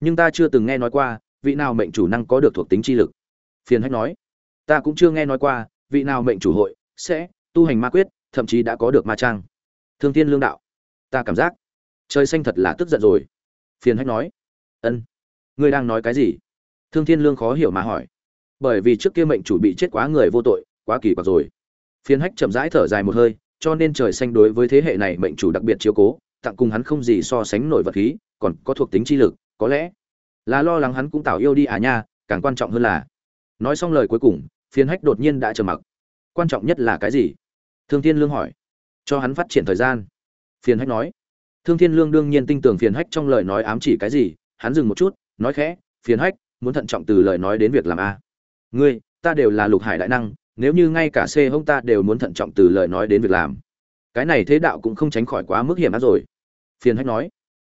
nhưng ta chưa từng nghe nói qua, vị nào mệnh chủ năng có được thuộc tính chi lực. Phiền hách nói. Ta cũng chưa nghe nói qua, vị nào mệnh chủ hội sẽ tu hành ma quyết, thậm chí đã có được ma trang. Thương thiên lương đạo, ta cảm giác trời xanh thật là tức giận rồi. Phiền hách nói. Ân, ngươi đang nói cái gì? Thương thiên lương khó hiểu mà hỏi. Bởi vì trước kia mệnh chủ bị chết quá người vô tội, quá kỳ quặc rồi. Phiền hách chậm rãi thở dài một hơi, cho nên trời xanh đối với thế hệ này mệnh chủ đặc biệt chiếu cố, tặng cùng hắn không gì so sánh nổi vật khí, còn có thuộc tính chi lực có lẽ là lo lắng hắn cũng tạo yêu đi à nha, càng quan trọng hơn là. Nói xong lời cuối cùng, phiền hách đột nhiên đã trầm mặc. Quan trọng nhất là cái gì? Thương thiên lương hỏi. Cho hắn phát triển thời gian. Phiền hách nói. Thương thiên lương đương nhiên tin tưởng phiền hách trong lời nói ám chỉ cái gì, hắn dừng một chút, nói khẽ, phiền hách, muốn thận trọng từ lời nói đến việc làm a. Ngươi, ta đều là lục hải đại năng, nếu như ngay cả c hông ta đều muốn thận trọng từ lời nói đến việc làm, cái này thế đạo cũng không tránh khỏi quá mức hiểm ác rồi. Phiền hách nói.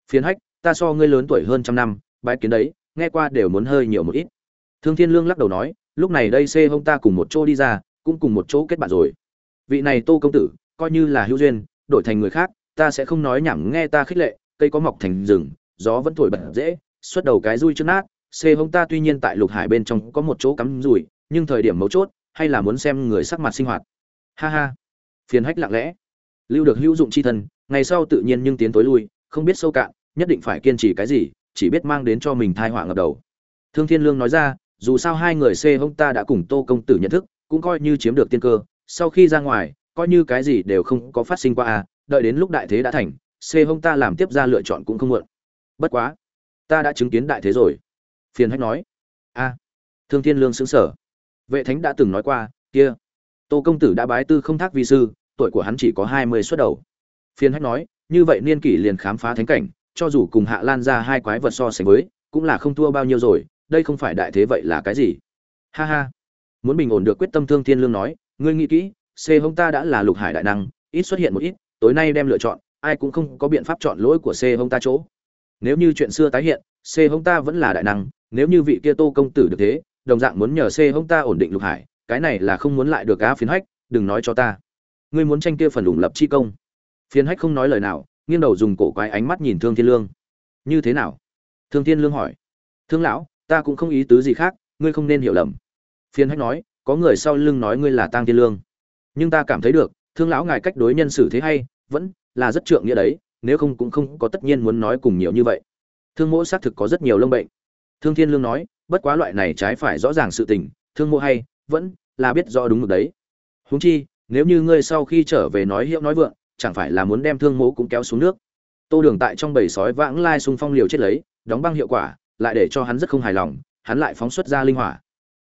Phiền hách ta so ngươi lớn tuổi hơn trăm năm, bái kiến đấy, nghe qua đều muốn hơi nhiều một ít. Thương thiên lương lắc đầu nói, lúc này đây c hông ta cùng một chỗ đi ra, cũng cùng một chỗ kết bạn rồi. Vị này tô công tử, coi như là hữu duyên, đổi thành người khác, ta sẽ không nói nhảm nghe ta khích lệ, cây có mọc thành rừng, gió vẫn thổi bật dễ, xuất đầu cái rui trước nát. C hông ta tuy nhiên tại lục hải bên trong có một chỗ cắm rủi, nhưng thời điểm mấu chốt, hay là muốn xem người sắc mặt sinh hoạt. Ha ha. Phiền hách lặng lẽ. Lưu được hữu dụng c h i thân, ngày sau tự nhiên nhưng tiến tối lui, không biết sâu cạn nhất định phải kiên trì cái gì, chỉ biết mang đến cho mình thai họa ngập đầu. Thương thiên lương nói ra, dù sao hai người c hông ta đã cùng tô công tử nhận thức, cũng coi như chiếm được tiên cơ, sau khi ra ngoài, coi như cái gì đều không có phát sinh qua à đợi đến lúc đại thế đã thành, c hông ta làm tiếp ra lựa chọn cũng không muộn. Bất quá, ta đã chứng kiến đại thế rồi. Phiền hách nói. A thương thiên lương xứng sở vệ thánh đã từng nói qua, kia, tô công tử đã bái tư không thác vi sư, tuổi của hắn chỉ có hai mươi xuất đầu. Phiền hách nói, như vậy niên kỷ liền khám phá thánh cảnh cho dù cùng hạ lan ra hai quái vật so sánh với, cũng là không thua bao nhiêu rồi, đây không phải đại thế vậy là cái gì? Ha ha. Muốn bình ổn được quyết tâm thương thiên lương nói, ngươi nghĩ kỹ, c hông ta đã là lục hải đại năng, ít xuất hiện một ít, tối nay đem lựa chọn, ai cũng không có biện pháp chọn lỗi của c hông ta chỗ. Nếu như chuyện xưa tái hiện, c hông ta vẫn là đại năng, nếu như vị kia tô công tử được thế, đồng dạng muốn nhờ c hông ta ổn định lục hải, cái này là không muốn lại được á phiến hách, đừng nói cho ta. Ngươi muốn tranh kia phần ủng lập chi công. Phiến hách không nói lời nào nghiêng đầu dùng cổ quái ánh mắt nhìn thương thiên lương. Như thế nào? Thương thiên lương hỏi. Thương lão, ta cũng không ý tứ gì khác, ngươi không nên hiểu lầm. Phiền hách nói, có người sau lưng nói ngươi là tang thiên lương. Nhưng ta cảm thấy được, thương lão ngài cách đối nhân xử thế hay, vẫn là rất trượng nghĩa đấy, nếu không cũng không có tất nhiên muốn nói cùng nhiều như vậy. Thương mỗ xác thực có rất nhiều lông bệnh. Thương thiên lương nói, bất quá loại này trái phải rõ ràng sự tình, thương mỗ hay, vẫn là biết rõ đúng mực đấy. Huống chi, nếu như ngươi sau khi trở về nói hiệu nói vượng chẳng phải là muốn đem thương mỗ cũng kéo xuống nước. Tô đường tại trong bầy sói vãng lai xung phong liều chết lấy, đóng băng hiệu quả, lại để cho hắn rất không hài lòng, hắn lại phóng xuất ra linh hỏa.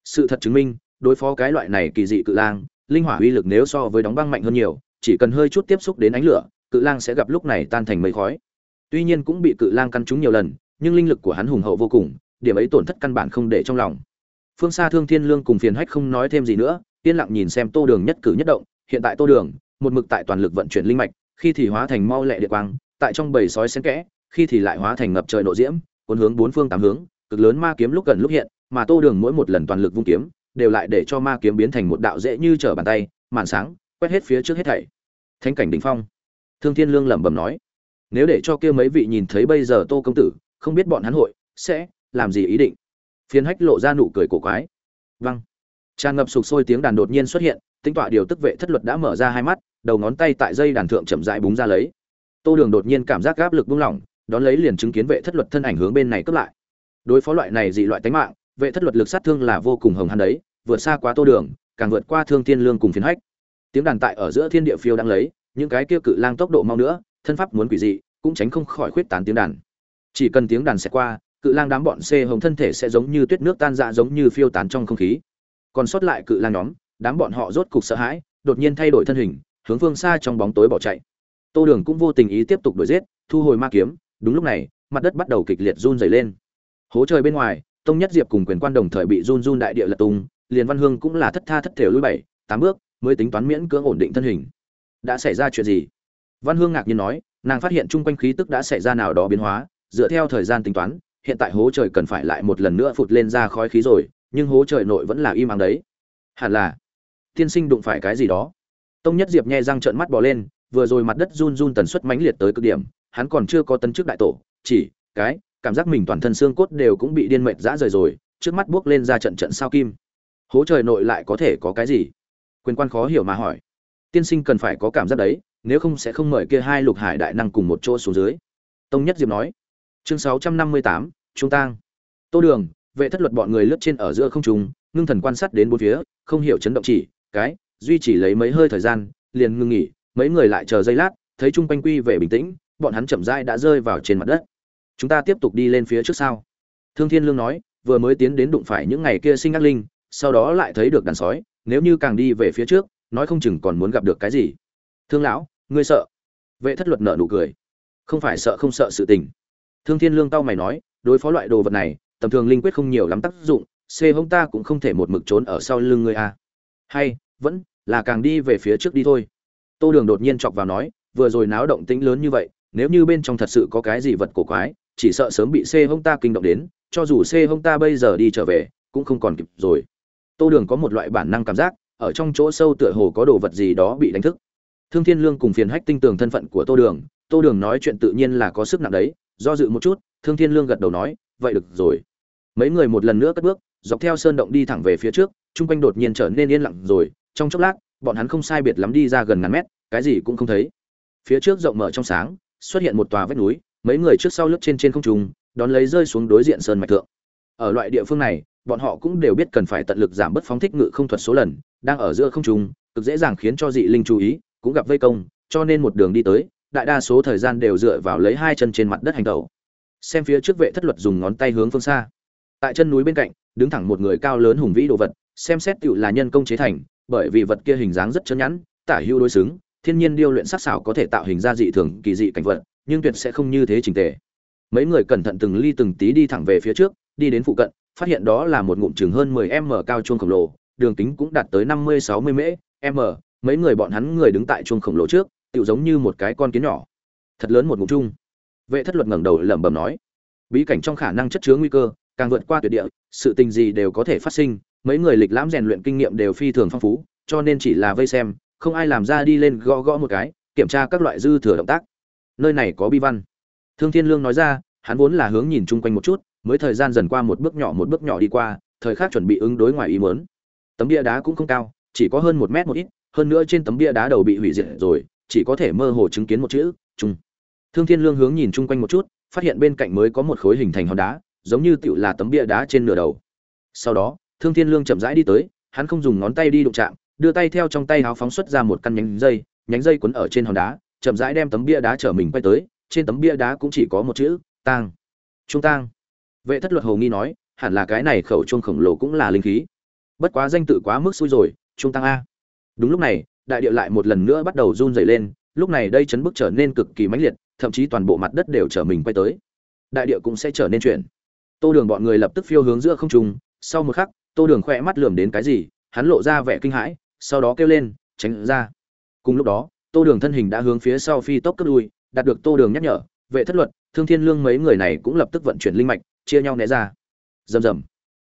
Sự thật chứng minh, đối phó cái loại này kỳ dị cự lang, linh hỏa uy lực nếu so với đóng băng mạnh hơn nhiều, chỉ cần hơi chút tiếp xúc đến ánh lửa, cự lang sẽ gặp lúc này tan thành mây khói. Tuy nhiên cũng bị cự lang căn trúng nhiều lần, nhưng linh lực của hắn hùng hậu vô cùng, điểm ấy tổn thất căn bản không để trong lòng. Phương xa thương thiên lương cùng phiền hách không nói thêm gì nữa, yên lặng nhìn xem tô đường nhất cử nhất động, hiện tại tô đường một mực tại toàn lực vận chuyển linh mạch, khi thì hóa thành mau lẹ địa quang, tại trong bầy sói xen kẽ, khi thì lại hóa thành ngập trời nộ diễm, cuốn hướng bốn phương tám hướng, cực lớn ma kiếm lúc gần lúc hiện, mà tô đường mỗi một lần toàn lực vung kiếm, đều lại để cho ma kiếm biến thành một đạo dễ như trở bàn tay, màn sáng, quét hết phía trước hết thảy. Thánh cảnh đỉnh phong. Thương thiên lương lẩm bẩm nói, nếu để cho kia mấy vị nhìn thấy bây giờ tô công tử, không biết bọn hắn hội sẽ làm gì ý định? Phiến hách lộ ra nụ cười cổ quái. Văng tràn ngập sục sôi tiếng đàn đột nhiên xuất hiện tính tọa điều tức vệ thất luật đã mở ra hai mắt, đầu ngón tay tại dây đàn thượng chậm rãi búng ra lấy. Tô đường đột nhiên cảm giác áp lực buông lỏng, đón lấy liền chứng kiến vệ thất luật thân ảnh hướng bên này cướp lại. Đối phó loại này dị loại tánh mạng, vệ thất luật lực sát thương là vô cùng hồng hắn đấy, vượt xa quá tô đường, càng vượt qua thương thiên lương cùng phiến hách. Tiếng đàn tại ở giữa thiên địa phiêu đang lấy, những cái kia cự lang tốc độ mau nữa, thân pháp muốn quỷ dị, cũng tránh không khỏi khuyết tán tiếng đàn. Chỉ cần tiếng đàn sẽ qua, cự lang đám bọn xê hồng thân thể sẽ giống như tuyết nước tan dạ giống như phiêu tán trong không khí. Còn sót lại cự lang nhóm đám bọn họ rốt cục sợ hãi, đột nhiên thay đổi thân hình, hướng phương xa trong bóng tối bỏ chạy. Tô đường cũng vô tình ý tiếp tục đuổi giết, thu hồi ma kiếm, đúng lúc này, mặt đất bắt đầu kịch liệt run rẩy lên. Hố trời bên ngoài, tông nhất diệp cùng quyền quan đồng thời bị run run đại địa lật tung liền văn hương cũng là thất tha thất thể lùi bảy, tám bước, mới tính toán miễn cưỡng ổn định thân hình. Đã xảy ra chuyện gì? Văn hương ngạc nhiên nói, nàng phát hiện chung quanh khí tức đã xảy ra nào đó biến hóa, dựa theo thời gian tính toán, hiện tại hố trời cần phải lại một lần nữa phụt lên ra khói khí rồi, nhưng hố trời nội vẫn là im ắng đấy. Hẳn là tiên sinh đụng phải cái gì đó. Tông nhất diệp nhẹ răng trợn mắt bò lên, vừa rồi mặt đất run run tần suất mãnh liệt tới cực điểm, hắn còn chưa có tấn chức đại tổ, chỉ cái cảm giác mình toàn thân xương cốt đều cũng bị điên mệt dã rời rồi, trước mắt buốc lên ra trận trận sao kim. Hố trời nội lại có thể có cái gì? Quyền quan khó hiểu mà hỏi. Tiên sinh cần phải có cảm giác đấy, nếu không sẽ không mời kia hai lục hải đại năng cùng một chỗ xuống dưới. Tông nhất diệp nói. Chương sáu trăm năm mươi tám, trung tang. Tô đường, vệ thất luật bọn người lướt trên ở giữa không trung, ngưng thần quan sát đến bốn phía, không hiểu chấn động chỉ cái, duy chỉ lấy mấy hơi thời gian, liền ngưng nghỉ, mấy người lại chờ giây lát, thấy chung quanh quy về bình tĩnh, bọn hắn chậm rãi đã rơi vào trên mặt đất. Chúng ta tiếp tục đi lên phía trước sau. Thương thiên lương nói, vừa mới tiến đến đụng phải những ngày kia sinh ác linh, sau đó lại thấy được đàn sói, nếu như càng đi về phía trước, nói không chừng còn muốn gặp được cái gì. Thương lão, ngươi sợ? Vệ thất luật nợ nụ cười. Không phải sợ không sợ sự tình. Thương thiên lương tao mày nói, đối phó loại đồ vật này, tầm thường linh quyết không nhiều lắm tác dụng c hông ta cũng không thể một mực trốn ở sau lưng ngươi a à. hay vẫn là càng đi về phía trước đi thôi. Tô đường đột nhiên chọc vào nói, vừa rồi náo động tĩnh lớn như vậy, nếu như bên trong thật sự có cái gì vật cổ quái, chỉ sợ sớm bị c hông ta kinh động đến, cho dù c hông ta bây giờ đi trở về, cũng không còn kịp rồi. Tô đường có một loại bản năng cảm giác, ở trong chỗ sâu tựa hồ có đồ vật gì đó bị đánh thức. Thương thiên lương cùng phiền hách tinh tường thân phận của tô đường tô đường nói chuyện tự nhiên là có sức nặng đấy, do dự một chút, thương thiên lương gật đầu nói, vậy được rồi. Mấy người một lần nữa cất bước, dọc theo sơn động đi thẳng về phía trước, chung quanh đột nhiên trở nên yên lặng rồi trong chốc lát, bọn hắn không sai biệt lắm đi ra gần ngàn mét, cái gì cũng không thấy. Phía trước rộng mở trong sáng, xuất hiện một tòa vách núi, mấy người trước sau lướt trên trên không trung, đón lấy rơi xuống đối diện sơn mạch thượng. Ở loại địa phương này, bọn họ cũng đều biết cần phải tận lực giảm bớt phóng thích ngự không thuật số lần, đang ở giữa không trung, cực dễ dàng khiến cho dị linh chú ý, cũng gặp vây công, cho nên một đường đi tới, đại đa số thời gian đều dựa vào lấy hai chân trên mặt đất hành tẩu. Xem phía trước vệ thất luật dùng ngón tay hướng phương xa. Tại chân núi bên cạnh, đứng thẳng một người cao lớn hùng vĩ đồ vật, xem xét tựu là nhân công chế thành bởi vì vật kia hình dáng rất chớn nhẵn, tả hữu đối xứng, thiên nhiên điêu luyện sắc xảo có thể tạo hình ra dị thường, kỳ dị cảnh vật, nhưng tuyệt sẽ không như thế trình tề. Mấy người cẩn thận từng ly từng tí đi thẳng về phía trước, đi đến phụ cận, phát hiện đó là một ngụm chừng hơn 10 m cao chuông khổng lồ, đường kính cũng đạt tới 50-60 m m. Mấy người bọn hắn người đứng tại chuông khổng lồ trước, tựu giống như một cái con kiến nhỏ. Thật lớn một ngụm chung. Vệ thất luật ngẩng đầu lẩm bẩm nói, bí cảnh trong khả năng chất chứa nguy cơ, càng vượt qua tuyệt địa, sự tình gì đều có thể phát sinh mấy người lịch lãm rèn luyện kinh nghiệm đều phi thường phong phú, cho nên chỉ là vây xem, không ai làm ra đi lên gõ gõ một cái, kiểm tra các loại dư thừa động tác. Nơi này có bi văn. Thương thiên lương nói ra, hắn vốn là hướng nhìn chung quanh một chút, mới thời gian dần qua một bước nhỏ một bước nhỏ đi qua, thời khắc chuẩn bị ứng đối ngoài ý muốn. Tấm bia đá cũng không cao, chỉ có hơn một mét một ít, hơn nữa trên tấm bia đá đầu bị hủy diệt rồi, chỉ có thể mơ hồ chứng kiến một chữ trung thương thiên lương hướng nhìn chung quanh một chút, phát hiện bên cạnh mới có một khối hình thành hòn đá, giống như tựu là tấm bia đá trên nửa đầu. Sau đó thương thiên lương chậm rãi đi tới, hắn không dùng ngón tay đi đụng chạm, đưa tay theo trong tay háo phóng xuất ra một căn nhánh dây nhánh dây quấn ở trên hòn đá, chậm rãi đem tấm bia đá trở mình quay tới, trên tấm bia đá cũng chỉ có một chữ, tang. Trung tang. Vệ thất luật hồ nghi nói, hẳn là cái này khẩu trung khổng lồ cũng là linh khí. Bất quá danh tự quá mức xui rồi, trung Tang a. Đúng lúc này, đại địa lại một lần nữa bắt đầu run rẩy lên, lúc này đây chấn bức trở nên cực kỳ mãnh liệt, thậm chí toàn bộ mặt đất đều trở mình quay tới. Đại địa cũng sẽ trở nên chuyển. Tô đường bọn người lập tức phiêu hướng giữa không trung, sau một khắc tô đường khoe mắt lườm đến cái gì, hắn lộ ra vẻ kinh hãi, sau đó kêu lên, tránh ra. Cùng lúc đó, tô đường thân hình đã hướng phía sau phi tốc cất lui, đạt được tô đường nhắc nhở, vệ thất luật, thương thiên lương mấy người này cũng lập tức vận chuyển linh mạch, chia nhau né ra. Rầm rầm.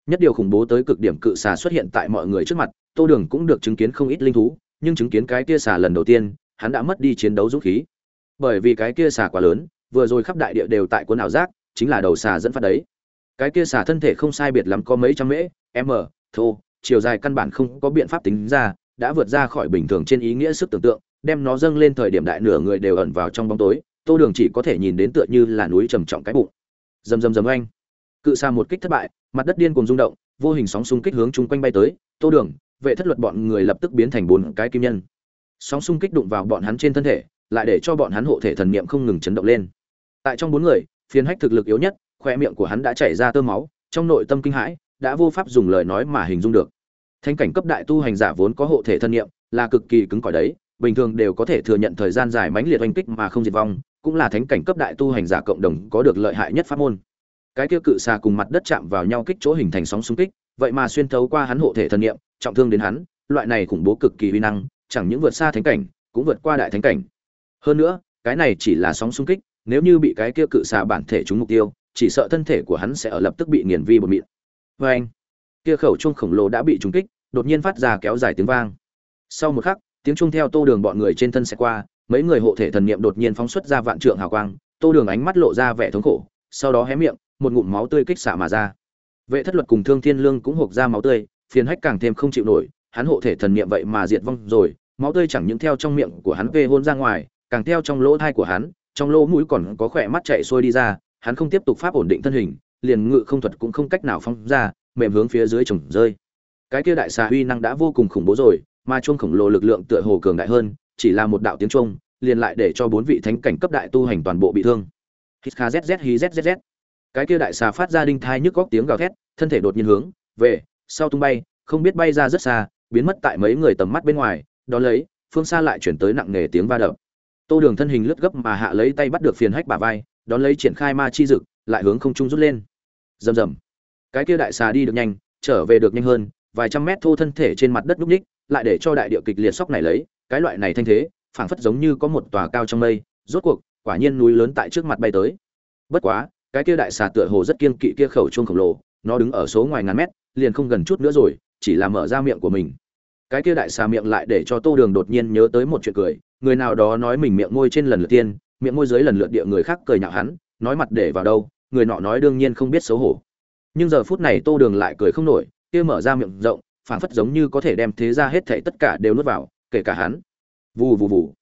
Nhất điều khủng bố tới cực điểm cự xà xuất hiện tại mọi người trước mặt, tô đường cũng được chứng kiến không ít linh thú, nhưng chứng kiến cái kia xà lần đầu tiên, hắn đã mất đi chiến đấu dũng khí. Bởi vì cái kia xà quá lớn, vừa rồi khắp đại địa đều tại quân ảo giác, chính là đầu xà dẫn phát đấy. Cái kia xà thân thể không sai biệt lắm có mấy trăm mễ m thô chiều dài căn bản không có biện pháp tính ra, đã vượt ra khỏi bình thường trên ý nghĩa sức tưởng tượng, đem nó dâng lên thời điểm đại nửa người đều ẩn vào trong bóng tối, tô đường chỉ có thể nhìn đến tựa như là núi trầm trọng cái bụng. Rầm rầm rầm anh cự xa một kích thất bại, mặt đất điên cùng rung động, vô hình sóng xung kích hướng chung quanh bay tới, tô đường, vệ thất luật bọn người lập tức biến thành bốn cái kim nhân. Sóng xung kích đụng vào bọn hắn trên thân thể, lại để cho bọn hắn hộ thể thần niệm không ngừng chấn động lên. Tại trong bốn người, phiền hách thực lực yếu nhất, khoe miệng của hắn đã chảy ra tơ máu, trong nội tâm kinh hãi đã vô pháp dùng lời nói mà hình dung được. Thanh cảnh cấp đại tu hành giả vốn có hộ thể thân niệm, là cực kỳ cứng cỏi đấy, bình thường đều có thể thừa nhận thời gian dài mãnh liệt oanh kích mà không diệt vong, cũng là thánh cảnh cấp đại tu hành giả cộng đồng có được lợi hại nhất pháp môn. Cái kia cự xà cùng mặt đất chạm vào nhau kích chỗ hình thành sóng xung kích, vậy mà xuyên thấu qua hắn hộ thể thân niệm, trọng thương đến hắn, loại này khủng bố cực kỳ uy năng, chẳng những vượt xa thánh cảnh, cũng vượt qua đại thánh cảnh. Hơn nữa, cái này chỉ là sóng xung kích, nếu như bị cái kia cự xà bản thể trúng mục tiêu, chỉ sợ thân thể của hắn sẽ ở lập tức bị nghiền vi bột mịn vê anh, kia khẩu trung khổng lồ đã bị trúng kích, đột nhiên phát ra kéo dài tiếng vang. Sau một khắc, tiếng trung theo tô đường bọn người trên thân sẽ qua, mấy người hộ thể thần niệm đột nhiên phóng xuất ra vạn trượng hào quang, tô đường ánh mắt lộ ra vẻ thống khổ, sau đó hé miệng, một ngụm máu tươi kích xạ mà ra. Vệ thất luật cùng thương thiên lương cũng hộc ra máu tươi, phiền hách càng thêm không chịu nổi, hắn hộ thể thần niệm vậy mà diệt vong rồi, máu tươi chẳng những theo trong miệng của hắn về hôn ra ngoài, càng theo trong lỗ thai của hắn, trong lỗ mũi còn có khỏe mắt chạy xuôi đi ra, hắn không tiếp tục pháp ổn định thân hình liền ngự không thuật cũng không cách nào phong ra, mềm hướng phía dưới chồng rơi. Cái kia đại xà uy năng đã vô cùng khủng bố rồi, mà chuông khổng lồ lực lượng tựa hồ cường đại hơn, chỉ là một đạo tiếng chuông, liền lại để cho bốn vị thánh cảnh cấp đại tu hành toàn bộ bị thương. Hít kha zz hí zzz cái kia đại xà phát ra đinh thai nhức góc tiếng gào thét, thân thể đột nhiên hướng về sau tung bay, không biết bay ra rất xa, biến mất tại mấy người tầm mắt bên ngoài, đó lấy, phương xa lại chuyển tới nặng nề tiếng va đập. Tô đường thân hình lướt gấp mà hạ lấy tay bắt được phiền hách bả vai đón lấy triển khai ma chi dực, lại hướng không trung rút lên rầm rầm. Cái kia đại xà đi được nhanh, trở về được nhanh hơn, vài trăm mét thô thân thể trên mặt đất núp ních lại để cho đại địa kịch liệt sóc này lấy, cái loại này thanh thế, phảng phất giống như có một tòa cao trong mây, rốt cuộc, quả nhiên núi lớn tại trước mặt bay tới. Bất quá, cái kia đại xà tựa hồ rất kiên kỵ kia khẩu chuông khổng lồ, nó đứng ở số ngoài ngàn mét, liền không gần chút nữa rồi, chỉ là mở ra miệng của mình. Cái kia đại xà miệng lại để cho tô đường đột nhiên nhớ tới một chuyện cười, người nào đó nói mình miệng môi trên lần lượt tiên, miệng môi dưới lần lượt địa người khác cười nhạo hắn, nói mặt để vào đâu người nọ nói đương nhiên không biết xấu hổ. Nhưng giờ phút này tô đường lại cười không nổi, kia mở ra miệng rộng, phảng phất giống như có thể đem thế ra hết thảy tất cả đều nuốt vào, kể cả hắn. Vù vù vù.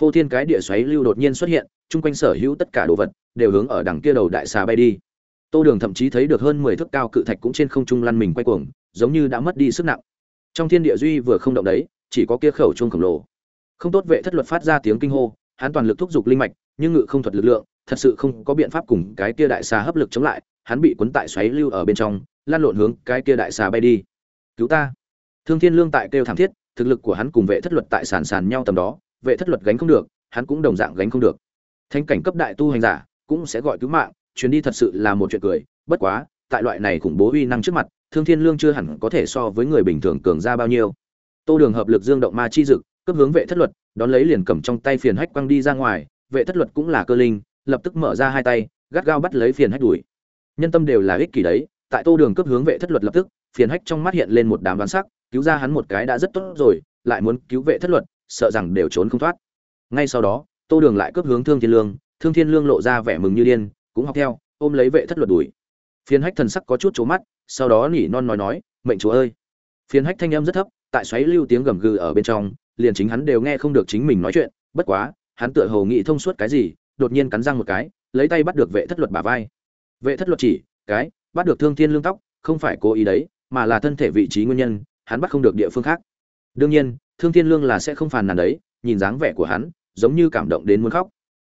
Phô thiên cái địa xoáy lưu đột nhiên xuất hiện, chung quanh sở hữu tất cả đồ vật đều hướng ở đằng kia đầu đại xà bay đi. Tô đường thậm chí thấy được hơn mười thước cao cự thạch cũng trên không trung lăn mình quay cuồng, giống như đã mất đi sức nặng. Trong thiên địa duy vừa không động đấy, chỉ có kia khẩu chuông khổng lồ. Không tốt vệ thất luật phát ra tiếng kinh hô, hắn toàn lực thúc giục linh mạch, nhưng ngự không thuật lực lượng thật sự không có biện pháp cùng cái kia đại xà hấp lực chống lại, hắn bị cuốn tại xoáy lưu ở bên trong lan lộn hướng cái kia đại xà bay đi. Cứu ta. Thương thiên lương tại kêu thảm thiết, thực lực của hắn cùng vệ thất luật tại sàn sàn nhau tầm đó, vệ thất luật gánh không được, hắn cũng đồng dạng gánh không được. Thanh cảnh cấp đại tu hành giả cũng sẽ gọi cứu mạng, chuyến đi thật sự là một chuyện cười, bất quá, tại loại này khủng bố uy năng trước mặt, thương thiên lương chưa hẳn có thể so với người bình thường cường ra bao nhiêu. Tô đường hợp lực dương động ma chi dực cấp hướng vệ thất luật, đón lấy liền cầm trong tay phiền hách quăng đi ra ngoài, vệ thất luật cũng là cơ linh lập tức mở ra hai tay, gắt gao bắt lấy phiền hách đuổi nhân tâm đều là ích kỷ đấy, tại tô đường cấp hướng vệ thất luật lập tức, phiền hách trong mắt hiện lên một đám đoán sắc, cứu ra hắn một cái đã rất tốt rồi, lại muốn cứu vệ thất luật, sợ rằng đều trốn không thoát. Ngay sau đó, tô đường lại cấp hướng thương thiên lương, thương thiên lương lộ ra vẻ mừng như điên, cũng học theo, ôm lấy vệ thất luật đuổi phiền hách thần sắc có chút trố mắt, sau đó nỉ non nói nói, mệnh chúa ơi! Phiền hách thanh âm rất thấp, tại xoáy lưu tiếng gầm gừ ở bên trong, liền chính hắn đều nghe không được chính mình nói chuyện, bất quá, hắn tựa hồ nghĩ thông suốt cái gì đột nhiên cắn răng một cái, lấy tay bắt được vệ thất luật bả vai. Vệ thất luật chỉ, cái, bắt được thương thiên lương tóc, không phải cố ý đấy, mà là thân thể vị trí nguyên nhân, hắn bắt không được địa phương khác. Đương nhiên, thương thiên lương là sẽ không phàn nàn đấy, nhìn dáng vẻ của hắn, giống như cảm động đến muốn khóc.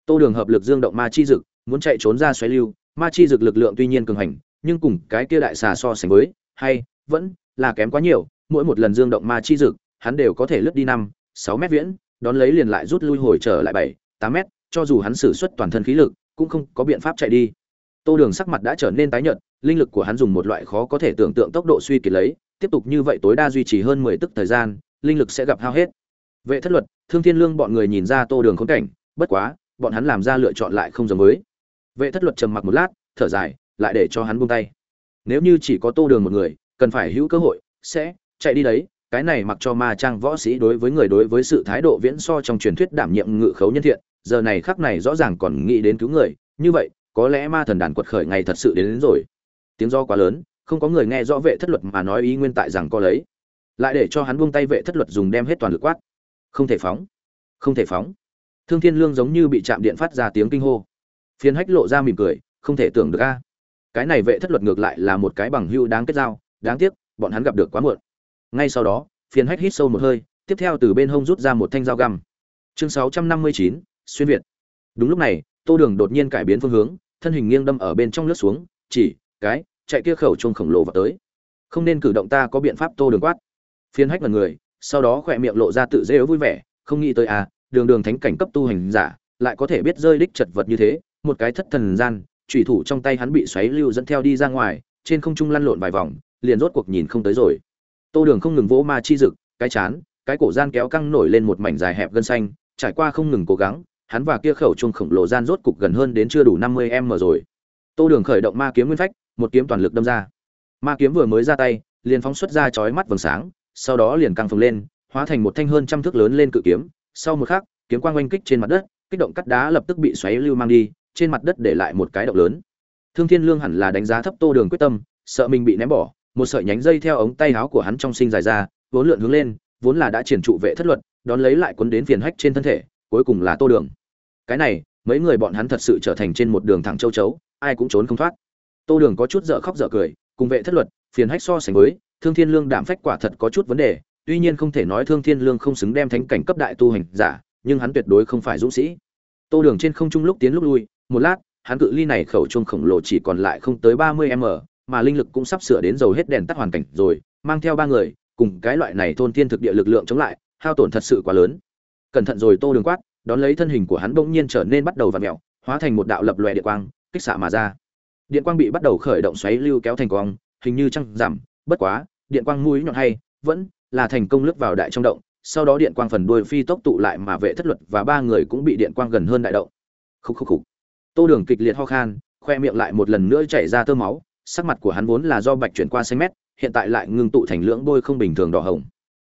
Tô đường hợp lực dương động ma chi dực, muốn chạy trốn ra xoáy lưu, ma chi dực lực lượng tuy nhiên cường hành, nhưng cùng cái kia đại xà so sánh với, hay, vẫn là kém quá nhiều, mỗi một lần dương động ma chi dực, hắn đều có thể lướt đi năm, sáu mét viễn, đón lấy liền lại rút lui hồi trở lại bảy, tám mét cho dù hắn sử xuất toàn thân khí lực, cũng không có biện pháp chạy đi. Tô đường sắc mặt đã trở nên tái nhợt, linh lực của hắn dùng một loại khó có thể tưởng tượng tốc độ suy kiệt lấy, tiếp tục như vậy tối đa duy trì hơn mười tức thời gian, linh lực sẽ gặp hao hết. Vệ thất luật, thương thiên lương bọn người nhìn ra tô đường khốn cảnh, bất quá, bọn hắn làm ra lựa chọn lại không giống với vệ thất luật trầm mặc một lát, thở dài, lại để cho hắn buông tay. Nếu như chỉ có tô đường một người, cần phải hữu cơ hội, sẽ chạy đi đấy, cái này mặc cho ma trang võ sĩ đối với người đối với sự thái độ viễn so trong truyền thuyết đảm nhiệm ngự khấu nhân thiện giờ này khắc này rõ ràng còn nghĩ đến cứu người như vậy có lẽ ma thần đàn quật khởi ngày thật sự đến, đến rồi. Tiếng do quá lớn không có người nghe rõ vệ thất luật mà nói ý nguyên tại rằng có lấy. Lại để cho hắn buông tay vệ thất luật dùng đem hết toàn lực quát. Không thể phóng không thể phóng. Thương thiên lương giống như bị chạm điện phát ra tiếng kinh hô. Phiến hách lộ ra mỉm cười không thể tưởng được a. Cái này vệ thất luật ngược lại là một cái bằng hưu đáng kết giao đáng tiếc bọn hắn gặp được quá muộn. Ngay sau đó phiến hách hít sâu một hơi tiếp theo từ bên hông rút ra một thanh dao găm. Chương 659, xuyên việt. Đúng lúc này, tô đường đột nhiên cải biến phương hướng, thân hình nghiêng đâm ở bên trong lướt xuống, chỉ, cái, chạy kia khẩu trông khổng lồ vào tới. Không nên cử động ta có biện pháp tô đường quát. Phiến hách là người, sau đó khỏe miệng lộ ra tự dễ vui vẻ, không nghĩ tới à đường đường thánh cảnh cấp tu hành giả, lại có thể biết rơi đích chật vật như thế, một cái thất thần gian trùy thủ trong tay hắn bị xoáy lưu dẫn theo đi ra ngoài, trên không trung lăn lộn vài vòng, liền rốt cuộc nhìn không tới rồi. Tô đường không ngừng vỗ ma chi rực cái chán, cái cổ gian kéo căng nổi lên một mảnh dài hẹp gân xanh, trải qua không ngừng cố gắng hắn và kia khẩu trung khổng lồ gian rốt cục gần hơn đến chưa đủ năm mươi m rồi. Tô đường khởi động ma kiếm nguyên phách, một kiếm toàn lực đâm ra. Ma kiếm vừa mới ra tay, liền phóng xuất ra chói mắt vầng sáng, sau đó liền căng phồng lên, hóa thành một thanh hơn trăm thước lớn lên cự kiếm. Sau một khắc, kiếm quang oanh kích trên mặt đất, kích động cắt đá lập tức bị xoáy lưu mang đi, trên mặt đất để lại một cái động lớn. Thương thiên lương hẳn là đánh giá thấp tô đường quyết tâm, sợ mình bị ném bỏ, một sợi nhánh dây theo ống tay áo của hắn trong sinh dài ra, vốn lượn hướng lên, vốn là đã triển trụ vệ thất luật, đón lấy lại cuốn đến phiền hách trên thân thể cuối cùng là tô đường. Cái này, mấy người bọn hắn thật sự trở thành trên một đường thẳng châu chấu, ai cũng trốn không thoát. Tô đường có chút dở khóc dở cười, cùng vệ thất luật, phiền hách so sánh với, thương thiên lương đảm phách quả thật có chút vấn đề, tuy nhiên không thể nói thương thiên lương không xứng đem thánh cảnh cấp đại tu hành giả, nhưng hắn tuyệt đối không phải dũng sĩ. Tô đường trên không trung lúc tiến lúc lui, một lát, hắn cự ly này khẩu trung khổng lồ chỉ còn lại không tới ba mươi m, mà linh lực cũng sắp sửa đến dầu hết đèn tắt hoàn cảnh rồi, mang theo ba người, cùng cái loại này thôn thiên thực địa lực lượng chống lại, hao tổn thật sự quá lớn cẩn thận rồi tô đường quát, đón lấy thân hình của hắn bỗng nhiên trở nên bắt đầu v ặ mẹo hóa thành một đạo lập lòe điện quang, kích xạ mà ra. Điện quang bị bắt đầu khởi động xoáy lưu kéo thành quang, hình như trăng giảm, bất quá, điện quang mũi nhọn hay, vẫn là thành công lướt vào đại trong động, sau đó điện quang phần đuôi phi tốc tụ lại mà vệ thất luật và ba người cũng bị điện quang gần hơn đại động. Khúc khúc khúc. Tô đường kịch liệt ho khan, khoe miệng lại một lần nữa chảy ra tơ máu, sắc mặt của hắn vốn là do bạch chuyển qua xanh mét, hiện tại lại ngưng tụ thành lưỡng bôi không bình thường đỏ hồng.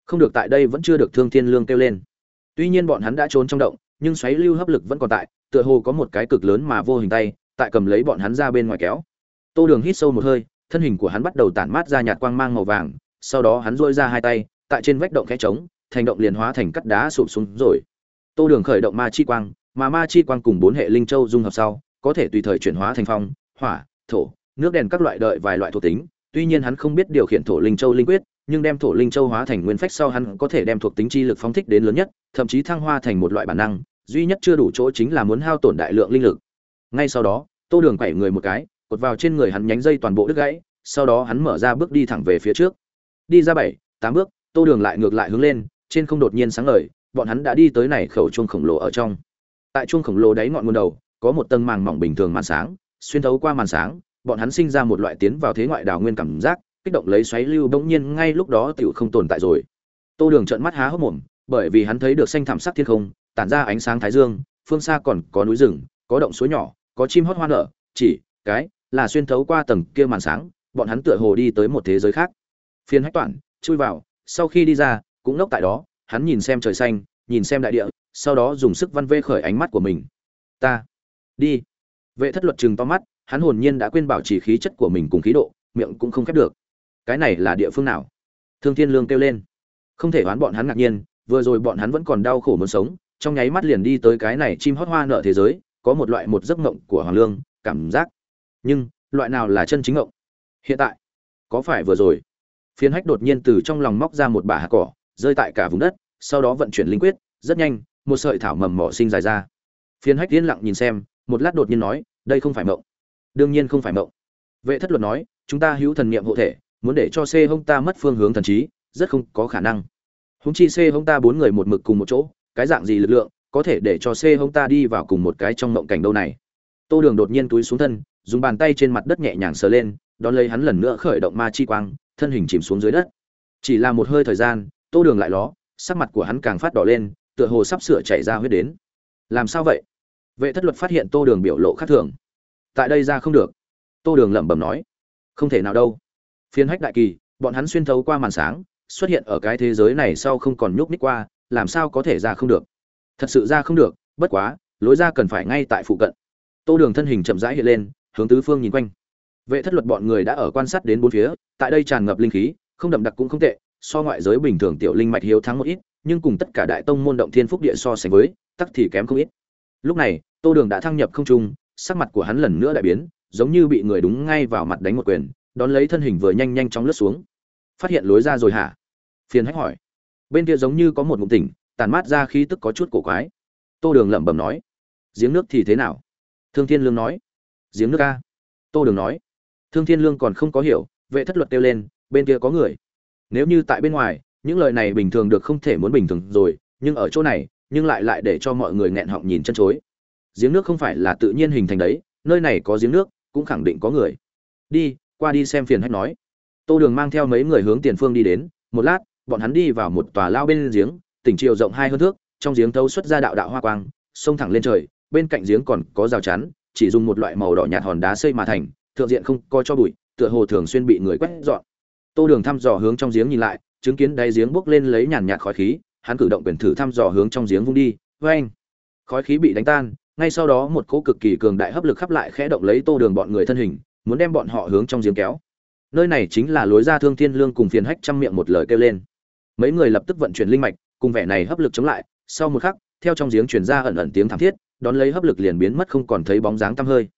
Không được tại đây vẫn chưa được thương thiên lương kêu lên tuy nhiên bọn hắn đã trốn trong động, nhưng xoáy lưu hấp lực vẫn còn tại, tựa hồ có một cái cực lớn mà vô hình tay, tại cầm lấy bọn hắn ra bên ngoài kéo. Tô đường hít sâu một hơi, thân hình của hắn bắt đầu tản mát ra nhạt quang mang màu vàng, sau đó hắn duỗi ra hai tay, tại trên vách động khe trống, thành động liền hóa thành cắt đá sụp xuống rồi. Tô đường khởi động ma chi quang, mà ma chi quang cùng bốn hệ linh châu dung hợp sau, có thể tùy thời chuyển hóa thành phong, hỏa, thổ, nước đèn các loại đợi vài loại thuộc tính. Tuy nhiên hắn không biết điều khiển thổ linh châu linh quyết nhưng đem thổ linh châu hóa thành nguyên phách sau hắn có thể đem thuộc tính chi lực phóng thích đến lớn nhất, thậm chí thăng hoa thành một loại bản năng, duy nhất chưa đủ chỗ chính là muốn hao tổn đại lượng linh lực. Ngay sau đó, tô đường quẩy người một cái, cột vào trên người hắn nhánh dây toàn bộ đứt gãy, sau đó hắn mở ra bước đi thẳng về phía trước. Đi ra bảy, tám bước, tô đường lại ngược lại hướng lên, trên không đột nhiên sáng ngời, bọn hắn đã đi tới này khẩu chuông khổng lồ ở trong. Tại chuông khổng lồ đáy ngọn nguồn đầu, có một tầng màng mỏng bình thường màn sáng, xuyên thấu qua màn sáng, bọn hắn sinh ra một loại tiến vào thế ngoại đảo nguyên cảm giác kích động lấy xoáy lưu bỗng nhiên ngay lúc đó tiểu không tồn tại rồi. Tô đường trợn mắt há hốc mồm, bởi vì hắn thấy được xanh thảm sắc thiên không, tản ra ánh sáng thái dương, phương xa còn có núi rừng, có động suối nhỏ, có chim hót hoa nở, chỉ cái là xuyên thấu qua tầng kia màn sáng, bọn hắn tựa hồ đi tới một thế giới khác. Phiên hách toản, chui vào, sau khi đi ra, cũng nốc tại đó, hắn nhìn xem trời xanh, nhìn xem đại địa, sau đó dùng sức văn vê khởi ánh mắt của mình. Ta, đi. Vệ thất luật chừng to mắt, hắn hồn nhiên đã quên bảo trì khí chất của mình cùng khí độ, miệng cũng không khép được cái này là địa phương nào? Thương thiên lương kêu lên. Không thể đoán bọn hắn ngạc nhiên, vừa rồi bọn hắn vẫn còn đau khổ muốn sống, trong nháy mắt liền đi tới cái này chim hót hoa nợ thế giới, có một loại một giấc mộng của hoàng lương, cảm giác. Nhưng, loại nào là chân chính mộng? Hiện tại, có phải vừa rồi? Phiến hách đột nhiên từ trong lòng móc ra một bả hạt cỏ, rơi tại cả vùng đất, sau đó vận chuyển linh quyết, rất nhanh, một sợi thảo mầm mỏ sinh dài ra. Phiến hách yên lặng nhìn xem, một lát đột nhiên nói, đây không phải mộng. Đương nhiên không phải mộng. Vệ thất luật nói, chúng ta hữu thần niệm hộ thể muốn để cho c hông ta mất phương hướng thần trí, rất không có khả năng. Húng chi c hông ta bốn người một mực cùng một chỗ, cái dạng gì lực lượng có thể để cho c hông ta đi vào cùng một cái trong mộng cảnh đâu này? Tô đường đột nhiên túi xuống thân, dùng bàn tay trên mặt đất nhẹ nhàng sờ lên, đón lấy hắn lần nữa khởi động ma chi quang, thân hình chìm xuống dưới đất. Chỉ là một hơi thời gian, tô đường lại ló, sắc mặt của hắn càng phát đỏ lên, tựa hồ sắp sửa chảy ra huyết đến. Làm sao vậy? Vệ thất luật phát hiện tô đường biểu lộ khác thường. Tại đây ra không được. Tô đường lẩm bẩm nói. Không thể nào đâu phiên hách đại kỳ, bọn hắn xuyên thấu qua màn sáng, xuất hiện ở cái thế giới này sau không còn nhúc ních qua, làm sao có thể ra không được? Thật sự ra không được, bất quá, lối ra cần phải ngay tại phụ cận. Tô đường thân hình chậm rãi hiện lên, hướng tứ phương nhìn quanh. Vệ thất luật bọn người đã ở quan sát đến bốn phía, tại đây tràn ngập linh khí, không đậm đặc cũng không tệ, so ngoại giới bình thường tiểu linh mạch hiếu thắng một ít, nhưng cùng tất cả đại tông môn động thiên phúc địa so sánh với, tắc thì kém không ít. Lúc này, tô đường đã thăng nhập không trung, sắc mặt của hắn lần nữa đại biến, giống như bị người đúng ngay vào mặt đánh một quyền đón lấy thân hình vừa nhanh nhanh chóng lướt xuống. Phát hiện lối ra rồi hả? Phiền hách hỏi. Bên kia giống như có một ngụm tỉnh tàn mát ra khí tức có chút cổ quái. Tô đường lẩm bẩm nói. Giếng nước thì thế nào? Thương thiên lương nói. Giếng nước a? Tô đường nói. Thương thiên lương còn không có hiểu, vệ thất luật kêu lên, bên kia có người. Nếu như tại bên ngoài, những lời này bình thường được không thể muốn bình thường rồi, nhưng ở chỗ này, nhưng lại lại để cho mọi người nghẹn họng nhìn chân chối. Giếng nước không phải là tự nhiên hình thành đấy, nơi này có giếng nước, cũng khẳng định có người. Đi qua đi xem phiền hách nói. Tô đường mang theo mấy người hướng tiền phương đi đến, một lát, bọn hắn đi vào một tòa lao bên giếng, tỉnh chiều rộng hai hơn thước, trong giếng thấu xuất ra đạo đạo hoa quang, sông thẳng lên trời, bên cạnh giếng còn có rào chắn, chỉ dùng một loại màu đỏ nhạt hòn đá xây mà thành, thượng diện không coi cho bụi, tựa hồ thường xuyên bị người quét dọn. Tô đường thăm dò hướng trong giếng nhìn lại, chứng kiến đáy giếng bốc lên lấy nhàn nhạt khói khí, hắn cử động quyền thử thăm dò hướng trong giếng vung đi vê anh khói khí bị đánh tan, ngay sau đó một cỗ cực kỳ cường đại hấp lực khắp lại khẽ động lấy tô đường bọn người thân hình muốn đem bọn họ hướng trong giếng kéo. Nơi này chính là lối ra thương thiên lương cùng phiền hách trăm miệng một lời kêu lên. Mấy người lập tức vận chuyển linh mạch, cùng vẻ này hấp lực chống lại. Sau một khắc, theo trong giếng truyền ra ẩn ẩn tiếng thảm thiết, đón lấy hấp lực liền biến mất không còn thấy bóng dáng tăm hơi.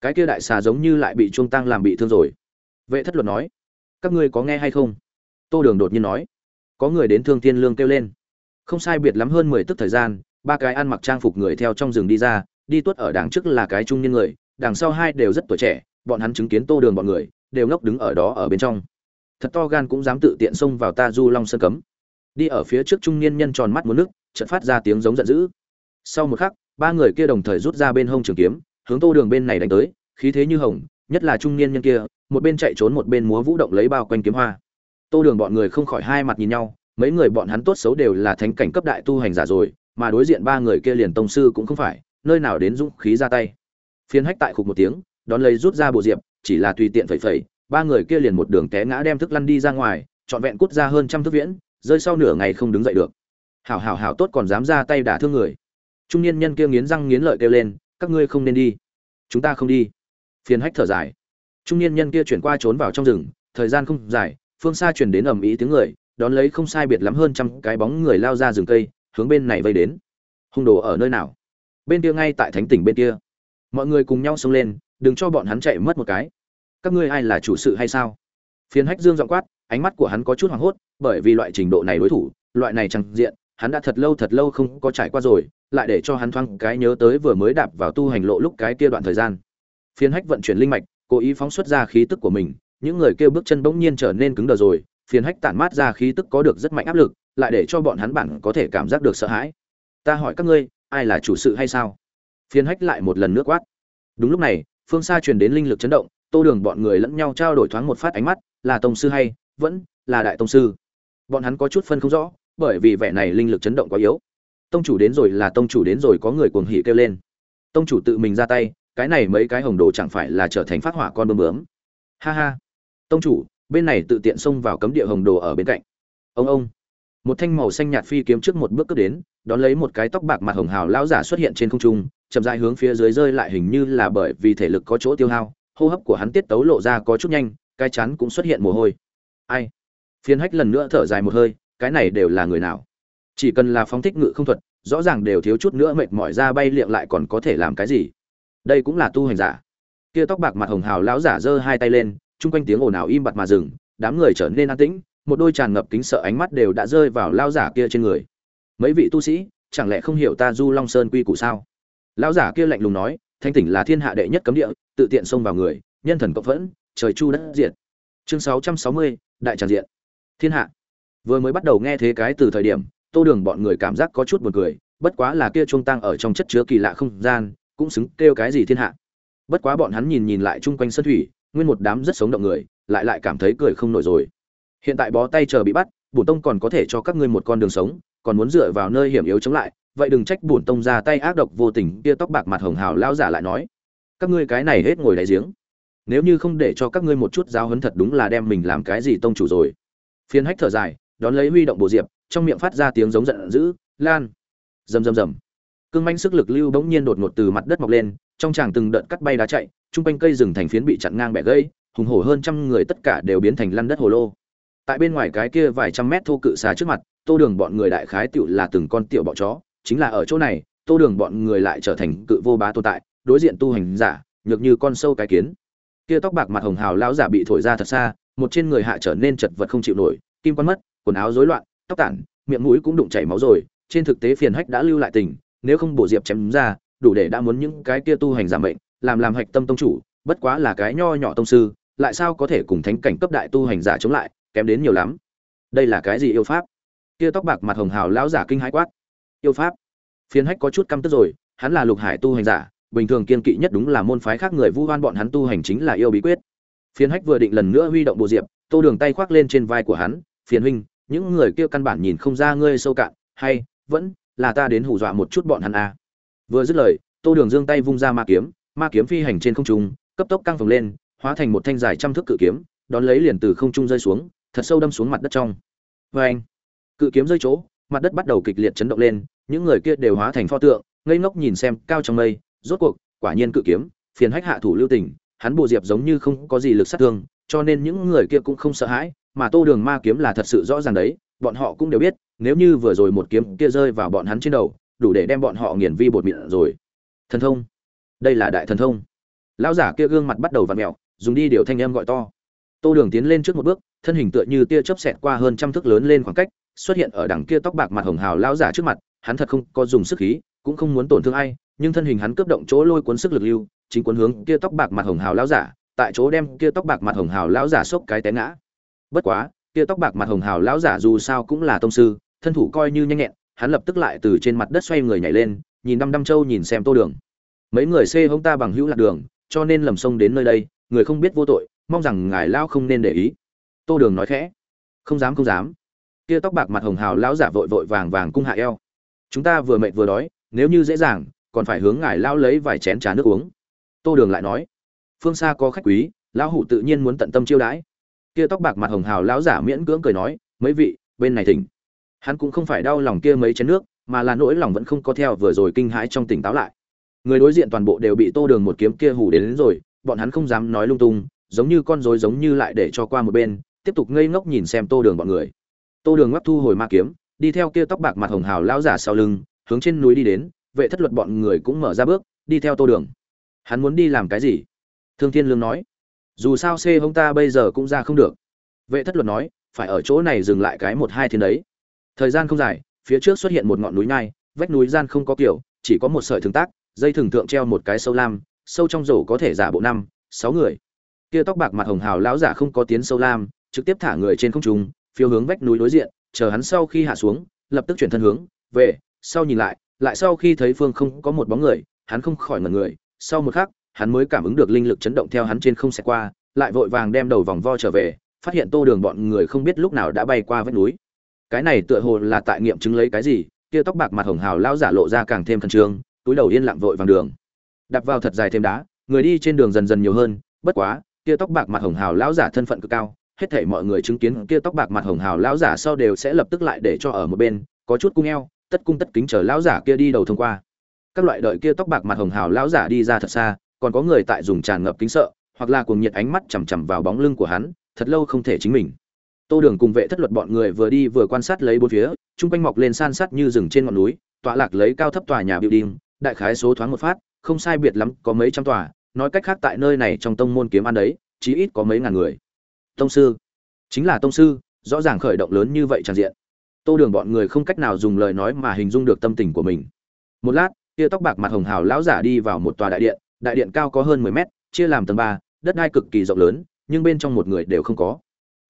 Cái kia đại xà giống như lại bị trung tăng làm bị thương rồi. Vệ thất luật nói, các ngươi có nghe hay không? Tô đường đột nhiên nói, có người đến thương thiên lương kêu lên. Không sai biệt lắm hơn mười tức thời gian, ba cái ăn mặc trang phục người theo trong rừng đi ra, đi tuốt ở đằng trước là cái trung niên người, đằng sau hai đều rất tuổi trẻ bọn hắn chứng kiến tô đường bọn người, đều ngốc đứng ở đó ở bên trong. Thật to gan cũng dám tự tiện xông vào ta du long sơn cấm. Đi ở phía trước trung niên nhân tròn mắt muốn nước, chợt phát ra tiếng giống giận dữ. Sau một khắc, ba người kia đồng thời rút ra bên hông trường kiếm, hướng tô đường bên này đánh tới, khí thế như hồng, nhất là trung niên nhân kia, một bên chạy trốn một bên múa vũ động lấy bao quanh kiếm hoa. Tô đường bọn người không khỏi hai mặt nhìn nhau, mấy người bọn hắn tốt xấu đều là thánh cảnh cấp đại tu hành giả rồi, mà đối diện ba người kia liền tông sư cũng không phải, nơi nào đến dũng khí ra tay. Phiến hách tại khục một tiếng đón lấy rút ra bộ diệp, chỉ là tùy tiện phẩy phẩy, ba người kia liền một đường té ngã đem thức lăn đi ra ngoài, trọn vẹn cút ra hơn trăm thước viễn, rơi sau nửa ngày không đứng dậy được. Hảo hảo hảo tốt còn dám ra tay đả thương người. Trung niên nhân kia nghiến răng nghiến lợi kêu lên, các ngươi không nên đi. Chúng ta không đi. Phiền hách thở dài. Trung niên nhân kia chuyển qua trốn vào trong rừng, thời gian không dài, phương xa chuyển đến ầm ĩ tiếng người, đón lấy không sai biệt lắm hơn trăm cái bóng người lao ra rừng cây, hướng bên này vây đến. Hung đồ ở nơi nào? Bên kia ngay tại thánh tỉnh bên kia. Mọi người cùng nhau xông lên đừng cho bọn hắn chạy mất một cái. Các ngươi ai là chủ sự hay sao? Phiến hách dương giọng quát, ánh mắt của hắn có chút hoảng hốt, bởi vì loại trình độ này đối thủ, loại này chẳng diện, hắn đã thật lâu thật lâu không có trải qua rồi, lại để cho hắn thoáng cái nhớ tới vừa mới đạp vào tu hành lộ lúc cái kia đoạn thời gian. Phiến hách vận chuyển linh mạch, cố ý phóng xuất ra khí tức của mình, những người kêu bước chân bỗng nhiên trở nên cứng đờ rồi Phiến hách tản mát ra khí tức có được rất mạnh áp lực, lại để cho bọn hắn bản có thể cảm giác được sợ hãi. Ta hỏi các ngươi, ai là chủ sự hay sao? Phiến hách lại một lần nước quát. Đúng lúc này phương xa truyền đến linh lực chấn động, tô đường bọn người lẫn nhau trao đổi thoáng một phát ánh mắt, là tông sư hay, vẫn là đại tông sư? Bọn hắn có chút phân không rõ, bởi vì vẻ này linh lực chấn động quá yếu. Tông chủ đến rồi là tông chủ đến rồi có người cuồng hỉ kêu lên. Tông chủ tự mình ra tay, cái này mấy cái hồng đồ chẳng phải là trở thành phát hỏa con bướm bướm. Ha ha. Tông chủ, bên này tự tiện xông vào cấm địa hồng đồ ở bên cạnh. Ông ông. Một thanh màu xanh nhạt phi kiếm trước một bước cướp đến, đón lấy một cái tóc bạc mặt hồng hào lão giả xuất hiện trên không trung chậm rãi hướng phía dưới rơi lại hình như là bởi vì thể lực có chỗ tiêu hao, hô hấp của hắn tiết tấu lộ ra có chút nhanh, cái chắn cũng xuất hiện mồ hôi. Ai? Phiên hách lần nữa thở dài một hơi, cái này đều là người nào? Chỉ cần là phóng thích ngự không thuật, rõ ràng đều thiếu chút nữa mệt mỏi ra bay liệng lại còn có thể làm cái gì? Đây cũng là tu hành giả. Kia tóc bạc mặt hồng hào lão giả giơ hai tay lên, chung quanh tiếng ồn ào im bặt mà dừng, đám người trở nên an tĩnh, một đôi tràn ngập kính sợ ánh mắt đều đã rơi vào lão giả kia trên người. Mấy vị tu sĩ, chẳng lẽ không hiểu ta du long sơn quy củ sao? Lão giả kia lạnh lùng nói thanh tỉnh là thiên hạ đệ nhất cấm địa, tự tiện xông vào người, nhân thần cộng phẫn, trời chu đất diệt. Chương sáu trăm sáu mươi, đại tràng diện. Thiên hạ. Vừa mới bắt đầu nghe thế cái từ thời điểm, tô đường bọn người cảm giác có chút buồn cười, bất quá là kia trung tăng ở trong chất chứa kỳ lạ không gian, cũng xứng kêu cái gì thiên hạ. Bất quá bọn hắn nhìn nhìn lại chung quanh sân thủy, nguyên một đám rất sống động người, lại lại cảm thấy cười không nổi rồi. Hiện tại bó tay chờ bị bắt, bổn tông còn có thể cho các ngươi một con đường sống, còn muốn dựa vào nơi hiểm yếu chống lại vậy đừng trách bổn tông ra tay ác độc vô tình, kia tóc bạc mặt hồng hào lão giả lại nói, các ngươi cái này hết ngồi đáy giếng. Nếu như không để cho các ngươi một chút giáo huấn thật đúng là đem mình làm cái gì tông chủ rồi. Phiên hách thở dài, đón lấy huy động bộ diệp, trong miệng phát ra tiếng giống giận dữ, lan! Rầm rầm rầm. Cương manh sức lực lưu bỗng nhiên đột ngột từ mặt đất mọc lên, trong tràng từng đợt cắt bay đá chạy, chung quanh cây rừng thành phiến bị chặn ngang bẻ gãy, hùng hổ hơn trăm người tất cả đều biến thành lăn đất hồ lô. Tại bên ngoài cái kia vài trăm mét thô cự xà trước mặt, tô đường bọn người đại khái tựu là từng con tiểu bọ chó chính là ở chỗ này, tô đường bọn người lại trở thành cự vô bá tồn tại, đối diện tu hành giả, nhược như con sâu cái kiến. Kia tóc bạc mặt hồng hào lão giả bị thổi ra thật xa, một trên người hạ trở nên chật vật không chịu nổi, kim quan mất, quần áo rối loạn, tóc tản, miệng mũi cũng đụng chảy máu rồi, trên thực tế phiền hách đã lưu lại tình, nếu không bổ diệp chém ra, đủ để đã muốn những cái kia tu hành giảm bệnh làm làm hạch tâm tông chủ, bất quá là cái nho nhỏ tông sư, lại sao có thể cùng thánh cảnh cấp đại tu hành giả chống lại, kém đến nhiều lắm. Đây là cái gì yêu pháp? Kia tóc bạc mặt hồng hào lão giả kinh hãi quát yêu pháp. Phiến hách có chút căm tức rồi, hắn là lục hải tu hành giả, bình thường kiên kỵ nhất đúng là môn phái khác người vu oan bọn hắn tu hành chính là yêu bí quyết. Phiến hách vừa định lần nữa huy động bộ diệp, tô đường tay khoác lên trên vai của hắn, phiền huynh, những người kia căn bản nhìn không ra ngươi sâu cạn, hay, vẫn là ta đến hù dọa một chút bọn hắn à. vừa dứt lời, tô đường giương tay vung ra ma kiếm ma kiếm phi hành trên không trung, cấp tốc căng phồng lên, hóa thành một thanh dài trăm thước cự kiếm, đón lấy liền từ không trung rơi xuống, thật sâu đâm xuống mặt đất trong. Vê anh cự kiếm rơi chỗ mặt đất bắt đầu kịch liệt chấn động lên những người kia đều hóa thành pho tượng ngây ngốc nhìn xem cao trong mây rốt cuộc quả nhiên cự kiếm phiền hách hạ thủ lưu tình hắn bù diệp giống như không có gì lực sát thương cho nên những người kia cũng không sợ hãi mà tô đường ma kiếm là thật sự rõ ràng đấy bọn họ cũng đều biết nếu như vừa rồi một kiếm kia rơi vào bọn hắn trên đầu đủ để đem bọn họ nghiền vi bột mịn rồi. Thần thông. Đây là đại thần thông. Lão giả kia gương mặt bắt đầu vặn mèo, dùng đi điều thanh âm gọi to. Tô đường tiến lên trước một bước thân hình tựa như tia chớp xẹt qua hơn trăm thước lớn lên khoảng cách xuất hiện ở đằng kia tóc bạc mặt hồng hào lão giả trước mặt, hắn thật không có dùng sức khí, cũng không muốn tổn thương ai, nhưng thân hình hắn cướp động chỗ lôi cuốn sức lực lưu, chính cuốn hướng kia tóc bạc mặt hồng hào lão giả, tại chỗ đem kia tóc bạc mặt hồng hào lão giả sốc cái té ngã. Bất quá, kia tóc bạc mặt hồng hào lão giả dù sao cũng là tông sư, thân thủ coi như nhanh nhẹn, hắn lập tức lại từ trên mặt đất xoay người nhảy lên, nhìn đăm đăm châu nhìn xem tô đường. Mấy người xê hông ta bằng hữu lạc đường, cho nên lầm sông đến nơi đây, người không biết vô tội, mong rằng ngài lão không nên để ý. Tô đường nói khẽ. Không dám không dám kia tóc bạc mặt hồng hào lão giả vội vội vàng vàng cung hạ eo. Chúng ta vừa mệt vừa đói nếu như dễ dàng còn phải hướng ngài lão lấy vài chén trà nước uống. Tô đường lại nói phương xa có khách quý lão hủ tự nhiên muốn tận tâm chiêu đãi. Kia tóc bạc mặt hồng hào lão giả miễn cưỡng cười nói mấy vị bên này thỉnh. Hắn cũng không phải đau lòng kia mấy chén nước mà là nỗi lòng vẫn không có theo vừa rồi kinh hãi trong tỉnh táo lại. Người đối diện toàn bộ đều bị tô đường một kiếm kia hủ đến, đến rồi bọn hắn không dám nói lung tung giống như con rối giống như lại để cho qua một bên tiếp tục ngây ngốc nhìn xem tô đường bọn người tô đường ngoắc thu hồi ma kiếm, đi theo kia tóc bạc mặt hồng hào lão giả sau lưng, hướng trên núi đi đến, vệ thất luật bọn người cũng mở ra bước, đi theo tô đường. Hắn muốn đi làm cái gì? Thương thiên lương nói. Dù sao c hông ta bây giờ cũng ra không được. Vệ thất luật nói, phải ở chỗ này dừng lại cái một hai thiên đấy. Thời gian không dài, phía trước xuất hiện một ngọn núi nhai, vách núi gian không có kiểu, chỉ có một sợi thường tác, dây thường thượng treo một cái sâu lam, sâu trong rổ có thể giả bộ năm, sáu người. Kia tóc bạc mặt hồng hào lão giả không có tiến sâu lam, trực tiếp thả người trên không trung phiêu hướng vách núi đối diện, chờ hắn sau khi hạ xuống, lập tức chuyển thân hướng về, sau nhìn lại lại sau khi thấy phương không có một bóng người, hắn không khỏi ngẩn người, sau một khắc, hắn mới cảm ứng được linh lực chấn động theo hắn trên không xẹt qua, lại vội vàng đem đầu vòng vo trở về, phát hiện tô đường bọn người không biết lúc nào đã bay qua vách núi. Cái này tựa hồ là tại nghiệm chứng lấy cái gì, kia tóc bạc mặt hồng hào lão giả lộ ra càng thêm thần trương, túi đầu yên lặng vội vàng đường. Đạp vào thật dài thêm đá, người đi trên đường dần dần nhiều hơn, bất quá, kia tóc bạc mặt hồng hào lão giả thân phận cực cao hết thảy mọi người chứng kiến kia tóc bạc mặt hồng hào lão giả sau đều sẽ lập tức lại để cho ở một bên, có chút cung eo, tất cung tất kính chờ lão giả kia đi đầu thông qua. Các loại đợi kia tóc bạc mặt hồng hào lão giả đi ra thật xa, còn có người tại dùng tràn ngập kính sợ, hoặc là cuồng nhiệt ánh mắt chằm chằm vào bóng lưng của hắn, thật lâu không thể chính mình. Tô đường cùng vệ thất luật bọn người vừa đi vừa quan sát lấy bốn phía trung quanh mọc lên san sát như rừng trên ngọn núi, tọa lạc lấy cao thấp tòa nhà building, đại khái số thoáng một phát, không sai biệt lắm có mấy trăm tòa, nói cách khác tại nơi này trong tông môn kiếm ăn đấy, chí ít có mấy ngàn người tông sư. Chính là tông sư, rõ ràng khởi động lớn như vậy tràn diện. Tô đường bọn người không cách nào dùng lời nói mà hình dung được tâm tình của mình. Một lát kia tóc bạc mặt hồng hào lão giả đi vào một tòa đại điện đại điện cao có hơn mười mét, chia làm tầng ba, đất đai cực kỳ rộng lớn, nhưng bên trong một người đều không có.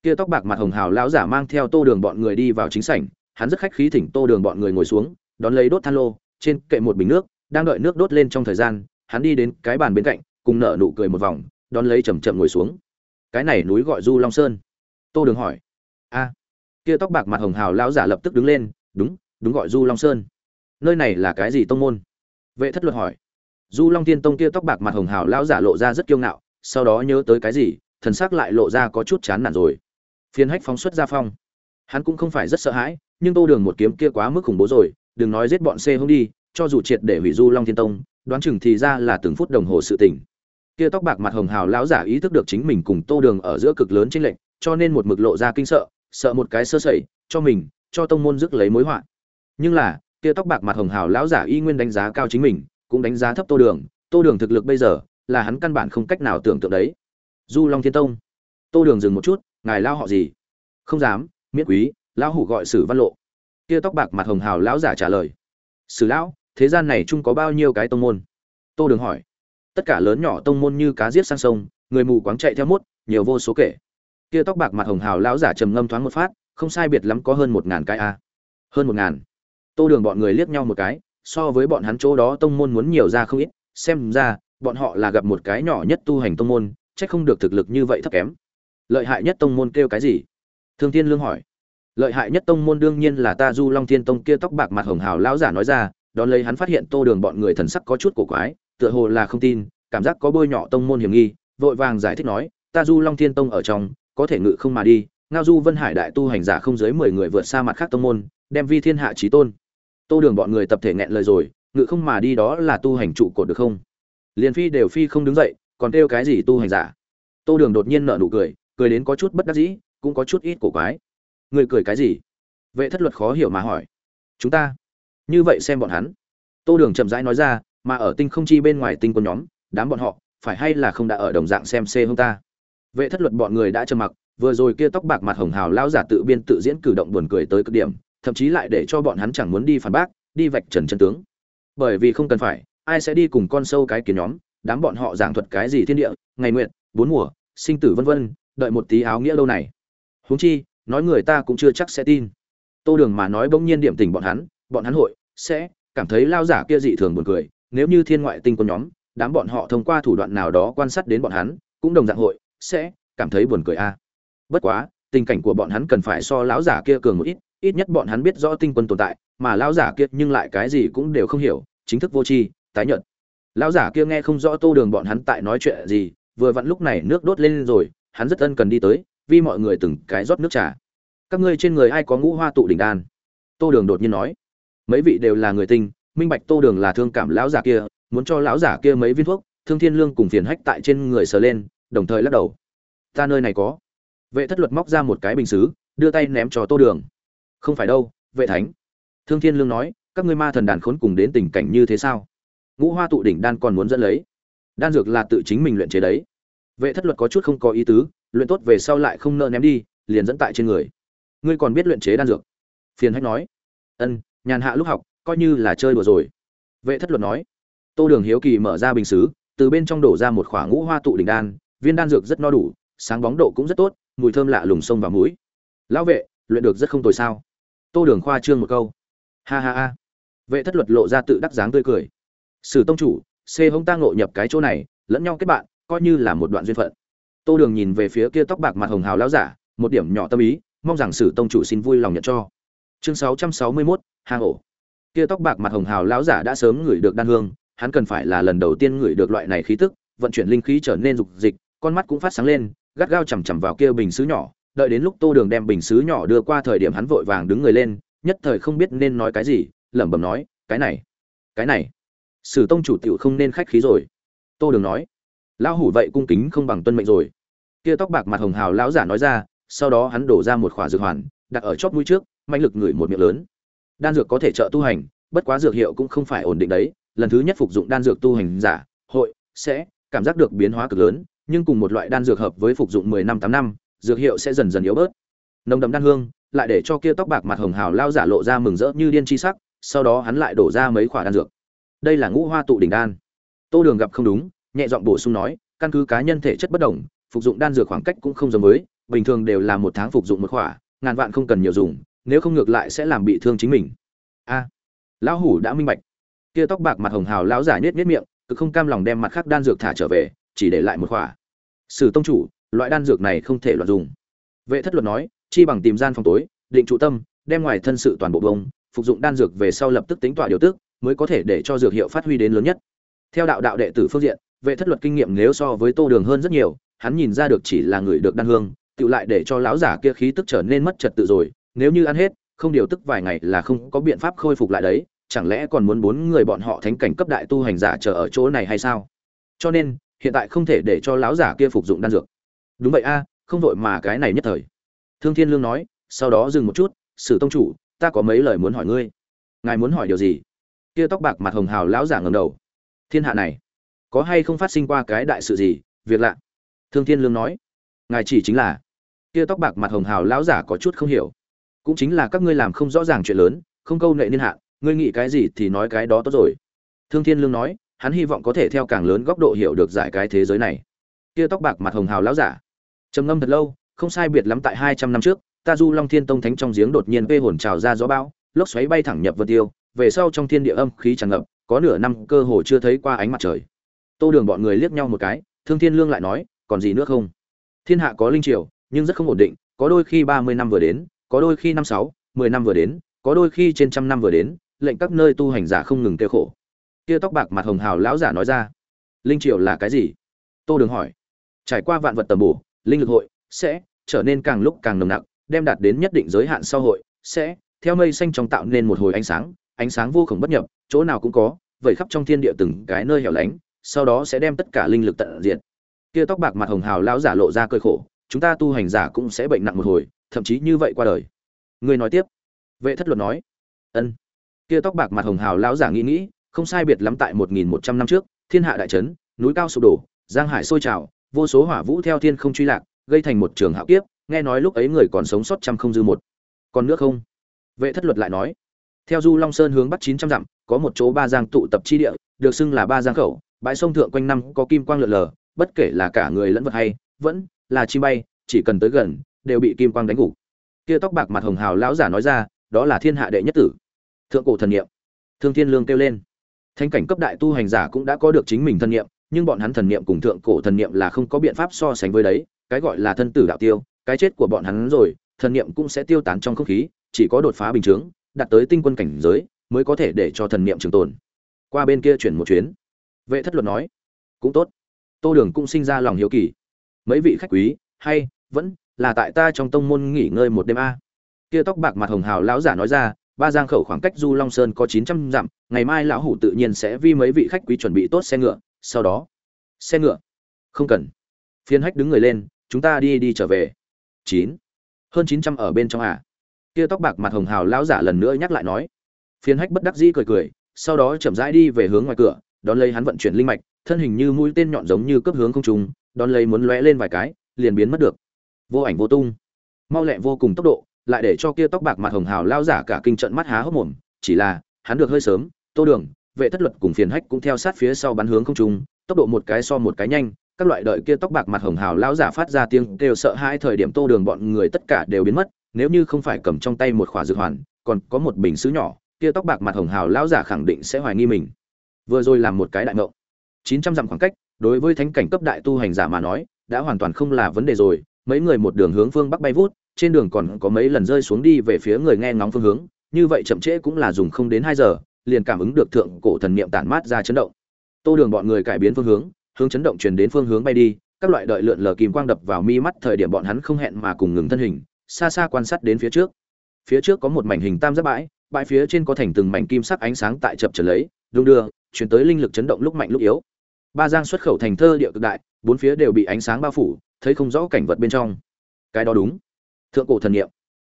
Kia tóc bạc mặt hồng hào lão giả mang theo tô đường bọn người đi vào chính sảnh, hắn rất khách khí thỉnh tô đường bọn người ngồi xuống, đón lấy đốt than lô, trên kệ một bình nước, đang đợi nước đốt lên trong thời gian, hắn đi đến cái bàn bên cạnh, cùng nợ nụ cười một vòng, đón lấy chầm chậm ngồi xuống cái này núi gọi du long sơn tô đường hỏi a kia tóc bạc mặt hồng hào lão giả lập tức đứng lên đúng đúng gọi du long sơn nơi này là cái gì tông môn vệ thất luật hỏi du long tiên tông kia tóc bạc mặt hồng hào lão giả lộ ra rất kiêu ngạo sau đó nhớ tới cái gì thần sắc lại lộ ra có chút chán nản rồi phiên hách phóng xuất ra phong hắn cũng không phải rất sợ hãi nhưng tô đường một kiếm kia quá mức khủng bố rồi đừng nói giết bọn c hông đi cho dù triệt để hủy du long thiên tông đoán chừng thì ra là từng phút đồng hồ sự tỉnh kia tóc bạc mặt hồng hào lão giả ý thức được chính mình cùng tô đường ở giữa cực lớn chênh lệnh cho nên một mực lộ ra kinh sợ sợ một cái sơ sẩy, cho mình, cho tông môn rước lấy mối họa. Nhưng là, kia tóc bạc mặt hồng hào lão giả y nguyên đánh giá cao chính mình, cũng đánh giá thấp tô đường tô đường thực lực bây giờ, là hắn căn bản không cách nào tưởng tượng đấy. Du long thiên tông. Tô đường dừng một chút, ngài lao họ gì? Không dám, miễn quý, lão hủ gọi sử văn lộ. Kia tóc bạc mặt hồng hào lão giả trả lời, sử lão, thế gian này chung có bao nhiêu cái tông môn? Tô đường hỏi tất cả lớn nhỏ tông môn như cá giết sang sông, người mù quáng chạy theo mốt, nhiều vô số kể. Kia tóc bạc mặt hồng hào lão giả trầm ngâm thoáng một phát, không sai biệt lắm có hơn một ngàn cái a. À. hơn một ngàn. Tô đường bọn người liếc nhau một cái, so với bọn hắn chỗ đó tông môn muốn nhiều ra không ít, xem ra, bọn họ là gặp một cái nhỏ nhất tu hành tông môn trách không được thực lực như vậy thấp kém. Lợi hại nhất tông môn kêu cái gì? Thương thiên lương hỏi. Lợi hại nhất tông môn đương nhiên là ta du long thiên tông kia tóc bạc mặt hồng hào lão giả nói ra, đón lấy hắn phát hiện tô đường bọn người thần sắc có chút cổ quái tựa hồ là không tin, cảm giác có bôi nhỏ tông môn hiểm nghi, vội vàng giải thích nói, ta du long thiên tông ở trong, có thể ngự không mà đi, ngao du vân hải đại tu hành giả không dưới mười người vượt xa mặt khác tông môn, đem vi thiên hạ trí tôn. Tô đường bọn người tập thể nghẹn lời rồi, ngự không mà đi đó là tu hành trụ cột được không? Liền phi đều phi không đứng dậy, còn kêu cái gì tu hành giả? Tô đường đột nhiên nở nụ cười cười đến có chút bất đắc dĩ, cũng có chút ít cổ quái. Người cười cái gì? Vệ thất luật khó hiểu mà hỏi. Chúng ta. Như vậy xem bọn hắn. Tô đường chậm rãi nói ra mà ở tinh không chi bên ngoài tinh quân nhóm, đám bọn họ, phải hay là không đã ở đồng dạng xem xê hông ta? Vệ thất luật bọn người đã trầm mặc, vừa rồi kia tóc bạc mặt hồng hào lão giả tự biên tự diễn cử động buồn cười tới cực điểm, thậm chí lại để cho bọn hắn chẳng muốn đi phản bác, đi vạch trần chân tướng. Bởi vì không cần phải, ai sẽ đi cùng con sâu cái kiến nhóm, đám bọn họ giảng thuật cái gì thiên địa, ngày nguyện bốn mùa, sinh tử vân vân, đợi một tí áo nghĩa lâu này. Huống chi, nói người ta cũng chưa chắc sẽ tin. Tô đường mà nói bỗng nhiên điểm tình bọn hắn bọn hắn hội, sẽ cảm thấy lao giả kia dị thường buồn cười nếu như thiên ngoại tinh quân nhóm, đám bọn họ thông qua thủ đoạn nào đó quan sát đến bọn hắn, cũng đồng dạng hội, sẽ cảm thấy buồn cười a. Bất quá, tình cảnh của bọn hắn cần phải so lão giả kia cường một ít ít nhất bọn hắn biết rõ tinh quân tồn tại, mà lão giả kia nhưng lại cái gì cũng đều không hiểu, chính thức vô tri, tái nhợt. Lão giả kia nghe không rõ tô đường bọn hắn tại nói chuyện gì, vừa vặn lúc này nước đốt lên rồi, hắn rất ân cần đi tới, vì mọi người từng cái rót nước trà. Các ngươi trên người ai có ngũ hoa tụ đỉnh đan? Tô đường đột nhiên nói. Mấy vị đều là người tinh minh bạch tô đường là thương cảm lão giả kia, muốn cho lão giả kia mấy viên thuốc, thương thiên lương cùng phiền hách tại trên người sờ lên, đồng thời lắc đầu. Ta nơi này có. Vệ thất luật móc ra một cái bình xứ, đưa tay ném cho tô đường. Không phải đâu, vệ thánh. Thương thiên lương nói, các ngươi ma thần đàn khốn cùng đến tình cảnh như thế sao? Ngũ hoa tụ đỉnh đan còn muốn dẫn lấy. Đan dược là tự chính mình luyện chế đấy. Vệ thất luật có chút không có ý tứ, luyện tốt về sau lại không nợ ném đi, liền dẫn tại trên người. Ngươi còn biết luyện chế đan dược? Phiền hách nói. Ân, nhàn hạ lúc học coi như là chơi đùa rồi. Vệ thất luật nói, tô đường hiếu kỳ mở ra bình xứ, từ bên trong đổ ra một khoảng ngũ hoa tụ đỉnh đan, viên đan dược rất no đủ, sáng bóng độ cũng rất tốt, mùi thơm lạ lùng sông vào mũi. Lão vệ, luyện được rất không tồi sao? Tô đường khoa trương một câu. Ha ha ha. Vệ thất luật lộ ra tự đắc dáng tươi cười. Sử tông chủ xê hông ta ngộ nhập cái chỗ này, lẫn nhau kết bạn, coi như là một đoạn duyên phận. Tô đường nhìn về phía kia tóc bạc mặt hồng hào lão giả, một điểm nhỏ tâm ý, mong rằng sử tông chủ xin vui lòng nhận cho. Chương sáu trăm sáu mươi mốt hang ổ kia tóc bạc mặt hồng hào lão giả đã sớm ngửi được đan hương, hắn cần phải là lần đầu tiên ngửi được loại này khí tức, vận chuyển linh khí trở nên dục dịch, con mắt cũng phát sáng lên, gắt gao chằm chằm vào kia bình sứ nhỏ. Đợi đến lúc tô đường đem bình sứ nhỏ đưa qua thời điểm hắn vội vàng đứng người lên, nhất thời không biết nên nói cái gì, lẩm bẩm nói, cái này cái này, sử tông chủ tiểu không nên khách khí rồi. Tô đường nói, lão hủ vậy cung kính không bằng tuân mệnh rồi. Kia tóc bạc mặt hồng hào lão giả nói ra, sau đó hắn đổ ra một khỏa dược hoàn, đặt ở chóp mũi trước mạnh lực ngửi một miệng lớn đan dược có thể trợ tu hành bất quá dược hiệu cũng không phải ổn định đấy lần thứ nhất phục dụng đan dược tu hành giả hội sẽ cảm giác được biến hóa cực lớn nhưng cùng một loại đan dược hợp với phục dụng 10 năm 8 năm, dược hiệu sẽ dần dần yếu bớt. Nồng đậm đan hương, lại để cho kia tóc bạc mặt hồng hào lao giả lộ ra mừng rỡ như điên chi sắc, sau đó hắn lại đổ ra mấy quả đan dược. Đây là ngũ hoa tụ đỉnh đan. Tô Đường gặp không đúng, nhẹ giọng bổ sung nói, căn cứ cá nhân thể chất bất đồng, phục dụng đan dược khoảng cách cũng không giống với, bình thường đều là một tháng phục dụng một quả, ngàn vạn không cần nhiều dùng, nếu không ngược lại sẽ làm bị thương chính mình. A, lão hủ đã minh bạch. Kia tóc bạc mặt hồng hào lão giả nhếch nhếch miệng, cứ không cam lòng đem mặt khác đan dược thả trở về, chỉ để lại một khỏa sử tông chủ loại đan dược này không thể loạn dùng vệ thất luật nói chi bằng tìm gian phòng tối định trụ tâm đem ngoài thân sự toàn bộ bông phục dụng đan dược về sau lập tức tính tỏa điều tức mới có thể để cho dược hiệu phát huy đến lớn nhất theo đạo đạo đệ tử phương diện vệ thất luật kinh nghiệm nếu so với tô đường hơn rất nhiều hắn nhìn ra được chỉ là người được đan hương tự lại để cho lão giả kia khí tức trở nên mất trật tự rồi nếu như ăn hết, không điều tức vài ngày là không có biện pháp khôi phục lại đấy, chẳng lẽ còn muốn bốn người bọn họ thánh cảnh cấp đại tu hành giả chờ ở chỗ này hay sao? Cho nên, hiện tại không thể để cho lão giả kia phục dụng đan dược. Đúng vậy a, không vội mà cái này nhất thời. Thương thiên lương nói, sau đó dừng một chút, sử tông chủ, ta có mấy lời muốn hỏi ngươi. Ngài muốn hỏi điều gì? Kia tóc bạc mặt hồng hào lão giả ngẩng đầu. Thiên hạ này, có hay không phát sinh qua cái đại sự gì? Việc lạ. Thương thiên lương nói. Ngài chỉ chính là. Kia tóc bạc mặt hồng hào lão giả có chút không hiểu cũng chính là các ngươi làm không rõ ràng chuyện lớn, không câu nệ niên hạ ngươi nghĩ cái gì thì nói cái đó tốt rồi. Thương thiên lương nói, hắn hy vọng có thể theo càng lớn góc độ hiểu được giải cái thế giới này. Kia tóc bạc mặt hồng hào lão giả. Trầm ngâm thật lâu, không sai biệt lắm tại hai trăm năm trước, ta du long thiên tông thánh trong giếng đột nhiên vê hồn trào ra gió bão, lốc xoáy bay thẳng nhập vân tiêu, về sau trong thiên địa âm khí tràn ngập, có nửa năm cơ hồ chưa thấy qua ánh mặt trời. Tô đường bọn người liếc nhau một cái, thương thiên lương lại nói, còn gì nữa không? Thiên hạ có linh triều, nhưng rất không ổn định, có đôi khi ba mươi năm vừa đến có đôi khi năm sáu, mười năm vừa đến, có đôi khi trên trăm năm vừa đến, lệnh các nơi tu hành giả không ngừng kêu khổ. Kia tóc bạc mặt hồng hào lão giả nói ra, linh triệu là cái gì? Tô đường hỏi. Trải qua vạn vật tầm bổ, linh lực hội sẽ trở nên càng lúc càng nồng nặc, đem đạt đến nhất định giới hạn sau hội sẽ theo mây xanh trong tạo nên một hồi ánh sáng ánh sáng vô cùng bất nhập, chỗ nào cũng có vậy khắp trong thiên địa từng cái nơi hẻo lánh, sau đó sẽ đem tất cả linh lực tận diệt. Kia tóc bạc mặt hồng hào lão giả lộ ra cơi khổ, chúng ta tu hành giả cũng sẽ bệnh nặng một hồi thậm chí như vậy qua đời. Ngươi nói tiếp. Vệ thất luật nói. Ân. Kia tóc bạc mặt hồng hào lão giả nghĩ nghĩ, không sai biệt lắm tại một nghìn một trăm năm trước, thiên hạ đại trấn, núi cao sụp đổ, giang hải sôi trào, vô số hỏa vũ theo thiên không truy lạc, gây thành một trường hạo kiếp, nghe nói lúc ấy người còn sống sót trăm không dư một. Còn nước không? Vệ thất luật lại nói. Theo du long sơn hướng bắc chín trăm dặm, có một chỗ ba giang tụ tập chi địa, được xưng là ba giang khẩu, bãi sông thượng quanh năm có kim quang lượn lờ, bất kể là cả người lẫn vật hay, vẫn là chim bay, chỉ cần tới gần đều bị kim quang đánh gục. Kia tóc bạc mặt hồng hào lão giả nói ra, đó là thiên hạ đệ nhất tử. Thượng cổ thần niệm. Thương thiên lương kêu lên. Thanh cảnh cấp đại tu hành giả cũng đã có được chính mình thần niệm, nhưng bọn hắn thần niệm cùng thượng cổ thần niệm là không có biện pháp so sánh với đấy, cái gọi là thân tử đạo tiêu, cái chết của bọn hắn rồi, thần niệm cũng sẽ tiêu tán trong không khí, chỉ có đột phá bình chướng, đạt tới tinh quân cảnh giới, mới có thể để cho thần niệm trường tồn. Qua bên kia chuyển một chuyến. Vệ thất luật nói, cũng tốt. Tô đường cũng sinh ra lòng hiếu kỳ. Mấy vị khách quý, hay, vẫn là tại ta trong tông môn nghỉ ngơi một đêm a. Kia tóc bạc mặt hồng hào lão giả nói ra, ba giang khẩu khoảng cách du long sơn có chín trăm dặm, ngày mai lão hủ tự nhiên sẽ vi mấy vị khách quý chuẩn bị tốt xe ngựa, sau đó, xe ngựa. Không cần. Phiên hách đứng người lên, chúng ta đi đi trở về. Chín. Hơn chín trăm ở bên trong à. Kia tóc bạc mặt hồng hào lão giả lần nữa nhắc lại nói. Phiên hách bất đắc dĩ cười cười, sau đó chậm rãi đi về hướng ngoài cửa, đón lấy hắn vận chuyển linh mạch, thân hình như mũi tên nhọn giống như cấp hướng không trùng đón lấy muốn lóe lên vài cái, liền biến mất được vô ảnh vô tung. Mau lẹ vô cùng tốc độ, lại để cho kia tóc bạc mặt hồng hào lao giả cả kinh trận mắt há hốc mồm, chỉ là, hắn được hơi sớm, tô đường, vệ thất luật cùng phiền hách cũng theo sát phía sau bắn hướng không trung, tốc độ một cái so một cái nhanh, các loại đợi kia tóc bạc mặt hồng hào lao giả phát ra tiếng kêu sợ hai thời điểm tô đường bọn người tất cả đều biến mất, nếu như không phải cầm trong tay một khỏa dược hoàn, còn có một bình xứ nhỏ, kia tóc bạc mặt hồng hào lao giả khẳng định sẽ hoài nghi mình. Vừa rồi làm một cái đại ngộ. Chín trăm dặm khoảng cách, đối với thánh cảnh cấp đại tu hành giả mà nói, đã hoàn toàn không là vấn đề rồi mấy người một đường hướng phương bắc bay vút, trên đường còn có mấy lần rơi xuống đi về phía người nghe ngóng phương hướng, như vậy chậm trễ cũng là dùng không đến hai giờ, liền cảm ứng được thượng cổ thần niệm tản mát ra chấn động. Tô đường bọn người cải biến phương hướng hướng chấn động truyền đến phương hướng bay đi, các loại đợi lượn lờ kìm quang đập vào mi mắt thời điểm bọn hắn không hẹn mà cùng ngừng thân hình, xa xa quan sát đến phía trước. Phía trước có một mảnh hình tam giác bãi bãi phía trên có thành từng mảnh kim sắc ánh sáng tại chập trở lấy, đung đưa, chuyển tới linh lực chấn động lúc mạnh lúc yếu. Ba giang xuất khẩu thành thơ địa cực đại, bốn phía đều bị ánh sáng bao phủ thấy không rõ cảnh vật bên trong. Cái đó đúng. Thượng cổ thần niệm.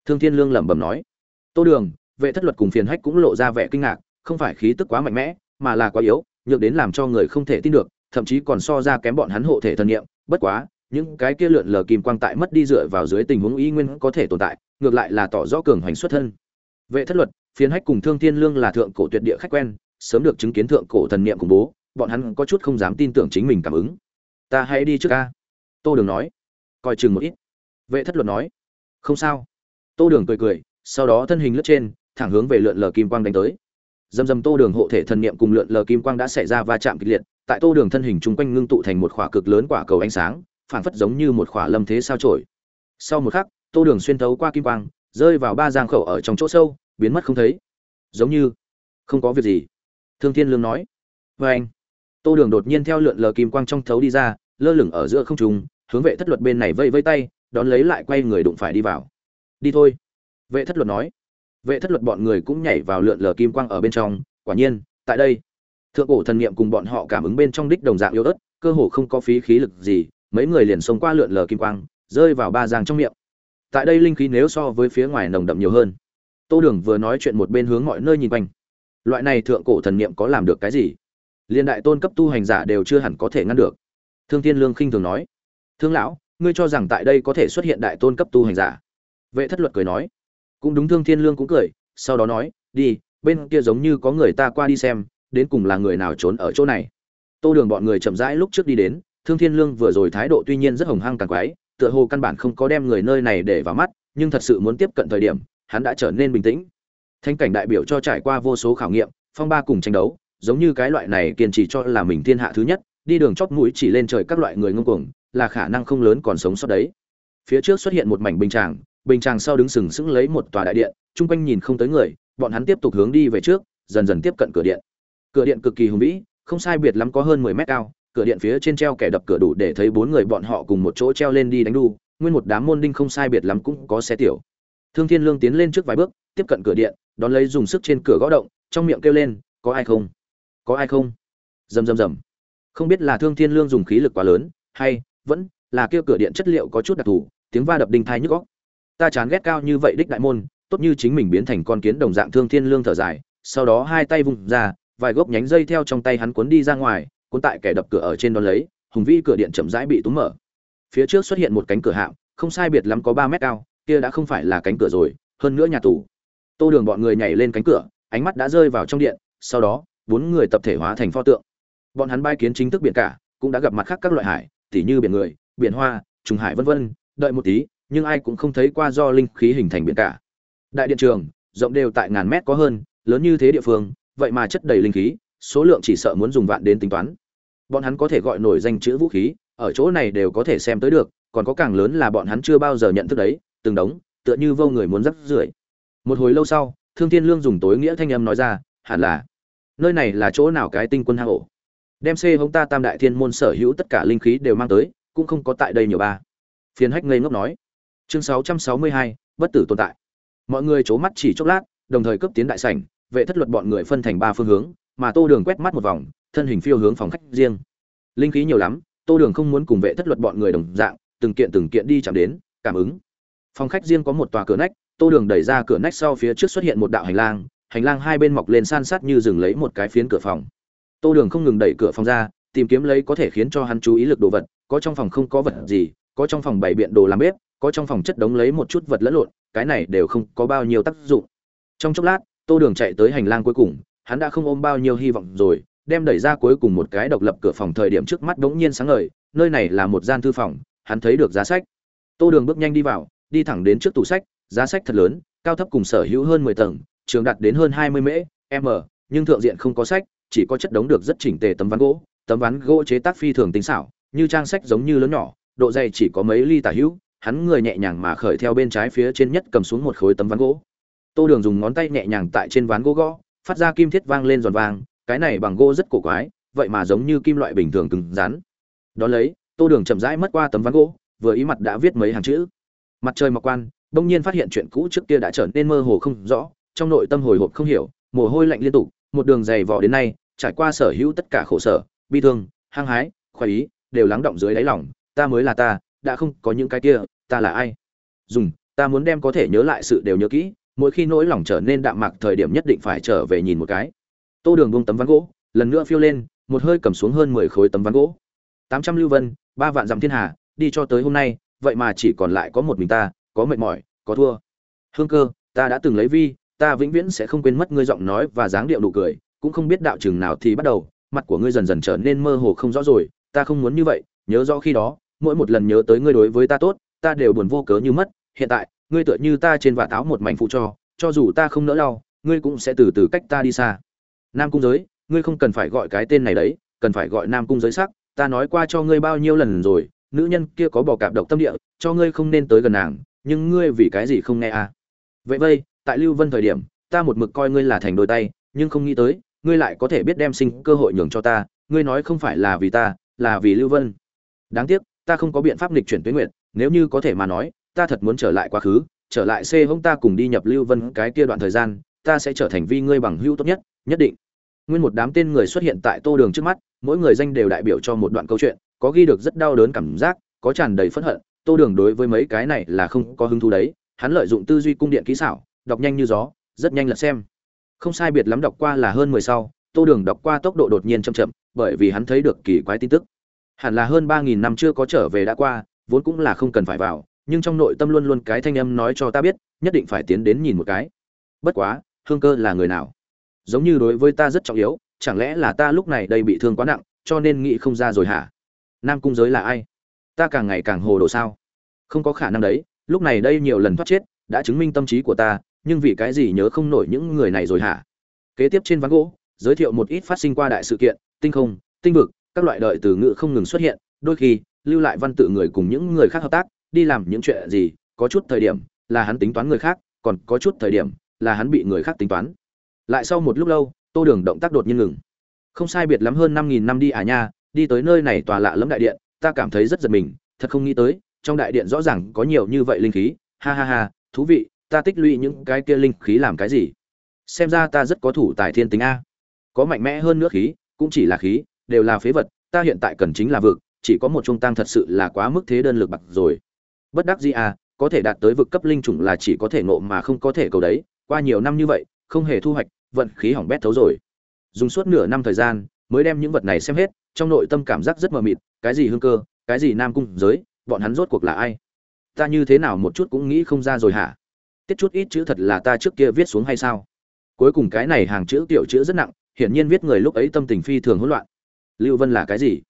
Thương thiên lương lẩm bẩm nói. Tô đường, vệ thất luật cùng phiền hách cũng lộ ra vẻ kinh ngạc, không phải khí tức quá mạnh mẽ, mà là quá yếu, nhược đến làm cho người không thể tin được, thậm chí còn so ra kém bọn hắn hộ thể thần niệm. Bất quá, những cái kia lượn lờ kim quang tại mất đi dựa vào dưới tình huống y nguyên có thể tồn tại, ngược lại là tỏ rõ cường hoành xuất thân. Vệ thất luật, phiền hách cùng thương thiên lương là thượng cổ tuyệt địa khách quen, sớm được chứng kiến thượng cổ thần niệm khủng bố, bọn hắn có chút không dám tin tưởng chính mình cảm ứng. Ta hãy đi trước ca tô đường nói. Coi chừng một ít. Vệ thất luật nói. Không sao. Tô đường cười cười, sau đó thân hình lướt trên, thẳng hướng về lượn lờ kim quang đánh tới. Dầm dầm tô đường hộ thể thần niệm cùng lượn lờ kim quang đã xảy ra va chạm kịch liệt, tại tô đường thân hình chung quanh ngưng tụ thành một khỏa cực lớn quả cầu ánh sáng phản phất giống như một khỏa lâm thế sao trổi. Sau một khắc, tô đường xuyên thấu qua kim quang, rơi vào ba giang khẩu ở trong chỗ sâu, biến mất không thấy. Giống như không có việc gì. Thương thiên lương nói. Vê anh, tô đường đột nhiên theo lượn lờ kim quang trong thấu đi ra lơ lửng ở giữa không trung, hướng vệ thất luật bên này vây vây tay, đón lấy lại quay người đụng phải đi vào. Đi thôi. Vệ thất luật nói. Vệ thất luật bọn người cũng nhảy vào lượn lờ kim quang ở bên trong, quả nhiên, tại đây. Thượng cổ thần niệm cùng bọn họ cảm ứng bên trong đích đồng dạng yếu ớt, cơ hồ không có phí khí lực gì, mấy người liền xông qua lượn lờ kim quang, rơi vào ba giang trong miệng. Tại đây linh khí nếu so với phía ngoài nồng đậm nhiều hơn. Tô đường vừa nói chuyện một bên hướng mọi nơi nhìn quanh. Loại này thượng cổ thần niệm có làm được cái gì? Liên đại tôn cấp tu hành giả đều chưa hẳn có thể ngăn được thương thiên lương khinh thường nói. Thương lão, ngươi cho rằng tại đây có thể xuất hiện đại tôn cấp tu hành giả? Vệ thất luật cười nói. Cũng đúng, thương thiên lương cũng cười, sau đó nói, đi, bên kia giống như có người ta qua đi xem, đến cùng là người nào trốn ở chỗ này? Tô đường bọn người chậm rãi lúc trước đi đến, thương thiên lương vừa rồi thái độ tuy nhiên rất hồng hăng càng quái, tựa hồ căn bản không có đem người nơi này để vào mắt, nhưng thật sự muốn tiếp cận thời điểm, hắn đã trở nên bình tĩnh. Thanh cảnh đại biểu cho trải qua vô số khảo nghiệm, phong ba cùng tranh đấu, giống như cái loại này kiên trì cho là mình thiên hạ thứ nhất đi đường chót mũi chỉ lên trời các loại người ngông cuồng, là khả năng không lớn còn sống sót đấy. Phía trước xuất hiện một mảnh bình tràng bình tràng sau đứng sừng sững lấy một tòa đại điện, chung quanh nhìn không tới người, bọn hắn tiếp tục hướng đi về trước, dần dần tiếp cận cửa điện. Cửa điện cực kỳ hùng vĩ, không sai biệt lắm có hơn mười mét cao, cửa điện phía trên treo kẻ đập cửa đủ để thấy bốn người bọn họ cùng một chỗ treo lên đi đánh đu, nguyên một đám môn đinh không sai biệt lắm cũng có xe tiểu. Thương thiên lương tiến lên trước vài bước, tiếp cận cửa điện, đón lấy dùng sức trên cửa gõ động, trong miệng kêu lên, có ai không? Có ai không? Rầm rầm rầm không biết là thương thiên lương dùng khí lực quá lớn, hay vẫn là kêu cửa điện chất liệu có chút đặc thù, tiếng va đập đinh thai nhức góc ta chán ghét cao như vậy đích đại môn, tốt như chính mình biến thành con kiến đồng dạng thương thiên lương thở dài, sau đó hai tay vùng ra, vài gốc nhánh dây theo trong tay hắn cuốn đi ra ngoài, cuốn tại kẻ đập cửa ở trên đó lấy, hùng vĩ cửa điện chậm rãi bị túm mở. Phía trước xuất hiện một cánh cửa hạng, không sai biệt lắm có ba mét cao, kia đã không phải là cánh cửa rồi, hơn nữa nhà tù. Tô đường bọn người nhảy lên cánh cửa, ánh mắt đã rơi vào trong điện, sau đó, bốn người tập thể hóa thành pho tượng bọn hắn bay kiến chính thức biển cả, cũng đã gặp mặt khác các loại hải, tỉ như biển người, biển hoa, trùng hải vân vân, đợi một tí, nhưng ai cũng không thấy qua do linh khí hình thành biển cả. Đại điện trường, rộng đều tại ngàn mét có hơn, lớn như thế địa phương, vậy mà chất đầy linh khí, số lượng chỉ sợ muốn dùng vạn đến tính toán. Bọn hắn có thể gọi nổi danh chữ vũ khí, ở chỗ này đều có thể xem tới được, còn có càng lớn là bọn hắn chưa bao giờ nhận thức đấy, từng đống, tựa như vô người muốn rắc rưởi. Một hồi lâu sau, thương thiên lương dùng tối nghĩa thanh âm nói ra, hẳn là, nơi này là chỗ nào cái tinh quân hang ổ? Đem c hống ta tam đại thiên môn sở hữu tất cả linh khí đều mang tới cũng không có tại đây nhiều ba. Phiền hách ngây ngốc nói. Chương 662, bất tử tồn tại. Mọi người c mắt chỉ chốc lát đồng thời cấp tiến đại sảnh vệ thất luật bọn người phân thành ba phương hướng mà tô đường quét mắt một vòng thân hình phiêu hướng phòng khách riêng. Linh khí nhiều lắm tô đường không muốn cùng vệ thất luật bọn người đồng dạng từng kiện từng kiện đi chạm đến cảm ứng. Phòng khách riêng có một tòa cửa nách tô đường đẩy ra cửa nách sau phía trước xuất hiện một đạo hành lang hành lang hai bên mọc lên san sát như dừng lấy một cái phiến cửa phòng tô đường không ngừng đẩy cửa phòng ra, tìm kiếm lấy có thể khiến cho hắn chú ý lực đồ vật, có trong phòng không có vật gì, có trong phòng bày biện đồ làm bếp, có trong phòng chất đống lấy một chút vật lẫn lộn, cái này đều không có bao nhiêu tác dụng. Trong chốc lát, tô đường chạy tới hành lang cuối cùng, hắn đã không ôm bao nhiêu hy vọng rồi, đem đẩy ra cuối cùng một cái độc lập cửa phòng thời điểm trước mắt bỗng nhiên sáng ngời, nơi này là một gian thư phòng, hắn thấy được giá sách. Tô đường bước nhanh đi vào, đi thẳng đến trước tủ sách, giá sách thật lớn, cao thấp cùng sở hữu hơn mười tầng, trường đặt đến hơn hai mươi mễ m nhưng thượng diện không có sách chỉ có chất đống được rất chỉnh tề tấm ván gỗ, tấm ván gỗ chế tác phi thường tinh xảo, như trang sách giống như lớn nhỏ, độ dày chỉ có mấy ly tả hữu, hắn người nhẹ nhàng mà khởi theo bên trái phía trên nhất cầm xuống một khối tấm ván gỗ. Tô đường dùng ngón tay nhẹ nhàng tại trên ván gỗ gõ, phát ra kim thiết vang lên giòn vang, cái này bằng gỗ rất cổ quái, vậy mà giống như kim loại bình thường cứng rắn. Đ lấy, tô đường chậm rãi mất qua tấm ván gỗ, vừa ý mặt đã viết mấy hàng chữ. Mặt trời mọc quan, bỗng nhiên phát hiện chuyện cũ trước kia đã trở nên mơ hồ không rõ, trong nội tâm hồi hộp không hiểu, mồ hôi lạnh liên tục, một đường dày vò đến nay trải qua sở hữu tất cả khổ sở, bi thương, hăng hái, khoái ý, đều lắng động dưới đáy lòng, ta mới là ta, đã không có những cái kia, ta là ai? Dùng, ta muốn đem có thể nhớ lại sự đều nhớ kỹ, mỗi khi nỗi lòng trở nên đạm mạc thời điểm nhất định phải trở về nhìn một cái. Tô đường buông tấm ván gỗ, lần nữa phiêu lên, một hơi cầm xuống hơn mười khối tấm ván gỗ. Tám trăm lưu vân, ba vạn dặm thiên hà, đi cho tới hôm nay, vậy mà chỉ còn lại có một mình ta, có mệt mỏi, có thua. Hương cơ, ta đã từng lấy vi, ta vĩnh viễn sẽ không quên mất ngươi giọng nói và dáng điệu nụ cười cũng không biết đạo chừng nào thì bắt đầu, mặt của ngươi dần dần trở nên mơ hồ không rõ rồi, ta không muốn như vậy, nhớ rõ khi đó, mỗi một lần nhớ tới ngươi đối với ta tốt, ta đều buồn vô cớ như mất, hiện tại, ngươi tựa như ta trên vạt áo một mảnh phụ cho cho dù ta không nỡ đau ngươi cũng sẽ từ từ cách ta đi xa. Nam cung giới, ngươi không cần phải gọi cái tên này đấy, cần phải gọi nam cung giới sắc, ta nói qua cho ngươi bao nhiêu lần rồi, nữ nhân kia có bỏ cạp độc tâm địa, cho ngươi không nên tới gần nàng, nhưng ngươi vì cái gì không nghe à? Vậy vây, tại lưu vân thời điểm, ta một mực coi ngươi là thành đôi tay, nhưng không nghĩ tới ngươi lại có thể biết đem sinh cơ hội nhường cho ta, ngươi nói không phải là vì ta, là vì lưu vân. Đáng tiếc, ta không có biện pháp nghịch chuyển tuyến nguyện nếu như có thể mà nói, ta thật muốn trở lại quá khứ, trở lại xê hông ta cùng đi nhập lưu vân cái kia đoạn thời gian, ta sẽ trở thành vi ngươi bằng hữu tốt nhất nhất định. Nguyên một đám tên người xuất hiện tại tô đường trước mắt, mỗi người danh đều đại biểu cho một đoạn câu chuyện, có ghi được rất đau đớn cảm giác, có tràn đầy phẫn hận, tô đường đối với mấy cái này là không có hứng thú đấy, hắn lợi dụng tư duy cung điện kỹ xảo, đọc nhanh như gió, rất nhanh lật xem không sai biệt lắm đọc qua là hơn mười sau, tô đường đọc qua tốc độ đột nhiên chậm chậm, bởi vì hắn thấy được kỳ quái tin tức. Hẳn là hơn ba nghìn năm chưa có trở về đã qua, vốn cũng là không cần phải vào, nhưng trong nội tâm luôn luôn cái thanh âm nói cho ta biết, nhất định phải tiến đến nhìn một cái. Bất quá, hương cơ là người nào? Giống như đối với ta rất trọng yếu, chẳng lẽ là ta lúc này đây bị thương quá nặng, cho nên nghĩ không ra rồi hả? Nam cung giới là ai? Ta càng ngày càng hồ đồ sao? Không có khả năng đấy, lúc này đây nhiều lần thoát chết, đã chứng minh tâm trí của ta nhưng vì cái gì nhớ không nổi những người này rồi hả? Kế tiếp trên ván gỗ, giới thiệu một ít phát sinh qua đại sự kiện, tinh không, tinh vực, các loại đợi từ ngữ không ngừng xuất hiện, đôi khi, lưu lại văn tự người cùng những người khác hợp tác, đi làm những chuyện gì, có chút thời điểm là hắn tính toán người khác, còn có chút thời điểm là hắn bị người khác tính toán. Lại sau một lúc lâu, tô đường động tác đột nhiên ngừng. Không sai biệt lắm hơn năm nghìn năm đi à nha, đi tới nơi này tòa lạ lẫm đại điện, ta cảm thấy rất giật mình, thật không nghĩ tới, trong đại điện rõ ràng có nhiều như vậy linh khí, ha ha ha, thú vị ta tích lũy những cái kia linh khí làm cái gì? Xem ra ta rất có thủ tài thiên tính a. Có mạnh mẽ hơn nữa khí, cũng chỉ là khí, đều là phế vật, ta hiện tại cần chính là vực, chỉ có một trung tăng thật sự là quá mức thế đơn lực bạc rồi. Bất đắc gì à có thể đạt tới vực cấp linh chủng là chỉ có thể nộ mà không có thể cầu đấy, qua nhiều năm như vậy, không hề thu hoạch, vận khí hỏng bét thấu rồi. Dùng suốt nửa năm thời gian, mới đem những vật này xem hết, trong nội tâm cảm giác rất mờ mịt, cái gì hương cơ, cái gì nam cung giới, bọn hắn rốt cuộc là ai? Ta như thế nào một chút cũng nghĩ không ra rồi hả? Tiết chút ít chữ thật là ta trước kia viết xuống hay sao? Cuối cùng cái này hàng chữ tiểu chữ rất nặng, hiển nhiên viết người lúc ấy tâm tình phi thường hỗn loạn. Lưu vân là cái gì?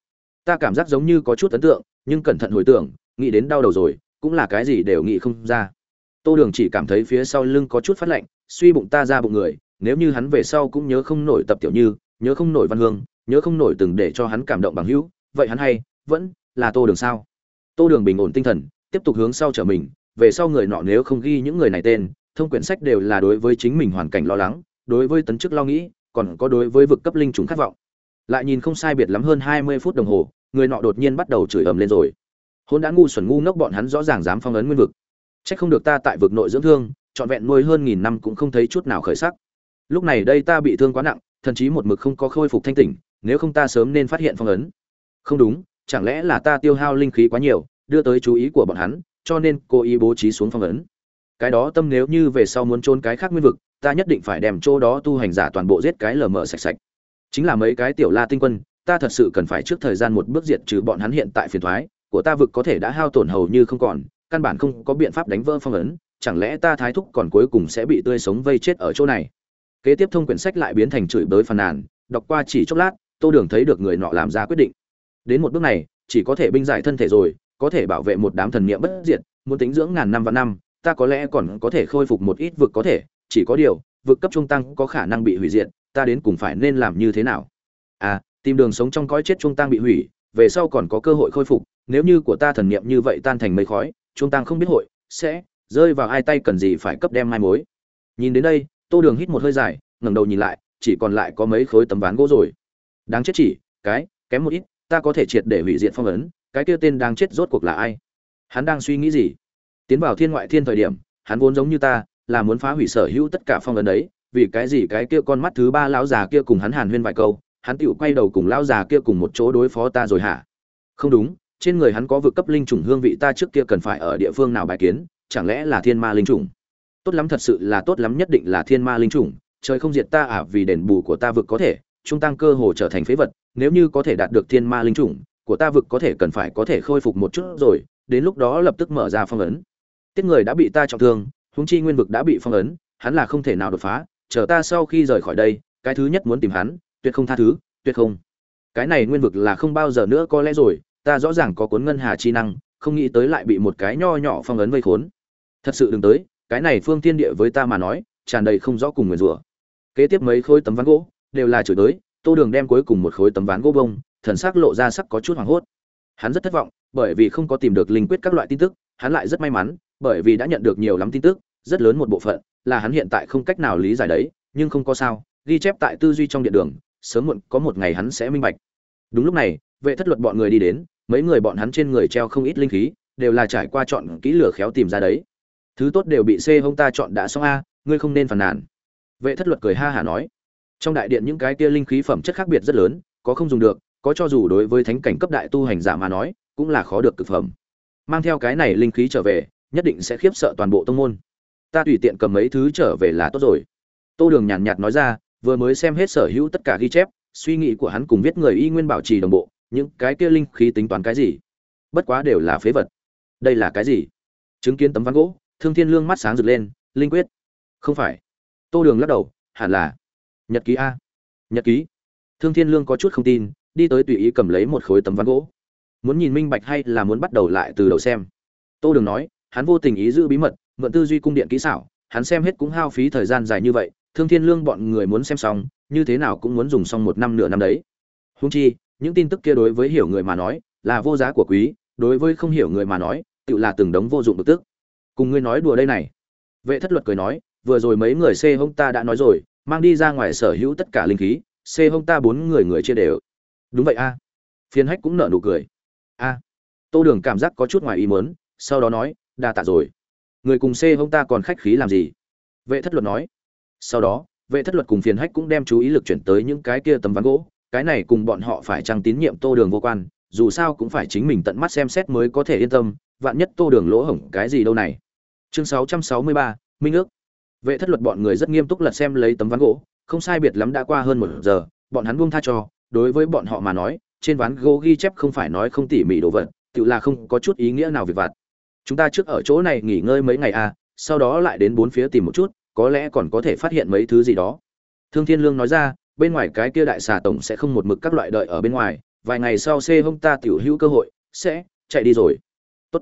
Ta cảm giác giống như có chút ấn tượng, nhưng cẩn thận hồi tưởng, nghĩ đến đau đầu rồi, cũng là cái gì đều nghĩ không ra. Tô đường chỉ cảm thấy phía sau lưng có chút phát lạnh, suy bụng ta ra bụng người, nếu như hắn về sau cũng nhớ không nổi tập tiểu như, nhớ không nổi văn hương, nhớ không nổi từng để cho hắn cảm động bằng hữu, vậy hắn hay vẫn là tô đường sao? Tô đường bình ổn tinh thần, tiếp tục hướng sau trở mình về sau người nọ nếu không ghi những người này tên, thông quyển sách đều là đối với chính mình hoàn cảnh lo lắng, đối với tấn chức lo nghĩ, còn có đối với vực cấp linh trùng khát vọng. Lại nhìn không sai biệt lắm hơn hai mươi phút đồng hồ, người nọ đột nhiên bắt đầu chửi ầm lên rồi. Hôn đã ngu xuẩn ngu ngốc bọn hắn rõ ràng dám phong ấn nguyên vực. Trách không được ta tại vực nội dưỡng thương, trọn vẹn nuôi hơn nghìn năm cũng không thấy chút nào khởi sắc. Lúc này đây ta bị thương quá nặng, thậm chí một mực không có khôi phục thanh tỉnh, nếu không ta sớm nên phát hiện phong ấn. Không đúng, chẳng lẽ là ta tiêu hao linh khí quá nhiều, đưa tới chú ý của bọn hắn cho nên cô ý bố trí xuống phong ấn. Cái đó tâm nếu như về sau muốn trốn cái khác nguyên vực, ta nhất định phải đem chỗ đó tu hành giả toàn bộ giết cái lờ mờ sạch sạch. Chính là mấy cái tiểu la tinh quân, ta thật sự cần phải trước thời gian một bước diệt trừ bọn hắn hiện tại phiền thoái, của ta vực có thể đã hao tổn hầu như không còn, căn bản không có biện pháp đánh vỡ phong ấn, chẳng lẽ ta thái thúc còn cuối cùng sẽ bị tươi sống vây chết ở chỗ này? Kế tiếp thông quyển sách lại biến thành chửi bới phàn nàn, đọc qua chỉ chốc lát, tô đường thấy được người nọ làm ra quyết định. Đến một bước này, chỉ có thể binh giải thân thể rồi có thể bảo vệ một đám thần niệm bất diệt, muốn tính dưỡng ngàn năm và năm, ta có lẽ còn có thể khôi phục một ít vực có thể, chỉ có điều, vực cấp trung tăng có khả năng bị hủy diệt, ta đến cùng phải nên làm như thế nào? À tìm đường sống trong cõi chết trung tăng bị hủy, về sau còn có cơ hội khôi phục, nếu như của ta thần niệm như vậy tan thành mây khói, trung tăng không biết hội, sẽ rơi vào ai tay cần gì phải cấp đem mai mối. Nhìn đến đây, tô đường hít một hơi dài, ngẩng đầu nhìn lại, chỉ còn lại có mấy khối tấm ván gỗ rồi. Đáng chết chỉ, cái, kém một ít, ta có thể triệt để hủy diệt phong ấn cái kia tên đang chết rốt cuộc là ai hắn đang suy nghĩ gì tiến vào thiên ngoại thiên thời điểm hắn vốn giống như ta là muốn phá hủy sở hữu tất cả phong ấn đấy vì cái gì cái kia con mắt thứ ba lão già kia cùng hắn hàn huyên vài câu hắn tựu quay đầu cùng lão già kia cùng một chỗ đối phó ta rồi hả không đúng trên người hắn có vực cấp linh trùng hương vị ta trước kia cần phải ở địa phương nào bài kiến chẳng lẽ là thiên ma linh trùng? tốt lắm thật sự là tốt lắm nhất định là thiên ma linh trùng, trời không diệt ta à vì đền bù của ta vực có thể chúng tăng cơ hồ trở thành phế vật nếu như có thể đạt được thiên ma linh trùng của ta vực có thể cần phải có thể khôi phục một chút rồi, đến lúc đó lập tức mở ra phong ấn. Tiết người đã bị ta trọng thương húng chi nguyên vực đã bị phong ấn, hắn là không thể nào đột phá, chờ ta sau khi rời khỏi đây, cái thứ nhất muốn tìm hắn, tuyệt không tha thứ, tuyệt không. Cái này nguyên vực là không bao giờ nữa có lẽ rồi, ta rõ ràng có cuốn ngân hà chi năng, không nghĩ tới lại bị một cái nho nhỏ phong ấn vây khốn. Thật sự đừng tới, cái này phương thiên địa với ta mà nói, tràn đầy không rõ cùng người rủa. Kế tiếp mấy khối tấm ván gỗ, đều là chửi tới, tô đường đem cuối cùng một khối tấm ván gỗ bông thần sắc lộ ra sắc có chút hoảng hốt. Hắn rất thất vọng, bởi vì không có tìm được linh quyết các loại tin tức, hắn lại rất may mắn, bởi vì đã nhận được nhiều lắm tin tức, rất lớn một bộ phận là hắn hiện tại không cách nào lý giải đấy, nhưng không có sao, ghi chép tại tư duy trong điện đường, sớm muộn có một ngày hắn sẽ minh bạch. Đúng lúc này, vệ thất luật bọn người đi đến, mấy người bọn hắn trên người treo không ít linh khí, đều là trải qua chọn kỹ lửa khéo tìm ra đấy. Thứ tốt đều bị c hông ta chọn đã xong a, ngươi không nên phàn nàn. Vệ thất luật cười ha hả nói. Trong đại điện những cái kia linh khí phẩm chất khác biệt rất lớn, có không dùng được có cho dù đối với thánh cảnh cấp đại tu hành giả mà nói, cũng là khó được cực phẩm. Mang theo cái này linh khí trở về, nhất định sẽ khiếp sợ toàn bộ tông môn. Ta tùy tiện cầm mấy thứ trở về là tốt rồi. Tô đường nhàn nhạt nói ra, vừa mới xem hết sở hữu tất cả ghi chép, suy nghĩ của hắn cùng viết người y nguyên bảo trì đồng bộ, những cái kia linh khí tính toán cái gì? Bất quá đều là phế vật. Đây là cái gì? Chứng kiến tấm ván gỗ, thương thiên lương mắt sáng rực lên, linh quyết. Không phải. Tô đường lắc đầu, hẳn là. Nhật ký a. Nhật ký? Thương thiên lương có chút không tin đi tới tùy ý cầm lấy một khối tấm ván gỗ. Muốn nhìn minh bạch hay là muốn bắt đầu lại từ đầu xem. Tô đường nói, hắn vô tình ý giữ bí mật, mượn tư duy cung điện kỹ xảo, hắn xem hết cũng hao phí thời gian dài như vậy, thương thiên lương bọn người muốn xem xong, như thế nào cũng muốn dùng xong một năm nửa năm đấy. Húng chi, những tin tức kia đối với hiểu người mà nói, là vô giá của quý, đối với không hiểu người mà nói, tự là từng đống vô dụng bực tức. Cùng ngươi nói đùa đây này. Vệ thất luật cười nói, vừa rồi mấy người c hông ta đã nói rồi, mang đi ra ngoài sở hữu tất cả linh khí, c hông ta bốn người người chia đều đúng vậy a. Phiên hách cũng nở nụ cười. A. Tô đường cảm giác có chút ngoài ý mớn sau đó nói đa tạ rồi. Người cùng c hông ta còn khách khí làm gì? Vệ thất luật nói. Sau đó vệ thất luật cùng phiền hách cũng đem chú ý lực chuyển tới những cái kia tấm ván gỗ cái này cùng bọn họ phải trăng tín nhiệm tô đường vô quan dù sao cũng phải chính mình tận mắt xem xét mới có thể yên tâm vạn nhất tô đường lỗ hổng cái gì đâu này. Chương 663, minh ước. Vệ thất luật bọn người rất nghiêm túc lật xem lấy tấm ván gỗ không sai biệt lắm đã qua hơn một giờ bọn hắn buông tha cho đối với bọn họ mà nói, trên ván gỗ ghi chép không phải nói không tỉ mỉ đồ vật, tự là không có chút ý nghĩa nào việc vặt. Chúng ta trước ở chỗ này nghỉ ngơi mấy ngày à sau đó lại đến bốn phía tìm một chút, có lẽ còn có thể phát hiện mấy thứ gì đó. Thương thiên lương nói ra, bên ngoài cái kia đại xà tổng sẽ không một mực các loại đợi ở bên ngoài, vài ngày sau xê hông ta tiểu hữu cơ hội, sẽ chạy đi rồi. Tốt.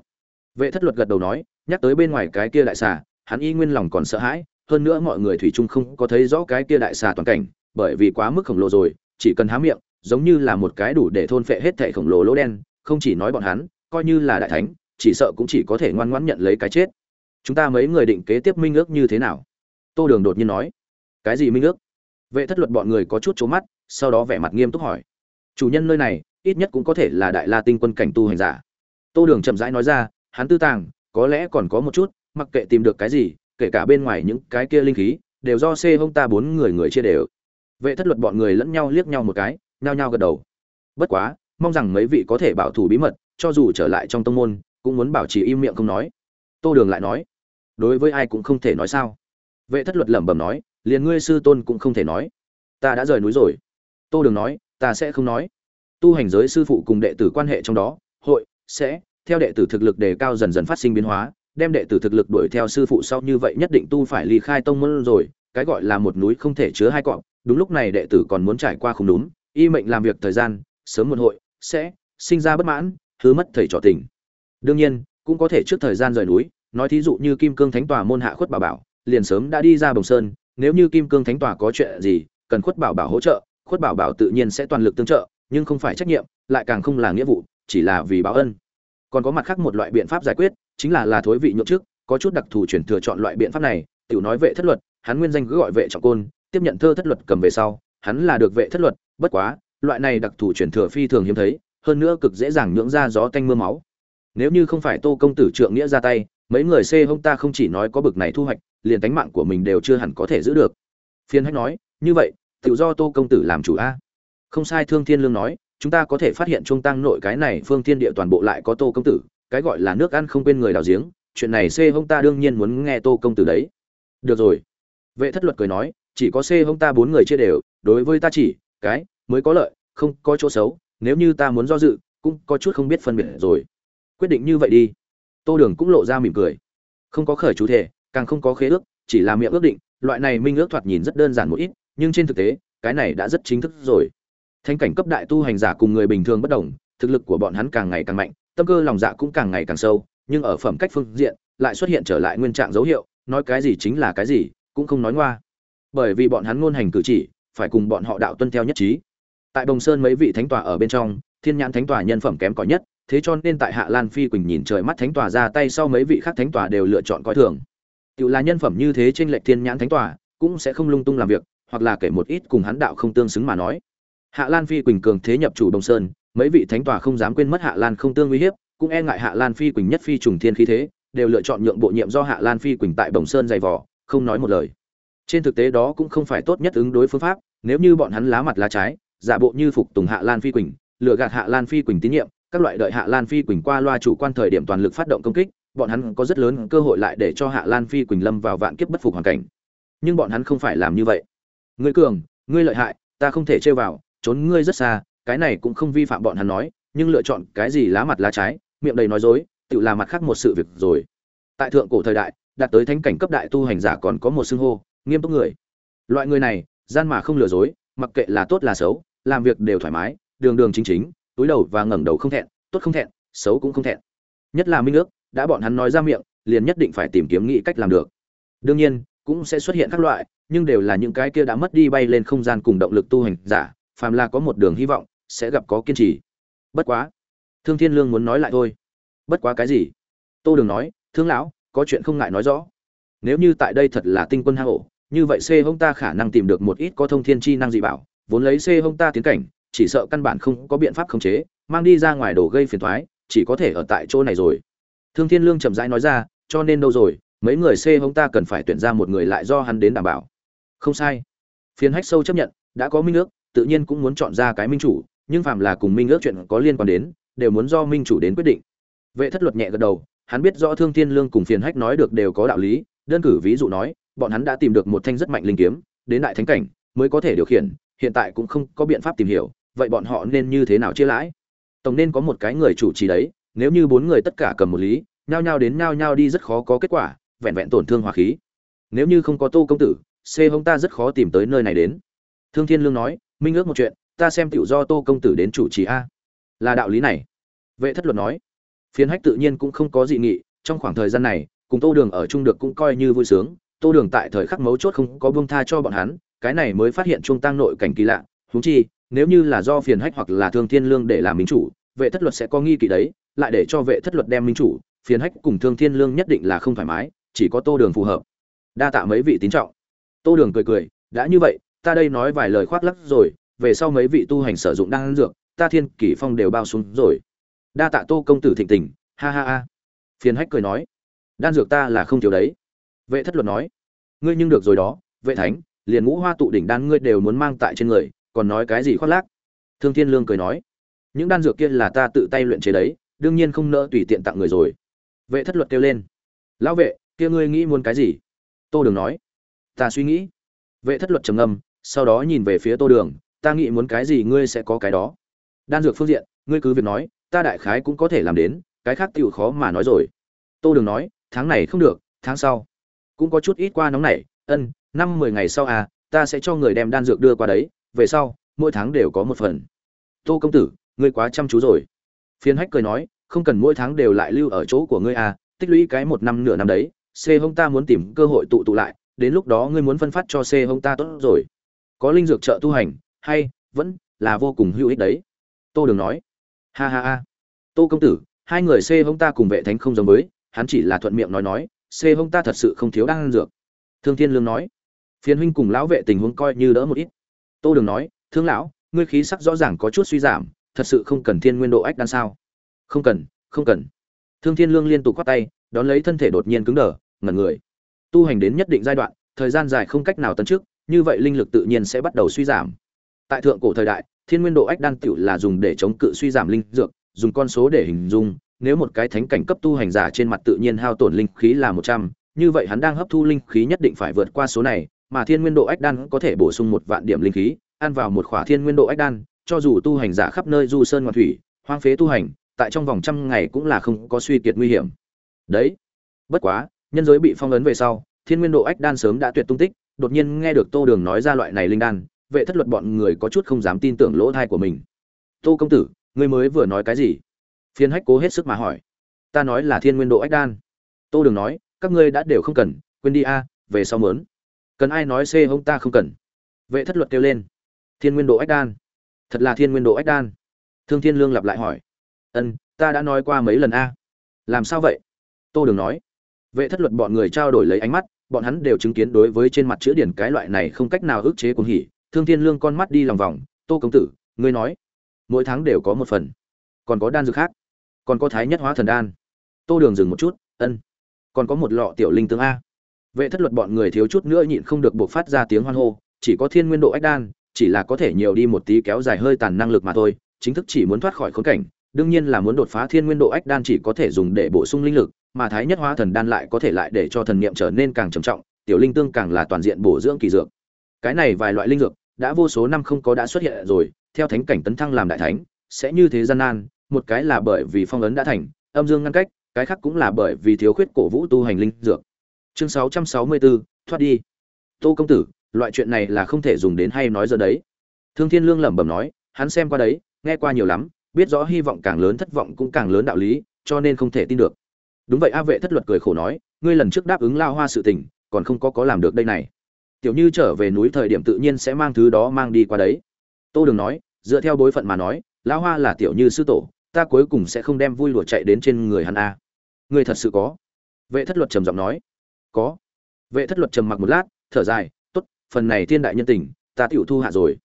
Vệ thất luật gật đầu nói, nhắc tới bên ngoài cái kia đại xà, hắn y nguyên lòng còn sợ hãi, hơn nữa mọi người thủy chung không có thấy rõ cái kia đại xà toàn cảnh, bởi vì quá mức khổng lồ rồi chỉ cần há miệng, giống như là một cái đủ để thôn phệ hết thảy khổng lồ lỗ đen, không chỉ nói bọn hắn, coi như là đại thánh, chỉ sợ cũng chỉ có thể ngoan ngoãn nhận lấy cái chết. Chúng ta mấy người định kế tiếp minh ước như thế nào? Tô đường đột nhiên nói. Cái gì minh ước? Vệ thất luật bọn người có chút c mắt, sau đó vẻ mặt nghiêm túc hỏi. Chủ nhân nơi này, ít nhất cũng có thể là đại la tinh quân cảnh tu hành giả. Tô đường chậm rãi nói ra, hắn tư tàng, có lẽ còn có một chút, mặc kệ tìm được cái gì, kể cả bên ngoài những cái kia linh khí, đều do xê hông ta bốn người người chia đều vệ thất luật bọn người lẫn nhau liếc nhau một cái, nhao nhao gật đầu. Bất quá, mong rằng mấy vị có thể bảo thủ bí mật, cho dù trở lại trong tông môn, cũng muốn bảo trì im miệng không nói. Tô đường lại nói, đối với ai cũng không thể nói sao? Vệ thất luật lẩm bẩm nói, liền ngươi sư tôn cũng không thể nói. Ta đã rời núi rồi. Tô đường nói, ta sẽ không nói. Tu hành giới sư phụ cùng đệ tử quan hệ trong đó, hội, sẽ, theo đệ tử thực lực đề cao dần dần phát sinh biến hóa, đem đệ tử thực lực đuổi theo sư phụ sau như vậy nhất định tu phải ly khai tông môn rồi cái gọi là một núi không thể chứa hai cọp, đúng lúc này đệ tử còn muốn trải qua không đúng, y mệnh làm việc thời gian, sớm muộn hội, sẽ sinh ra bất mãn hứa mất thầy trò tình. Đương nhiên, cũng có thể trước thời gian rời núi, nói thí dụ như kim cương thánh tòa môn hạ khuất bảo bảo, liền sớm đã đi ra bồng sơn, nếu như kim cương thánh tòa có chuyện gì, cần khuất bảo bảo hỗ trợ, khuất bảo bảo tự nhiên sẽ toàn lực tương trợ, nhưng không phải trách nhiệm, lại càng không là nghĩa vụ, chỉ là vì báo ân. Còn có mặt khác một loại biện pháp giải quyết, chính là là thối vị nhượng trước có chút đặc thù chuyển thừa chọn loại biện pháp này, tiểu nói vệ thất luật hắn nguyên danh cứ gọi vệ trọng côn, tiếp nhận thơ thất luật cầm về sau, hắn là được vệ thất luật, bất quá, loại này đặc thù chuyển thừa phi thường hiếm thấy, hơn nữa cực dễ dàng nhưỡng ra gió tanh mưa máu. Nếu như không phải tô công tử trượng nghĩa ra tay, mấy người xê hông ta không chỉ nói có bực này thu hoạch, liền tánh mạng của mình đều chưa hẳn có thể giữ được. Phiên hách nói, như vậy, tự do tô công tử làm chủ a. Không sai thương thiên lương nói, chúng ta có thể phát hiện trung tăng nội cái này phương thiên địa toàn bộ lại có tô công tử, cái gọi là nước ăn không quên người đào giếng, chuyện này xê hông ta đương nhiên muốn nghe tô công tử đấy. Được rồi vệ thất luật cười nói, chỉ có xê hông ta bốn người chia đều, đối với ta chỉ, cái, mới có lợi, không có chỗ xấu, nếu như ta muốn do dự, cũng có chút không biết phân biệt rồi. Quyết định như vậy đi. Tô đường cũng lộ ra mỉm cười. Không có khởi chú thể, càng không có khế ước, chỉ là miệng ước định, loại này minh ước thoạt nhìn rất đơn giản một ít, nhưng trên thực tế, cái này đã rất chính thức rồi. Thanh cảnh cấp đại tu hành giả cùng người bình thường bất đồng, thực lực của bọn hắn càng ngày càng mạnh, tâm cơ lòng dạ cũng càng ngày càng sâu, nhưng ở phẩm cách phương diện, lại xuất hiện trở lại nguyên trạng dấu hiệu, nói cái gì chính là cái gì cũng không nói ngoa. Bởi vì bọn hắn ngôn hành cử chỉ, phải cùng bọn họ đạo tuân theo nhất trí. Tại đồng sơn mấy vị thánh tòa ở bên trong, thiên nhãn thánh tòa nhân phẩm kém cỏi nhất, thế cho nên tại hạ lan phi quỳnh nhìn trời mắt thánh tòa ra tay sau mấy vị khác thánh tòa đều lựa chọn coi thường. Tự là nhân phẩm như thế trên lệch thiên nhãn thánh tòa, cũng sẽ không lung tung làm việc, hoặc là kể một ít cùng hắn đạo không tương xứng mà nói. Hạ lan phi quỳnh cường thế nhập chủ đồng sơn, mấy vị thánh tòa không dám quên mất hạ lan không tương uy hiếp, cũng e ngại hạ lan phi quỳnh nhất phi trùng thiên khí thế, đều lựa chọn nhượng bộ nhiệm do hạ lan phi quỳnh tại đồng sơn dày vỏ không nói một lời. Trên thực tế đó cũng không phải tốt nhất ứng đối phương pháp, nếu như bọn hắn lá mặt lá trái, giả bộ như phục tùng hạ lan phi quỳnh lựa gạt hạ lan phi quỳnh tín nhiệm, các loại đợi hạ lan phi quỳnh qua loa chủ quan thời điểm toàn lực phát động công kích, bọn hắn có rất lớn cơ hội lại để cho hạ lan phi quỳnh lâm vào vạn kiếp bất phục hoàn cảnh. Nhưng bọn hắn không phải làm như vậy. Ngươi cường, ngươi lợi hại, ta không thể chơi vào, trốn ngươi rất xa, cái này cũng không vi phạm bọn hắn nói, nhưng lựa chọn cái gì lá mặt lá trái, miệng đầy nói dối, tự làm mặt khác một sự việc rồi. Tại thượng cổ thời đại đạt tới thánh cảnh cấp đại tu hành giả còn có một xưng hô, nghiêm túc người. Loại người này, gian mà không lừa dối, mặc kệ là tốt là xấu, làm việc đều thoải mái, đường đường chính chính, túi đầu và ngẩng đầu không thẹn, tốt không thẹn, xấu cũng không thẹn. Nhất là minh ước, đã bọn hắn nói ra miệng, liền nhất định phải tìm kiếm nghĩ cách làm được. Đương nhiên, cũng sẽ xuất hiện các loại, nhưng đều là những cái kia đã mất đi bay lên không gian cùng động lực tu hành giả, phàm là có một đường hy vọng, sẽ gặp có kiên trì. Bất quá, thương thiên lương muốn nói lại thôi. Bất quá cái gì? Tô đường nói, thương lão có chuyện không ngại nói rõ. Nếu như tại đây thật là tinh quân hang ổ, như vậy c hông ta khả năng tìm được một ít có thông thiên chi năng dị bảo, vốn lấy c hông ta tiến cảnh, chỉ sợ căn bản không có biện pháp khống chế, mang đi ra ngoài đồ gây phiền thoái chỉ có thể ở tại chỗ này rồi. Thương thiên lương chậm rãi nói ra, cho nên đâu rồi, mấy người c hông ta cần phải tuyển ra một người lại do hắn đến đảm bảo. Không sai. Phiền hách sâu chấp nhận, đã có minh ước, tự nhiên cũng muốn chọn ra cái minh chủ, nhưng phạm là cùng minh ước chuyện có liên quan đến, đều muốn do minh chủ đến quyết định. Vệ thất luật nhẹ gật đầu hắn biết rõ thương thiên lương cùng phiền hách nói được đều có đạo lý, đơn cử ví dụ nói, bọn hắn đã tìm được một thanh rất mạnh linh kiếm, đến đại thánh cảnh, mới có thể điều khiển, hiện tại cũng không có biện pháp tìm hiểu, vậy bọn họ nên như thế nào chia lãi? Tổng nên có một cái người chủ trì đấy, nếu như bốn người tất cả cầm một lý, nhao nhao đến nhao nhao đi rất khó có kết quả, vẹn vẹn tổn thương hòa khí. Nếu như không có tô công tử, c hung ta rất khó tìm tới nơi này đến. Thương thiên lương nói, minh ước một chuyện, ta xem tiểu do tô công tử đến chủ trì a. Là đạo lý này. Vệ thất luật nói phiến hách tự nhiên cũng không có dị nghị, trong khoảng thời gian này, cùng tô đường ở chung được cũng coi như vui sướng. Tô đường tại thời khắc mấu chốt không có buông tha cho bọn hắn, cái này mới phát hiện trung tăng nội cảnh kỳ lạ. Huống chi, nếu như là do phiền hách hoặc là thương thiên lương để làm minh chủ, vệ thất luật sẽ có nghi kỵ đấy, lại để cho vệ thất luật đem minh chủ phiền hách cùng thương thiên lương nhất định là không thoải mái, chỉ có tô đường phù hợp. Đa tạ mấy vị tín trọng. Tô đường cười cười, đã như vậy, ta đây nói vài lời khoác lắc rồi, về sau mấy vị tu hành sử dụng đan dược, ta thiên kỷ phong đều bao xuống rồi đa tạ tô công tử thịnh tình, ha ha ha. Phiền hách cười nói, đan dược ta là không thiếu đấy. Vệ thất luật nói, ngươi nhưng được rồi đó, vệ thánh, liền ngũ hoa tụ đỉnh đan ngươi đều muốn mang tại trên người, còn nói cái gì khoác lác? Thương thiên lương cười nói, những đan dược kia là ta tự tay luyện chế đấy, đương nhiên không nỡ tùy tiện tặng người rồi. Vệ thất luật kêu lên, lão vệ, kia ngươi nghĩ muốn cái gì? Tô đường nói, ta suy nghĩ. Vệ thất luật trầm ngâm, sau đó nhìn về phía tô đường, ta nghĩ muốn cái gì ngươi sẽ có cái đó. Đan dược phương diện, ngươi cứ việc nói ta đại khái cũng có thể làm đến, cái khác tựu khó mà nói rồi. Tô đường nói, tháng này không được, tháng sau. Cũng có chút ít qua nóng này, ân, năm mười ngày sau à ta sẽ cho người đem đan dược đưa qua đấy, về sau, mỗi tháng đều có một phần. Tô công tử, ngươi quá chăm chú rồi. Phiến hách cười nói, không cần mỗi tháng đều lại lưu ở chỗ của ngươi à tích lũy cái một năm nửa năm đấy, c hông ta muốn tìm cơ hội tụ tụ lại, đến lúc đó ngươi muốn phân phát cho c hông ta tốt rồi. Có linh dược trợ tu hành, hay, vẫn là vô cùng hữu ích đấy. Tô đường nói ha ha ha. Tô công tử, hai người c hông ta cùng vệ thánh không giống với, hắn chỉ là thuận miệng nói nói c hông ta thật sự không thiếu đang ăn dược. Thương thiên lương nói. Phiền huynh cùng lão vệ tình huống coi như đỡ một ít. Tô đường nói, thương lão, ngươi khí sắc rõ ràng có chút suy giảm, thật sự không cần thiên nguyên độ ách đan sao? Không cần không cần. Thương thiên lương liên tục khoát tay, đón lấy thân thể đột nhiên cứng đờ, ngẩn người. Tu hành đến nhất định giai đoạn, thời gian dài không cách nào tấn trước như vậy linh lực tự nhiên sẽ bắt đầu suy giảm. Tại thượng cổ thời đại thiên nguyên độ ách đan tiểu là dùng để chống cự suy giảm linh dược, dùng con số để hình dung, nếu một cái thánh cảnh cấp tu hành giả trên mặt tự nhiên hao tổn linh khí là một trăm, như vậy hắn đang hấp thu linh khí nhất định phải vượt qua số này, mà thiên nguyên độ ách đan có thể bổ sung một vạn điểm linh khí, ăn vào một khỏa thiên nguyên độ ách đan, cho dù tu hành giả khắp nơi du sơn ngoạn thủy, hoang phế tu hành, tại trong vòng trăm ngày cũng là không có suy kiệt nguy hiểm. Đấy, bất quá, nhân giới bị phong ấn về sau, thiên nguyên độ ách đan sớm đã tuyệt tung tích, đột nhiên nghe được tô đường nói ra loại này linh đan vệ thất luật bọn người có chút không dám tin tưởng lỗ thai của mình. Tô công tử, ngươi mới vừa nói cái gì? Phiên hách cố hết sức mà hỏi. Ta nói là thiên nguyên độ ách đan. Tô đường nói, các ngươi đã đều không cần, quên đi a, về sau mớn. Cần ai nói c hông ta không cần. Vệ thất luật kêu lên. Thiên nguyên độ ách đan. Thật là thiên nguyên độ ách đan. Thương thiên lương lặp lại hỏi. Ân, ta đã nói qua mấy lần a. Làm sao vậy? Tô đường nói. Vệ thất luật bọn người trao đổi lấy ánh mắt, bọn hắn đều chứng kiến đối với trên mặt chữ điển cái loại này không cách nào ức chế cuồng hỉ thương thiên lương con mắt đi lòng vòng, tô công tử, ngươi nói, mỗi tháng đều có một phần. Còn có đan dược khác, còn có thái nhất hóa thần đan. Tô đường dừng một chút, ân, còn có một lọ tiểu linh tướng a. Vệ thất luật bọn người thiếu chút nữa nhịn không được buộc phát ra tiếng hoan hô, chỉ có thiên nguyên độ ách đan, chỉ là có thể nhiều đi một tí kéo dài hơi tàn năng lực mà thôi, chính thức chỉ muốn thoát khỏi khốn cảnh, đương nhiên là muốn đột phá thiên nguyên độ ách đan chỉ có thể dùng để bổ sung linh lực, mà thái nhất hóa thần đan lại có thể lại để cho thần niệm trở nên càng trầm trọng, tiểu linh tương càng là toàn diện bổ dưỡng kỳ dược. Cái này vài loại linh dược đã vô số năm không có đã xuất hiện rồi theo thánh cảnh tấn thăng làm đại thánh sẽ như thế gian nan một cái là bởi vì phong ấn đã thành âm dương ngăn cách cái khác cũng là bởi vì thiếu khuyết cổ vũ tu hành linh dược. Chương 664, thoát đi. Tô công tử loại chuyện này là không thể dùng đến hay nói giờ đấy. Thương thiên lương lẩm bẩm nói hắn xem qua đấy nghe qua nhiều lắm biết rõ hy vọng càng lớn thất vọng cũng càng lớn đạo lý cho nên không thể tin được. Đúng vậy a vệ thất luật cười khổ nói ngươi lần trước đáp ứng lao hoa sự tình còn không có có làm được đây này tiểu như trở về núi thời điểm tự nhiên sẽ mang thứ đó mang đi qua đấy. Tô đường nói, dựa theo bối phận mà nói, Lão hoa là tiểu như sư tổ, ta cuối cùng sẽ không đem vui lụa chạy đến trên người hắn a. Người thật sự có? Vệ thất luật trầm giọng nói. Có. Vệ thất luật trầm mặc một lát, thở dài, tốt, phần này thiên đại nhân tình, ta tiểu thu hạ rồi.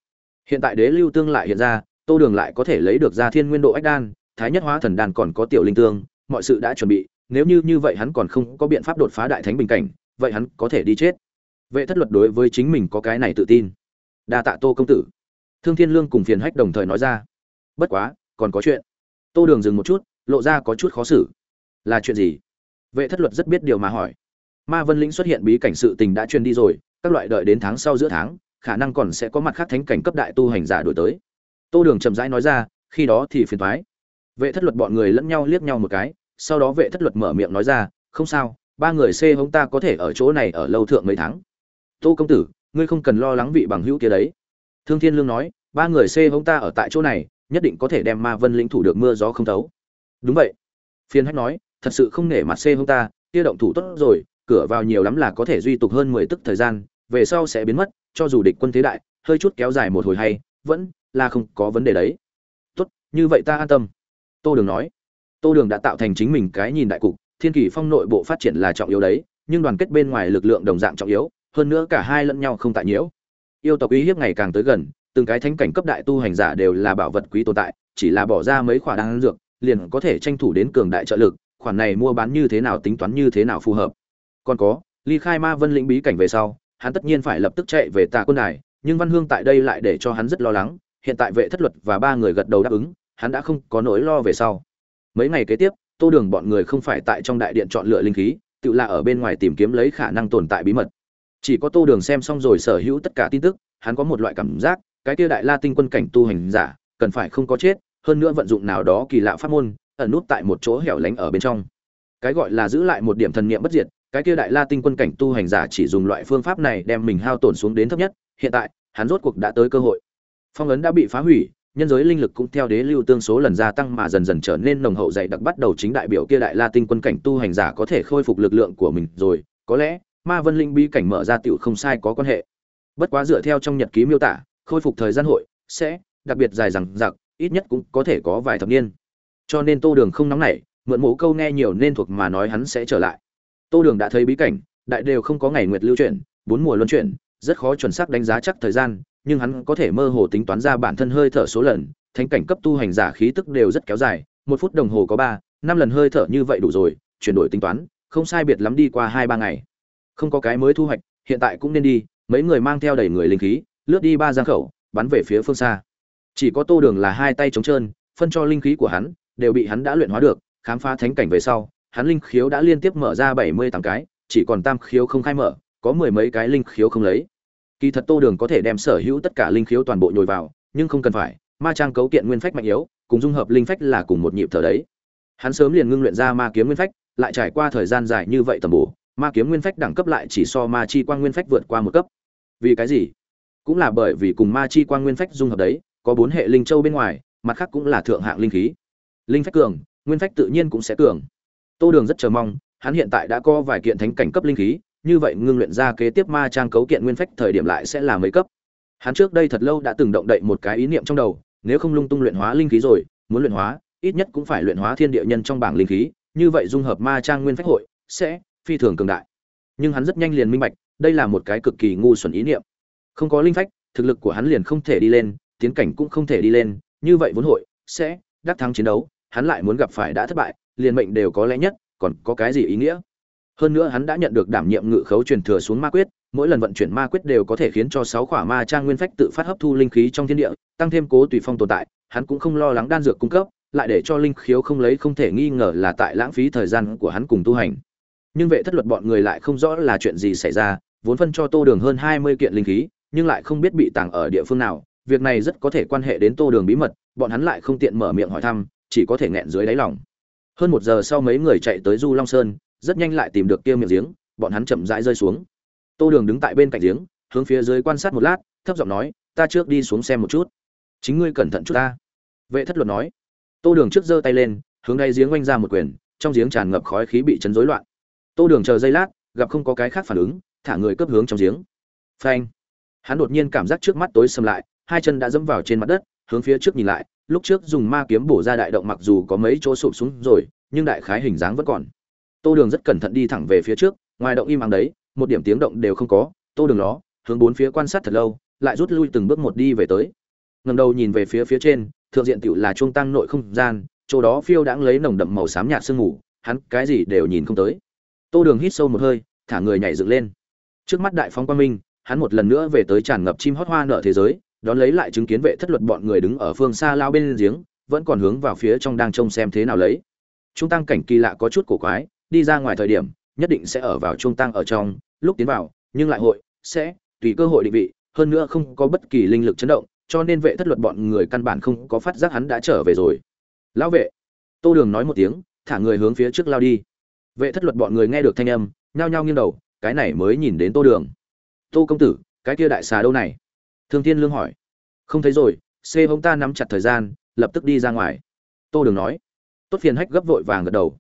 Hiện tại đế lưu tương lại hiện ra, tô đường lại có thể lấy được ra thiên nguyên độ ách đan, thái nhất hóa thần đan còn có tiểu linh tương, mọi sự đã chuẩn bị, nếu như như vậy hắn còn không có biện pháp đột phá đại thánh bình cảnh, vậy hắn có thể đi chết vệ thất luật đối với chính mình có cái này tự tin. Đa tạ tô công tử. Thương thiên lương cùng phiền hách đồng thời nói ra. Bất quá, còn có chuyện. Tô đường dừng một chút, lộ ra có chút khó xử. Là chuyện gì? Vệ thất luật rất biết điều mà hỏi. Ma vân lĩnh xuất hiện bí cảnh sự tình đã truyền đi rồi, các loại đợi đến tháng sau giữa tháng, khả năng còn sẽ có mặt khác thánh cảnh cấp đại tu hành giả đổi tới. Tô đường chậm rãi nói ra, khi đó thì phiền thoái vệ thất luật bọn người lẫn nhau liếc nhau một cái, sau đó vệ thất luật mở miệng nói ra, không sao, ba người xê hống ta có thể ở chỗ này ở lâu thượng mấy tháng tô công tử, ngươi không cần lo lắng vị bằng hữu kia đấy. Thương thiên lương nói, ba người c hông ta ở tại chỗ này, nhất định có thể đem ma vân lĩnh thủ được mưa gió không thấu. Đúng vậy. Phiên hách nói, thật sự không nể mặt c hông ta, kia động thủ tốt rồi, cửa vào nhiều lắm là có thể duy tục hơn mười tức thời gian, về sau sẽ biến mất, cho dù địch quân thế đại, hơi chút kéo dài một hồi hay, vẫn là không có vấn đề đấy. Tốt, như vậy ta an tâm. Tô đường nói. Tô đường đã tạo thành chính mình cái nhìn đại cục, thiên kỳ phong nội bộ phát triển là trọng yếu đấy, nhưng đoàn kết bên ngoài lực lượng đồng dạng trọng yếu hơn nữa cả hai lẫn nhau không tại nhiễu. Yêu tộc uy hiếp ngày càng tới gần, từng cái thánh cảnh cấp đại tu hành giả đều là bảo vật quý tồn tại, chỉ là bỏ ra mấy khoản đan dược, liền có thể tranh thủ đến cường đại trợ lực, khoản này mua bán như thế nào tính toán như thế nào phù hợp. Còn có, ly khai ma vân lĩnh bí cảnh về sau, hắn tất nhiên phải lập tức chạy về tà quân đài, nhưng văn hương tại đây lại để cho hắn rất lo lắng, hiện tại vệ thất luật và ba người gật đầu đáp ứng, hắn đã không có nỗi lo về sau. Mấy ngày kế tiếp, tô đường bọn người không phải tại trong đại điện chọn lựa linh khí, tự là ở bên ngoài tìm kiếm lấy khả năng tồn tại bí mật chỉ có tô đường xem xong rồi sở hữu tất cả tin tức, hắn có một loại cảm giác, cái kia đại la tinh quân cảnh tu hành giả, cần phải không có chết, hơn nữa vận dụng nào đó kỳ lạ pháp môn, ẩn nút tại một chỗ hẻo lánh ở bên trong. Cái gọi là giữ lại một điểm thần niệm bất diệt, cái kia đại la tinh quân cảnh tu hành giả chỉ dùng loại phương pháp này đem mình hao tổn xuống đến thấp nhất, hiện tại, hắn rốt cuộc đã tới cơ hội. Phong ấn đã bị phá hủy, nhân giới linh lực cũng theo đế lưu tương số lần gia tăng mà dần dần trở nên nồng hậu dày đặc bắt đầu chính đại biểu kia đại la tinh quân cảnh tu hành giả có thể khôi phục lực lượng của mình rồi, có lẽ ma vân linh bí cảnh mở ra tiểu không sai có quan hệ. Bất quá dựa theo trong nhật ký miêu tả, khôi phục thời gian hội sẽ đặc biệt dài rằng giặc ít nhất cũng có thể có vài thập niên. Cho nên tô đường không nóng nảy, mượn mẫu câu nghe nhiều nên thuộc mà nói hắn sẽ trở lại. Tô đường đã thấy bí cảnh, đại đều không có ngày nguyệt lưu chuyển, bốn mùa luân chuyển, rất khó chuẩn xác đánh giá chắc thời gian, nhưng hắn có thể mơ hồ tính toán ra bản thân hơi thở số lần, thánh cảnh cấp tu hành giả khí tức đều rất kéo dài, một phút đồng hồ có ba, năm lần hơi thở như vậy đủ rồi, chuyển đổi tính toán, không sai biệt lắm đi qua hai ba ngày không có cái mới thu hoạch, hiện tại cũng nên đi, mấy người mang theo đầy người linh khí, lướt đi ba giang khẩu, bắn về phía phương xa. Chỉ có tô đường là hai tay trống trơn, phân cho linh khí của hắn, đều bị hắn đã luyện hóa được, khám phá thánh cảnh về sau, hắn linh khiếu đã liên tiếp mở ra bảy mươi tám cái, chỉ còn tam khiếu không khai mở, có mười mấy cái linh khiếu không lấy. Kỳ thật tô đường có thể đem sở hữu tất cả linh khiếu toàn bộ nhồi vào, nhưng không cần phải, ma trang cấu kiện nguyên phách mạnh yếu, cùng dung hợp linh phách là cùng một nhịp thở đấy. Hắn sớm liền ngưng luyện ra ma kiếm nguyên phách, lại trải qua thời gian dài như vậy tầm bổ ma kiếm nguyên phách đẳng cấp lại chỉ so ma chi quang nguyên phách vượt qua một cấp. Vì cái gì? Cũng là bởi vì cùng ma chi quang nguyên phách dung hợp đấy, có bốn hệ linh châu bên ngoài, mặt khác cũng là thượng hạng linh khí. Linh phách cường, nguyên phách tự nhiên cũng sẽ cường. Tô đường rất chờ mong, hắn hiện tại đã có vài kiện thánh cảnh cấp linh khí, như vậy ngưng luyện ra kế tiếp ma trang cấu kiện nguyên phách thời điểm lại sẽ là mấy cấp. Hắn trước đây thật lâu đã từng động đậy một cái ý niệm trong đầu, nếu không lung tung luyện hóa linh khí rồi, muốn luyện hóa, ít nhất cũng phải luyện hóa thiên địa nhân trong bảng linh khí, như vậy dung hợp ma trang nguyên phách hội, sẽ phi thường cường đại. Nhưng hắn rất nhanh liền minh bạch, đây là một cái cực kỳ ngu xuẩn ý niệm. Không có linh phách, thực lực của hắn liền không thể đi lên, tiến cảnh cũng không thể đi lên, như vậy vốn hội sẽ đắc thắng chiến đấu, hắn lại muốn gặp phải đã thất bại, liền mệnh đều có lẽ nhất, còn có cái gì ý nghĩa? Hơn nữa hắn đã nhận được đảm nhiệm ngự khấu truyền thừa xuống ma quyết, mỗi lần vận chuyển ma quyết đều có thể khiến cho sáu khỏa ma trang nguyên phách tự phát hấp thu linh khí trong thiên địa, tăng thêm cố tùy phong tồn tại, hắn cũng không lo lắng đan dược cung cấp, lại để cho linh khiếu không lấy không thể nghi ngờ là tại lãng phí thời gian của hắn cùng tu hành nhưng vệ thất luật bọn người lại không rõ là chuyện gì xảy ra, vốn phân cho tô đường hơn hai mươi kiện linh khí, nhưng lại không biết bị tàng ở địa phương nào. Việc này rất có thể quan hệ đến tô đường bí mật, bọn hắn lại không tiện mở miệng hỏi thăm, chỉ có thể nghẹn dưới đáy lòng. Hơn một giờ sau mấy người chạy tới du long sơn, rất nhanh lại tìm được kia miệng giếng, bọn hắn chậm rãi rơi xuống. Tô đường đứng tại bên cạnh giếng, hướng phía dưới quan sát một lát, thấp giọng nói, ta trước đi xuống xem một chút. Chính ngươi cẩn thận chút ta. Vệ thất luật nói. Tô đường trước giơ tay lên, hướng đáy giếng oanh ra một quyền, trong giếng tràn ngập khói khí bị chấn rối loạn tô đường chờ giây lát, gặp không có cái khác phản ứng, thả người cấp hướng trong giếng. Phanh. Hắn đột nhiên cảm giác trước mắt tối sầm lại, hai chân đã dẫm vào trên mặt đất, hướng phía trước nhìn lại, lúc trước dùng ma kiếm bổ ra đại động mặc dù có mấy chỗ sụp xuống rồi, nhưng đại khái hình dáng vẫn còn. Tô đường rất cẩn thận đi thẳng về phía trước, ngoài động im ắng đấy, một điểm tiếng động đều không có, tô đường nó hướng bốn phía quan sát thật lâu, lại rút lui từng bước một đi về tới. Ngầm đầu nhìn về phía phía trên, thượng diện tựu là trung tăng nội không gian, chỗ đó phiêu đãng lấy nồng đậm màu xám nhạt sương mù, hắn cái gì đều nhìn không tới tô đường hít sâu một hơi, thả người nhảy dựng lên. Trước mắt đại phóng quang minh, hắn một lần nữa về tới tràn ngập chim hót hoa nở thế giới, đón lấy lại chứng kiến vệ thất luật bọn người đứng ở phương xa lao bên giếng, vẫn còn hướng vào phía trong đang trông xem thế nào lấy. Trung tăng cảnh kỳ lạ có chút cổ quái, đi ra ngoài thời điểm, nhất định sẽ ở vào trung tăng ở trong, lúc tiến vào, nhưng lại hội, sẽ, tùy cơ hội định vị, hơn nữa không có bất kỳ linh lực chấn động, cho nên vệ thất luật bọn người căn bản không có phát giác hắn đã trở về rồi. Lão vệ, tô đường nói một tiếng, thả người hướng phía trước lao đi vệ thất luật bọn người nghe được thanh âm, nhao nhao nghiêng đầu, cái này mới nhìn đến tô đường. Tô công tử, cái kia đại xà đâu này? Thương thiên lương hỏi. Không thấy rồi xê hông ta nắm chặt thời gian, lập tức đi ra ngoài. Tô đường nói. Tốt phiền hách gấp vội vàng gật đầu.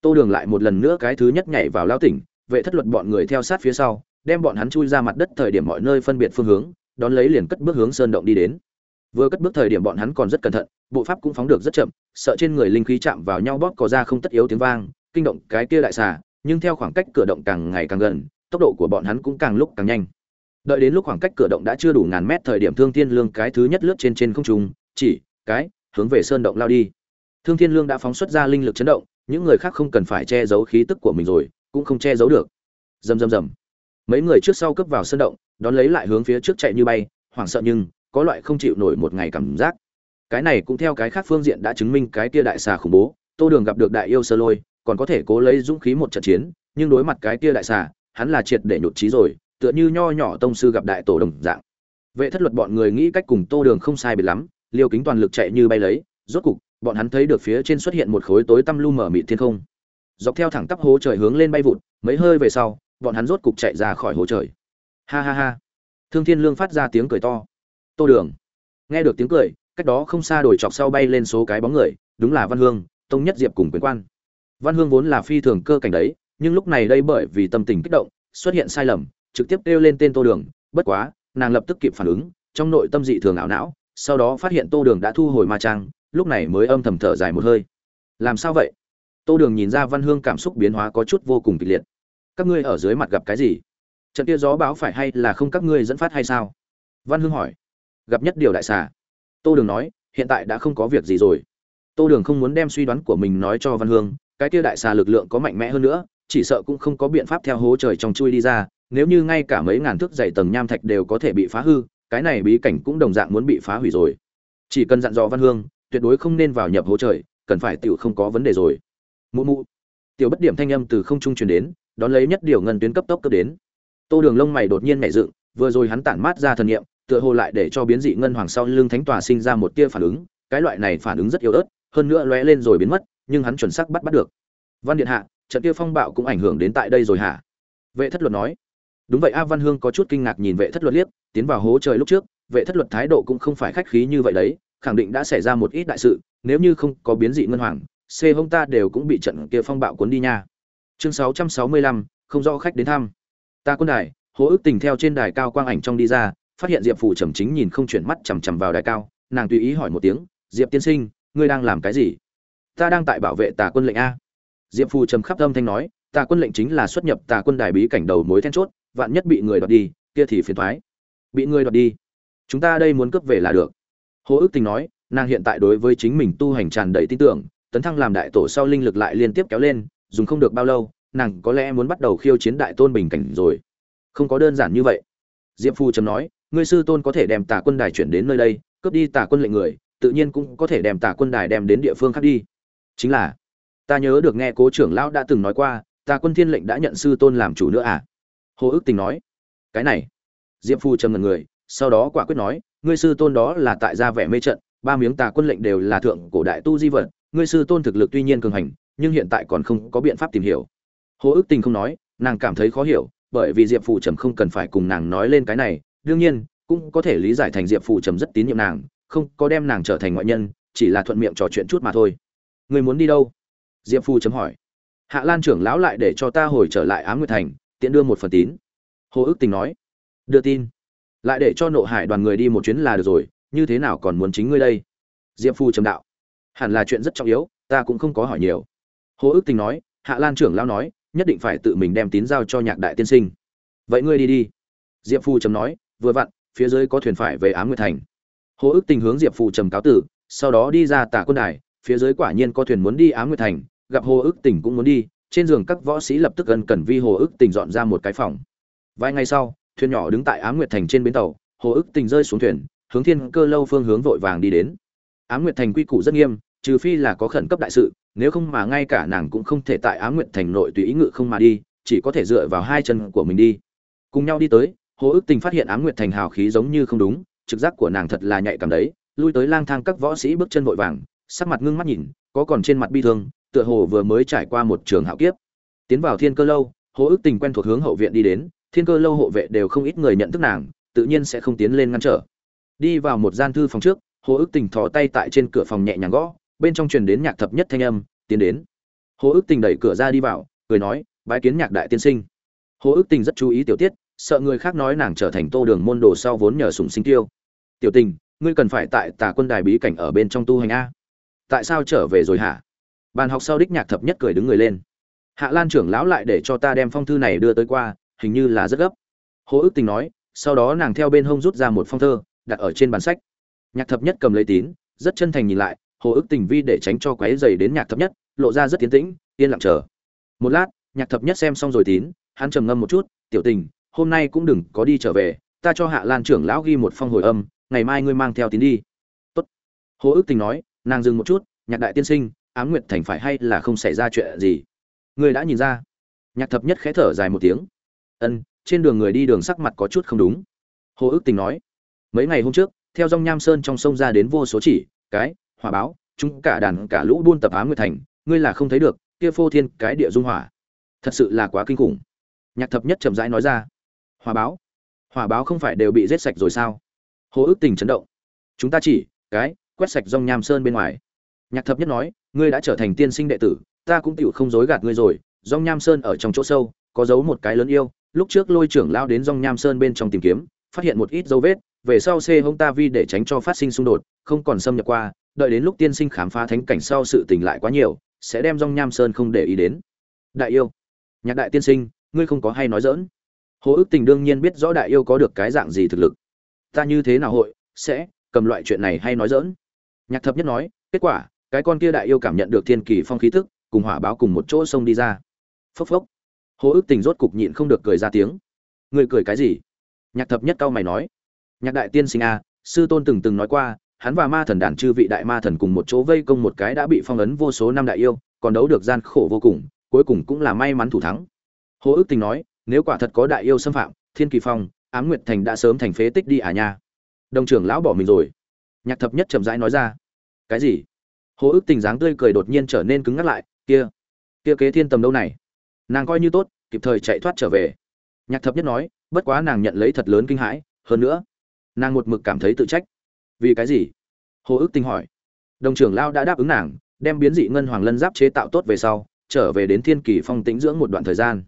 Tô đường lại một lần nữa cái thứ nhất nhảy vào lao tỉnh, vệ thất luật bọn người theo sát phía sau, đem bọn hắn chui ra mặt đất thời điểm mọi nơi phân biệt phương hướng, đón lấy liền cất bước hướng sơn động đi đến. Vừa cất bước thời điểm bọn hắn còn rất cẩn thận, bộ pháp cũng phóng được rất chậm, sợ trên người linh khí chạm vào nhau bóp có ra không tất yếu tiếng vang kinh động cái kia đại xà, nhưng theo khoảng cách cửa động càng ngày càng gần, tốc độ của bọn hắn cũng càng lúc càng nhanh. Đợi đến lúc khoảng cách cửa động đã chưa đủ ngàn mét thời điểm thương thiên lương cái thứ nhất lướt trên trên không trung, chỉ, cái, hướng về sơn động lao đi. Thương thiên lương đã phóng xuất ra linh lực chấn động, những người khác không cần phải che giấu khí tức của mình rồi, cũng không che giấu được. Rầm rầm rầm. Mấy người trước sau cướp vào sơn động, đón lấy lại hướng phía trước chạy như bay, hoảng sợ nhưng, có loại không chịu nổi một ngày cảm giác. Cái này cũng theo cái khác phương diện đã chứng minh cái kia đại xà khủng bố, tô đường gặp được đại yêu sơ lôi còn có thể cố lấy dũng khí một trận chiến, nhưng đối mặt cái kia đại xà, hắn là triệt để nhụt chí rồi, tựa như nho nhỏ tông sư gặp đại tổ đồng dạng. Vệ thất luật bọn người nghĩ cách cùng tô đường không sai biệt lắm, liêu kính toàn lực chạy như bay lấy, rốt cục, bọn hắn thấy được phía trên xuất hiện một khối tối tăm lu mở mịt thiên không. Dọc theo thẳng tắp hố trời hướng lên bay vụt, mấy hơi về sau, bọn hắn rốt cục chạy ra khỏi hố trời. Ha ha ha. Thương thiên lương phát ra tiếng cười to. Tô đường. Nghe được tiếng cười, cách đó không xa đổi chọc sau bay lên số cái bóng người, đúng là văn hương, tông nhất diệp cùng quyền quan văn hương vốn là phi thường cơ cảnh đấy, nhưng lúc này đây bởi vì tâm tình kích động, xuất hiện sai lầm, trực tiếp kêu lên tên tô đường. Bất quá, nàng lập tức kịp phản ứng, trong nội tâm dị thường ảo não, sau đó phát hiện tô đường đã thu hồi ma trang, lúc này mới âm thầm thở dài một hơi. Làm sao vậy? Tô đường nhìn ra văn hương cảm xúc biến hóa có chút vô cùng kịch liệt. Các ngươi ở dưới mặt gặp cái gì? Trận kia gió báo phải hay là không các ngươi dẫn phát hay sao? Văn hương hỏi. Gặp nhất điều đại xà. Tô đường nói, hiện tại đã không có việc gì rồi. Tô đường không muốn đem suy đoán của mình nói cho văn hương cái kia đại xà lực lượng có mạnh mẽ hơn nữa, chỉ sợ cũng không có biện pháp theo hố trời trong chui đi ra, nếu như ngay cả mấy ngàn thước dày tầng nham thạch đều có thể bị phá hư, cái này bí cảnh cũng đồng dạng muốn bị phá hủy rồi. Chỉ cần dặn dò văn hương, tuyệt đối không nên vào nhập hố trời, cần phải tiểu không có vấn đề rồi. Mụ mụ. Tiểu bất điểm thanh âm từ không trung truyền đến, đón lấy nhất điều ngân tuyến cấp tốc cấp đến. Tô đường lông mày đột nhiên nhảy dựng, vừa rồi hắn tản mát ra thần niệm, tựa hồ lại để cho biến dị ngân hoàng sau lưng thánh tòa sinh ra một tia phản ứng, cái loại này phản ứng rất yếu ớt, hơn nữa lóe lên rồi biến mất nhưng hắn chuẩn xác bắt bắt được. Văn điện hạ, trận kia phong bạo cũng ảnh hưởng đến tại đây rồi hả? Vệ thất luật nói. Đúng vậy, a văn hương có chút kinh ngạc nhìn vệ thất luật liếc, tiến vào hố trời lúc trước, vệ thất luật thái độ cũng không phải khách khí như vậy đấy, khẳng định đã xảy ra một ít đại sự, nếu như không có biến dị ngân hoàng, c hông ta đều cũng bị trận kia phong bạo cuốn đi nha. Chương sáu trăm sáu mươi lăm, không rõ khách đến thăm. Ta quân đài, hố ước tình theo trên đài cao quang ảnh trong đi ra, phát hiện diệp phủ trầm chính nhìn không chuyển mắt chằm chằm vào đài cao, nàng tùy ý hỏi một tiếng, diệp tiên sinh, ngươi đang làm cái gì? Ta đang tại bảo vệ tà quân lệnh a. Diệp phù trầm khắp âm thanh nói, tà quân lệnh chính là xuất nhập tà quân đài bí cảnh đầu mối then chốt, vạn nhất bị người đoạt đi, kia thì phiền thoái bị người đoạt đi, chúng ta đây muốn cướp về là được. Hồ ước tình nói, nàng hiện tại đối với chính mình tu hành tràn đầy tin tưởng, tấn thăng làm đại tổ sau linh lực lại liên tiếp kéo lên, dùng không được bao lâu, nàng có lẽ muốn bắt đầu khiêu chiến đại tôn bình cảnh rồi. Không có đơn giản như vậy. Diệp phu trầm nói, ngươi sư tôn có thể đem tà quân đài chuyển đến nơi đây, cướp đi tà quân lệnh người, tự nhiên cũng có thể đem tà quân đài đem đến địa phương khác đi chính là, ta nhớ được nghe cố trưởng lão đã từng nói qua, ta quân thiên lệnh đã nhận sư tôn làm chủ nữa à? Hồ ước tình nói, cái này, diệp phu trầm ngần người, sau đó quả quyết nói, ngươi sư tôn đó là tại gia vẻ mê trận, ba miếng tà quân lệnh đều là thượng cổ đại tu di vật, ngươi sư tôn thực lực tuy nhiên cường hành, nhưng hiện tại còn không có biện pháp tìm hiểu. Hồ ước tình không nói, nàng cảm thấy khó hiểu, bởi vì diệp phụ trầm không cần phải cùng nàng nói lên cái này, đương nhiên, cũng có thể lý giải thành diệp phụ trầm rất tín nhiệm nàng, không có đem nàng trở thành ngoại nhân, chỉ là thuận miệng trò chuyện chút mà thôi người muốn đi đâu? Diệp phu chấm hỏi. Hạ lan trưởng lão lại để cho ta hồi trở lại á nguyệt thành, tiện đưa một phần tín. Hồ ước tình nói. Đưa tin. Lại để cho nộ hải đoàn người đi một chuyến là được rồi, như thế nào còn muốn chính ngươi đây? Diệp phu trầm đạo. Hẳn là chuyện rất trọng yếu, ta cũng không có hỏi nhiều. Hồ ước tình nói, hạ lan trưởng lão nói, nhất định phải tự mình đem tín giao cho nhạc đại tiên sinh. Vậy ngươi đi đi. Diệp phu trầm nói, vừa vặn, phía dưới có thuyền phải về á nguyệt thành. Hồ ước tình hướng diệp phu trầm cáo tử, sau đó đi ra tả quân đài phía dưới quả nhiên có thuyền muốn đi á nguyệt thành gặp hồ ước tình cũng muốn đi trên giường các võ sĩ lập tức gần cần vi hồ ước tình dọn ra một cái phòng vài ngày sau thuyền nhỏ đứng tại Ám Nguyệt Thành trên bến tàu, Hồ Ước tình rơi xuống thuyền, hướng Thiên Cơ lâu phương hướng vội vàng đi đến. Ám Nguyệt Thành quy củ rất nghiêm, trừ phi là có khẩn cấp đại sự, nếu không mà ngay cả nàng cũng không thể tại Ám Nguyệt Thành nội tùy ý ngự không mà đi, chỉ có thể dựa vào hai chân của mình đi. Cùng nhau đi tới, Hồ Ước tình phát hiện Ám Nguyệt Thành hào khí giống như không đúng, trực giác của nàng thật là nhạy cảm đấy, lui tới lang thang các võ sĩ bước chân vội vàng, sắc mặt ngưng mắt nhìn, có còn trên mặt bi thương, tựa hồ vừa mới trải qua một trường hạo kiếp. Tiến vào Thiên Cơ lâu, Hồ ước tình quen thuộc hướng hậu viện đi đến, Thiên Cơ lâu hộ vệ đều không ít người nhận thức nàng, tự nhiên sẽ không tiến lên ngăn trở. Đi vào một gian thư phòng trước, Hồ ước tình thò tay tại trên cửa phòng nhẹ nhàng gõ, bên trong truyền đến nhạc thập nhất thanh âm, tiến đến. Hồ ước tình đẩy cửa ra đi vào, cười nói, bái kiến nhạc đại tiên sinh. Hồ ước tình rất chú ý tiểu tiết, sợ người khác nói nàng trở thành tô đường môn đồ sau vốn nhờ sủng sinh tiêu. Tiểu tình, ngươi cần phải tại Tà Quân Đài bí cảnh ở bên trong tu hành a. Tại sao trở về rồi hả? Bàn học sau đích nhạc thập nhất cười đứng người lên. Hạ Lan trưởng lão lại để cho ta đem phong thư này đưa tới qua, hình như là rất gấp. Hồ ước tình nói, sau đó nàng theo bên hông rút ra một phong thơ, đặt ở trên bàn sách. Nhạc thập nhất cầm lấy tín, rất chân thành nhìn lại, Hồ ước tình vi để tránh cho quấy dày đến nhạc thập nhất, lộ ra rất tiến tĩnh, yên lặng chờ. Một lát, nhạc thập nhất xem xong rồi tín, hắn trầm ngâm một chút, "Tiểu tình, hôm nay cũng đừng có đi trở về, ta cho Hạ Lan trưởng lão ghi một phong hồi âm, ngày mai ngươi mang theo tín đi." "Tốt." Hồ ước tình nói, nàng dừng một chút, "Nhạc đại tiên sinh, Ám Nguyệt thành phải hay là không xảy ra chuyện gì?" Ngươi đã nhìn ra. Nhạc thập nhất khẽ thở dài một tiếng. "Ân, trên đường người đi đường sắc mặt có chút không đúng." Hồ ước tình nói. Mấy ngày hôm trước, theo dòng Nham Sơn trong sông ra đến vô số chỉ, cái, hỏa báo, chúng cả đàn cả lũ buôn tập Ám Nguyệt thành, ngươi là không thấy được, kia phô thiên cái địa dung hỏa thật sự là quá kinh khủng nhạc thập nhất chậm rãi nói ra hòa báo hòa báo không phải đều bị giết sạch rồi sao hồ ước tình chấn động chúng ta chỉ cái quét sạch dòng nham sơn bên ngoài. Nhạc thập nhất nói, ngươi đã trở thành tiên sinh đệ tử, ta cũng tựu không dối gạt ngươi rồi. Dòng nham sơn ở trong chỗ sâu, có giấu một cái lớn yêu. Lúc trước lôi trưởng lao đến dòng nham sơn bên trong tìm kiếm, phát hiện một ít dấu vết, về sau xê hông ta vi để tránh cho phát sinh xung đột, không còn xâm nhập qua. Đợi đến lúc tiên sinh khám phá thánh cảnh sau sự tình lại quá nhiều, sẽ đem dòng nham sơn không để ý đến. Đại yêu. Nhạc đại tiên sinh, ngươi không có hay nói dỡn hồ ước tình đương nhiên biết rõ đại yêu có được cái dạng gì thực lực. Ta như thế nào hội, sẽ, cầm loại chuyện này hay nói dỡn nhạc thập nhất nói kết quả cái con kia đại yêu cảm nhận được thiên kỳ phong khí thức cùng hỏa báo cùng một chỗ sông đi ra. Phốc phốc. Hồ ức tình rốt cục nhịn không được cười ra tiếng. Người cười cái gì? Nhạc thập nhất cao mày nói. Nhạc đại tiên sinh a à, sư tôn từng từng nói qua hắn và ma thần đàn chư vị đại ma thần cùng một chỗ vây công một cái đã bị phong ấn vô số năm đại yêu còn đấu được gian khổ vô cùng cuối cùng cũng là may mắn thủ thắng. Hồ ức tình nói nếu quả thật có đại yêu xâm phạm thiên kỳ phong ám nguyệt thành đã sớm thành phế tích đi à nha. Đồng trưởng lão bỏ mình rồi nhạc thập nhất chậm rãi nói ra. Cái gì? Hồ ức tình dáng tươi cười đột nhiên trở nên cứng ngắt lại, kia kia kế thiên tầm đâu này? Nàng coi như tốt, kịp thời chạy thoát trở về. Nhạc thập nhất nói, bất quá nàng nhận lấy thật lớn kinh hãi, hơn nữa, nàng một mực cảm thấy tự trách. Vì cái gì? Hồ ức tình hỏi. Đồng trưởng lao đã đáp ứng nàng, đem biến dị ngân hoàng lân giáp chế tạo tốt về sau, trở về đến thiên kỳ phong tĩnh dưỡng một đoạn thời gian.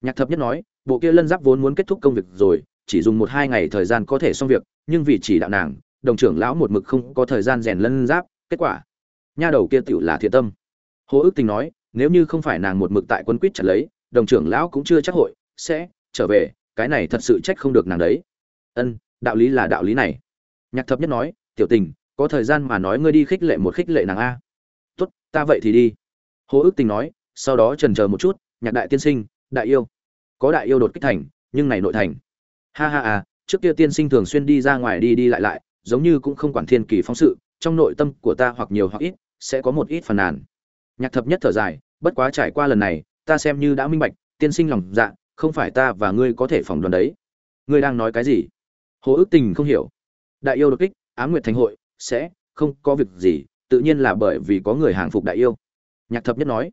Nhạc thập nhất nói, bộ kia lân giáp vốn muốn kết thúc công việc rồi, chỉ dùng một hai ngày thời gian có thể xong việc, nhưng vì chỉ đạo nàng đồng trưởng lão một mực không có thời gian rèn lân giáp, kết quả, nha đầu kia tựu là thiện tâm. Hồ ước tình nói, nếu như không phải nàng một mực tại quân quýt chặt lấy, đồng trưởng lão cũng chưa chắc hội sẽ trở về, cái này thật sự trách không được nàng đấy. Ân, đạo lý là đạo lý này. Nhạc thập nhất nói, tiểu tình, có thời gian mà nói ngươi đi khích lệ một khích lệ nàng a. Tốt, ta vậy thì đi. Hồ ước tình nói, sau đó trần chờ một chút, nhạc đại tiên sinh, đại yêu. Có đại yêu đột kích thành, nhưng này nội thành. Ha ha à trước kia tiên sinh thường xuyên đi ra ngoài đi đi lại lại giống như cũng không quản thiên kỳ phóng sự, trong nội tâm của ta hoặc nhiều hoặc ít, sẽ có một ít phàn nàn. Nhạc thập nhất thở dài, bất quá trải qua lần này, ta xem như đã minh bạch, tiên sinh lòng dạ không phải ta và ngươi có thể phỏng đoán đấy. Ngươi đang nói cái gì? Hồ ước tình không hiểu. Đại yêu đột kích ám nguyệt thành hội, sẽ không có việc gì, tự nhiên là bởi vì có người hàng phục đại yêu. Nhạc thập nhất nói.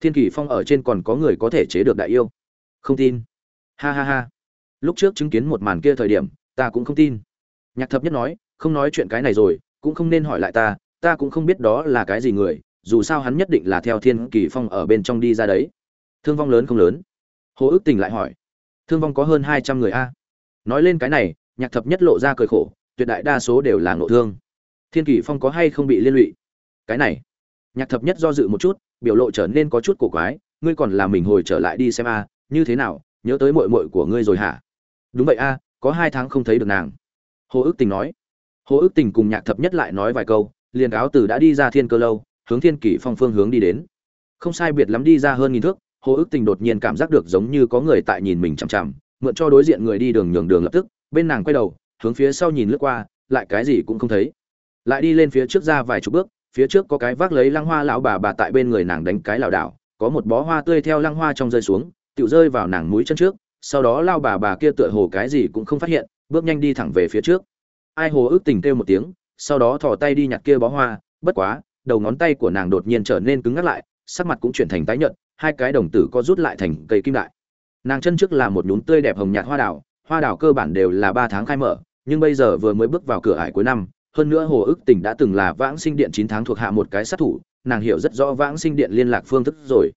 Thiên kỳ phong ở trên còn có người có thể chế được đại yêu. Không tin. Ha ha ha. Lúc trước chứng kiến một màn kia thời điểm, ta cũng không tin. Nhạc thập nhất nói không nói chuyện cái này rồi, cũng không nên hỏi lại ta ta cũng không biết đó là cái gì người, dù sao hắn nhất định là theo thiên kỳ phong ở bên trong đi ra đấy. Thương vong lớn không lớn? Hồ ước tình lại hỏi. Thương vong có hơn hai trăm người a. Nói lên cái này, nhạc thập nhất lộ ra cười khổ, tuyệt đại đa số đều là ngộ thương. Thiên kỳ phong có hay không bị liên lụy? Cái này, nhạc thập nhất do dự một chút, biểu lộ trở nên có chút cổ quái, ngươi còn là mình hồi trở lại đi xem a, như thế nào, nhớ tới mội mội của ngươi rồi hả? Đúng vậy a, có hai tháng không thấy được nàng. Hồ ước tình nói hồ ước tình cùng nhạc thập nhất lại nói vài câu, liền cáo từ đã đi ra thiên cơ lâu, hướng thiên kỷ phong phương hướng đi đến. Không sai biệt lắm đi ra hơn nghìn thước, hồ ước tình đột nhiên cảm giác được giống như có người tại nhìn mình chằm chằm, mượn cho đối diện người đi đường nhường đường lập tức, bên nàng quay đầu, hướng phía sau nhìn lướt qua, lại cái gì cũng không thấy. Lại đi lên phía trước ra vài chục bước, phía trước có cái vác lấy lăng hoa lão bà bà tại bên người nàng đánh cái lảo đảo, có một bó hoa tươi theo lăng hoa trong rơi xuống, tựu rơi vào nàng mũi chân trước, sau đó lao bà bà kia tựa hồ cái gì cũng không phát hiện, bước nhanh đi thẳng về phía trước ai hồ ước tình kêu một tiếng, sau đó thò tay đi nhặt kia bó hoa, bất quá, đầu ngón tay của nàng đột nhiên trở nên cứng ngắc lại, sắc mặt cũng chuyển thành tái nhợt, hai cái đồng tử có rút lại thành cây kim đại. Nàng chân trước là một nhúm tươi đẹp hồng nhạt hoa đào hoa đào cơ bản đều là ba tháng khai mở, nhưng bây giờ vừa mới bước vào cửa ải cuối năm, hơn nữa hồ ước tình đã từng là vãng sinh điện chín tháng thuộc hạ một cái sát thủ, nàng hiểu rất rõ vãng sinh điện liên lạc phương thức rồi.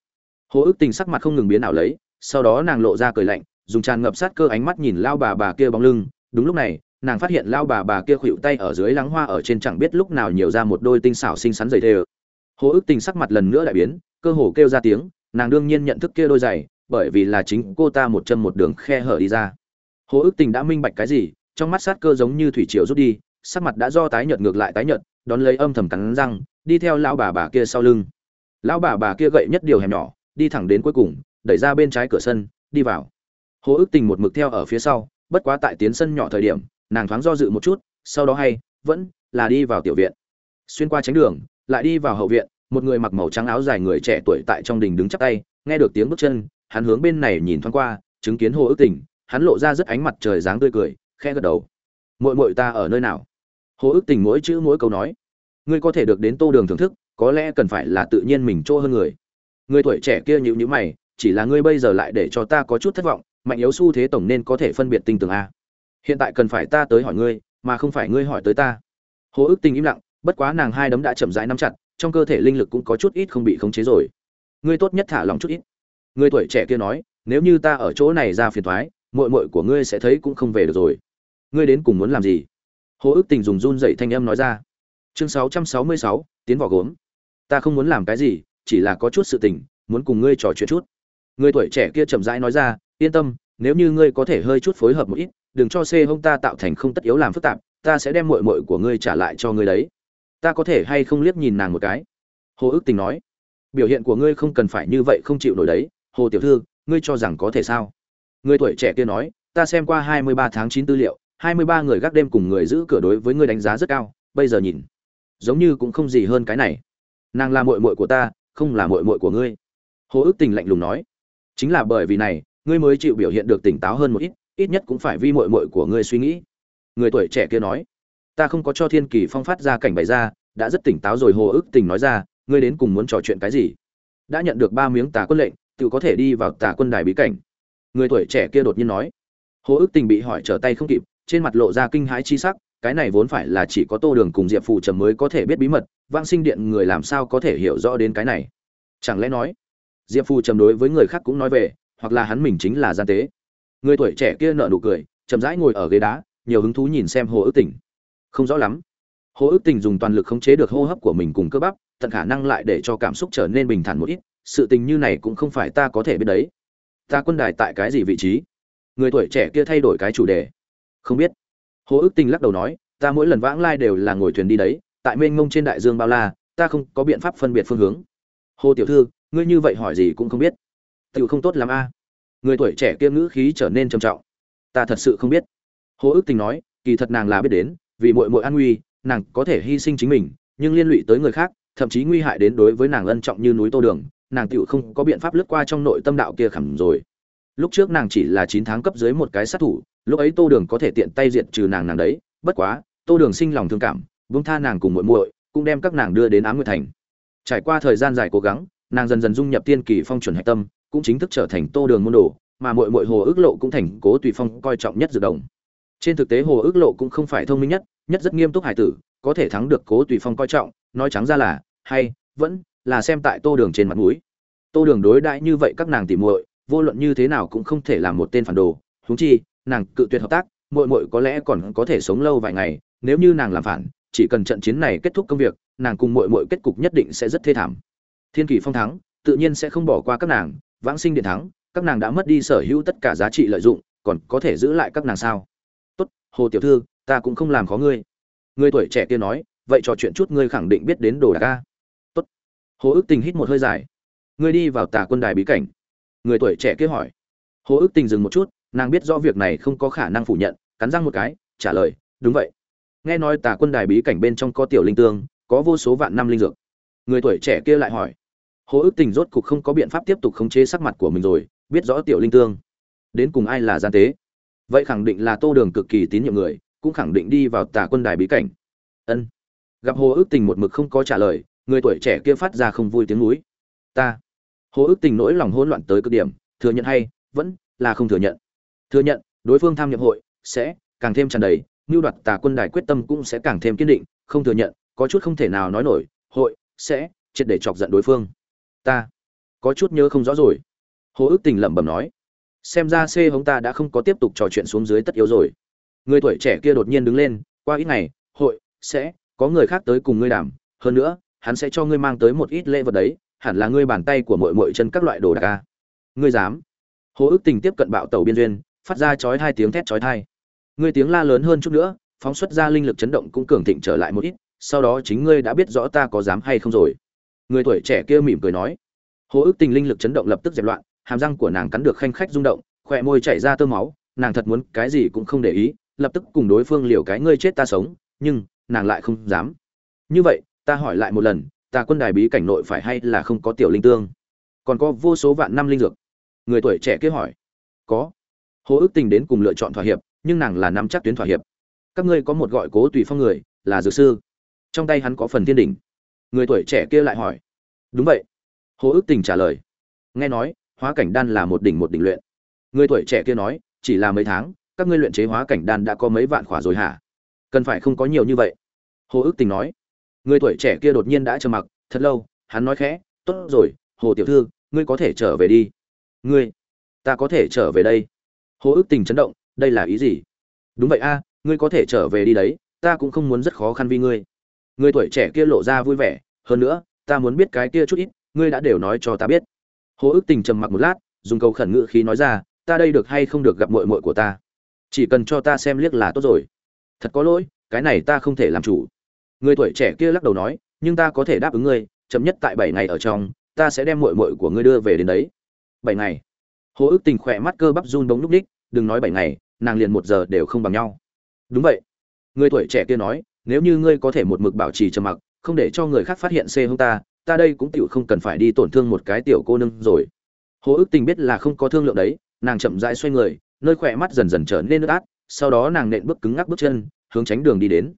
Hồ ước tình sắc mặt không ngừng biến ảo lấy, sau đó nàng lộ ra cười lạnh, dùng tràn ngập sát cơ ánh mắt nhìn lao bà bà kia bóng lưng, đúng lúc này nàng phát hiện lao bà bà kia khuỵu tay ở dưới lắng hoa ở trên chẳng biết lúc nào nhiều ra một đôi tinh xảo xinh xắn giày thề. Hồ ước tình sắc mặt lần nữa lại biến, cơ hồ kêu ra tiếng, nàng đương nhiên nhận thức kia đôi giày, bởi vì là chính cô ta một chân một đường khe hở đi ra. Hồ ước tình đã minh bạch cái gì, trong mắt sát cơ giống như thủy triều rút đi, sắc mặt đã do tái nhợt ngược lại tái nhợt, đón lấy âm thầm cắn răng, đi theo lão bà bà kia sau lưng. Lão bà bà kia gậy nhất điều hẻm nhỏ, đi thẳng đến cuối cùng, đẩy ra bên trái cửa sân, đi vào. Hồ ước tình một mực theo ở phía sau, bất quá tại tiến sân nhỏ thời điểm nàng thoáng do dự một chút, sau đó hay, vẫn là đi vào tiểu viện. Xuyên qua tránh đường, lại đi vào hậu viện, một người mặc màu trắng áo dài người trẻ tuổi tại trong đình đứng chắp tay, nghe được tiếng bước chân, hắn hướng bên này nhìn thoáng qua, chứng kiến hồ ước tình, hắn lộ ra rất ánh mặt trời dáng tươi cười khe gật đầu. Muội muội ta ở nơi nào? Hồ ước tình mỗi chữ mỗi câu nói. Ngươi có thể được đến tô đường thưởng thức, có lẽ cần phải là tự nhiên mình trô hơn người. Người tuổi trẻ kia nhịu nhữ mày, chỉ là ngươi bây giờ lại để cho ta có chút thất vọng, mạnh yếu xu thế tổng nên có thể phân biệt tinh tường a hiện tại cần phải ta tới hỏi ngươi mà không phải ngươi hỏi tới ta. Hồ ước tình im lặng bất quá nàng hai đấm đã chậm rãi nắm chặt trong cơ thể linh lực cũng có chút ít không bị khống chế rồi. Ngươi tốt nhất thả lòng chút ít. Người tuổi trẻ kia nói nếu như ta ở chỗ này ra phiền thoái muội muội của ngươi sẽ thấy cũng không về được rồi. Ngươi đến cùng muốn làm gì? Hồ ước tình dùng run dậy thanh âm nói ra. Chương 666, tiến vào gốm. Ta không muốn làm cái gì chỉ là có chút sự tình muốn cùng ngươi trò chuyện chút. Người tuổi trẻ kia chậm rãi nói ra yên tâm nếu như ngươi có thể hơi chút phối hợp một ít đừng cho xê hông ta tạo thành không tất yếu làm phức tạp, ta sẽ đem muội muội của ngươi trả lại cho ngươi đấy. Ta có thể hay không liếc nhìn nàng một cái? Hồ ước tình nói. Biểu hiện của ngươi không cần phải như vậy không chịu nổi đấy, hồ tiểu thư, ngươi cho rằng có thể sao? Người tuổi trẻ kia nói, ta xem qua hai mươi ba tháng chín tư liệu, hai mươi ba người gác đêm cùng người giữ cửa đối với ngươi đánh giá rất cao, bây giờ nhìn, giống như cũng không gì hơn cái này. Nàng là muội muội của ta, không là muội muội của ngươi. Hồ ước tình lạnh lùng nói. Chính là bởi vì này, ngươi mới chịu biểu hiện được tỉnh táo hơn một ít ít nhất cũng phải vi muội muội của ngươi suy nghĩ. Người tuổi trẻ kia nói, ta không có cho thiên kỳ phong phát ra cảnh bày ra, đã rất tỉnh táo rồi, hồ ước tình nói ra, ngươi đến cùng muốn trò chuyện cái gì? Đã nhận được ba miếng tà quân lệnh, tự có thể đi vào tà quân đài bí cảnh. Người tuổi trẻ kia đột nhiên nói, hồ ước tình bị hỏi trở tay không kịp, trên mặt lộ ra kinh hãi chi sắc, cái này vốn phải là chỉ có tô đường cùng diệp phù trầm mới có thể biết bí mật vang sinh điện người làm sao có thể hiểu rõ đến cái này? Chẳng lẽ nói, diệp phù trầm đối với người khác cũng nói về, hoặc là hắn mình chính là gian tế? Người tuổi trẻ kia nở nụ cười, chậm rãi ngồi ở ghế đá, nhiều hứng thú nhìn xem hồ ước tình. Không rõ lắm. Hồ ước tình dùng toàn lực khống chế được hô hấp của mình cùng cơ bắp, tận khả năng lại để cho cảm xúc trở nên bình thản một ít, sự tình như này cũng không phải ta có thể biết đấy. Ta quân đài tại cái gì vị trí? Người tuổi trẻ kia thay đổi cái chủ đề. Không biết. Hồ ước tình lắc đầu nói, ta mỗi lần vãng lai đều là ngồi thuyền đi đấy, tại mênh mông trên đại dương bao la, ta không có biện pháp phân biệt phương hướng. Hồ tiểu thư, ngươi như vậy hỏi gì cũng không biết. Tự không tốt lắm a người tuổi trẻ kia ngữ khí trở nên trầm trọng. Ta thật sự không biết. Hồ ước tình nói, kỳ thật nàng là biết đến, vì mội mội an nguy, nàng có thể hy sinh chính mình, nhưng liên lụy tới người khác, thậm chí nguy hại đến đối với nàng ân trọng như núi tô đường, nàng tựu không có biện pháp lướt qua trong nội tâm đạo kia khẩm rồi. Lúc trước nàng chỉ là chín tháng cấp dưới một cái sát thủ, lúc ấy tô đường có thể tiện tay diệt trừ nàng nàng đấy, bất quá, tô đường sinh lòng thương cảm vương tha nàng cùng muội muội, cũng đem các nàng đưa đến á nguyệt thành. Trải qua thời gian dài cố gắng, nàng dần dần dung nhập tiên kỳ phong chuẩn hạch tâm cũng chính thức trở thành tô đường môn đồ, mà muội muội hồ ước lộ cũng thành cố tùy phong coi trọng nhất dự đồng. Trên thực tế hồ ước lộ cũng không phải thông minh nhất nhất rất nghiêm túc hải tử, có thể thắng được cố tùy phong coi trọng, nói trắng ra là, hay, vẫn là xem tại tô đường trên mặt mũi. Tô đường đối đãi như vậy các nàng tỉ muội, vô luận như thế nào cũng không thể làm một tên phản đồ. Húng chi, nàng cự tuyệt hợp tác, muội muội có lẽ còn có thể sống lâu vài ngày, nếu như nàng làm phản, chỉ cần trận chiến này kết thúc công việc, nàng cùng muội muội kết cục nhất định sẽ rất thê thảm. Thiên kỳ phong thắng, tự nhiên sẽ không bỏ qua các nàng vãng sinh điện thắng, các nàng đã mất đi sở hữu tất cả giá trị lợi dụng, còn có thể giữ lại các nàng sao? Tốt, hồ tiểu thư, ta cũng không làm khó ngươi. Người tuổi trẻ kia nói, vậy trò chuyện chút ngươi khẳng định biết đến đồ đạc ca tốt. Hồ ước tình hít một hơi dài. Ngươi đi vào tà quân đài bí cảnh. Người tuổi trẻ kia hỏi. Hồ ước tình dừng một chút, nàng biết rõ việc này không có khả năng phủ nhận, cắn răng một cái, trả lời, đúng vậy. Nghe nói tà quân đài bí cảnh bên trong có tiểu linh tương, có vô số vạn năm linh dược. Người tuổi trẻ kia lại hỏi hồ ước tình rốt cục không có biện pháp tiếp tục khống chế sắc mặt của mình rồi, biết rõ tiểu linh tương. Đến cùng ai là gian tế? Vậy khẳng định là tô đường cực kỳ tín nhiệm người, cũng khẳng định đi vào tà quân đài bí cảnh. Ân. Gặp hồ ước tình một mực không có trả lời, người tuổi trẻ kia phát ra không vui tiếng núi. Ta. Hồ ước tình nỗi lòng hỗn loạn tới cực điểm, thừa nhận hay, vẫn là không thừa nhận. Thừa nhận, đối phương tham nhập hội, sẽ càng thêm tràn đầy, mưu đoạt tà quân đài quyết tâm cũng sẽ càng thêm kiên định, không thừa nhận, có chút không thể nào nói nổi, hội sẽ triệt để chọc giận đối phương ta có chút nhớ không rõ rồi. Hồ ước tình lẩm bẩm nói, xem ra c hống ta đã không có tiếp tục trò chuyện xuống dưới tất yếu rồi. Người tuổi trẻ kia đột nhiên đứng lên, qua ít ngày, hội sẽ có người khác tới cùng ngươi đàm, hơn nữa, hắn sẽ cho ngươi mang tới một ít lễ vật đấy, hẳn là ngươi bàn tay của mội mội chân các loại đồ đạc ca ngươi dám? Hồ ước tình tiếp cận bạo tàu biên duyên, phát ra chói hai tiếng thét chói thai ngươi tiếng la lớn hơn chút nữa, phóng xuất ra linh lực chấn động cũng cường thịnh trở lại một ít, sau đó chính ngươi đã biết rõ ta có dám hay không rồi người tuổi trẻ kia mỉm cười nói. Hồ ước tình linh lực chấn động lập tức dẹp loạn, hàm răng của nàng cắn được khanh khách rung động, khỏe môi chảy ra tơ máu, nàng thật muốn cái gì cũng không để ý, lập tức cùng đối phương liều cái ngươi chết ta sống, nhưng nàng lại không dám. Như vậy, ta hỏi lại một lần, ta quân đài bí cảnh nội phải hay là không có tiểu linh tương? Còn có vô số vạn năm linh dược. Người tuổi trẻ kia hỏi. Có. Hồ ước tình đến cùng lựa chọn thỏa hiệp, nhưng nàng là nắm chắc tuyến thỏa hiệp. Các ngươi có một gọi cố tùy phong người, là dược sư. Trong tay hắn có phần thiên đỉnh người tuổi trẻ kia lại hỏi. Đúng vậy. Hồ ước tình trả lời. Nghe nói, hóa cảnh đan là một đỉnh một đỉnh luyện. Người tuổi trẻ kia nói, chỉ là mấy tháng, các ngươi luyện chế hóa cảnh đan đã có mấy vạn khỏa rồi hả? Cần phải không có nhiều như vậy? Hồ ước tình nói. Người tuổi trẻ kia đột nhiên đã trầm mặc, thật lâu, hắn nói khẽ, tốt rồi, hồ tiểu thư, ngươi có thể trở về đi. Ngươi, ta có thể trở về đây. Hồ ước tình chấn động, đây là ý gì? Đúng vậy a, ngươi có thể trở về đi đấy, ta cũng không muốn rất khó khăn vì ngươi người tuổi trẻ kia lộ ra vui vẻ, hơn nữa, ta muốn biết cái kia chút ít, ngươi đã đều nói cho ta biết. Hồ ước tình trầm mặc một lát, dùng câu khẩn ngữ khí nói ra, ta đây được hay không được gặp mội mội của ta? Chỉ cần cho ta xem liếc là tốt rồi. Thật có lỗi, cái này ta không thể làm chủ. Người tuổi trẻ kia lắc đầu nói, nhưng ta có thể đáp ứng ngươi, chậm nhất tại bảy ngày ở trong, ta sẽ đem mội mội của ngươi đưa về đến đấy. Bảy ngày. Hồ ước tình khỏe mắt cơ bắp run bóng núp đích đừng nói bảy ngày, nàng liền một giờ đều không bằng nhau. Đúng vậy. Người tuổi trẻ kia nói nếu như ngươi có thể một mực bảo trì trầm mặc, không để cho người khác phát hiện xê hông ta ta đây cũng tựu không cần phải đi tổn thương một cái tiểu cô nương rồi. Hồ ước tình biết là không có thương lượng đấy, nàng chậm rãi xoay người, nơi khỏe mắt dần dần trở nên nước át, sau đó nàng nện bước cứng ngắc bước chân, hướng tránh đường đi đến.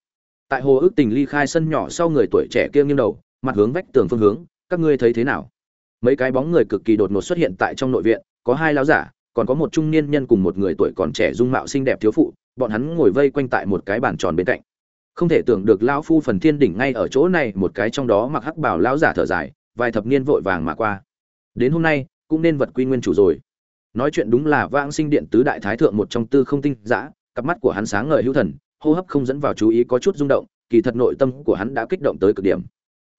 Tại hồ ước tình ly khai sân nhỏ sau người tuổi trẻ kia nghiêng đầu, mặt hướng vách tường phương hướng, các ngươi thấy thế nào? Mấy cái bóng người cực kỳ đột ngột xuất hiện tại trong nội viện, có hai lão giả, còn có một trung niên nhân cùng một người tuổi còn trẻ dung mạo xinh đẹp thiếu phụ, bọn hắn ngồi vây quanh tại một cái bàn tròn bên cạnh không thể tưởng được lão phu phần thiên đỉnh ngay ở chỗ này, một cái trong đó mặc hắc bảo lão giả thở dài, vài thập niên vội vàng mà qua. Đến hôm nay, cũng nên vật quy nguyên chủ rồi. Nói chuyện đúng là vãng sinh điện tứ đại thái thượng một trong tư không tinh giã cặp mắt của hắn sáng ngời hữu thần, hô hấp không dẫn vào chú ý có chút rung động, kỳ thật nội tâm của hắn đã kích động tới cực điểm.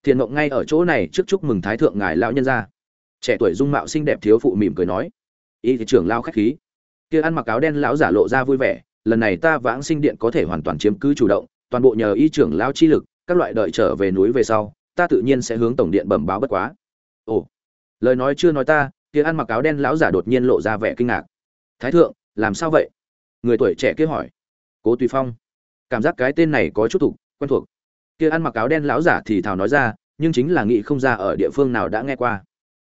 Thiền mộng ngay ở chỗ này, trước chúc mừng thái thượng ngài lão nhân gia. Trẻ tuổi dung mạo xinh đẹp thiếu phụ mỉm cười nói, y thị trưởng lao khách khí. Kia ăn mặc áo đen lão giả lộ ra vui vẻ, lần này ta vãng sinh điện có thể hoàn toàn chiếm cứ chủ động toàn bộ nhờ y trưởng lao chi lực, các loại đợi trở về núi về sau, ta tự nhiên sẽ hướng tổng điện bẩm báo bất quá. Ồ, lời nói chưa nói ta, kia ăn mặc áo đen lão giả đột nhiên lộ ra vẻ kinh ngạc. Thái thượng, làm sao vậy? Người tuổi trẻ kia hỏi. Cố tùy phong. Cảm giác cái tên này có chút thục quen thuộc. Kia ăn mặc áo đen lão giả thì thào nói ra, nhưng chính là nghĩ không ra ở địa phương nào đã nghe qua.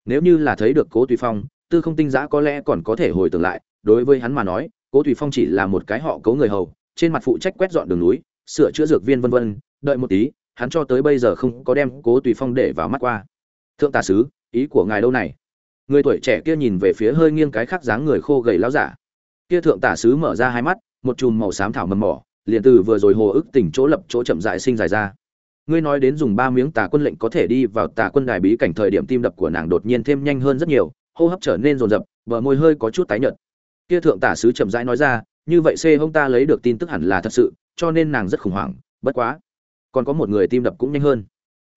Nếu như là thấy được cố tùy phong, tư không tinh giã có lẽ còn có thể hồi tưởng lại, đối với hắn mà nói, cố tùy phong chỉ là một cái họ cấu người hầu, trên mặt phụ trách quét dọn đường núi sửa chữa dược viên vân vân, đợi một tí, hắn cho tới bây giờ không có đem cố tùy phong để vào mắt qua. Thượng tà sứ, ý của ngài đâu này? Người tuổi trẻ kia nhìn về phía hơi nghiêng cái khác dáng người khô gầy láo giả. Kia thượng tả sứ mở ra hai mắt, một chùm màu xám thảo mầm mỏ, liền từ vừa rồi hồ ức tỉnh chỗ lập chỗ chậm dại sinh dài ra. Ngươi nói đến dùng ba miếng tà quân lệnh có thể đi vào tà quân đài bí cảnh thời điểm tim đập của nàng đột nhiên thêm nhanh hơn rất nhiều, hô hấp trở nên rồn rập bờ môi hơi có chút tái nhợt. Kia thượng tả sứ chậm rãi nói ra, như vậy c hông ta lấy được tin tức hẳn là thật sự cho nên nàng rất khủng hoảng, bất quá. Còn có một người tim đập cũng nhanh hơn.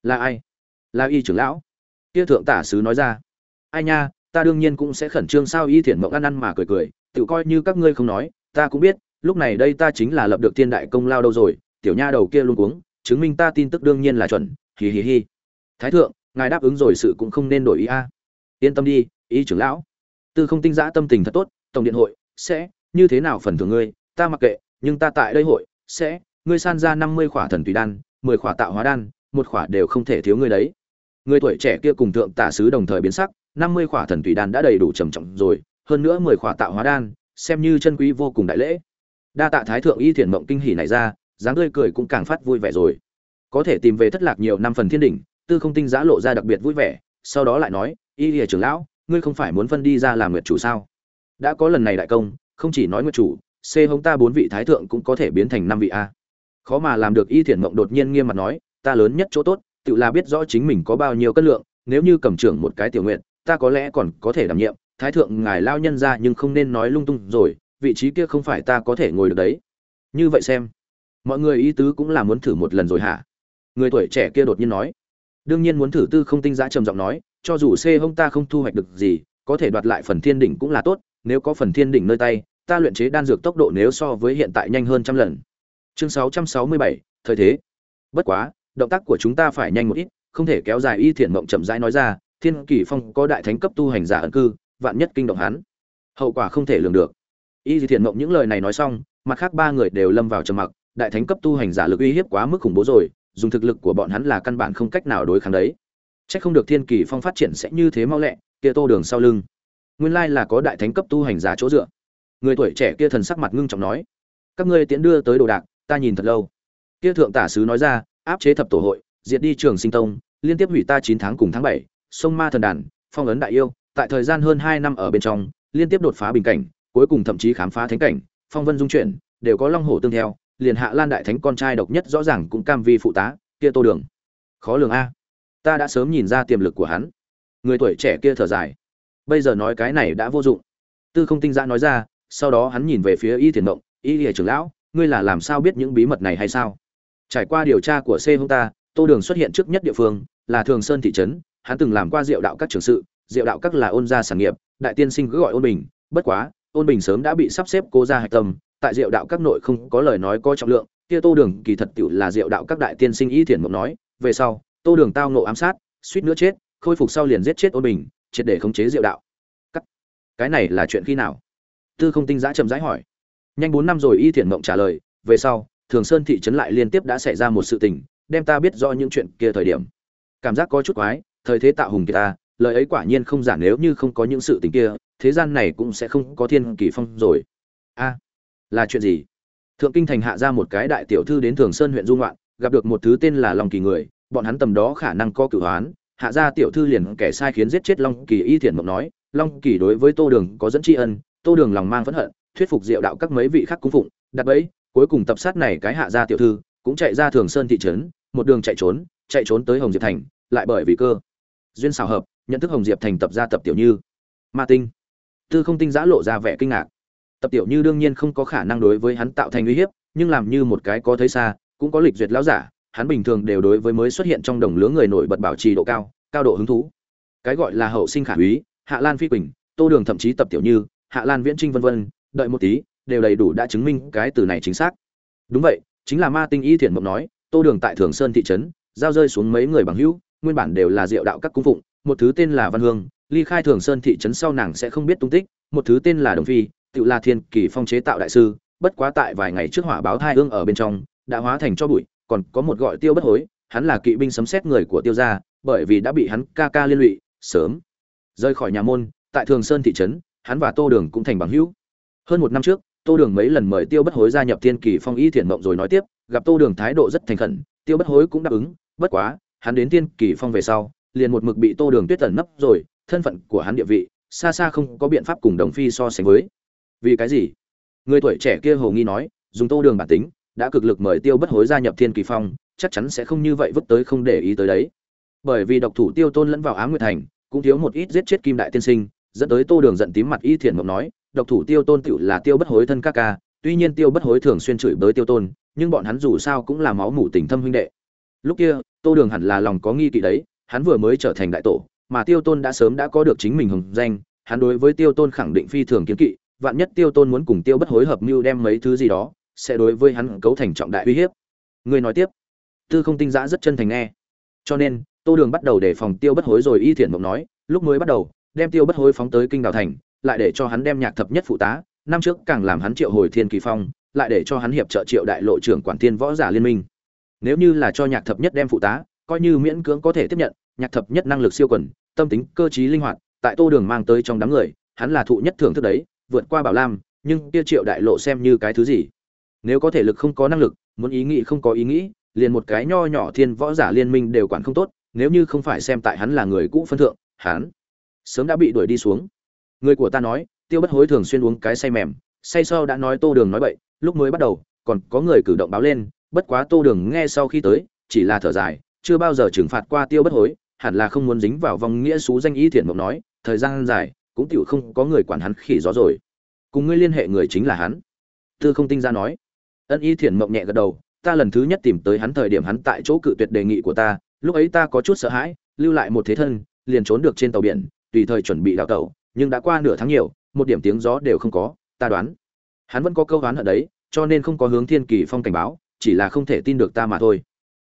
Là ai? Là y trưởng lão. Kia thượng tả sứ nói ra. Ai nha, ta đương nhiên cũng sẽ khẩn trương sao y thiện mộng ăn ăn mà cười cười, tự coi như các ngươi không nói, ta cũng biết, lúc này đây ta chính là lập được thiên đại công lao đâu rồi, tiểu nha đầu kia luôn cuống, chứng minh ta tin tức đương nhiên là chuẩn, hì hì hì. Thái thượng, ngài đáp ứng rồi sự cũng không nên đổi ý a. Yên tâm đi ý trưởng lão. Tư không tinh giã tâm tình thật tốt, tổng điện hội sẽ, như thế nào phần thưởng ngươi, ta mặc kệ, nhưng ta tại đây hội sẽ, ngươi san ra năm mươi khỏa thần tùy đan, mười khỏa tạo hóa đan, một khỏa đều không thể thiếu ngươi đấy. Người tuổi trẻ kia cùng thượng tả sứ đồng thời biến sắc, năm mươi khỏa thần tùy đan đã đầy đủ trầm trọng rồi, hơn nữa mười khỏa tạo hóa đan, xem như chân quý vô cùng đại lễ. Đa tạ thái thượng y thiền mộng kinh hỉ này ra, dáng tươi cười cũng càng phát vui vẻ rồi. Có thể tìm về thất lạc nhiều năm phần thiên đỉnh, tư không tinh giã lộ ra đặc biệt vui vẻ, sau đó lại nói, y lìa trưởng lão, ngươi không phải muốn phân đi ra làm nguyệt chủ sao? Đã có lần này đại công, không chỉ nói nguyệt chủ c hống ta bốn vị thái thượng cũng có thể biến thành năm vị a. Khó mà làm được y thiện mộng đột nhiên nghiêm mặt nói, ta lớn nhất chỗ tốt, tự là biết rõ chính mình có bao nhiêu cân lượng, nếu như cầm trưởng một cái tiểu nguyện, ta có lẽ còn có thể đảm nhiệm. Thái thượng ngài lao nhân ra nhưng không nên nói lung tung rồi, vị trí kia không phải ta có thể ngồi được đấy. Như vậy xem, mọi người ý tứ cũng là muốn thử một lần rồi hả? Người tuổi trẻ kia đột nhiên nói. Đương nhiên muốn thử tư không tinh giã trầm giọng nói, cho dù c hông ta không thu hoạch được gì, có thể đoạt lại phần thiên đỉnh cũng là tốt, nếu có phần thiên đỉnh nơi tay ta luyện chế đan dược tốc độ nếu so với hiện tại nhanh hơn trăm lần. Chương 667, thời thế. Bất quá động tác của chúng ta phải nhanh một ít không thể kéo dài y thiện mộng chậm rãi nói ra thiên kỳ phong có đại thánh cấp tu hành giả ẩn cư vạn nhất kinh động hắn hậu quả không thể lường được. Y thiện mộng những lời này nói xong mặt khác ba người đều lâm vào trầm mặc đại thánh cấp tu hành giả lực uy hiếp quá mức khủng bố rồi dùng thực lực của bọn hắn là căn bản không cách nào đối kháng đấy. Chắc không được thiên kỳ phong phát triển sẽ như thế mau lẹ kia tô đường sau lưng. Nguyên lai là có đại thánh cấp tu hành giả chỗ dựa người tuổi trẻ kia thần sắc mặt ngưng trọng nói, các ngươi tiễn đưa tới đồ đạc, ta nhìn thật lâu. Kia thượng tả sứ nói ra, áp chế thập tổ hội, diệt đi trường sinh tông, liên tiếp hủy ta chín tháng cùng tháng bảy, sông ma thần đàn, phong ấn đại yêu, tại thời gian hơn hai năm ở bên trong, liên tiếp đột phá bình cảnh, cuối cùng thậm chí khám phá thánh cảnh, phong vân dung chuyển, đều có long hổ tương theo, liền hạ lan đại thánh con trai độc nhất rõ ràng cũng cam vi phụ tá, kia tô đường. Khó lường a. Ta đã sớm nhìn ra tiềm lực của hắn. Người tuổi trẻ kia thở dài. Bây giờ nói cái này đã vô dụng. Tư không tinh giã nói ra sau đó hắn nhìn về phía y thiền động y lìa trưởng lão, ngươi là làm sao biết những bí mật này hay sao? Trải qua điều tra của c hông ta, tô đường xuất hiện trước nhất địa phương, là thường sơn thị trấn, hắn từng làm qua diệu đạo các trường sự, diệu đạo các là ôn gia sản nghiệp, đại tiên sinh cứ gọi ôn bình, bất quá, ôn bình sớm đã bị sắp xếp cố ra hạch tâm, tại diệu đạo các nội không có lời nói có trọng lượng, kia tô đường kỳ thật tiểu là diệu đạo các đại tiên sinh y thiền mộng nói, về sau, tô đường tao nộ ám sát, suýt nữa chết, khôi phục sau liền giết chết ôn bình, triệt để khống chế diệu đạo. Các cái này là chuyện khi nào? Tư không tinh giã chậm rãi hỏi. Nhanh bốn năm rồi y thiện mộng trả lời, về sau, thường sơn thị trấn lại liên tiếp đã xảy ra một sự tình, đem ta biết rõ những chuyện kia thời điểm. Cảm giác có chút quái, thời thế tạo hùng kia ta, lời ấy quả nhiên không giả nếu như không có những sự tình kia, thế gian này cũng sẽ không có thiên kỳ phong rồi. A, là chuyện gì? Thượng kinh thành hạ ra một cái đại tiểu thư đến thường sơn huyện dung loạn gặp được một thứ tên là long kỳ người, bọn hắn tầm đó khả năng có cửu hoán. Hạ ra tiểu thư liền kẻ sai khiến giết chết long kỳ y thiện mộng nói, long kỳ đối với tô đường có dẫn tri ân tô đường lòng mang phẫn hận, thuyết phục diệu đạo các mấy vị khác cung phụng, đặt bẫy, cuối cùng tập sát này cái hạ gia tiểu thư, cũng chạy ra thường sơn thị trấn, một đường chạy trốn chạy trốn tới hồng diệp thành, lại bởi vì cơ duyên xào hợp, nhận thức hồng diệp thành tập ra tập tiểu như. Ma tinh. Tư không tinh giã lộ ra vẻ kinh ngạc. Tập tiểu như đương nhiên không có khả năng đối với hắn tạo thành uy hiếp, nhưng làm như một cái có thấy xa, cũng có lịch duyệt lão giả, hắn bình thường đều đối với mới xuất hiện trong đồng lứa người nổi bật bảo trì độ cao cao độ hứng thú. Cái gọi là hậu sinh khả úy, hạ lan phi quỳnh, tô đường thậm chí tập tiểu như hạ lan viễn trinh vân vân, đợi một tí, đều đầy đủ đã chứng minh cái từ này chính xác. Đúng vậy, chính là ma tinh y thiện mộng nói, tô đường tại thường sơn thị trấn, giao rơi xuống mấy người bằng hữu, nguyên bản đều là diệu đạo các cung phụng, một thứ tên là văn hương, ly khai thường sơn thị trấn sau nàng sẽ không biết tung tích, một thứ tên là đồng phi, tự là thiên kỳ phong chế tạo đại sư, bất quá tại vài ngày trước hỏa báo thai ương ở bên trong, đã hóa thành cho bụi, còn có một gọi tiêu bất hối, hắn là kỵ binh sấm xét người của tiêu gia, bởi vì đã bị hắn ca ca liên lụy, sớm rời khỏi nhà môn, tại thường sơn thị trấn hắn và tô đường cũng thành bằng hữu. Hơn một năm trước, tô đường mấy lần mời tiêu bất hối gia nhập thiên kỳ phong y thiện mộng rồi nói tiếp, gặp tô đường thái độ rất thành khẩn, tiêu bất hối cũng đáp ứng, bất quá, hắn đến thiên kỳ phong về sau, liền một mực bị tô đường tuyết tẩn nấp rồi, thân phận của hắn địa vị, xa xa không có biện pháp cùng đồng phi so sánh với. Vì cái gì? Người tuổi trẻ kia hồ nghi nói, dùng tô đường bản tính, đã cực lực mời tiêu bất hối gia nhập thiên kỳ phong, chắc chắn sẽ không như vậy vứt tới không để ý tới đấy. Bởi vì độc thủ tiêu tôn lẫn vào ám nguyệt thành, cũng thiếu một ít giết chết kim đại tiên sinh dẫn tới tô đường giận tím mặt y thiện mộng nói, độc thủ tiêu tôn tựu là tiêu bất hối thân ca ca, tuy nhiên tiêu bất hối thường xuyên chửi bới tiêu tôn, nhưng bọn hắn dù sao cũng là máu mủ tình thâm huynh đệ. Lúc kia, tô đường hẳn là lòng có nghi kỵ đấy, hắn vừa mới trở thành đại tổ, mà tiêu tôn đã sớm đã có được chính mình hồng danh, hắn đối với tiêu tôn khẳng định phi thường kiến kỵ, vạn nhất tiêu tôn muốn cùng tiêu bất hối hợp mưu đem mấy thứ gì đó, sẽ đối với hắn cấu thành trọng đại uy hiếp. Người nói tiếp, tư không tinh giã rất chân thành nghe. Cho nên, tô đường bắt đầu đề phòng tiêu bất hối rồi y thiện mộng nói, lúc mới bắt đầu đem tiêu bất hối phóng tới kinh đào thành, lại để cho hắn đem nhạc thập nhất phụ tá, năm trước càng làm hắn triệu hồi thiên kỳ phong, lại để cho hắn hiệp trợ triệu đại lộ trưởng quản thiên võ giả liên minh. Nếu như là cho nhạc thập nhất đem phụ tá, coi như miễn cưỡng có thể tiếp nhận, nhạc thập nhất năng lực siêu quần, tâm tính, cơ trí linh hoạt, tại tô đường mang tới trong đám người, hắn là thụ nhất thưởng thức đấy, vượt qua bảo lam, nhưng kia triệu đại lộ xem như cái thứ gì? Nếu có thể lực không có năng lực, muốn ý nghĩ không có ý nghĩ, liền một cái nho nhỏ thiên võ giả liên minh đều quản không tốt, nếu như không phải xem tại hắn là người cũ phân thượng, hắn sớm đã bị đuổi đi xuống. Người của ta nói, tiêu bất hối thường xuyên uống cái say mềm, say sau đã nói tô đường nói bậy, lúc mới bắt đầu, còn có người cử động báo lên, bất quá tô đường nghe sau khi tới, chỉ là thở dài, chưa bao giờ trừng phạt qua tiêu bất hối, hẳn là không muốn dính vào vòng nghĩa xú danh ý thiện mộng nói, thời gian dài, cũng tựu không có người quản hắn khỉ gió rồi. Cùng ngươi liên hệ người chính là hắn. Tư không tinh ra nói. Ân y thiện mộng nhẹ gật đầu, ta lần thứ nhất tìm tới hắn thời điểm hắn tại chỗ cự tuyệt đề nghị của ta, lúc ấy ta có chút sợ hãi, lưu lại một thế thân, liền trốn được trên tàu biển tùy thời chuẩn bị đào tẩu, nhưng đã qua nửa tháng nhiều, một điểm tiếng gió đều không có, ta đoán. Hắn vẫn có câu đoán ở đấy, cho nên không có hướng thiên kỳ phong cảnh báo, chỉ là không thể tin được ta mà thôi.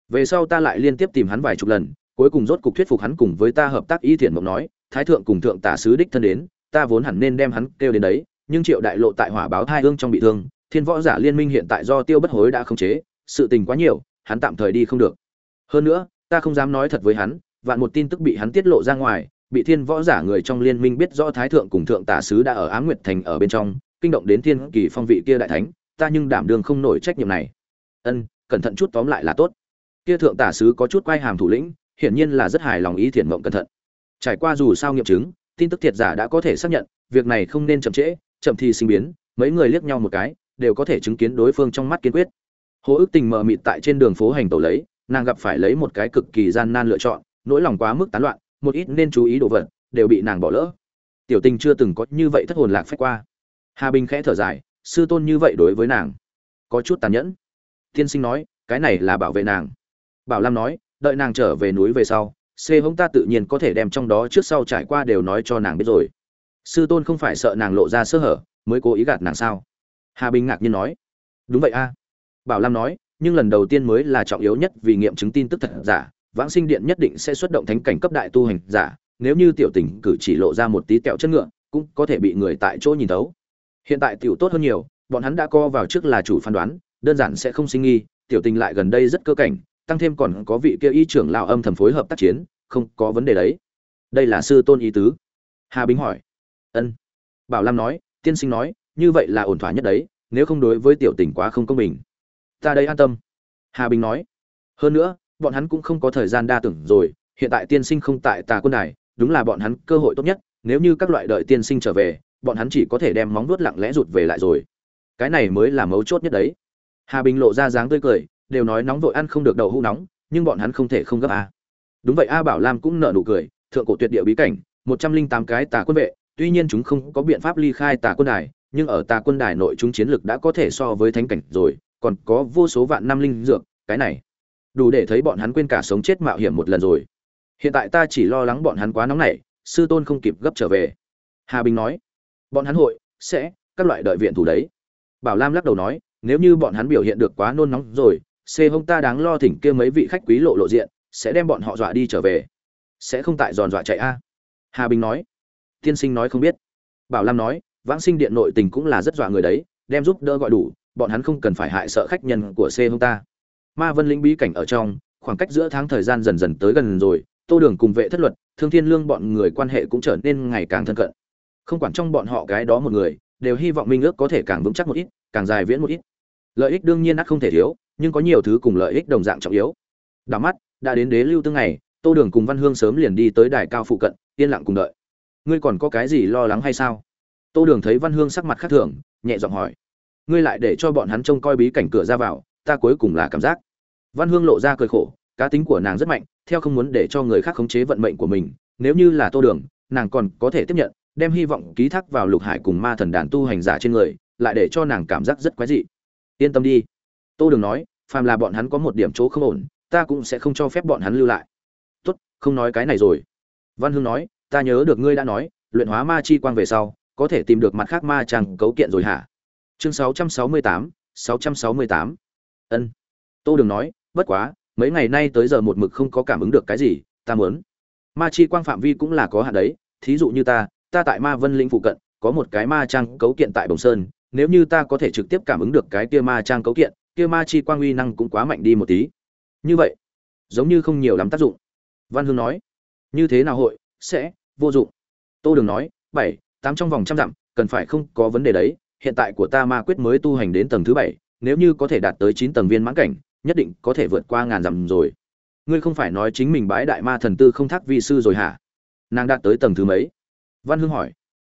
Về sau ta lại liên tiếp tìm hắn vài chục lần, cuối cùng rốt cục thuyết phục hắn cùng với ta hợp tác y thiện mộng nói, thái thượng cùng thượng tả sứ đích thân đến, ta vốn hẳn nên đem hắn kêu đến đấy, nhưng triệu đại lộ tại hỏa báo thai hương trong bị thương, thiên võ giả liên minh hiện tại do tiêu bất hối đã khống chế, sự tình quá nhiều, hắn tạm thời đi không được. Hơn nữa, ta không dám nói thật với hắn, vạn một tin tức bị hắn tiết lộ ra ngoài bị thiên võ giả người trong liên minh biết rõ thái thượng cùng thượng tả sứ đã ở á nguyệt thành ở bên trong, kinh động đến thiên kỳ phong vị kia đại thánh, ta nhưng đảm đương không nổi trách nhiệm này. Ân, cẩn thận chút tóm lại là tốt. Kia thượng tả sứ có chút quay hàm thủ lĩnh, hiển nhiên là rất hài lòng ý thiện mộng cẩn thận. Trải qua dù sao nghiệm chứng, tin tức thiệt giả đã có thể xác nhận, việc này không nên chậm trễ, chậm thì sinh biến, mấy người liếc nhau một cái, đều có thể chứng kiến đối phương trong mắt kiên quyết. Hồ ước tình mờ mịt tại trên đường phố hành tẩu lấy, nàng gặp phải lấy một cái cực kỳ gian nan lựa chọn, nỗi lòng quá mức tán loạn một ít nên chú ý đồ vật, đều bị nàng bỏ lỡ. Tiểu tình chưa từng có như vậy thất hồn lạc phách qua. Hà bình khẽ thở dài, sư tôn như vậy đối với nàng, có chút tàn nhẫn. Tiên sinh nói, cái này là bảo vệ nàng. Bảo lam nói, đợi nàng trở về núi về sau xê hống ta tự nhiên có thể đem trong đó trước sau trải qua đều nói cho nàng biết rồi. Sư tôn không phải sợ nàng lộ ra sơ hở, mới cố ý gạt nàng sao? Hà bình ngạc nhiên nói. Đúng vậy a. Bảo lam nói, nhưng lần đầu tiên mới là trọng yếu nhất vì nghiệm chứng tin tức thật giả vãng sinh điện nhất định sẽ xuất động thánh cảnh cấp đại tu hành giả, nếu như tiểu tình cử chỉ lộ ra một tí kẹo chất ngựa, cũng có thể bị người tại chỗ nhìn thấu. Hiện tại tiểu tốt hơn nhiều, bọn hắn đã co vào trước là chủ phán đoán, đơn giản sẽ không sinh nghi, tiểu tình lại gần đây rất cơ cảnh, tăng thêm còn có vị kia y trưởng lão âm thầm phối hợp tác chiến, không có vấn đề đấy. Đây là sư tôn ý tứ. Hà bính hỏi. Ân. Bảo lam nói, tiên sinh nói, như vậy là ổn thỏa nhất đấy, nếu không đối với tiểu tình quá không công bình. Ta đây an tâm. Hà bình nói. Hơn nữa bọn hắn cũng không có thời gian đa tưởng rồi, hiện tại tiên sinh không tại tà quân đài, đúng là bọn hắn cơ hội tốt nhất, nếu như các loại đợi tiên sinh trở về, bọn hắn chỉ có thể đem móng vuốt lặng lẽ rụt về lại rồi. Cái này mới là mấu chốt nhất đấy. Hà bình lộ ra dáng tươi cười, đều nói nóng vội ăn không được đậu hũ nóng, nhưng bọn hắn không thể không gấp a. Đúng vậy, a bảo lam cũng nợ nụ cười, thượng cổ tuyệt địa bí cảnh, một trăm linh tám cái tà quân vệ, tuy nhiên chúng không có biện pháp ly khai tà quân đài, nhưng ở tà quân đài nội chúng chiến lực đã có thể so với thánh cảnh rồi, còn có vô số vạn năm linh dược, cái này đủ để thấy bọn hắn quên cả sống chết mạo hiểm một lần rồi. Hiện tại ta chỉ lo lắng bọn hắn quá nóng nảy, sư tôn không kịp gấp trở về. Hà bình nói, bọn hắn hội, sẽ, các loại đợi viện thủ đấy. Bảo lam lắc đầu nói, nếu như bọn hắn biểu hiện được quá nôn nóng rồi c hông ta đáng lo thỉnh kia mấy vị khách quý lộ lộ diện, sẽ đem bọn họ dọa đi trở về. Sẽ không tại giòn dọa chạy a. Hà bình nói, tiên sinh nói không biết. Bảo lam nói, vãng sinh điện nội tình cũng là rất dọa người đấy, đem giúp đỡ gọi đủ, bọn hắn không cần phải hại sợ khách nhân của c hông ta ma vân lĩnh bí cảnh ở trong, khoảng cách giữa tháng thời gian dần dần tới gần rồi, tô đường cùng vệ thất luật, thương thiên lương bọn người quan hệ cũng trở nên ngày càng thân cận. Không quản trong bọn họ cái đó một người, đều hy vọng minh ước có thể càng vững chắc một ít, càng dài viễn một ít. Lợi ích đương nhiên ắt không thể thiếu, nhưng có nhiều thứ cùng lợi ích đồng dạng trọng yếu. Đảo mắt, đã đến đế lưu tương ngày, tô đường cùng văn hương sớm liền đi tới đài cao phụ cận, yên lặng cùng đợi. Ngươi còn có cái gì lo lắng hay sao? Tô đường thấy văn hương sắc mặt khác thường, nhẹ giọng hỏi. Ngươi lại để cho bọn hắn trông coi bí cảnh cửa ra vào, ta cuối cùng là cảm giác văn hương lộ ra cười khổ cá tính của nàng rất mạnh theo không muốn để cho người khác khống chế vận mệnh của mình nếu như là tô đường nàng còn có thể tiếp nhận đem hy vọng ký thác vào lục hải cùng ma thần đàn tu hành giả trên người lại để cho nàng cảm giác rất quái dị. Yên tâm đi. Tô đường nói phàm là bọn hắn có một điểm chỗ không ổn ta cũng sẽ không cho phép bọn hắn lưu lại. Tốt không nói cái này rồi. Văn hương nói ta nhớ được ngươi đã nói luyện hóa ma chi quang về sau có thể tìm được mặt khác ma trang cấu kiện rồi hả? Chương 668, 668. ân. Tô đường nói bất quá, mấy ngày nay tới giờ một mực không có cảm ứng được cái gì, ta muốn. Ma chi quang phạm vi cũng là có hạn đấy, thí dụ như ta ta tại ma vân linh phụ cận, có một cái ma trang cấu kiện tại bồng sơn, nếu như ta có thể trực tiếp cảm ứng được cái kia ma trang cấu kiện, kia ma chi quang uy năng cũng quá mạnh đi một tí. Như vậy, giống như không nhiều lắm tác dụng. Văn hương nói, như thế nào hội? Sẽ, vô dụng. Tô đường nói, bảy, tám trong vòng trăm dặm, cần phải không có vấn đề đấy, hiện tại của ta ma quyết mới tu hành đến tầng thứ bảy, nếu như có thể đạt tới chín tầng viên mãn cảnh nhất định có thể vượt qua ngàn dặm rồi. Ngươi không phải nói chính mình bái đại ma thần tư không thác vi sư rồi hả? Nàng đạt tới tầng thứ mấy? Văn hương hỏi.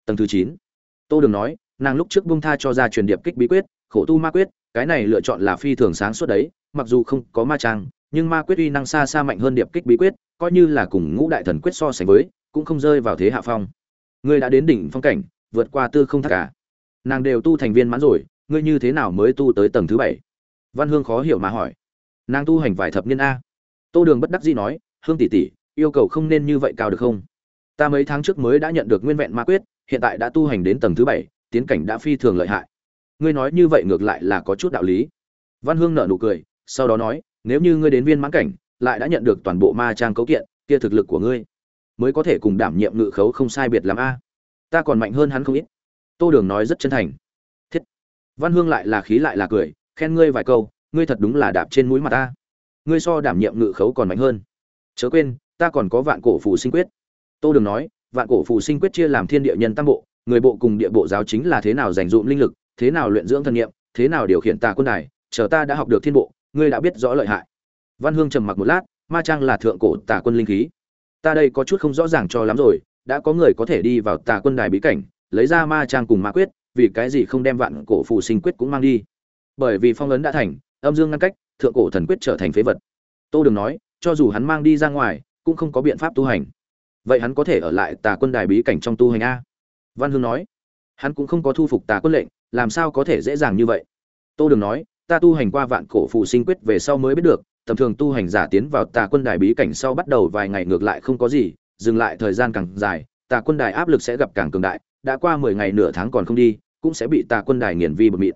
Tầng thứ chín. Tô đường nói, nàng lúc trước bung tha cho ra truyền điệp kích bí quyết, khổ tu ma quyết, cái này lựa chọn là phi thường sáng suốt đấy, mặc dù không có ma trang, nhưng ma quyết uy năng xa xa mạnh hơn điệp kích bí quyết, coi như là cùng ngũ đại thần quyết so sánh với, cũng không rơi vào thế hạ phong. Ngươi đã đến đỉnh phong cảnh, vượt qua tư không thác cả. Nàng đều tu thành viên mãn rồi, ngươi như thế nào mới tu tới tầng thứ bảy? Văn hương khó hiểu mà hỏi. Nàng tu hành vài thập niên a. Tô đường bất đắc dĩ nói, hương tỷ tỷ, yêu cầu không nên như vậy cao được không? Ta mấy tháng trước mới đã nhận được nguyên vẹn ma quyết, hiện tại đã tu hành đến tầng thứ bảy, tiến cảnh đã phi thường lợi hại. Ngươi nói như vậy ngược lại là có chút đạo lý. Văn hương nở nụ cười, sau đó nói, nếu như ngươi đến viên mãn cảnh, lại đã nhận được toàn bộ ma trang cấu kiện, kia thực lực của ngươi mới có thể cùng đảm nhiệm ngự khấu không sai biệt làm a. Ta còn mạnh hơn hắn không ít. Tô đường nói rất chân thành. Thiết. Văn hương lại là khí lại là cười khen ngươi vài câu, ngươi thật đúng là đạp trên mũi mặt ta. Ngươi so đảm nhiệm ngự khấu còn mạnh hơn. Chớ quên, ta còn có vạn cổ phù sinh quyết. Tô đường nói, vạn cổ phù sinh quyết chia làm thiên địa nhân tam bộ, người bộ cùng địa bộ giáo chính là thế nào dành dụm linh lực, thế nào luyện dưỡng thân nhiệm thế nào điều khiển tà quân đài, chờ ta đã học được thiên bộ, ngươi đã biết rõ lợi hại. Văn hương trầm mặc một lát, ma trang là thượng cổ tà quân linh khí. Ta đây có chút không rõ ràng cho lắm rồi, đã có người có thể đi vào tà quân đài bí cảnh, lấy ra ma trang cùng ma quyết, vì cái gì không đem vạn cổ phù sinh quyết cũng mang đi? Bởi vì phong ấn đã thành, âm dương ngăn cách, thượng cổ thần quyết trở thành phế vật. Tô đường nói, cho dù hắn mang đi ra ngoài, cũng không có biện pháp tu hành. Vậy hắn có thể ở lại tà quân đài bí cảnh trong tu hành a? Văn hương nói, hắn cũng không có thu phục tà quân lệnh, làm sao có thể dễ dàng như vậy? Tô đường nói, ta tu hành qua vạn cổ phụ sinh quyết về sau mới biết được, tầm thường tu hành giả tiến vào tà quân đài bí cảnh sau bắt đầu vài ngày ngược lại không có gì, dừng lại thời gian càng dài, tà quân đài áp lực sẽ gặp càng cường đại, đã qua mười ngày nửa tháng còn không đi, cũng sẽ bị tà quân đài nghiền vi bột mịn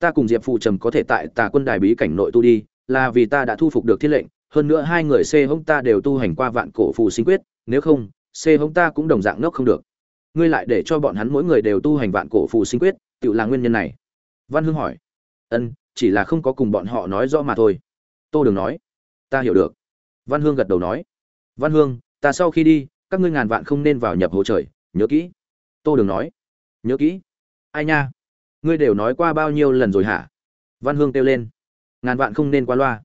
ta cùng diệp phụ trầm có thể tại tà quân đài bí cảnh nội tu đi, là vì ta đã thu phục được thiết lệnh, hơn nữa hai người c hông ta đều tu hành qua vạn cổ phù sinh quyết, nếu không c hông ta cũng đồng dạng ngốc không được. Ngươi lại để cho bọn hắn mỗi người đều tu hành vạn cổ phù sinh quyết, tự là nguyên nhân này. Văn hương hỏi. Ân, chỉ là không có cùng bọn họ nói rõ mà thôi. Tô đường nói. Ta hiểu được. Văn hương gật đầu nói. Văn hương, ta sau khi đi, các ngươi ngàn vạn không nên vào nhập hồ trời, nhớ kỹ. Tô đường nói. Nhớ kỹ. Ai nha? Ngươi đều nói qua bao nhiêu lần rồi hả? Văn hương kêu lên. Ngàn vạn không nên qua loa.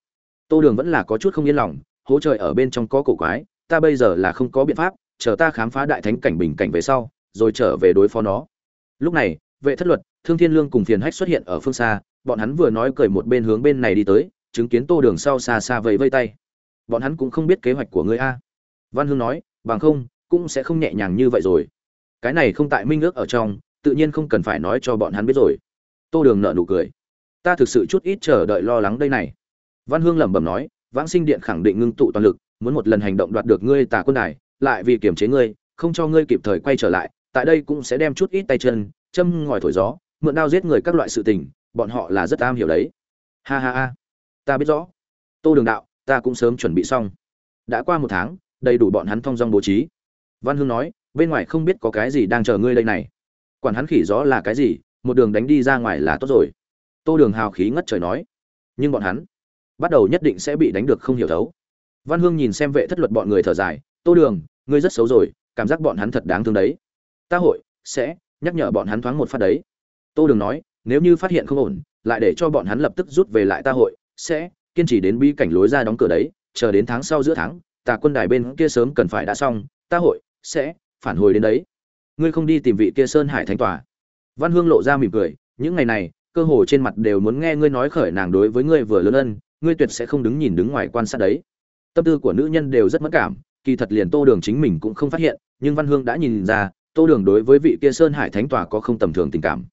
Tô đường vẫn là có chút không yên lòng, hố trời ở bên trong có cổ quái, ta bây giờ là không có biện pháp, chờ ta khám phá đại thánh cảnh bình cảnh về sau, rồi trở về đối phó nó. Lúc này, vệ thất luật, thương thiên lương cùng phiền hách xuất hiện ở phương xa, bọn hắn vừa nói cười một bên hướng bên này đi tới, chứng kiến tô đường sau xa xa vẫy vây tay. Bọn hắn cũng không biết kế hoạch của ngươi a. Văn hương nói, bằng không, cũng sẽ không nhẹ nhàng như vậy rồi. Cái này không tại minh ước ở trong tự nhiên không cần phải nói cho bọn hắn biết rồi. Tô đường nợ nụ cười. Ta thực sự chút ít chờ đợi lo lắng đây này. Văn hương lẩm bẩm nói, vãng sinh điện khẳng định ngưng tụ toàn lực, muốn một lần hành động đoạt được ngươi tà quân đài, lại vì kiềm chế ngươi, không cho ngươi kịp thời quay trở lại, tại đây cũng sẽ đem chút ít tay chân, châm ngòi thổi gió, mượn đao giết người các loại sự tình, bọn họ là rất am hiểu đấy. Ha ha ha. Ta biết rõ. Tô đường đạo, ta cũng sớm chuẩn bị xong. Đã qua một tháng, đầy đủ bọn hắn thong dong bố trí. Văn hương nói, bên ngoài không biết có cái gì đang chờ ngươi đây này quản hắn khỉ gió là cái gì, một đường đánh đi ra ngoài là tốt rồi. Tô đường hào khí ngất trời nói. Nhưng bọn hắn bắt đầu nhất định sẽ bị đánh được không hiểu thấu. Văn hương nhìn xem vệ thất luật bọn người thở dài, tô đường, ngươi rất xấu rồi, cảm giác bọn hắn thật đáng thương đấy. Ta hội sẽ nhắc nhở bọn hắn thoáng một phát đấy. Tô đường nói, nếu như phát hiện không ổn, lại để cho bọn hắn lập tức rút về lại ta hội, sẽ kiên trì đến bi cảnh lối ra đóng cửa đấy, chờ đến tháng sau giữa tháng tà quân đài bên kia sớm cần phải đã xong, ta hội sẽ phản hồi đến đấy ngươi không đi tìm vị kia sơn hải thánh tòa. Văn hương lộ ra mỉm cười, những ngày này, cơ hồ trên mặt đều muốn nghe ngươi nói khởi nàng đối với ngươi vừa lớn ân, ngươi tuyệt sẽ không đứng nhìn đứng ngoài quan sát đấy. Tâm tư của nữ nhân đều rất mất cảm, kỳ thật liền tô đường chính mình cũng không phát hiện, nhưng văn hương đã nhìn ra, tô đường đối với vị kia sơn hải thánh tòa có không tầm thường tình cảm.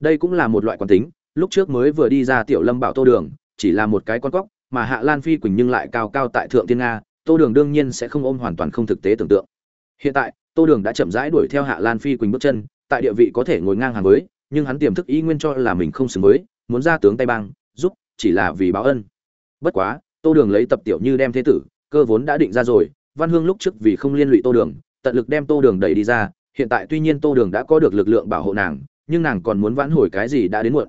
Đây cũng là một loại quán tính, lúc trước mới vừa đi ra tiểu lâm bảo tô đường, chỉ là một cái con cóc, mà hạ lan phi quỳnh nhưng lại cao cao tại thượng tiên nga, tô đường đương nhiên sẽ không ôm hoàn toàn không thực tế tưởng tượng. Hiện tại tô đường đã chậm rãi đuổi theo hạ lan phi quỳnh bước chân, tại địa vị có thể ngồi ngang hàng với, nhưng hắn tiềm thức ý nguyên cho là mình không xứng với, muốn ra tướng tay băng giúp, chỉ là vì báo ân. Bất quá, tô đường lấy tập tiểu như đem thế tử, cơ vốn đã định ra rồi, văn hương lúc trước vì không liên lụy tô đường, tận lực đem tô đường đẩy đi ra, hiện tại tuy nhiên tô đường đã có được lực lượng bảo hộ nàng, nhưng nàng còn muốn vãn hồi cái gì đã đến muộn.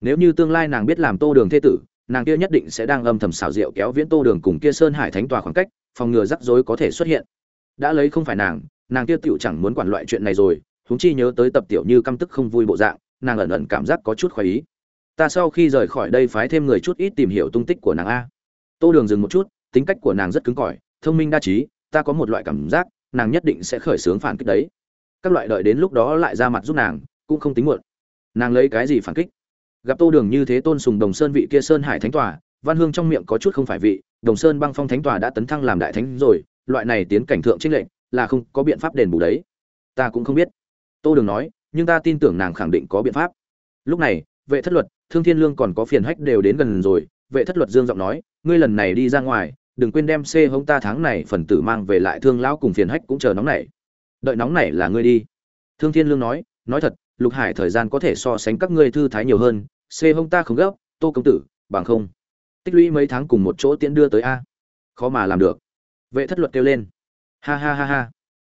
Nếu như tương lai nàng biết làm tô đường thế tử, nàng kia nhất định sẽ đang âm thầm xảo diệu kéo viễn tô đường cùng kia sơn hải thánh tòa khoảng cách, phòng ngừa rắc rối có thể xuất hiện. Đã lấy không phải nàng nàng kia Tiểu chẳng muốn quản loại chuyện này rồi, huống chi nhớ tới tập tiểu như căm tức không vui bộ dạng, nàng ẩn ẩn cảm giác có chút khoái ý. Ta sau khi rời khỏi đây phái thêm người chút ít tìm hiểu tung tích của nàng a. Tô đường dừng một chút, tính cách của nàng rất cứng cỏi, thông minh đa trí, ta có một loại cảm giác, nàng nhất định sẽ khởi xướng phản kích đấy. Các loại đợi đến lúc đó lại ra mặt giúp nàng, cũng không tính muộn. Nàng lấy cái gì phản kích? Gặp tô đường như thế tôn sùng đồng sơn vị kia sơn hải thánh tòa, văn hương trong miệng có chút không phải vị, đồng sơn băng phong thánh tòa đã tấn thăng làm đại thánh rồi, loại này tiến cảnh thượng trinh lệnh là không có biện pháp đền bù đấy. Ta cũng không biết. Tô đường nói, nhưng ta tin tưởng nàng khẳng định có biện pháp. Lúc này, vệ thất luật, thương thiên lương còn có phiền hách đều đến gần rồi. Vệ thất luật dương giọng nói, ngươi lần này đi ra ngoài, đừng quên đem xê hông ta tháng này phần tử mang về lại thương lão cùng phiền hách cũng chờ nóng này. Đợi nóng này là ngươi đi. Thương thiên lương nói nói thật, lục hải thời gian có thể so sánh các ngươi thư thái nhiều hơn, xê hông ta không gấp, tô công tử, bằng không. Tích lũy mấy tháng cùng một chỗ tiễn đưa tới a. Khó mà làm được. Vệ thất luật kêu lên ha ha ha ha.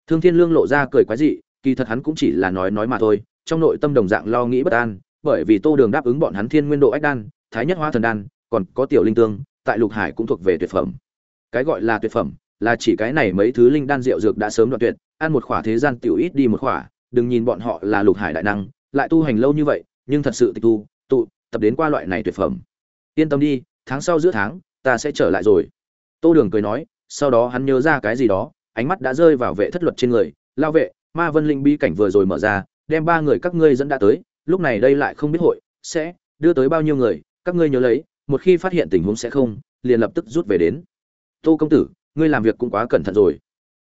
Thương thiên lương lộ ra cười quái dị, kỳ thật hắn cũng chỉ là nói nói mà thôi, trong nội tâm đồng dạng lo nghĩ bất an, bởi vì tô đường đáp ứng bọn hắn thiên nguyên độ ách đan, thái nhất hoa thần đan, còn có tiểu linh tương, tại lục hải cũng thuộc về tuyệt phẩm. Cái gọi là tuyệt phẩm, là chỉ cái này mấy thứ linh đan rượu dược đã sớm đoạn tuyệt, ăn một khỏa thế gian tiểu ít đi một khỏa, đừng nhìn bọn họ là lục hải đại năng, lại tu hành lâu như vậy, nhưng thật sự tịch tu, tụ, tập đến qua loại này tuyệt phẩm. Yên tâm đi, tháng sau giữa tháng, ta sẽ trở lại rồi. Tô đường cười nói, sau đó hắn nhớ ra cái gì đó ánh mắt đã rơi vào vệ thất luật trên người, lao vệ, ma vân linh bi cảnh vừa rồi mở ra, đem ba người các ngươi dẫn đã tới, lúc này đây lại không biết hội sẽ đưa tới bao nhiêu người, các ngươi nhớ lấy, một khi phát hiện tình huống sẽ không, liền lập tức rút về đến. Tô công tử, ngươi làm việc cũng quá cẩn thận rồi.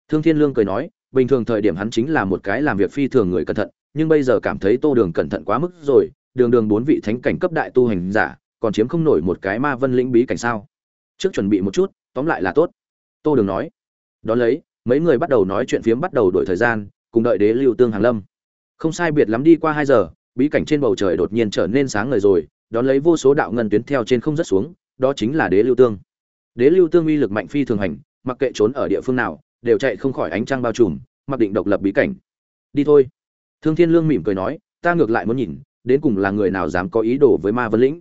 Thương thiên lương cười nói, bình thường thời điểm hắn chính là một cái làm việc phi thường người cẩn thận, nhưng bây giờ cảm thấy tô đường cẩn thận quá mức rồi, đường đường bốn vị thánh cảnh cấp đại tu hành giả, còn chiếm không nổi một cái ma vân lĩnh bí cảnh sao? Trước chuẩn bị một chút, tóm lại là tốt. Tô đường nói. Đón lấy mấy người bắt đầu nói chuyện phiếm bắt đầu đổi thời gian, cùng đợi đế lưu tương hàng lâm. Không sai biệt lắm đi qua hai giờ, bí cảnh trên bầu trời đột nhiên trở nên sáng ngời rồi, đón lấy vô số đạo ngân tuyến theo trên không rất xuống, đó chính là đế lưu tương. Đế lưu tương uy lực mạnh phi thường hành, mặc kệ trốn ở địa phương nào, đều chạy không khỏi ánh trăng bao trùm, mặc định độc lập bí cảnh. Đi thôi. Thương thiên lương mỉm cười nói, ta ngược lại muốn nhìn, đến cùng là người nào dám có ý đồ với ma vân lĩnh.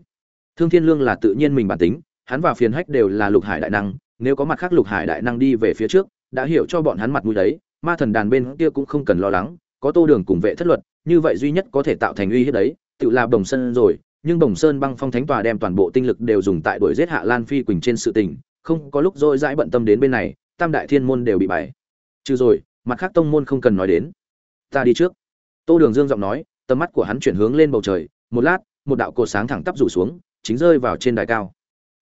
Thương thiên lương là tự nhiên mình bản tính, hắn và phiền hách đều là lục hải đại năng, nếu có mặt khác lục hải đại năng đi về phía trước đã hiểu cho bọn hắn mặt mũi đấy, ma thần đàn bên kia cũng không cần lo lắng, có tô đường cùng vệ thất luật, như vậy duy nhất có thể tạo thành uy hiếp đấy, tự là đồng sơn rồi, nhưng đồng sơn băng phong thánh tòa đem toàn bộ tinh lực đều dùng tại đuổi giết hạ lan phi quỳnh trên sự tình, không có lúc dôi dãi bận tâm đến bên này, tam đại thiên môn đều bị bại. trừ rồi, mặt khác tông môn không cần nói đến. Ta đi trước. Tô đường dương giọng nói, tầm mắt của hắn chuyển hướng lên bầu trời, một lát, một đạo cột sáng thẳng tắp rủ xuống, chính rơi vào trên đài cao.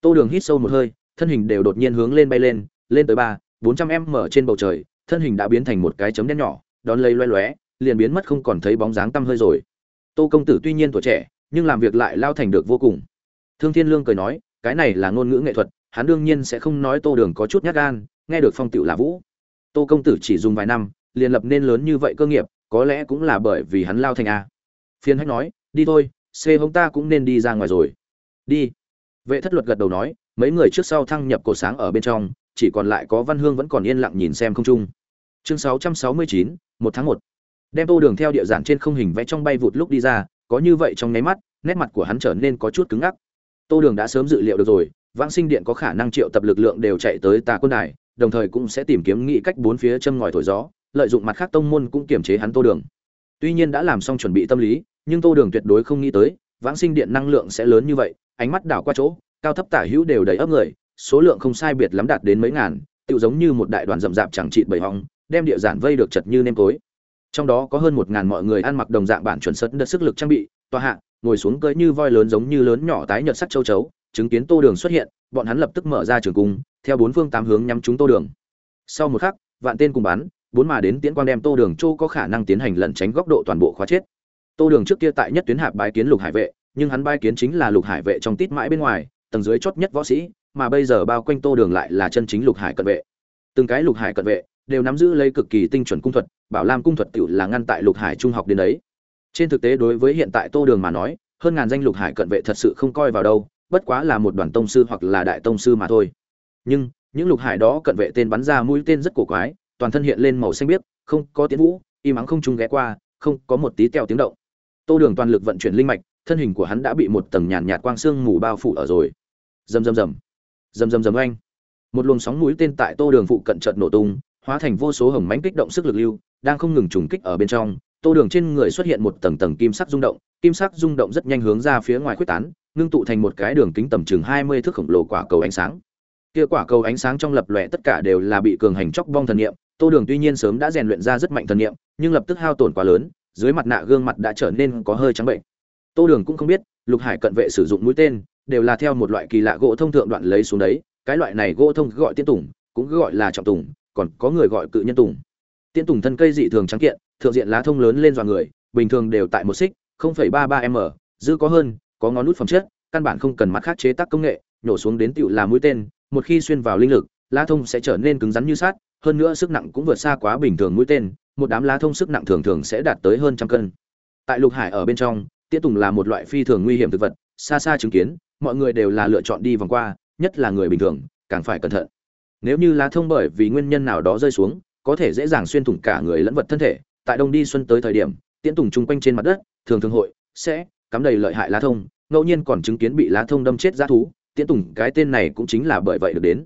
Tô đường hít sâu một hơi, thân hình đều đột nhiên hướng lên bay lên lên tới ba bốn trăm em mở trên bầu trời, thân hình đã biến thành một cái chấm đen nhỏ, đón lấy loé loé, liền biến mất không còn thấy bóng dáng tăm hơi rồi. Tô công tử tuy nhiên tuổi trẻ, nhưng làm việc lại lao thành được vô cùng. Thương thiên lương cười nói, cái này là ngôn ngữ nghệ thuật, hắn đương nhiên sẽ không nói tô đường có chút nhát gan, nghe được phong tựu là vũ. Tô công tử chỉ dùng vài năm, liền lập nên lớn như vậy cơ nghiệp, có lẽ cũng là bởi vì hắn lao thành a. Phiên hách nói, đi thôi xe hông ta cũng nên đi ra ngoài rồi. Đi. Vệ thất luật gật đầu nói, mấy người trước sau thăng nhập cổ sáng ở bên trong chỉ còn lại có văn hương vẫn còn yên lặng nhìn xem không trung. Chương 669, một tháng một. Đem tô đường theo địa giản trên không hình vẽ trong bay vụt lúc đi ra có như vậy trong nháy mắt nét mặt của hắn trở nên có chút cứng ngắc. Tô đường đã sớm dự liệu được rồi vãng sinh điện có khả năng triệu tập lực lượng đều chạy tới tà quân đài đồng thời cũng sẽ tìm kiếm nghị cách bốn phía châm ngòi thổi gió lợi dụng mặt khác tông môn cũng kiềm chế hắn tô đường. Tuy nhiên đã làm xong chuẩn bị tâm lý nhưng tô đường tuyệt đối không nghĩ tới vãng sinh điện năng lượng sẽ lớn như vậy ánh mắt đảo qua chỗ cao thấp tả hữu đều đầy ấp người số lượng không sai biệt lắm đạt đến mấy ngàn, tựu giống như một đại đoàn rậm rạp chẳng trị bầy hong, đem địa giản vây được chật như nêm tối. Trong đó có hơn một ngàn mọi người ăn mặc đồng dạng bản chuẩn sân đất sức lực trang bị, tòa hạ, ngồi xuống cưỡi như voi lớn giống như lớn nhỏ tái nhợt sắc châu chấu, chứng kiến tô đường xuất hiện, bọn hắn lập tức mở ra trường cung, theo bốn phương tám hướng nhắm chúng tô đường. Sau một khắc, vạn tên cùng bắn, bốn mà đến tiễn quang đem tô đường Trô có khả năng tiến hành lẩn tránh góc độ toàn bộ khóa chết. Tô đường trước kia tại nhất tuyến hạp bái kiến lục hải vệ, nhưng hắn bái kiến chính là lục hải vệ trong tít mãi bên ngoài, tầng dưới chót nhất võ sĩ mà bây giờ bao quanh tô đường lại là chân chính lục hải cận vệ. Từng cái lục hải cận vệ đều nắm giữ lấy cực kỳ tinh chuẩn cung thuật, bảo lam cung thuật tự là ngăn tại lục hải trung học đến đấy. Trên thực tế đối với hiện tại tô đường mà nói, hơn ngàn danh lục hải cận vệ thật sự không coi vào đâu, bất quá là một đoàn tông sư hoặc là đại tông sư mà thôi. Nhưng, những lục hải đó cận vệ tên bắn ra mũi tên rất cổ quái, toàn thân hiện lên màu xanh biếc, không có tiến vũ im ắng không trung ghé qua, không có một tí teo tiếng động. Tô đường toàn lực vận chuyển linh mạch, thân hình của hắn đã bị một tầng nhàn nhạt quang sương mù bao phủ ở rồi. Rầm rầm rầm rầm rầm rầm oanh. Một luồng sóng mũi tên tại tô đường phụ cận trận nổ tung, hóa thành vô số hồng mánh kích động sức lực lưu, đang không ngừng trùng kích ở bên trong. Tô đường trên người xuất hiện một tầng tầng kim sắc rung động, kim sắc rung động rất nhanh hướng ra phía ngoài khuếch tán, ngưng tụ thành một cái đường kính tầm chừng hai mươi thước khổng lồ quả cầu ánh sáng. Kia quả cầu ánh sáng trong lập lòe tất cả đều là bị cường hành chóc vong thần niệm, tô đường tuy nhiên sớm đã rèn luyện ra rất mạnh thần niệm, nhưng lập tức hao tổn quá lớn, dưới mặt nạ gương mặt đã trở nên có hơi trắng bệnh. Tô đường cũng không biết, lục hải cận vệ sử dụng mũi tên đều là theo một loại kỳ lạ gỗ thông thượng đoạn lấy xuống đấy cái loại này gỗ thông gọi tiên tùng cũng gọi là trọng tùng còn có người gọi cự nhân tùng. Tiên tùng thân cây dị thường trắng kiện thượng diện lá thông lớn lên dọa người bình thường đều tại một xích 0,33 m dư có hơn có ngón nút phẩm chất căn bản không cần mặt khác chế tác công nghệ nhổ xuống đến tựu là mũi tên một khi xuyên vào linh lực lá thông sẽ trở nên cứng rắn như sắt hơn nữa sức nặng cũng vượt xa quá bình thường mũi tên một đám lá thông sức nặng thường thường sẽ đạt tới hơn trăm cân. Tại lục hải ở bên trong tiễn tùng là một loại phi thường nguy hiểm thực vật xa xa chứng kiến mọi người đều là lựa chọn đi vòng qua, nhất là người bình thường, càng phải cẩn thận. Nếu như lá thông bởi vì nguyên nhân nào đó rơi xuống, có thể dễ dàng xuyên thủng cả người lẫn vật thân thể. Tại đông đi xuân tới thời điểm, tiễn tùng chung quanh trên mặt đất, thường thường hội sẽ cắm đầy lợi hại lá thông, ngẫu nhiên còn chứng kiến bị lá thông đâm chết giá thú. Tiễn tùng cái tên này cũng chính là bởi vậy được đến.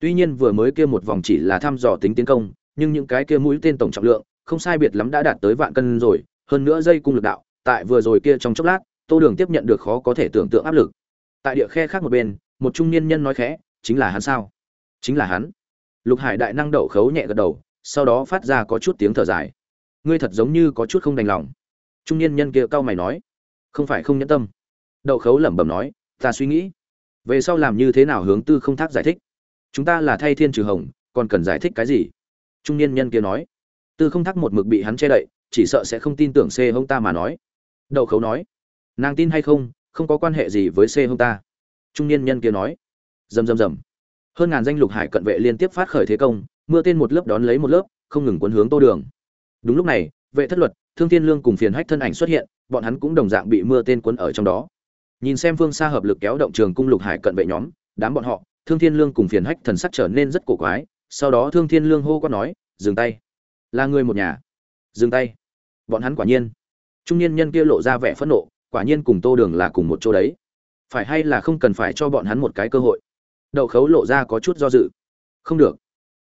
Tuy nhiên vừa mới kia một vòng chỉ là thăm dò tính tiến công, nhưng những cái kia mũi tên tổng trọng lượng không sai biệt lắm đã đạt tới vạn cân rồi. Hơn nữa dây cung lực đạo, tại vừa rồi kia trong chốc lát, tô đường tiếp nhận được khó có thể tưởng tượng áp lực tại địa khe khác một bên, một trung niên nhân nói khẽ, chính là hắn sao? Chính là hắn. Lục hải đại năng đậu khấu nhẹ gật đầu, sau đó phát ra có chút tiếng thở dài. Ngươi thật giống như có chút không đành lòng. Trung niên nhân kia cau mày nói. Không phải không nhẫn tâm. Đậu khấu lẩm bẩm nói, ta suy nghĩ, về sau làm như thế nào hướng tư không thác giải thích? Chúng ta là thay thiên trừ hồng, còn cần giải thích cái gì? Trung niên nhân kia nói. Tư không thác một mực bị hắn che đậy, chỉ sợ sẽ không tin tưởng xê hông ta mà nói. Đậu khấu nói. Nàng tin hay không không có quan hệ gì với c hông ta. Trung niên nhân kia nói. Rầm rầm rầm. Hơn ngàn danh lục hải cận vệ liên tiếp phát khởi thế công, mưa tên một lớp đón lấy một lớp, không ngừng cuốn hướng tô đường. Đúng lúc này, vệ thất luật, thương thiên lương cùng phiền hách thân ảnh xuất hiện, bọn hắn cũng đồng dạng bị mưa tên cuốn ở trong đó. Nhìn xem phương xa hợp lực kéo động trường cung lục hải cận vệ nhóm, đám bọn họ, thương thiên lương cùng phiền hách thần sắc trở nên rất cổ quái, sau đó thương thiên lương hô quát nói, dừng tay. Là người một nhà. Dừng tay. Bọn hắn quả nhiên. Trung niên nhân kia lộ ra vẻ phẫn nộ quả nhiên cùng tô đường là cùng một chỗ đấy. Phải hay là không cần phải cho bọn hắn một cái cơ hội? Đậu khấu lộ ra có chút do dự. Không được.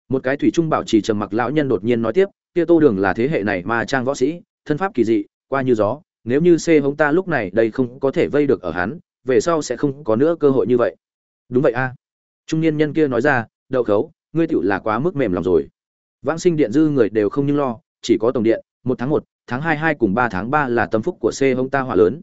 Một cái thủy trung bảo trì trầm mặc lão nhân đột nhiên nói tiếp, kia tô đường là thế hệ này mà trang võ sĩ, thân pháp kỳ dị, qua như gió, nếu như xê hống ta lúc này đây không có thể vây được ở hắn, về sau sẽ không có nữa cơ hội như vậy. Đúng vậy a. Trung niên nhân kia nói ra, đậu khấu, ngươi tựu là quá mức mềm lòng rồi. Vãng sinh điện dư người đều không nhưng lo, chỉ có tổng điện, một tháng một, tháng hai hai cùng ba tháng ba là tâm phúc của xê hống ta hỏa lớn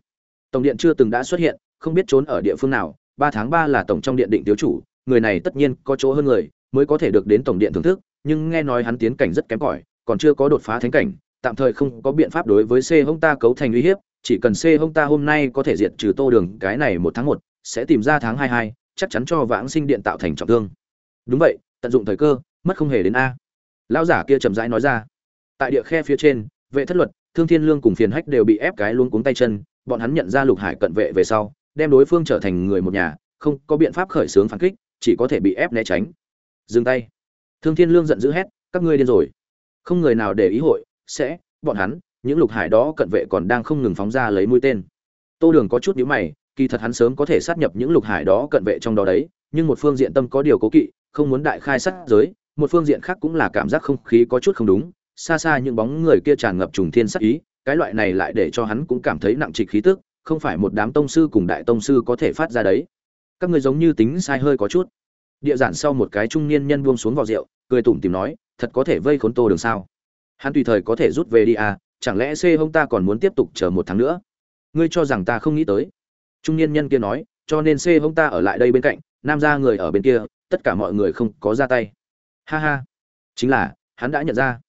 tổng điện chưa từng đã xuất hiện, không biết trốn ở địa phương nào, ba tháng ba là tổng trong điện định thiếu chủ, người này tất nhiên có chỗ hơn người, mới có thể được đến tổng điện thưởng thức, nhưng nghe nói hắn tiến cảnh rất kém cỏi, còn chưa có đột phá thánh cảnh, tạm thời không có biện pháp đối với c hông ta cấu thành uy hiếp, chỉ cần c hông ta hôm nay có thể diệt trừ tô đường, cái này một tháng một, sẽ tìm ra tháng hai hai, chắc chắn cho vãng sinh điện tạo thành trọng thương. Đúng vậy, tận dụng thời cơ, mất không hề đến a. Lão giả kia chậm rãi nói ra. Tại địa khe phía trên, vệ thất luật, thương thiên lương cùng phiền hách đều bị ép cái luôn cuống tay chân bọn hắn nhận ra lục hải cận vệ về sau, đem đối phương trở thành người một nhà, không có biện pháp khởi xướng phản kích, chỉ có thể bị ép né tránh. Dừng tay. Thương thiên lương giận dữ hét, các ngươi điên rồi. Không người nào để ý hội, sẽ, bọn hắn, những lục hải đó cận vệ còn đang không ngừng phóng ra lấy mũi tên. Tô đường có chút nhíu mày, kỳ thật hắn sớm có thể sát nhập những lục hải đó cận vệ trong đó đấy, nhưng một phương diện tâm có điều cố kỵ, không muốn đại khai sát giới, một phương diện khác cũng là cảm giác không khí có chút không đúng, xa xa những bóng người kia tràn ngập trùng thiên sắc ý cái loại này lại để cho hắn cũng cảm thấy nặng trịch khí tức, không phải một đám tông sư cùng đại tông sư có thể phát ra đấy. Các người giống như tính sai hơi có chút. Địa giản sau một cái trung niên nhân buông xuống vào rượu, cười tủm tỉm nói, thật có thể vây khốn tô đường sao? Hắn tùy thời có thể rút về đi à chẳng lẽ c hông ta còn muốn tiếp tục chờ một tháng nữa? Ngươi cho rằng ta không nghĩ tới. Trung niên nhân kia nói, cho nên c hông ta ở lại đây bên cạnh, nam gia người ở bên kia, tất cả mọi người không có ra tay. Ha ha. Chính là, hắn đã nhận ra.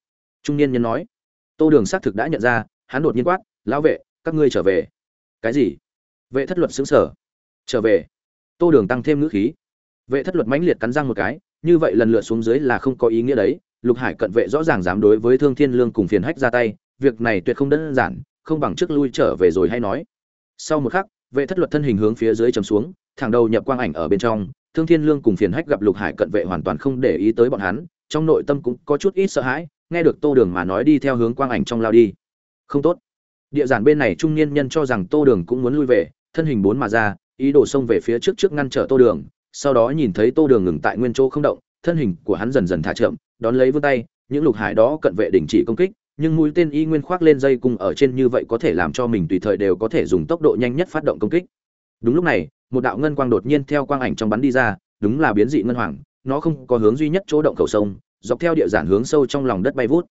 Trung niên nhân nói, tô đường xác thực đã nhận ra hắn đột nhiên quát, lão vệ, các ngươi trở về. Cái gì? Vệ thất luật xứng sở. Trở về. Tô đường tăng thêm ngữ khí. Vệ thất luật mãnh liệt cắn răng một cái, như vậy lần lượt xuống dưới là không có ý nghĩa đấy, lục hải cận vệ rõ ràng dám đối với thương thiên lương cùng phiền hách ra tay, việc này tuyệt không đơn giản, không bằng trước lui trở về rồi hay nói. Sau một khắc, vệ thất luật thân hình hướng phía dưới chầm xuống, thẳng đầu nhập quang ảnh ở bên trong, thương thiên lương cùng phiền hách gặp lục hải cận vệ hoàn toàn không để ý tới bọn hắn, trong nội tâm cũng có chút ít sợ hãi, nghe được tô đường mà nói đi theo hướng quang ảnh trong lao đi không tốt. Địa giản bên này trung niên nhân cho rằng tô đường cũng muốn lui về, thân hình bốn mà ra, ý đồ xông về phía trước trước ngăn trở tô đường, sau đó nhìn thấy tô đường ngừng tại nguyên chỗ không động, thân hình của hắn dần dần thả chậm, đón lấy vươn tay, những lục hải đó cận vệ đình chỉ công kích, nhưng mũi tên y nguyên khoác lên dây cung ở trên như vậy có thể làm cho mình tùy thời đều có thể dùng tốc độ nhanh nhất phát động công kích. Đúng lúc này, một đạo ngân quang đột nhiên theo quang ảnh trong bắn đi ra, đúng là biến dị ngân hoàng, nó không có hướng duy nhất chỗ động cầu sông, dọc theo địa giản hướng sâu trong lòng đất bay vút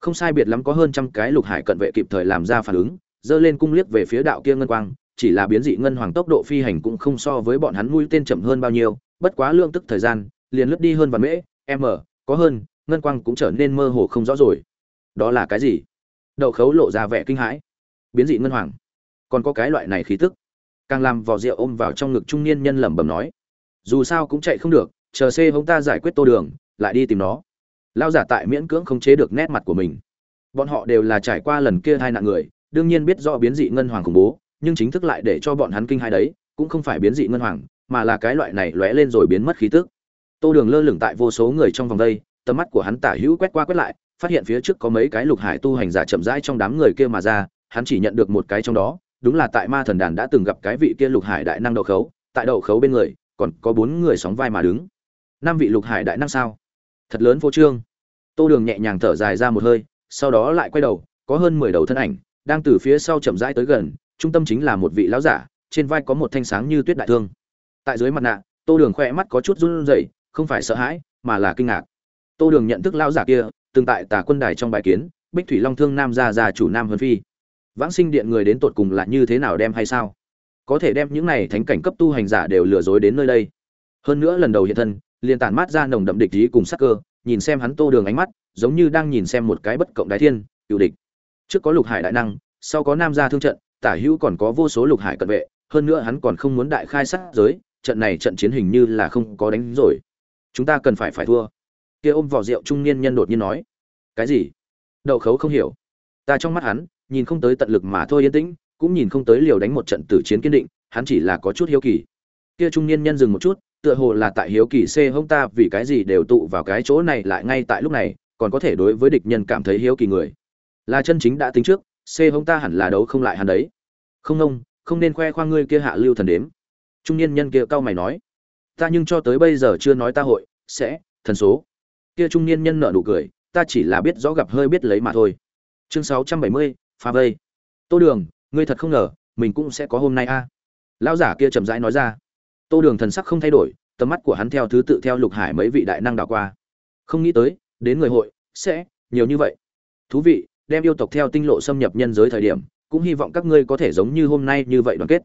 không sai biệt lắm có hơn trăm cái lục hải cận vệ kịp thời làm ra phản ứng, dơ lên cung liếc về phía đạo kia ngân quang, chỉ là biến dị ngân hoàng tốc độ phi hành cũng không so với bọn hắn mũi tên chậm hơn bao nhiêu, bất quá lượng tức thời gian, liền lướt đi hơn vạn mễ, m, có hơn, ngân quang cũng trở nên mơ hồ không rõ rồi. Đó là cái gì? Đậu khấu lộ ra vẻ kinh hãi. Biến dị ngân hoàng. Còn có cái loại này khí tức. Càng làm vò rượu ôm vào trong ngực trung niên nhân lẩm bẩm nói. Dù sao cũng chạy không được, chờ xê hông ta giải quyết tô đường, lại đi tìm nó lao giả tại miễn cưỡng không chế được nét mặt của mình. Bọn họ đều là trải qua lần kia hai nạn người, đương nhiên biết rõ biến dị ngân hoàng khủng bố, nhưng chính thức lại để cho bọn hắn kinh hai đấy, cũng không phải biến dị ngân hoàng, mà là cái loại này lóe lên rồi biến mất khí tức. Tô đường lơ lửng tại vô số người trong vòng đây, tầm mắt của hắn tả hữu quét qua quét lại, phát hiện phía trước có mấy cái lục hải tu hành giả chậm rãi trong đám người kia mà ra, hắn chỉ nhận được một cái trong đó, đúng là tại ma thần đàn đã từng gặp cái vị kia lục hải đại năng đậu khấu, tại đậu khấu bên người, còn có bốn người sóng vai mà đứng. Năm vị lục hải đại năng sao? Thật lớn vô trương. Tô đường nhẹ nhàng thở dài ra một hơi, sau đó lại quay đầu, có hơn mười đầu thân ảnh, đang từ phía sau chậm rãi tới gần, trung tâm chính là một vị lão giả, trên vai có một thanh sáng như tuyết đại thương. Tại dưới mặt nạ, tô đường khoe mắt có chút run rẩy, không phải sợ hãi, mà là kinh ngạc. Tô đường nhận thức lão giả kia, từng tại tà quân đài trong bài kiến, bích thủy long thương nam gia gia chủ nam hơn phi. Vãng sinh điện người đến tột cùng là như thế nào đem hay sao? Có thể đem những này thánh cảnh cấp tu hành giả đều lừa dối đến nơi đây. Hơn nữa lần đầu hiện thân liền tản mát ra nồng đậm địch ý cùng sắc cơ, nhìn xem hắn tô đường ánh mắt, giống như đang nhìn xem một cái bất cộng đái thiên hữu địch. Trước có lục hải đại năng, sau có nam gia thương trận, tả hữu còn có vô số lục hải cận vệ, hơn nữa hắn còn không muốn đại khai sát giới, trận này trận chiến hình như là không có đánh rồi. Chúng ta cần phải phải thua. Kia ôm vỏ rượu trung niên nhân đột nhiên nói. Cái gì? Đậu khấu không hiểu. Ta trong mắt hắn, nhìn không tới tận lực mà thôi yên tĩnh, cũng nhìn không tới liều đánh một trận tử chiến kiên định, hắn chỉ là có chút hiếu kỳ. Kia trung niên nhân dừng một chút tựa hồ là tại hiếu kỳ c hông ta vì cái gì đều tụ vào cái chỗ này lại ngay tại lúc này, còn có thể đối với địch nhân cảm thấy hiếu kỳ người. Là chân chính đã tính trước c hông ta hẳn là đấu không lại hắn đấy. Không ông, không nên khoe khoang ngươi kia hạ lưu thần đếm. Trung niên nhân kia cau mày nói. Ta nhưng cho tới bây giờ chưa nói ta hội, sẽ, thần số. Kia trung niên nhân nợ nụ cười, ta chỉ là biết rõ gặp hơi biết lấy mà thôi. Chương sáu trăm bảy mươi pha vây. Tô đường, ngươi thật không ngờ, mình cũng sẽ có hôm nay a. À. lão giả kia chậm rãi nói ra tô đường thần sắc không thay đổi, tầm mắt của hắn theo thứ tự theo lục hải mấy vị đại năng đảo qua. Không nghĩ tới, đến người hội, sẽ nhiều như vậy. Thú vị, đem yêu tộc theo tinh lộ xâm nhập nhân giới thời điểm, cũng hy vọng các ngươi có thể giống như hôm nay như vậy đoàn kết.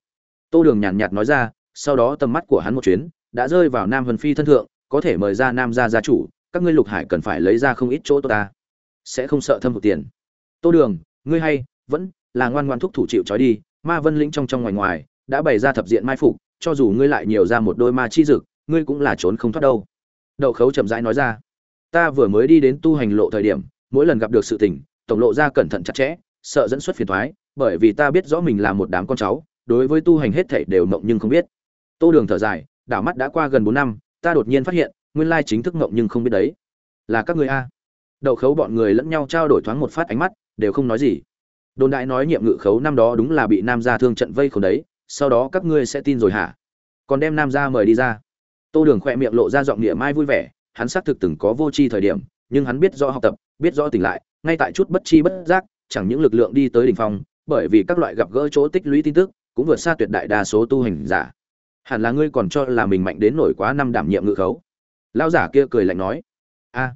Tô đường nhàn nhạt nói ra, sau đó tầm mắt của hắn một chuyến, đã rơi vào nam vân phi thân thượng, có thể mời ra nam gia gia chủ, các ngươi lục hải cần phải lấy ra không ít chỗ tốt ta. Sẽ không sợ thâm hụt tiền. Tô đường, ngươi hay, vẫn là ngoan ngoan thúc thủ chịu trói đi, ma vân lĩnh trong trong ngoài ngoài, đã bày ra thập diện mai phục cho dù ngươi lại nhiều ra một đôi ma chi dực, ngươi cũng là trốn không thoát đâu. Đậu khấu chậm rãi nói ra, ta vừa mới đi đến tu hành lộ thời điểm, mỗi lần gặp được sự tình, tổng lộ ra cẩn thận chặt chẽ, sợ dẫn xuất phiền thoái, bởi vì ta biết rõ mình là một đám con cháu, đối với tu hành hết thảy đều mộng nhưng không biết. Tô đường thở dài, đảo mắt đã qua gần bốn năm, ta đột nhiên phát hiện, nguyên lai chính thức mộng nhưng không biết đấy. Là các người a. Đậu khấu bọn người lẫn nhau trao đổi thoáng một phát ánh mắt, đều không nói gì. Đồn đại nói nhiệm ngự khấu năm đó đúng là bị nam gia thương trận vây khốn đấy sau đó các ngươi sẽ tin rồi hả? Còn đem nam gia mời đi ra. Tô đường khỏe miệng lộ ra giọng địa mai vui vẻ, hắn xác thực từng có vô tri thời điểm, nhưng hắn biết rõ học tập, biết rõ tỉnh lại, ngay tại chút bất chi bất giác, chẳng những lực lượng đi tới đỉnh phong, bởi vì các loại gặp gỡ chỗ tích lũy tin tức, cũng vượt xa tuyệt đại đa số tu hành giả. Hẳn là ngươi còn cho là mình mạnh đến nổi quá năm đảm nhiệm ngự khấu. Lão giả kia cười lạnh nói. A.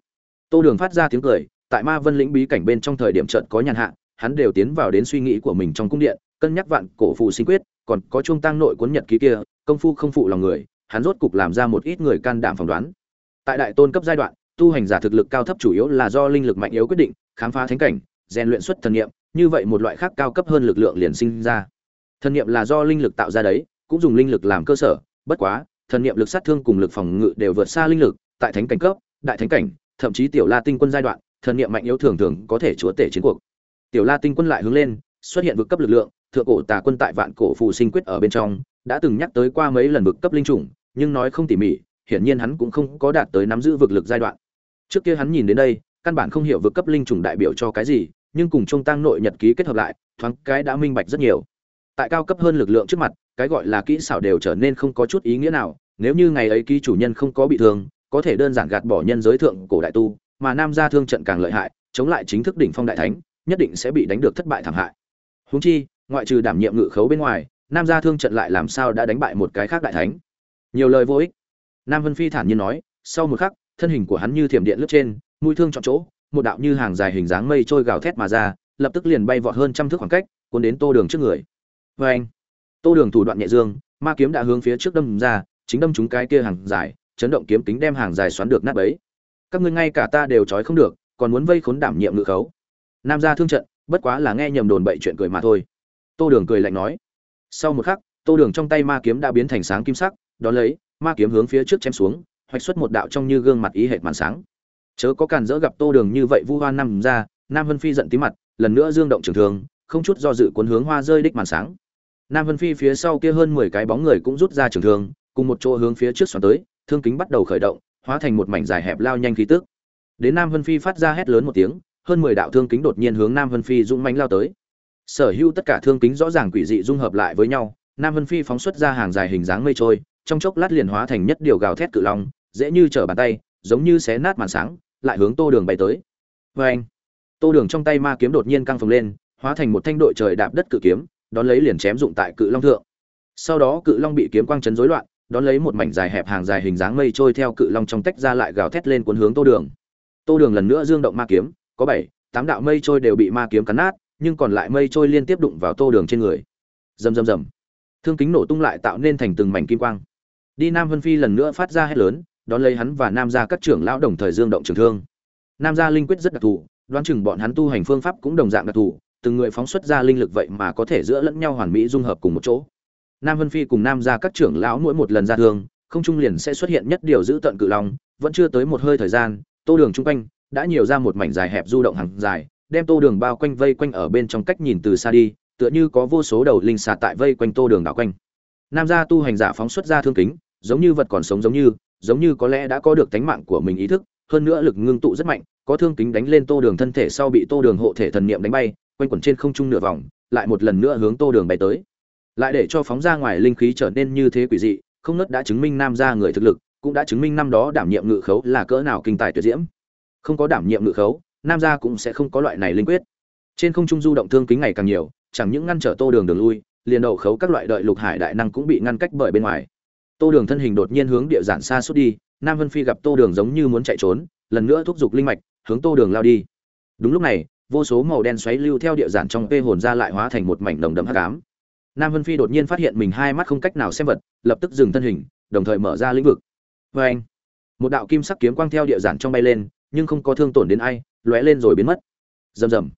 Tô đường phát ra tiếng cười, tại ma vân lĩnh bí cảnh bên trong thời điểm trận có nhàn hạ, hắn đều tiến vào đến suy nghĩ của mình trong cung điện, cân nhắc vạn cổ phù sinh quyết còn có chuông tăng nội cuốn nhật ký kia, công phu không phụ lòng người, hắn rốt cục làm ra một ít người can đảm phỏng đoán. Tại đại tôn cấp giai đoạn, tu hành giả thực lực cao thấp chủ yếu là do linh lực mạnh yếu quyết định, khám phá thánh cảnh, rèn luyện xuất thần niệm, như vậy một loại khác cao cấp hơn lực lượng liền sinh ra. Thần niệm là do linh lực tạo ra đấy, cũng dùng linh lực làm cơ sở, bất quá, thần niệm lực sát thương cùng lực phòng ngự đều vượt xa linh lực, tại thánh cảnh cấp, đại thánh cảnh, thậm chí tiểu la tinh quân giai đoạn, thần niệm mạnh yếu thường thường có thể chúa tể chiến cuộc. Tiểu la tinh quân lại hướng lên, xuất hiện vượt cấp lực lượng thượng cổ tà quân tại vạn cổ phù sinh quyết ở bên trong, đã từng nhắc tới qua mấy lần vực cấp linh chủng, nhưng nói không tỉ mỉ, hiển nhiên hắn cũng không có đạt tới nắm giữ vực lực giai đoạn. Trước kia hắn nhìn đến đây, căn bản không hiểu vực cấp linh trùng đại biểu cho cái gì, nhưng cùng trung tăng nội nhật ký kết hợp lại, thoáng cái đã minh bạch rất nhiều. Tại cao cấp hơn lực lượng trước mặt, cái gọi là kỹ xảo đều trở nên không có chút ý nghĩa nào, nếu như ngày ấy ký chủ nhân không có bị thương, có thể đơn giản gạt bỏ nhân giới thượng cổ đại tu, mà nam gia thương trận càng lợi hại, chống lại chính thức đỉnh phong đại thánh, nhất định sẽ bị đánh được thất bại thảm hại. Huống chi ngoại trừ đảm nhiệm ngự khấu bên ngoài, nam gia thương trận lại làm sao đã đánh bại một cái khác đại thánh? Nhiều lời vô ích. Nam vân phi thản nhiên nói, sau một khắc, thân hình của hắn như thiểm điện lướt trên, mũi thương chọn chỗ, một đạo như hàng dài hình dáng mây trôi gào thét mà ra, lập tức liền bay vọt hơn trăm thước khoảng cách, cuốn đến tô đường trước người. Vê anh, tô đường thủ đoạn nhẹ dương, ma kiếm đã hướng phía trước đâm ra, chính đâm chúng cái kia hàng dài, chấn động kiếm kính đem hàng dài xoắn được nát bấy. Các ngươi ngay cả ta đều trói không được, còn muốn vây khốn đảm nhiệm ngự khấu. Nam gia thương trận, bất quá là nghe nhầm đồn bậy chuyện cười mà thôi tô đường cười lạnh nói. Sau một khắc, tô đường trong tay ma kiếm đã biến thành sáng kim sắc, đón lấy, ma kiếm hướng phía trước chém xuống, hoạch xuất một đạo trong như gương mặt ý hệt màn sáng. Chớ có cản dỡ gặp tô đường như vậy vu hoa nằm ra, nam vân phi giận tí mặt, lần nữa dương động trường thường không chút do dự cuốn hướng hoa rơi đích màn sáng. Nam vân phi phía sau kia hơn mười cái bóng người cũng rút ra trường thương, cùng một chỗ hướng phía trước xoắn tới, thương kính bắt đầu khởi động, hóa thành một mảnh dài hẹp lao nhanh khí tức. Đến nam vân phi phát ra hét lớn một tiếng, hơn mười đạo thương kính đột nhiên hướng nam vân phi dũng mãnh lao tới sở hữu tất cả thương kính rõ ràng quỷ dị dung hợp lại với nhau, nam vân phi phóng xuất ra hàng dài hình dáng mây trôi, trong chốc lát liền hóa thành nhất điều gào thét cự long, dễ như trở bàn tay, giống như xé nát màn sáng, lại hướng tô đường bay tới. Vê anh tô đường trong tay ma kiếm đột nhiên căng phồng lên, hóa thành một thanh đội trời đạp đất cự kiếm, đón lấy liền chém dụng tại cự long thượng. Sau đó cự long bị kiếm quang chấn rối loạn, đón lấy một mảnh dài hẹp hàng dài hình dáng mây trôi theo cự long trong tách ra lại gào thét lên cuốn hướng tô đường. Tô đường lần nữa dương động ma kiếm, có bảy, tám đạo mây trôi đều bị ma kiếm cắn nát nhưng còn lại mây trôi liên tiếp đụng vào tô đường trên người. Rầm rầm rầm. Thương kính nổ tung lại tạo nên thành từng mảnh kim quang. Đi nam vân phi lần nữa phát ra hét lớn, đón lấy hắn và nam gia các trưởng lão đồng thời dương động trường thương. Nam gia linh quyết rất đặc thù, đoán chừng bọn hắn tu hành phương pháp cũng đồng dạng đặc thù, từng người phóng xuất ra linh lực vậy mà có thể giữa lẫn nhau hoàn mỹ dung hợp cùng một chỗ. Nam vân phi cùng nam gia các trưởng lão mỗi một lần ra thương, không trung liền sẽ xuất hiện nhất điều giữ tận cự long, vẫn chưa tới một hơi thời gian, tô đường chung quanh đã nhiều ra một mảnh dài hẹp du động hàng dài đem tô đường bao quanh vây quanh ở bên trong cách nhìn từ xa đi, tựa như có vô số đầu linh xà tại vây quanh tô đường đảo quanh. Nam gia tu hành giả phóng xuất ra thương kính, giống như vật còn sống giống như giống như có lẽ đã có được tánh mạng của mình ý thức, hơn nữa lực ngưng tụ rất mạnh, có thương kính đánh lên tô đường thân thể sau bị tô đường hộ thể thần niệm đánh bay, quanh quẩn trên không trung nửa vòng, lại một lần nữa hướng tô đường bay tới. Lại để cho phóng ra ngoài linh khí trở nên như thế quỷ dị, không nớt đã chứng minh nam gia người thực lực, cũng đã chứng minh năm đó đảm nhiệm ngự khấu là cỡ nào kinh tài tuyệt diễm. Không có đảm nhiệm ngự khấu nam gia cũng sẽ không có loại này linh quyết. Trên không trung du động thương kính ngày càng nhiều, chẳng những ngăn trở tô đường đường lui, liền đậu khấu các loại đợi lục hải đại năng cũng bị ngăn cách bởi bên ngoài. Tô đường thân hình đột nhiên hướng địa giản xa suốt đi, nam vân phi gặp tô đường giống như muốn chạy trốn, lần nữa thúc giục linh mạch, hướng tô đường lao đi. Đúng lúc này, vô số màu đen xoáy lưu theo địa giản trong vê hồn ra lại hóa thành một mảnh đồng đậm hắc ám. Nam vân phi đột nhiên phát hiện mình hai mắt không cách nào xem vật, lập tức dừng thân hình, đồng thời mở ra lĩnh vực. Vê anh một đạo kim sắc kiếm quang theo địa giản trong bay lên, nhưng không có thương tổn đến ai lóe lên rồi biến mất. Rầm rầm.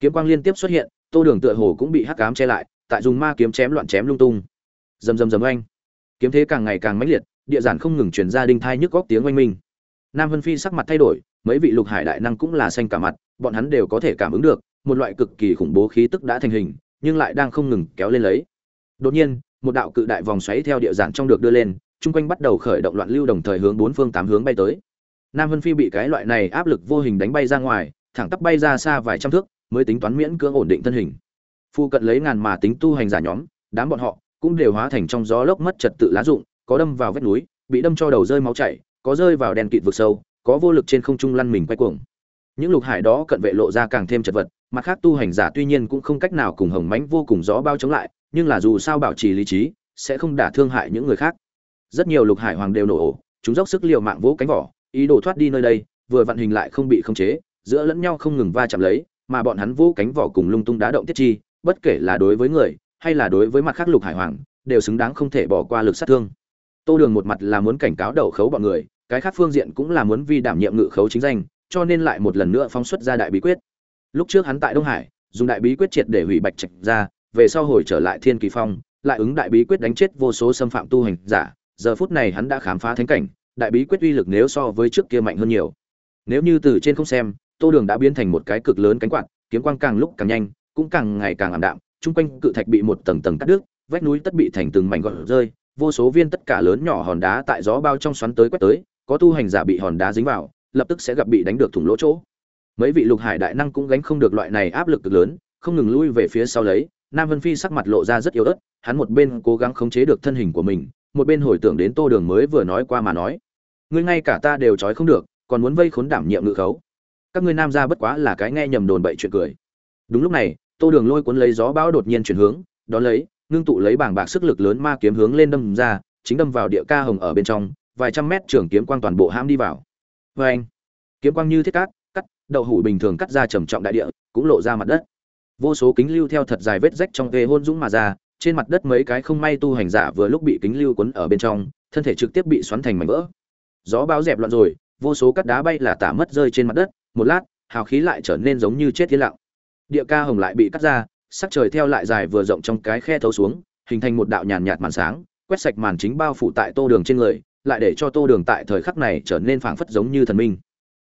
Kiếm quang liên tiếp xuất hiện, tô đường tựa hồ cũng bị hắc ám che lại, tại dùng ma kiếm chém loạn chém lung tung. Rầm rầm rầm oanh. Kiếm thế càng ngày càng mãnh liệt, địa giản không ngừng truyền ra đinh thai nhức góc tiếng oanh minh. Nam vân phi sắc mặt thay đổi, mấy vị lục hải đại năng cũng là xanh cả mặt, bọn hắn đều có thể cảm ứng được, một loại cực kỳ khủng bố khí tức đã thành hình, nhưng lại đang không ngừng kéo lên lấy. Đột nhiên, một đạo cự đại vòng xoáy theo địa giản trong được đưa lên, chung quanh bắt đầu khởi động loạn lưu đồng thời hướng bốn phương tám hướng bay tới nam vân phi bị cái loại này áp lực vô hình đánh bay ra ngoài, thẳng tắp bay ra xa vài trăm thước, mới tính toán miễn cưỡng ổn định thân hình. Phu cận lấy ngàn mà tính tu hành giả nhóm, đám bọn họ cũng đều hóa thành trong gió lốc mất trật tự lá rụng, có đâm vào vách núi, bị đâm cho đầu rơi máu chảy, có rơi vào đèn kịt vực sâu, có vô lực trên không trung lăn mình quay cuồng. Những lục hải đó cận vệ lộ ra càng thêm chật vật, mặt khác tu hành giả tuy nhiên cũng không cách nào cùng hồng mãnh vô cùng gió bao chống lại, nhưng là dù sao bảo trì lý trí, sẽ không đả thương hại những người khác. Rất nhiều lục hải hoàng đều nổ ổ, chúng dốc sức liều mạng vỗ cánh vỏ ý đồ thoát đi nơi đây, vừa vận hình lại không bị khống chế, giữa lẫn nhau không ngừng va chạm lấy, mà bọn hắn vũ cánh vỏ cùng lung tung đá động tiết chi, bất kể là đối với người, hay là đối với mặt khác lục hải hoàng, đều xứng đáng không thể bỏ qua lực sát thương. Tô đường một mặt là muốn cảnh cáo đầu khấu bọn người, cái khác phương diện cũng là muốn vi đảm nhiệm ngự khấu chính danh, cho nên lại một lần nữa phóng xuất ra đại bí quyết. Lúc trước hắn tại đông hải, dùng đại bí quyết triệt để hủy bạch trạch ra, về sau hồi trở lại thiên kỳ phong, lại ứng đại bí quyết đánh chết vô số xâm phạm tu hành giả, giờ phút này hắn đã khám phá thánh cảnh đại bí quyết uy lực nếu so với trước kia mạnh hơn nhiều. Nếu như từ trên không xem, tô đường đã biến thành một cái cực lớn cánh quạt, kiếm quang càng lúc càng nhanh, cũng càng ngày càng ảm đạm, chung quanh cự thạch bị một tầng tầng cắt đứt, vách núi tất bị thành từng mảnh gọt rơi, vô số viên tất cả lớn nhỏ hòn đá tại gió bao trong xoắn tới quét tới, có tu hành giả bị hòn đá dính vào, lập tức sẽ gặp bị đánh được thủng lỗ chỗ. Mấy vị lục hải đại năng cũng gánh không được loại này áp lực cực lớn, không ngừng lui về phía sau lấy, nam vân phi sắc mặt lộ ra rất yếu ớt, hắn một bên cố gắng khống chế được thân hình của mình, một bên hồi tưởng đến tô đường mới vừa nói qua mà nói ngươi ngay cả ta đều trói không được, còn muốn vây khốn đảm nhiệm ngự khấu. Các ngươi nam ra bất quá là cái nghe nhầm đồn bậy chuyện cười. Đúng lúc này, tô đường lôi cuốn lấy gió bão đột nhiên chuyển hướng, đón lấy, ngưng tụ lấy bảng bạc sức lực lớn ma kiếm hướng lên đâm ra, chính đâm vào địa ca hồng ở bên trong, vài trăm mét trường kiếm quang toàn bộ hãm đi vào. Vê anh, kiếm quang như thiết cát, cắt, đậu hủ bình thường cắt ra trầm trọng đại địa, cũng lộ ra mặt đất. Vô số kính lưu theo thật dài vết rách trong vê hôn dũng mà ra, trên mặt đất mấy cái không may tu hành giả vừa lúc bị kính lưu quấn ở bên trong, thân thể trực tiếp bị xoắn thành mảnh vỡ gió bão dẹp loạn rồi, vô số cắt đá bay là tả mất rơi trên mặt đất, một lát, hào khí lại trở nên giống như chết thiên lặng. Địa ca hồng lại bị cắt ra, sắc trời theo lại dài vừa rộng trong cái khe thấu xuống, hình thành một đạo nhàn nhạt màn sáng, quét sạch màn chính bao phủ tại tô đường trên người, lại để cho tô đường tại thời khắc này trở nên phảng phất giống như thần minh.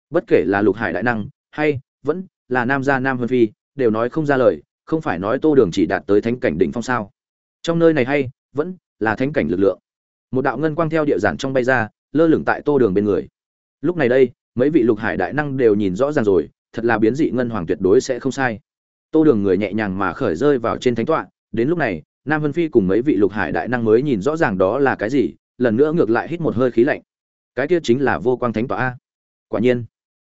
Bất kể là lục hải đại năng, hay vẫn là nam gia nam hơn phi, đều nói không ra lời, không phải nói tô đường chỉ đạt tới thánh cảnh đỉnh phong sao. Trong nơi này hay, vẫn là thánh cảnh lực lượng. Một đạo ngân quang theo địa giản trong bay ra lơ lửng tại tô đường bên người. Lúc này đây, mấy vị lục hải đại năng đều nhìn rõ ràng rồi, thật là biến dị ngân hoàng tuyệt đối sẽ không sai. Tô đường người nhẹ nhàng mà khởi rơi vào trên thánh tọa, đến lúc này, nam vân phi cùng mấy vị lục hải đại năng mới nhìn rõ ràng đó là cái gì, lần nữa ngược lại hít một hơi khí lạnh. Cái kia chính là vô quang thánh tọa a. Quả nhiên,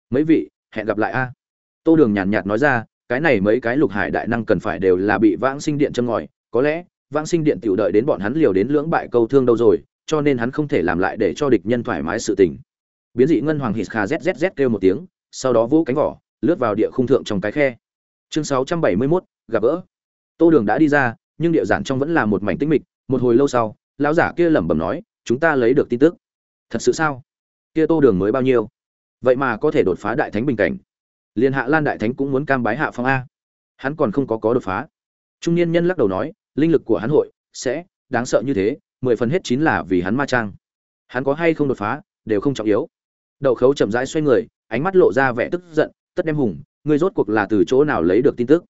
mấy vị, hẹn gặp lại a. Tô đường nhàn nhạt nói ra, cái này mấy cái lục hải đại năng cần phải đều là bị vãng sinh điện châm ngòi, có lẽ vãng sinh điện tiểu đợi đến bọn hắn liều đến lưỡng bại câu thương đâu rồi cho nên hắn không thể làm lại để cho địch nhân thoải mái sự tình. Biến dị ngân hoàng hít kha zzz kêu một tiếng sau đó vỗ cánh vỏ lướt vào địa khung thượng trong cái khe. Chương 671, gặp gỡ. Tô đường đã đi ra nhưng địa giản trong vẫn là một mảnh tĩnh mịch một hồi lâu sau lão giả kia lẩm bẩm nói chúng ta lấy được tin tức. Thật sự sao? Kia tô đường mới bao nhiêu? Vậy mà có thể đột phá đại thánh bình cảnh. Liên hạ lan đại thánh cũng muốn cam bái hạ phong a. Hắn còn không có có đột phá. Trung niên nhân lắc đầu nói linh lực của hắn hội sẽ đáng sợ như thế mười phần hết chín là vì hắn ma trang. Hắn có hay không đột phá, đều không trọng yếu. Đậu khấu chậm rãi xoay người, ánh mắt lộ ra vẻ tức giận, tất đem hùng, ngươi rốt cuộc là từ chỗ nào lấy được tin tức?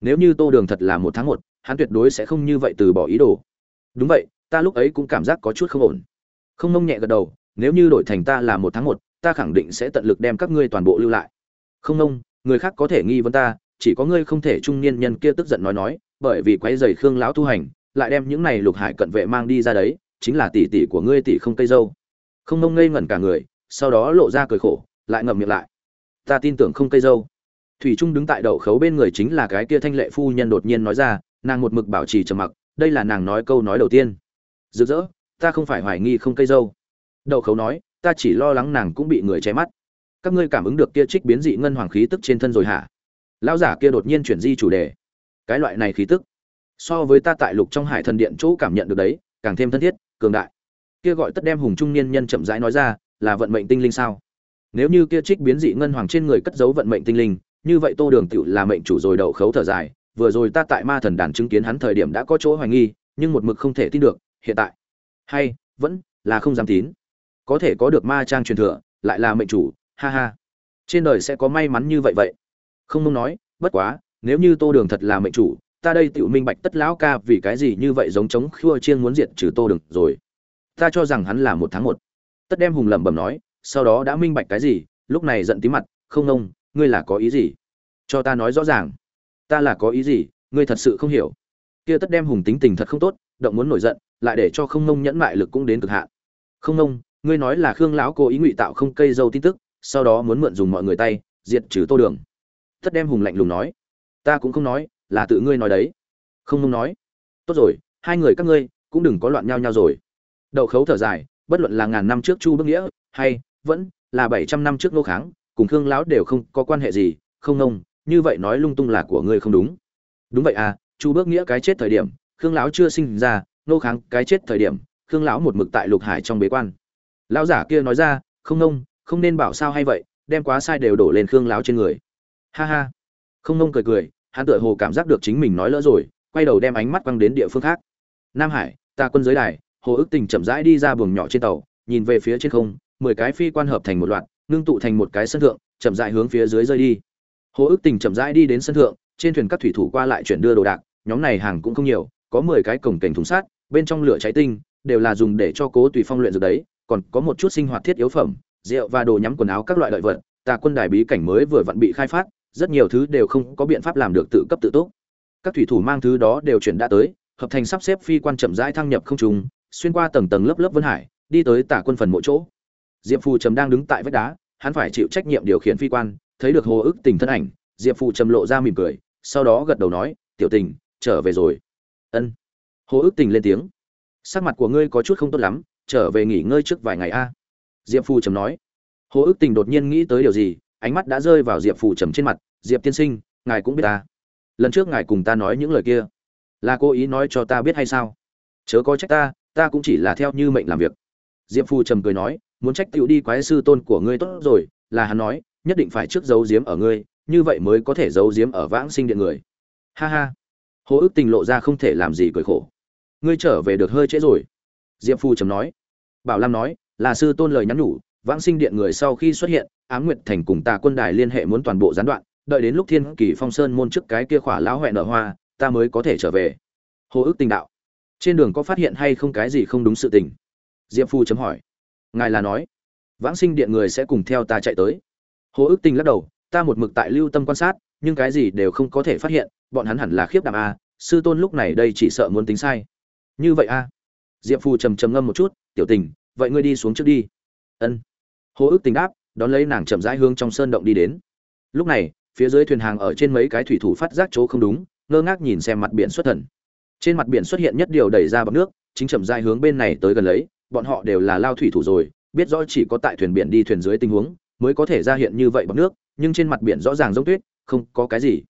Nếu như tô đường thật là một tháng một, hắn tuyệt đối sẽ không như vậy từ bỏ ý đồ. Đúng vậy, ta lúc ấy cũng cảm giác có chút không ổn. Không mông nhẹ gật đầu, nếu như đổi thành ta là một tháng một, ta khẳng định sẽ tận lực đem các ngươi toàn bộ lưu lại. Không nông, người khác có thể nghi vấn ta, chỉ có ngươi không thể trung niên nhân kia tức giận nói nói, bởi vì quấy dày khương lão tu hành lại đem những này lục hải cận vệ mang đi ra đấy, chính là tỷ tỷ của ngươi tỷ không cây dâu. Không nông ngây ngẩn cả người, sau đó lộ ra cười khổ, lại ngậm miệng lại. Ta tin tưởng không cây dâu. Thủy trung đứng tại đậu khấu bên người chính là cái kia thanh lệ phu nhân đột nhiên nói ra, nàng một mực bảo trì trầm mặc, đây là nàng nói câu nói đầu tiên. Rực rỡ, ta không phải hoài nghi không cây dâu. Đậu khấu nói, ta chỉ lo lắng nàng cũng bị người che mắt. Các ngươi cảm ứng được kia trích biến dị ngân hoàng khí tức trên thân rồi hả? Lão giả kia đột nhiên chuyển di chủ đề. Cái loại này khí tức so với ta tại lục trong hải thần điện chỗ cảm nhận được đấy, càng thêm thân thiết, cường đại. Kia gọi tất đem hùng trung niên nhân chậm rãi nói ra, là vận mệnh tinh linh sao? Nếu như kia trích biến dị ngân hoàng trên người cất giấu vận mệnh tinh linh, như vậy tô đường tựu là mệnh chủ rồi đậu khấu thở dài, vừa rồi ta tại ma thần đàn chứng kiến hắn thời điểm đã có chỗ hoài nghi, nhưng một mực không thể tin được, hiện tại. Hay, vẫn là không dám tín. Có thể có được ma trang truyền thừa, lại là mệnh chủ, ha ha. Trên đời sẽ có may mắn như vậy vậy. Không mong nói, bất quá, nếu như tô đường thật là mệnh chủ ta đây tự minh bạch tất lão ca vì cái gì như vậy giống chống khua chiên muốn diệt trừ tô đường rồi. Ta cho rằng hắn là một tháng một. Tất đem hùng lẩm bẩm nói, sau đó đã minh bạch cái gì, lúc này giận tí mặt, không nông ngươi là có ý gì? Cho ta nói rõ ràng. Ta là có ý gì, ngươi thật sự không hiểu. Kia tất đem hùng tính tình thật không tốt, động muốn nổi giận, lại để cho không nông nhẫn mại lực cũng đến cực hạn. Không nông ngươi nói là khương lão cố ý ngụy tạo không cây dâu tin tức, sau đó muốn mượn dùng mọi người tay, diệt trừ tô đường. Tất đem hùng lạnh lùng nói. Ta cũng không nói là tự ngươi nói đấy. Không mông nói. Tốt rồi, hai người các ngươi cũng đừng có loạn nhau nhau rồi. Đậu khấu thở dài, bất luận là ngàn năm trước chu bức nghĩa hay vẫn là bảy trăm năm trước nô kháng, cùng khương lão đều không có quan hệ gì. Không nông như vậy nói lung tung là của ngươi không đúng. Đúng vậy à chu bước nghĩa cái chết thời điểm, khương lão chưa sinh ra, nô kháng cái chết thời điểm, khương lão một mực tại lục hải trong bế quan. Lão giả kia nói ra, không nông không nên bảo sao hay vậy, đem quá sai đều đổ lên khương lão trên người. Ha ha. Không nông cười cười hắn tựa hồ cảm giác được chính mình nói lỡ rồi, quay đầu đem ánh mắt quăng đến địa phương khác. Nam hải, ta quân giới đài, hồ ước tình chậm rãi đi ra buồng nhỏ trên tàu, nhìn về phía trên không, mười cái phi quan hợp thành một loạt, ngưng tụ thành một cái sân thượng, chậm rãi hướng phía dưới rơi đi. Hồ ước tình chậm rãi đi đến sân thượng, trên thuyền các thủy thủ qua lại chuyển đưa đồ đạc, nhóm này hàng cũng không nhiều, có mười cái cổng cảnh thùng sát bên trong lửa cháy tinh, đều là dùng để cho cố tùy phong luyện dược đấy, còn có một chút sinh hoạt thiết yếu phẩm, rượu và đồ nhắm quần áo các loại lợi vật tà quân đài bí cảnh mới vừa vặn bị khai phát rất nhiều thứ đều không có biện pháp làm được tự cấp tự túc. Các thủy thủ mang thứ đó đều chuyển đã tới, hợp thành sắp xếp phi quan chậm rãi thăng nhập không trung, xuyên qua tầng tầng lớp lớp vân hải, đi tới tả quân phần mỗi chỗ. Diệp phù trầm đang đứng tại vách đá, hắn phải chịu trách nhiệm điều khiển phi quan, thấy được hồ ức tình thân ảnh, diệp phù trầm lộ ra mỉm cười, sau đó gật đầu nói, tiểu tình, trở về rồi. Ân. Hồ ức tình lên tiếng. Sắc mặt của ngươi có chút không tốt lắm, trở về nghỉ ngơi trước vài ngày a. Diệp phù trầm nói. Hồ ức tình đột nhiên nghĩ tới điều gì ánh mắt đã rơi vào diệp phù trầm trên mặt, diệp tiên sinh, ngài cũng biết ta. Lần trước ngài cùng ta nói những lời kia, là cố ý nói cho ta biết hay sao? Chớ có trách ta ta cũng chỉ là theo như mệnh làm việc. Diệp phù trầm cười nói, muốn trách tựu đi quái sư tôn của ngươi tốt rồi, là hắn nói, nhất định phải trước giấu giếm ở ngươi, như vậy mới có thể giấu giếm ở vãng sinh điện người. Ha ha. Hồ ước tình lộ ra không thể làm gì cười khổ. Ngươi trở về được hơi trễ rồi. Diệp phù trầm nói. Bảo lam nói, là sư tôn lời nhắn nhủ vãng sinh điện người sau khi xuất hiện, ám nguyệt thành cùng tà quân đài liên hệ muốn toàn bộ gián đoạn, đợi đến lúc thiên kỳ phong sơn môn trước cái kia khỏa lão huệ nở hoa, ta mới có thể trở về. Hồ ức tình đạo. Trên đường có phát hiện hay không cái gì không đúng sự tình? Diệp phu chấm hỏi. Ngài là nói, vãng sinh điện người sẽ cùng theo ta chạy tới. Hồ ức tình lắc đầu, ta một mực tại lưu tâm quan sát, nhưng cái gì đều không có thể phát hiện, bọn hắn hẳn là khiếp đảm a sư tôn lúc này đây chỉ sợ muốn tính sai. Như vậy a diệp phu trầm trầm ngâm một chút, tiểu tình, vậy ngươi đi xuống trước đi. Ân hồ ước tình đáp đón lấy nàng chậm rãi hướng trong sơn động đi đến. Lúc này, phía dưới thuyền hàng ở trên mấy cái thủy thủ phát giác chỗ không đúng, ngơ ngác nhìn xem mặt biển xuất thần. Trên mặt biển xuất hiện nhất điều đẩy ra bọc nước, chính chậm rãi hướng bên này tới gần lấy, bọn họ đều là lao thủy thủ rồi, biết rõ chỉ có tại thuyền biển đi thuyền dưới tình huống, mới có thể ra hiện như vậy bọc nước, nhưng trên mặt biển rõ ràng giống tuyết, không có cái gì.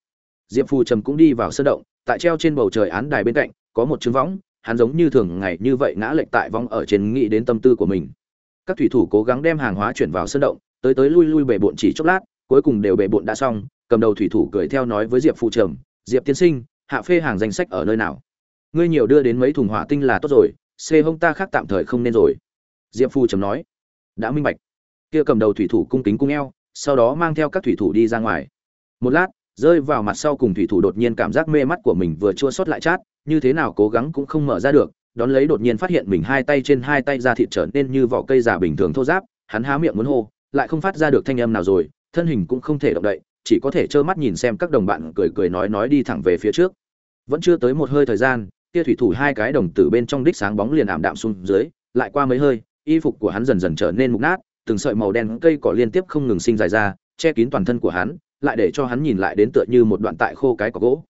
Diệp phù trầm cũng đi vào sơn động, tại treo trên bầu trời án đài bên cạnh, có một trứng võng, hắn giống như thường ngày như vậy ngã lệch tại vong ở trên nghĩ đến tâm tư của mình các thủy thủ cố gắng đem hàng hóa chuyển vào sơn động, tới tới lui lui bề bộn chỉ chốc lát, cuối cùng đều bề bộn đã xong, cầm đầu thủy thủ cười theo nói với diệp phụ trầm, diệp tiên sinh, hạ phê hàng danh sách ở nơi nào? Ngươi nhiều đưa đến mấy thùng hỏa tinh là tốt rồi, xê hông ta khác tạm thời không nên rồi. Diệp phu trầm nói, đã minh bạch. Kia cầm đầu thủy thủ cung kính cung eo, sau đó mang theo các thủy thủ đi ra ngoài. Một lát, rơi vào mặt sau cùng thủy thủ đột nhiên cảm giác mê mắt của mình vừa chua xót lại chát, như thế nào cố gắng cũng không mở ra được đón lấy đột nhiên phát hiện mình hai tay trên hai tay ra thịt trở nên như vỏ cây già bình thường thô giáp hắn há miệng muốn hô, lại không phát ra được thanh âm nào rồi, thân hình cũng không thể động đậy, chỉ có thể trơ mắt nhìn xem các đồng bạn cười cười nói nói đi thẳng về phía trước. Vẫn chưa tới một hơi thời gian, kia thủy thủ hai cái đồng tử bên trong đích sáng bóng liền ảm đạm xuống dưới, lại qua mấy hơi, y phục của hắn dần dần trở nên mục nát, từng sợi màu đen cây cỏ liên tiếp không ngừng sinh dài ra, che kín toàn thân của hắn, lại để cho hắn nhìn lại đến tựa như một đoạn tại khô cái cỏ gỗ.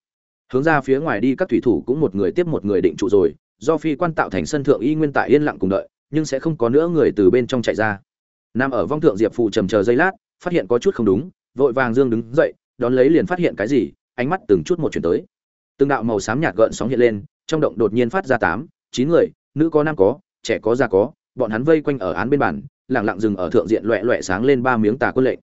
Hướng ra phía ngoài đi các thủy thủ cũng một người tiếp một người định trụ rồi do phi quan tạo thành sân thượng y nguyên tại yên lặng cùng đợi, nhưng sẽ không có nữa người từ bên trong chạy ra. Nam ở vong thượng diệp phụ trầm chờ giây lát, phát hiện có chút không đúng, vội vàng dương đứng dậy, đón lấy liền phát hiện cái gì, ánh mắt từng chút một chuyển tới. Từng đạo màu xám nhạt gợn sóng hiện lên, trong động đột nhiên phát ra tám, chín người, nữ có nam có, trẻ có già có, bọn hắn vây quanh ở án bên bản lẳng lặng dừng ở thượng diện loẹ loẹ sáng lên ba miếng tà quân lệnh.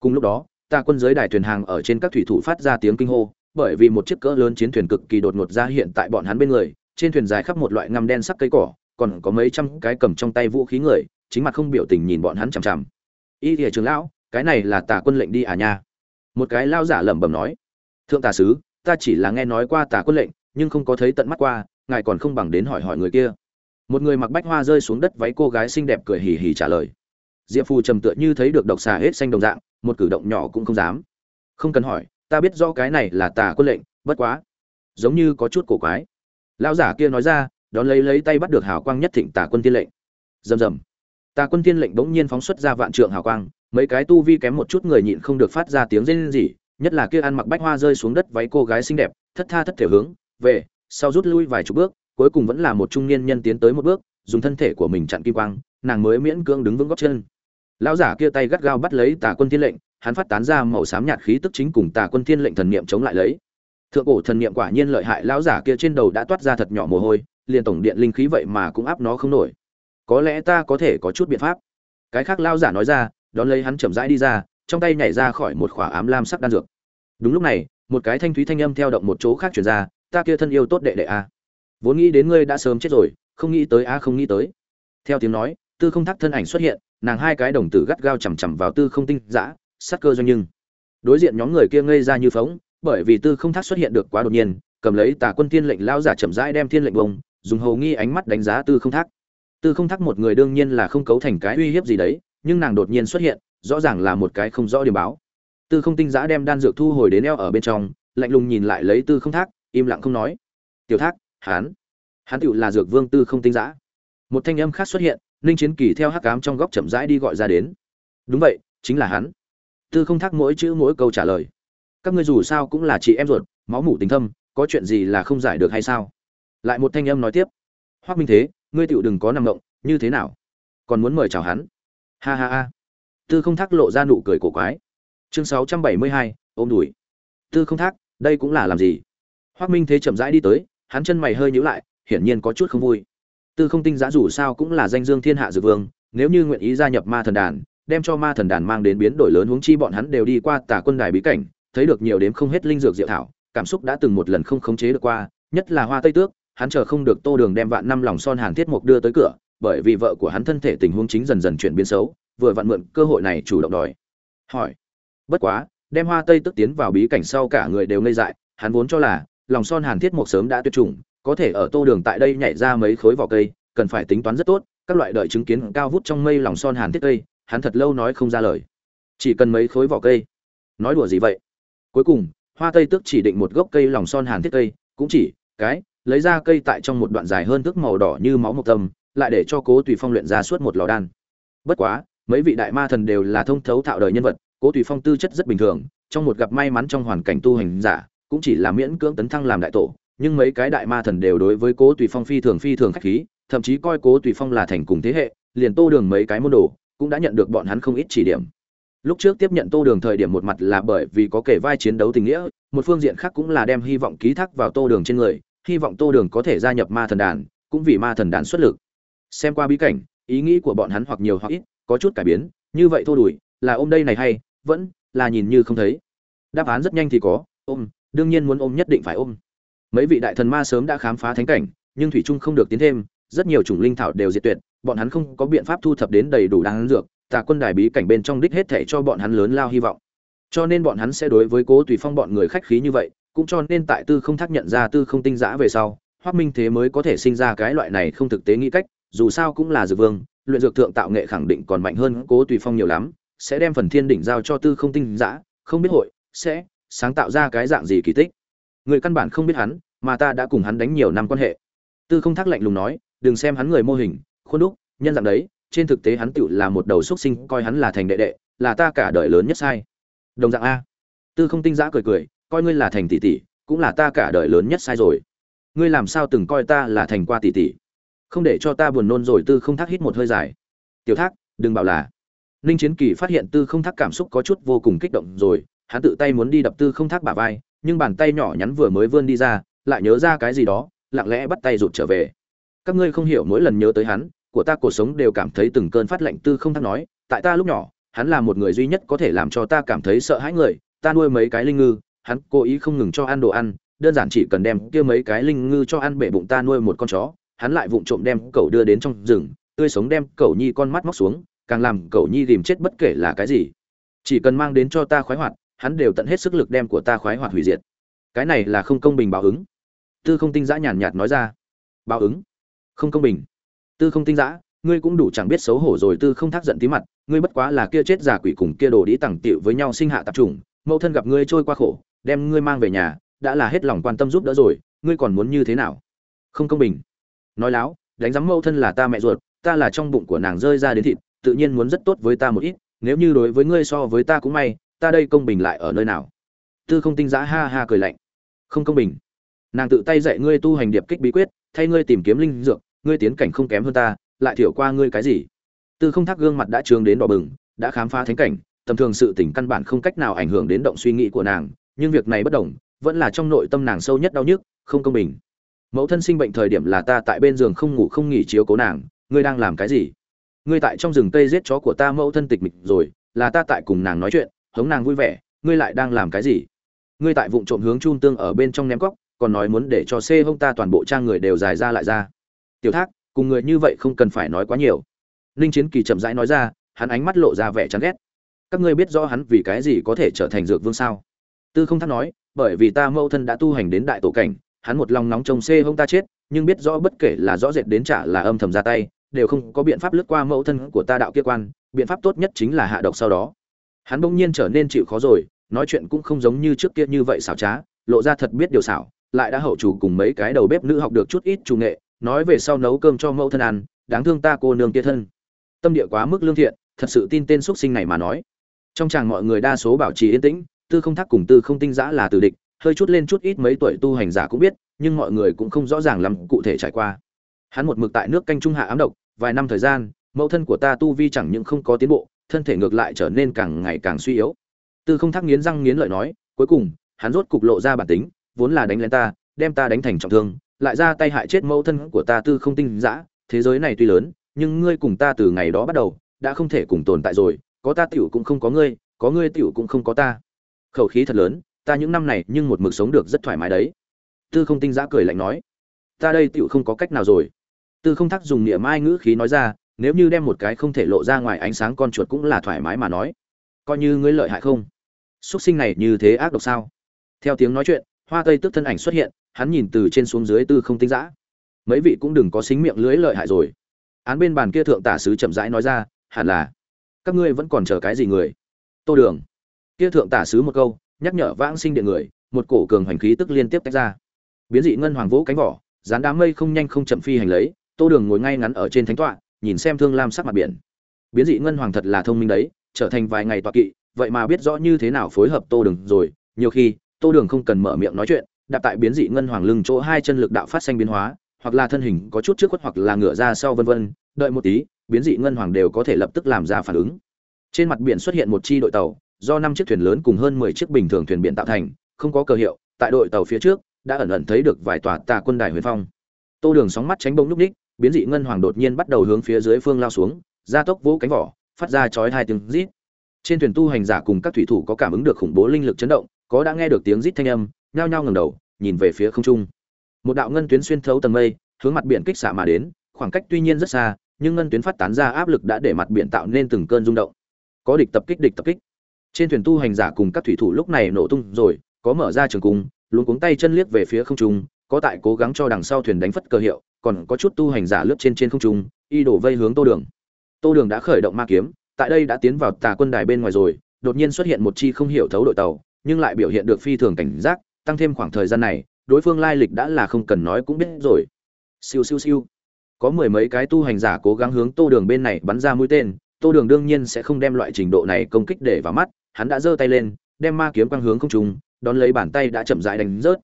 Cùng lúc đó, tà quân giới đài thuyền hàng ở trên các thủy thủ phát ra tiếng kinh hô, bởi vì một chiếc cỡ lớn chiến thuyền cực kỳ đột ngột ra hiện tại bọn hắn bên người trên thuyền dài khắp một loại ngăm đen sắc cây cỏ, còn có mấy trăm cái cầm trong tay vũ khí người, chính mặt không biểu tình nhìn bọn hắn chằm chằm. Y thìa trường lão, cái này là tà quân lệnh đi à nha? Một cái lao giả lẩm bẩm nói. Thượng tà sứ, ta chỉ là nghe nói qua tà quân lệnh, nhưng không có thấy tận mắt qua, ngài còn không bằng đến hỏi hỏi người kia. Một người mặc bách hoa rơi xuống đất váy cô gái xinh đẹp cười hì hì trả lời. Diệp phù trầm tựa như thấy được độc xà hết xanh đồng dạng, một cử động nhỏ cũng không dám. Không cần hỏi, ta biết rõ cái này là tà quân lệnh, bất quá, giống như có chút cổ quái lão giả kia nói ra, đón lấy lấy tay bắt được hào quang nhất thịnh tà quân tiên lệnh. Rầm rầm. Tà quân tiên lệnh bỗng nhiên phóng xuất ra vạn trượng hào quang, mấy cái tu vi kém một chút người nhịn không được phát ra tiếng rên rỉ, nhất là kia ăn mặc bách hoa rơi xuống đất váy cô gái xinh đẹp, thất tha thất thể hướng, về, sau rút lui vài chục bước, cuối cùng vẫn là một trung niên nhân tiến tới một bước, dùng thân thể của mình chặn kim quang, nàng mới miễn cưỡng đứng vững góc chân. Lão giả kia tay gắt gao bắt lấy tà quân thiên lệnh, hắn phát tán ra màu xám nhạt khí tức chính cùng tà quân thiên lệnh thần niệm chống lại lấy thượng cổ thần niệm quả nhiên lợi hại, lão giả kia trên đầu đã toát ra thật nhỏ mồ hôi, liền tổng điện linh khí vậy mà cũng áp nó không nổi. Có lẽ ta có thể có chút biện pháp. Cái khác lão giả nói ra, đón lấy hắn chậm rãi đi ra, trong tay nhảy ra khỏi một khỏa ám lam sắc đan dược. Đúng lúc này, một cái thanh thúy thanh âm theo động một chỗ khác chuyển ra, ta kia thân yêu tốt đệ đệ a, vốn nghĩ đến ngươi đã sớm chết rồi, không nghĩ tới a, không nghĩ tới. Theo tiếng nói, tư không thắc thân ảnh xuất hiện, nàng hai cái đồng tử gắt gao chằm chằm vào tư không tinh dã sát cơ doanh nhưng. Đối diện nhóm người kia ngây ra như phóng bởi vì tư không thác xuất hiện được quá đột nhiên, cầm lấy tà quân thiên lệnh lao giả chậm rãi đem thiên lệnh bông, dùng hầu nghi ánh mắt đánh giá tư không thác. tư không thác một người đương nhiên là không cấu thành cái uy hiếp gì đấy, nhưng nàng đột nhiên xuất hiện, rõ ràng là một cái không rõ điểm báo. Tư không tinh giã đem đan dược thu hồi đến eo ở bên trong, lạnh lùng nhìn lại lấy tư không thác, im lặng không nói. Tiểu thác, hán hán tựu là dược vương tư không tinh giã. Một thanh âm khác xuất hiện, ninh chiến kỳ theo hắc cám trong góc chậm rãi đi gọi ra đến. Đúng vậy, chính là hắn. Tư không thác mỗi chữ mỗi câu trả lời các ngươi dù sao cũng là chị em ruột, máu mủ tình thâm, có chuyện gì là không giải được hay sao? Lại một thanh âm nói tiếp. Hoác minh thế, ngươi tựu đừng có nằm động, như thế nào? Còn muốn mời chào hắn? Ha ha ha. Tư không thác lộ ra nụ cười cổ quái. Chương sáu trăm bảy mươi hai, ôm đùi. Tư không thác, đây cũng là làm gì? Hoác minh thế chậm rãi đi tới, hắn chân mày hơi nhíu lại, hiển nhiên có chút không vui. Tư không tinh giã dù sao cũng là danh dương thiên hạ dược vương, nếu như nguyện ý gia nhập ma thần đàn, đem cho ma thần đàn mang đến biến đổi lớn huống chi bọn hắn đều đi qua tà quân đài bí cảnh thấy được nhiều đếm không hết linh dược diệu thảo, cảm xúc đã từng một lần không khống chế được qua, nhất là hoa tây tước, hắn chờ không được tô đường đem vạn năm lòng son hàn thiết mục đưa tới cửa, bởi vì vợ của hắn thân thể tình huống chính dần dần chuyển biến xấu, vừa vặn mượn cơ hội này chủ động đòi. Hỏi, bất quá, đem hoa tây tức tiến vào bí cảnh sau cả người đều ngây dại, hắn vốn cho là lòng son hàn thiết mục sớm đã tuyệt chủng, có thể ở tô đường tại đây nhảy ra mấy khối vỏ cây, cần phải tính toán rất tốt, các loại đợi chứng kiến cao vút trong mây lòng son hàn thiết cây hắn thật lâu nói không ra lời. Chỉ cần mấy khối vỏ cây. Nói đùa gì vậy? Cuối cùng, hoa tây tức chỉ định một gốc cây lòng son hàn thiết cây, cũng chỉ cái, lấy ra cây tại trong một đoạn dài hơn thước màu đỏ như máu mộc tâm, lại để cho cố tùy phong luyện ra suốt một lò đan. Bất quá, mấy vị đại ma thần đều là thông thấu thạo đời nhân vật, cố tùy phong tư chất rất bình thường, trong một gặp may mắn trong hoàn cảnh tu hành giả, cũng chỉ là miễn cưỡng tấn thăng làm đại tổ, nhưng mấy cái đại ma thần đều đối với cố tùy phong phi thường phi thường khách khí, thậm chí coi cố tùy phong là thành cùng thế hệ, liền tô đường mấy cái môn đồ, cũng đã nhận được bọn hắn không ít chỉ điểm lúc trước tiếp nhận tô đường thời điểm một mặt là bởi vì có kể vai chiến đấu tình nghĩa, một phương diện khác cũng là đem hy vọng ký thác vào tô đường trên người, hy vọng tô đường có thể gia nhập ma thần đàn, cũng vì ma thần đàn xuất lực. Xem qua bí cảnh, ý nghĩ của bọn hắn hoặc nhiều hoặc ít, có chút cải biến, như vậy thô đùi, là ôm đây này hay, vẫn là nhìn như không thấy. Đáp án rất nhanh thì có, ôm, đương nhiên muốn ôm nhất định phải ôm. Mấy vị đại thần ma sớm đã khám phá thánh cảnh, nhưng thủy trung không được tiến thêm, rất nhiều chủng linh thảo đều diệt tuyệt, bọn hắn không có biện pháp thu thập đến đầy đủ đáng dược tà quân đài bí cảnh bên trong đích hết thể cho bọn hắn lớn lao hy vọng. Cho nên bọn hắn sẽ đối với cố tùy phong bọn người khách khí như vậy, cũng cho nên tại tư không thác nhận ra tư không tinh giã về sau, Hoắc minh thế mới có thể sinh ra cái loại này không thực tế nghĩ cách, dù sao cũng là dược vương, luyện dược thượng tạo nghệ khẳng định còn mạnh hơn cố tùy phong nhiều lắm, sẽ đem phần thiên đỉnh giao cho tư không tinh giã, không biết hội sẽ sáng tạo ra cái dạng gì kỳ tích. Người căn bản không biết hắn, mà ta đã cùng hắn đánh nhiều năm quan hệ. Tư không thác lạnh lùng nói, đừng xem hắn người mô hình, khuôn đúc, nhân dạng đấy trên thực tế hắn tựu là một đầu xuất sinh, coi hắn là thành đệ đệ, là ta cả đời lớn nhất sai. Đồng dạng a. Tư không tinh giã cười cười, coi ngươi là thành tỷ tỷ, cũng là ta cả đời lớn nhất sai rồi. Ngươi làm sao từng coi ta là thành qua tỷ tỷ? Không để cho ta buồn nôn rồi, tư không thác hít một hơi dài. Tiểu thác, đừng bảo là. Ninh chiến kỳ phát hiện tư không thác cảm xúc có chút vô cùng kích động rồi, hắn tự tay muốn đi đập tư không thác bả vai, nhưng bàn tay nhỏ nhắn vừa mới vươn đi ra, lại nhớ ra cái gì đó, lặng lẽ bắt tay rụt trở về. Các ngươi không hiểu, mỗi lần nhớ tới hắn của ta cuộc sống đều cảm thấy từng cơn phát lạnh tư không thắc nói, tại ta lúc nhỏ, hắn là một người duy nhất có thể làm cho ta cảm thấy sợ hãi người, ta nuôi mấy cái linh ngư, hắn cố ý không ngừng cho ăn đồ ăn, đơn giản chỉ cần đem kia mấy cái linh ngư cho ăn bể bụng ta nuôi một con chó, hắn lại vụng trộm đem cậu đưa đến trong rừng, tươi sống đem cậu nhi con mắt móc xuống, càng làm cậu nhi tìm chết bất kể là cái gì. Chỉ cần mang đến cho ta khoái hoạt, hắn đều tận hết sức lực đem của ta khoái hoạt hủy diệt. Cái này là không công bình báo ứng. Tư không tinh giã nhàn nhạt nói ra. Báo ứng. Không công bình tư không tinh giã, ngươi cũng đủ chẳng biết xấu hổ rồi tư không thác giận tí mặt, ngươi bất quá là kia chết giả quỷ cùng kia đồ đi tẳng tiệu với nhau sinh hạ tạp trùng mẫu thân gặp ngươi trôi qua khổ, đem ngươi mang về nhà, đã là hết lòng quan tâm giúp đỡ rồi, ngươi còn muốn như thế nào? Không công bình. Nói láo, đánh giám mẫu thân là ta mẹ ruột, ta là trong bụng của nàng rơi ra đến thịt, tự nhiên muốn rất tốt với ta một ít, nếu như đối với ngươi so với ta cũng may, ta đây công bình lại ở nơi nào? Tư không tinh giã ha ha cười lạnh. Không công bình. Nàng tự tay dạy ngươi tu hành điệp kích bí quyết, thay ngươi tìm kiếm linh dược ngươi tiến cảnh không kém hơn ta, lại thiểu qua ngươi cái gì? Tư không thác gương mặt đã trướng đến đỏ bừng, đã khám phá thánh cảnh, tầm thường sự tỉnh căn bản không cách nào ảnh hưởng đến động suy nghĩ của nàng, nhưng việc này bất đồng, vẫn là trong nội tâm nàng sâu nhất đau nhức, không công bình. Mẫu thân sinh bệnh thời điểm là ta tại bên giường không ngủ không nghỉ chiếu cố nàng, ngươi đang làm cái gì? Ngươi tại trong rừng cây giết chó của ta mẫu thân tịch mịch rồi, là ta tại cùng nàng nói chuyện, hống nàng vui vẻ, ngươi lại đang làm cái gì? Ngươi tại vụng trộm hướng chun tương ở bên trong ném cóc còn nói muốn để cho xê hông ta toàn bộ trang người đều dài ra lại ra tiểu thác, cùng người như vậy không cần phải nói quá nhiều. Ninh chiến kỳ chậm rãi nói ra, hắn ánh mắt lộ ra vẻ chán ghét. Các ngươi biết rõ hắn vì cái gì có thể trở thành dược vương sao? Tư không thác nói, bởi vì ta mẫu thân đã tu hành đến đại tổ cảnh, hắn một lòng nóng trông xê hông ta chết, nhưng biết rõ bất kể là rõ rệt đến trả là âm thầm ra tay, đều không có biện pháp lướt qua mẫu thân của ta đạo kia quan, biện pháp tốt nhất chính là hạ độc sau đó. Hắn bỗng nhiên trở nên chịu khó rồi, nói chuyện cũng không giống như trước kia như vậy xảo trá, lộ ra thật biết điều xảo, lại đã hậu chủ cùng mấy cái đầu bếp nữ học được chút ít chủ nghệ nói về sau nấu cơm cho mẫu thân ăn, đáng thương ta cô nương kia thân. Tâm địa quá mức lương thiện, thật sự tin tên xuất sinh này mà nói. Trong chàng mọi người đa số bảo trì yên tĩnh, tư không Thác cùng tư không tinh giã là tử địch, hơi chút lên chút ít mấy tuổi tu hành giả cũng biết, nhưng mọi người cũng không rõ ràng lắm cụ thể trải qua. Hắn một mực tại nước canh trung hạ ám độc, vài năm thời gian, mẫu thân của ta tu vi chẳng những không có tiến bộ, thân thể ngược lại trở nên càng ngày càng suy yếu. Tư không Thác nghiến răng nghiến lợi nói, cuối cùng, hắn rốt cục lộ ra bản tính, vốn là đánh lên ta, đem ta đánh thành trọng thương lại ra tay hại chết mẫu thân của ta tư không tinh dã, thế giới này tuy lớn, nhưng ngươi cùng ta từ ngày đó bắt đầu, đã không thể cùng tồn tại rồi, có ta tiểu cũng không có ngươi có ngươi tiểu cũng không có ta. Khẩu khí thật lớn, ta những năm này nhưng một mực sống được rất thoải mái đấy. Tư không tinh giã cười lạnh nói. Ta đây tiểu không có cách nào rồi. Tư không thắc dùng niệm ai ngữ khí nói ra, nếu như đem một cái không thể lộ ra ngoài ánh sáng con chuột cũng là thoải mái mà nói, coi như ngươi lợi hại không? Xuất sinh này như thế ác độc sao? Theo tiếng nói chuyện hoa tây tức thân ảnh xuất hiện, hắn nhìn từ trên xuống dưới tư không tinh giã mấy vị cũng đừng có xính miệng lưới lợi hại rồi. Án bên bàn kia thượng tả sứ chậm rãi nói ra, hẳn là, các ngươi vẫn còn chờ cái gì người? Tô đường. Kia thượng tả sứ một câu, nhắc nhở vãng sinh điện người, một cổ cường hành khí tức liên tiếp tách ra. Biến dị ngân hoàng vỗ cánh vỏ, dán đám mây không nhanh không chậm phi hành lấy, tô đường ngồi ngay ngắn ở trên thánh tọa, nhìn xem thương lam sắc mặt biển. Biến dị ngân hoàng thật là thông minh đấy, trở thành vài ngày tọa kỵ, vậy mà biết rõ như thế nào phối hợp tô đường rồi, nhiều khi tô đường không cần mở miệng nói chuyện, đạp tại biến dị ngân hoàng lưng chỗ hai chân lực đạo phát sinh biến hóa, hoặc là thân hình có chút trước khuất hoặc là ngửa ra sau vân vân, đợi một tí, biến dị ngân hoàng đều có thể lập tức làm ra phản ứng. Trên mặt biển xuất hiện một chi đội tàu, do năm chiếc thuyền lớn cùng hơn mười chiếc bình thường thuyền biển tạo thành, không có cờ hiệu, tại đội tàu phía trước, đã ẩn ẩn thấy được vài tòa tà quân đài huyền phong. Tô đường sóng mắt tránh bông núp ních biến dị ngân hoàng đột nhiên bắt đầu hướng phía dưới phương lao xuống, gia tốc vỗ cánh vỏ, phát ra chói hai tiếng rít. Trên thuyền tu hành giả cùng các thủy thủ có cảm ứng được khủng bố linh lực chấn động có đã nghe được tiếng rít thanh âm, nhao nhao ngẩng đầu, nhìn về phía không trung. Một đạo ngân tuyến xuyên thấu tầng mây, hướng mặt biển kích xạ mà đến, khoảng cách tuy nhiên rất xa, nhưng ngân tuyến phát tán ra áp lực đã để mặt biển tạo nên từng cơn rung động. Có địch tập kích, địch tập kích. Trên thuyền tu hành giả cùng các thủy thủ lúc này nổ tung rồi, có mở ra trường cung luôn cuống tay chân liếc về phía không trung, có tại cố gắng cho đằng sau thuyền đánh phất cơ hiệu, còn có chút tu hành giả lướt trên trên không trung, y đổ vây hướng tô đường. Tô đường đã khởi động ma kiếm, tại đây đã tiến vào tà quân đài bên ngoài rồi, đột nhiên xuất hiện một chi không hiểu thấu đội tàu nhưng lại biểu hiện được phi thường cảnh giác, tăng thêm khoảng thời gian này, đối phương lai lịch đã là không cần nói cũng biết rồi. Siêu siêu siêu. Có mười mấy cái tu hành giả cố gắng hướng tô đường bên này bắn ra mũi tên, tô đường đương nhiên sẽ không đem loại trình độ này công kích để vào mắt, hắn đã giơ tay lên, đem ma kiếm quang hướng không trùng đón lấy bàn tay đã chậm rãi đánh rớt.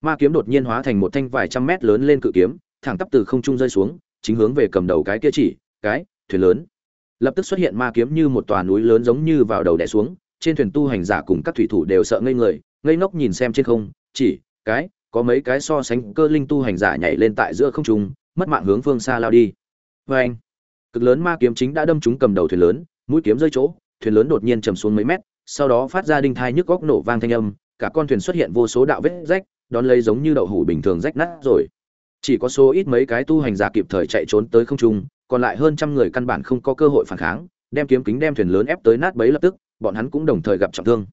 Ma kiếm đột nhiên hóa thành một thanh vài trăm mét lớn lên cự kiếm, thẳng tắp từ không trung rơi xuống, chính hướng về cầm đầu cái kia chỉ, cái thuyền lớn. Lập tức xuất hiện ma kiếm như một tòa núi lớn giống như vào đầu đè xuống trên thuyền tu hành giả cùng các thủy thủ đều sợ ngây người, ngây ngốc nhìn xem trên không, chỉ, cái, có mấy cái so sánh cơ linh tu hành giả nhảy lên tại giữa không trung, mất mạng hướng phương xa lao đi. Vê anh, cực lớn ma kiếm chính đã đâm trúng cầm đầu thuyền lớn, mũi kiếm rơi chỗ, thuyền lớn đột nhiên chầm xuống mấy mét, sau đó phát ra đinh thai nhức góc nổ vang thanh âm, cả con thuyền xuất hiện vô số đạo vết rách, đón lấy giống như đậu hủ bình thường rách nát rồi. Chỉ có số ít mấy cái tu hành giả kịp thời chạy trốn tới không trung, còn lại hơn trăm người căn bản không có cơ hội phản kháng, đem kiếm kính đem thuyền lớn ép tới nát bấy lập tức bọn hắn cũng đồng thời gặp trọng thương.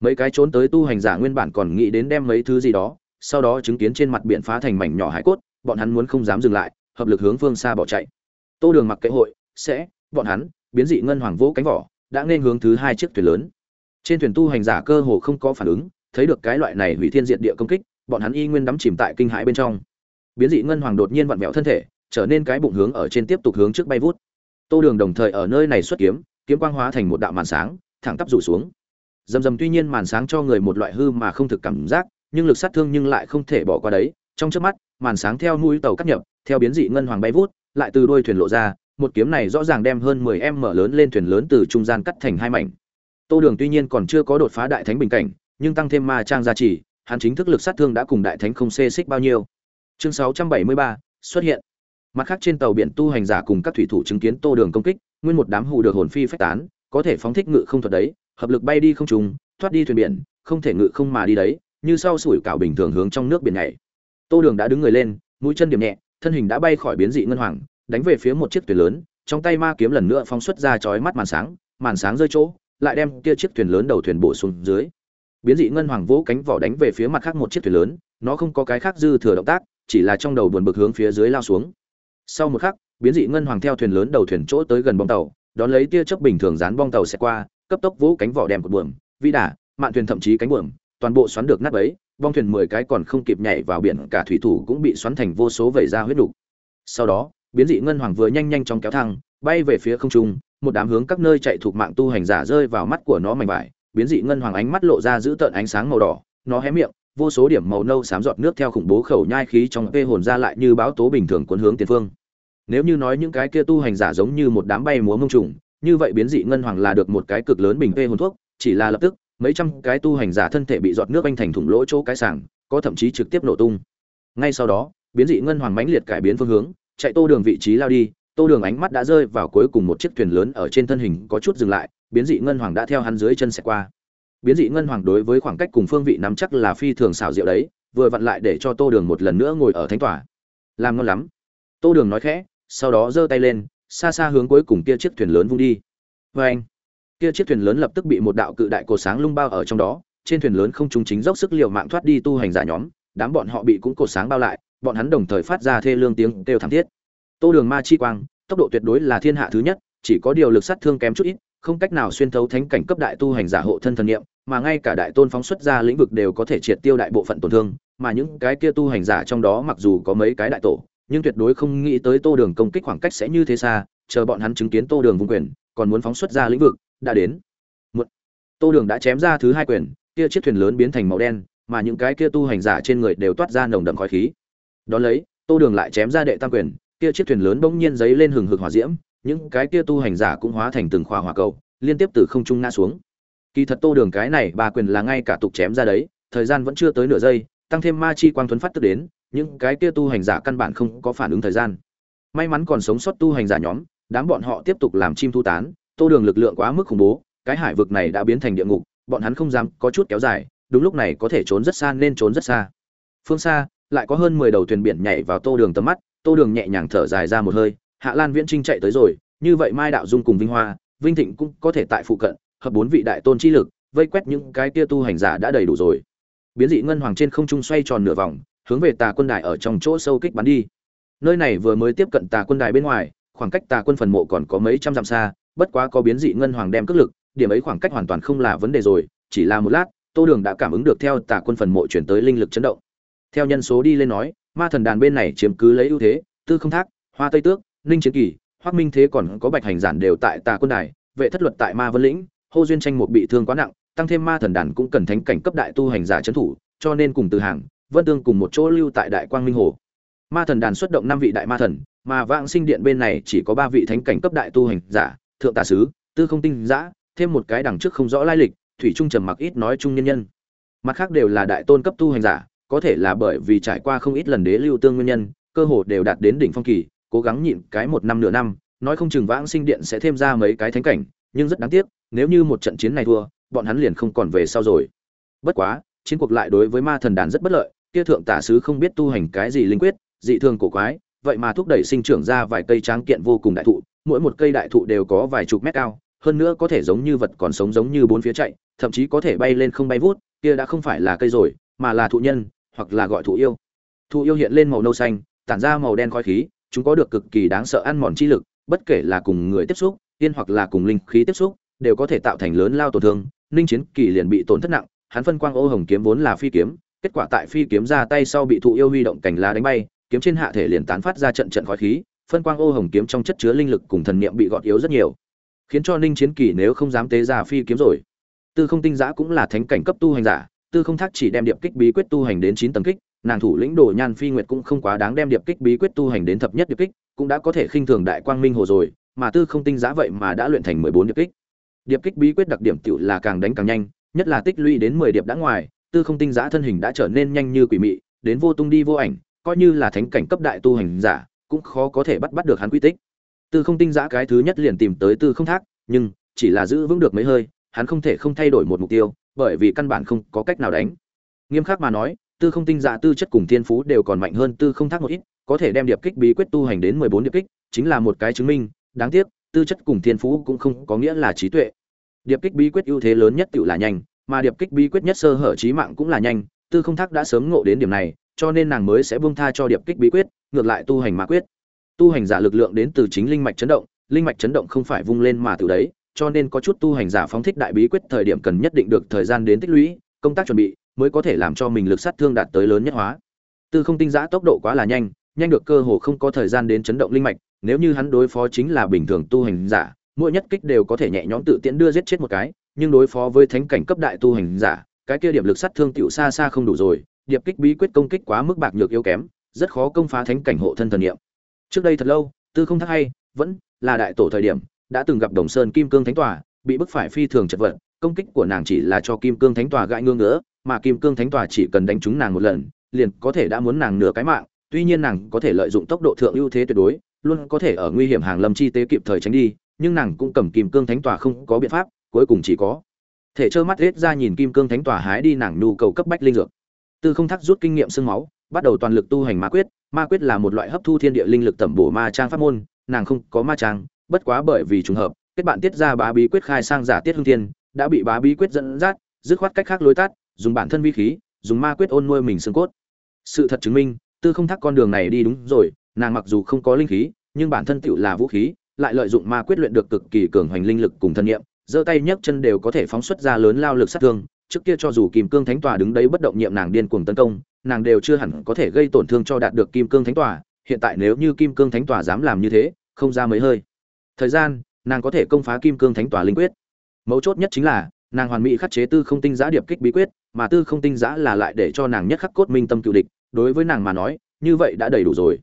Mấy cái trốn tới tu hành giả nguyên bản còn nghĩ đến đem mấy thứ gì đó, sau đó chứng kiến trên mặt biển phá thành mảnh nhỏ hải cốt, bọn hắn muốn không dám dừng lại, hợp lực hướng phương xa bỏ chạy. Tô đường mặc kệ hội, sẽ, bọn hắn, biến dị ngân hoàng vỗ cánh vỏ, đã nên hướng thứ hai chiếc thuyền lớn. Trên thuyền tu hành giả cơ hồ không có phản ứng, thấy được cái loại này hủy thiên diện địa công kích, bọn hắn y nguyên đắm chìm tại kinh hãi bên trong. Biến dị ngân hoàng đột nhiên vặn vẹo thân thể, trở nên cái bụng hướng ở trên tiếp tục hướng trước bay vút. Tô đường đồng thời ở nơi này xuất kiếm kiếm quang hóa thành một đạo màn sáng thẳng tắp rủ xuống. Dầm dầm tuy nhiên màn sáng cho người một loại hư mà không thực cảm giác nhưng lực sát thương nhưng lại không thể bỏ qua đấy. Trong trước mắt màn sáng theo mũi tàu cắt nhập theo biến dị ngân hoàng bay vút lại từ đuôi thuyền lộ ra một kiếm này rõ ràng đem hơn 10 em mở lớn lên thuyền lớn từ trung gian cắt thành hai mảnh. Tô đường tuy nhiên còn chưa có đột phá đại thánh bình cảnh nhưng tăng thêm ma trang gia trì hắn chính thức lực sát thương đã cùng đại thánh không xê xích bao nhiêu. Chương 673, xuất hiện. Mặt khác trên tàu biển tu hành giả cùng các thủy thủ chứng kiến tô đường công kích nguyên một đám hù được hồn phi phách tán có thể phóng thích ngự không thuật đấy, hợp lực bay đi không trùng thoát đi thuyền biển, không thể ngự không mà đi đấy, như sau sủi cảo bình thường hướng trong nước biển nhảy. Tô đường đã đứng người lên, mũi chân điểm nhẹ, thân hình đã bay khỏi biến dị ngân hoàng, đánh về phía một chiếc thuyền lớn, trong tay ma kiếm lần nữa phóng xuất ra chói mắt màn sáng màn sáng rơi chỗ, lại đem kia chiếc thuyền lớn đầu thuyền bổ xuống dưới. Biến dị ngân hoàng vỗ cánh vỏ đánh về phía mặt khác một chiếc thuyền lớn, nó không có cái khác dư thừa động tác, chỉ là trong đầu buồn bực hướng phía dưới lao xuống. Sau một khắc, biến dị ngân hoàng theo thuyền lớn đầu thuyền chỗ tới gần bong tàu đón lấy tia chớp bình thường dán bong tàu sẽ qua cấp tốc vỗ cánh vỏ đèm của buồm vĩ đà mạn thuyền thậm chí cánh buồm toàn bộ xoắn được nát ấy bong thuyền mười cái còn không kịp nhảy vào biển cả thủy thủ cũng bị xoắn thành vô số vẩy ra huyết đủ. sau đó biến dị ngân hoàng vừa nhanh nhanh chóng kéo thăng, bay về phía không trung một đám hướng các nơi chạy thuộc mạng tu hành giả rơi vào mắt của nó mảnh vải biến dị ngân hoàng ánh mắt lộ ra giữ tợn ánh sáng màu đỏ nó hé miệng vô số điểm màu nâu xám giọt nước theo khủng bố khẩu nhai khí trong vê hồn ra lại như báo tố bình thường cuốn hướng tiền phương nếu như nói những cái kia tu hành giả giống như một đám bay múa mông trùng, như vậy biến dị ngân hoàng là được một cái cực lớn bình tê hồn thuốc, chỉ là lập tức, mấy trăm cái tu hành giả thân thể bị giọt nước anh thành thủng lỗ chỗ cái sảng có thậm chí trực tiếp nổ tung. Ngay sau đó, biến dị ngân hoàng mãnh liệt cải biến phương hướng, chạy tô đường vị trí lao đi, tô đường ánh mắt đã rơi vào cuối cùng một chiếc thuyền lớn ở trên thân hình có chút dừng lại, biến dị ngân hoàng đã theo hắn dưới chân sẽ qua. Biến dị ngân hoàng đối với khoảng cách cùng phương vị nắm chắc là phi thường xảo diệu đấy, vừa vặn lại để cho tô đường một lần nữa ngồi ở thánh tòa. Làm ngon lắm. Tô đường nói khẽ sau đó giơ tay lên, xa xa hướng cuối cùng kia chiếc thuyền lớn vung đi. Vê anh, kia chiếc thuyền lớn lập tức bị một đạo cự đại cột sáng lung bao ở trong đó, trên thuyền lớn không chúng chính dốc sức liều mạng thoát đi tu hành giả nhóm, đám bọn họ bị cũng cột sáng bao lại, bọn hắn đồng thời phát ra thê lương tiếng kêu thảm thiết. Tô đường ma chi quang, tốc độ tuyệt đối là thiên hạ thứ nhất, chỉ có điều lực sát thương kém chút ít, không cách nào xuyên thấu thánh cảnh cấp đại tu hành giả hộ thân thần niệm, mà ngay cả đại tôn phóng xuất ra lĩnh vực đều có thể triệt tiêu đại bộ phận tổn thương, mà những cái kia tu hành giả trong đó mặc dù có mấy cái đại tổ nhưng tuyệt đối không nghĩ tới tô đường công kích khoảng cách sẽ như thế xa, chờ bọn hắn chứng kiến tô đường vùng quyền, còn muốn phóng xuất ra lĩnh vực, đã đến. Một, tô đường đã chém ra thứ hai quyền, kia chiếc thuyền lớn biến thành màu đen, mà những cái kia tu hành giả trên người đều toát ra nồng đậm khói khí. Đón lấy, tô đường lại chém ra đệ tam quyền, kia chiếc thuyền lớn bỗng nhiên giấy lên hừng hực hỏa diễm, những cái kia tu hành giả cũng hóa thành từng khỏa hỏa cầu, liên tiếp từ không trung ngã xuống. Kỳ thật tô đường cái này ba quyền là ngay cả tục chém ra đấy, thời gian vẫn chưa tới nửa giây, tăng thêm ma chi quang thuấn phát tức đến những cái kia tu hành giả căn bản không có phản ứng thời gian. May mắn còn sống sót tu hành giả nhóm, đám bọn họ tiếp tục làm chim thu tán, tô đường lực lượng quá mức khủng bố, cái hải vực này đã biến thành địa ngục, bọn hắn không dám có chút kéo dài, đúng lúc này có thể trốn rất xa nên trốn rất xa. Phương xa, lại có hơn mười đầu thuyền biển nhảy vào tô đường tầm mắt, tô đường nhẹ nhàng thở dài ra một hơi, hạ lan viễn trinh chạy tới rồi, như vậy mai đạo dung cùng vinh hoa, vinh thịnh cũng có thể tại phụ cận, hợp bốn vị đại tôn chi lực, vây quét những cái kia tu hành giả đã đầy đủ rồi. Biến dị ngân hoàng trên không trung xoay tròn nửa vòng hướng về tà quân đài ở trong chỗ sâu kích bắn đi. Nơi này vừa mới tiếp cận tà quân đài bên ngoài, khoảng cách tà quân phần mộ còn có mấy trăm dặm xa, bất quá có biến dị ngân hoàng đem cước lực, điểm ấy khoảng cách hoàn toàn không là vấn đề rồi, chỉ là một lát, tô đường đã cảm ứng được theo tà quân phần mộ chuyển tới linh lực chấn động. Theo nhân số đi lên nói, ma thần đàn bên này chiếm cứ lấy ưu thế, tư không thác, hoa tây tước, ninh chiến kỳ, hoác minh thế còn có bạch hành giản đều tại tà quân đài, vệ thất luật tại ma vân lĩnh, hô duyên tranh một bị thương quá nặng, tăng thêm ma thần đàn cũng cần thánh cảnh cấp đại tu hành giả trấn thủ, cho nên cùng từ hàng vân tương cùng một chỗ lưu tại đại quang minh hồ. Ma thần đàn xuất động năm vị đại ma thần, mà vãng sinh điện bên này chỉ có ba vị thánh cảnh cấp đại tu hành giả, thượng tà sứ, tư không tinh giã thêm một cái đằng trước không rõ lai lịch, thủy trung trầm mặc ít nói chung nhân nhân. Mặt khác đều là đại tôn cấp tu hành giả, có thể là bởi vì trải qua không ít lần đế lưu tương nguyên nhân, cơ hồ đều đạt đến đỉnh phong kỳ, cố gắng nhịn cái một năm nửa năm, nói không chừng vãng sinh điện sẽ thêm ra mấy cái thánh cảnh, nhưng rất đáng tiếc, nếu như một trận chiến này thua, bọn hắn liền không còn về sau rồi. Bất quá chiến cuộc lại đối với ma thần đàn rất bất lợi, kia thượng tả sứ không biết tu hành cái gì linh quyết, dị thường cổ quái, vậy mà thúc đẩy sinh trưởng ra vài cây tráng kiện vô cùng đại thụ, mỗi một cây đại thụ đều có vài chục mét cao, hơn nữa có thể giống như vật còn sống giống như bốn phía chạy, thậm chí có thể bay lên không bay vút, kia đã không phải là cây rồi, mà là thụ nhân, hoặc là gọi thụ yêu. Thụ yêu hiện lên màu nâu xanh, tản ra màu đen khói khí, chúng có được cực kỳ đáng sợ ăn mòn chi lực, bất kể là cùng người tiếp xúc, tiên hoặc là cùng linh khí tiếp xúc, đều có thể tạo thành lớn lao tổn thương ninh chiến kỳ liền bị tổn thất nặng hắn phân quang ô hồng kiếm vốn là phi kiếm, kết quả tại phi kiếm ra tay sau bị thụ yêu huy động cành lá đánh bay, kiếm trên hạ thể liền tán phát ra trận trận khói khí, phân quang ô hồng kiếm trong chất chứa linh lực cùng thần niệm bị gọt yếu rất nhiều. Khiến cho ninh chiến kỳ nếu không dám tế ra phi kiếm rồi. Tư không tinh giã cũng là thánh cảnh cấp tu hành giả, tư không thác chỉ đem điệp kích bí quyết tu hành đến chín tầng kích, nàng thủ lĩnh đồ nhan phi nguyệt cũng không quá đáng đem điệp kích bí quyết tu hành đến thập nhất điệp kích, cũng đã có thể khinh thường đại quang minh hồ rồi, mà tư không tinh giã vậy mà đã luyện thành mười bốn điệp kích. Điệp kích bí quyết đặc điểm tựu là càng đánh càng nhanh nhất là tích lũy đến mười điệp đã ngoài, tư không tinh giá thân hình đã trở nên nhanh như quỷ mị, đến vô tung đi vô ảnh, coi như là thánh cảnh cấp đại tu hành giả, cũng khó có thể bắt bắt được hắn quy tích. Tư không tinh giá cái thứ nhất liền tìm tới tư không thác, nhưng chỉ là giữ vững được mấy hơi, hắn không thể không thay đổi một mục tiêu, bởi vì căn bản không có cách nào đánh. Nghiêm khắc mà nói, tư không tinh giá tư chất cùng thiên phú đều còn mạnh hơn tư không thác một ít, có thể đem điệp kích bí quyết tu hành đến mười bốn điệp kích, chính là một cái chứng minh, đáng tiếc, tư chất cùng thiên phú cũng không có nghĩa là trí tuệ điệp kích bí quyết ưu thế lớn nhất tự là nhanh, mà điệp kích bí quyết nhất sơ hở trí mạng cũng là nhanh, tư không thác đã sớm ngộ đến điểm này, cho nên nàng mới sẽ buông tha cho điệp kích bí quyết, ngược lại tu hành ma quyết. Tu hành giả lực lượng đến từ chính linh mạch chấn động, linh mạch chấn động không phải vung lên mà từ đấy, cho nên có chút tu hành giả phóng thích đại bí quyết thời điểm cần nhất định được thời gian đến tích lũy, công tác chuẩn bị mới có thể làm cho mình lực sát thương đạt tới lớn nhất hóa. Tư không tinh giã tốc độ quá là nhanh nhanh được cơ hồ không có thời gian đến chấn động linh mạch, nếu như hắn đối phó chính là bình thường tu hành giả mỗi nhất kích đều có thể nhẹ nhõm tự tiễn đưa giết chết một cái, nhưng đối phó với thánh cảnh cấp đại tu hành giả, cái kia điểm lực sát thương tiểu xa xa không đủ rồi, điệp kích bí quyết công kích quá mức bạc nhược yếu kém, rất khó công phá thánh cảnh hộ thân thần niệm. Trước đây thật lâu, tư không thắc hay, vẫn là đại tổ thời điểm, đã từng gặp đồng sơn kim cương thánh tòa, bị bức phải phi thường chật vật, công kích của nàng chỉ là cho kim cương thánh tòa gãi ngương nữa mà kim cương thánh tòa chỉ cần đánh trúng nàng một lần, liền có thể đã muốn nàng nửa cái mạng, tuy nhiên nàng có thể lợi dụng tốc độ thượng ưu thế tuyệt đối, luôn có thể ở nguy hiểm hàng lâm chi tế kịp thời tránh đi nhưng nàng cũng cầm kim cương thánh tòa không có biện pháp, cuối cùng chỉ có thể trơ mắt hết ra nhìn kim cương thánh tòa hái đi nàng nhu cầu cấp bách linh dược. Tư không thắc rút kinh nghiệm sương máu, bắt đầu toàn lực tu hành ma quyết ma quyết là một loại hấp thu thiên địa linh lực tẩm bổ ma trang pháp môn, nàng không có ma trang, bất quá bởi vì trùng hợp, kết bạn tiết ra bá bí quyết khai sang giả tiết hương thiên, đã bị bá bí quyết dẫn dắt, dứt khoát cách khác lối tắt, dùng bản thân vi khí, dùng ma quyết ôn nuôi mình xương cốt. Sự thật chứng minh, tư không thắc con đường này đi đúng rồi, nàng mặc dù không có linh khí, nhưng bản thân tựu là vũ khí lại lợi dụng ma quyết luyện được cực kỳ cường hoành linh lực cùng thân nhiệm giơ tay nhấc chân đều có thể phóng xuất ra lớn lao lực sát thương. Trước kia cho dù kim cương thánh tòa đứng đấy bất động nhiệm nàng điên cuồng tấn công, nàng đều chưa hẳn có thể gây tổn thương cho đạt được kim cương thánh tòa. Hiện tại nếu như kim cương thánh tòa dám làm như thế, không ra mấy hơi. Thời gian, nàng có thể công phá kim cương thánh tòa linh quyết. Mấu chốt nhất chính là, nàng hoàn mỹ khắc chế tư không tinh giã điệp kích bí quyết, mà tư không tinh giã là lại để cho nàng nhất khắc cốt minh tâm cựu địch, đối với nàng mà nói, như vậy đã đầy đủ rồi.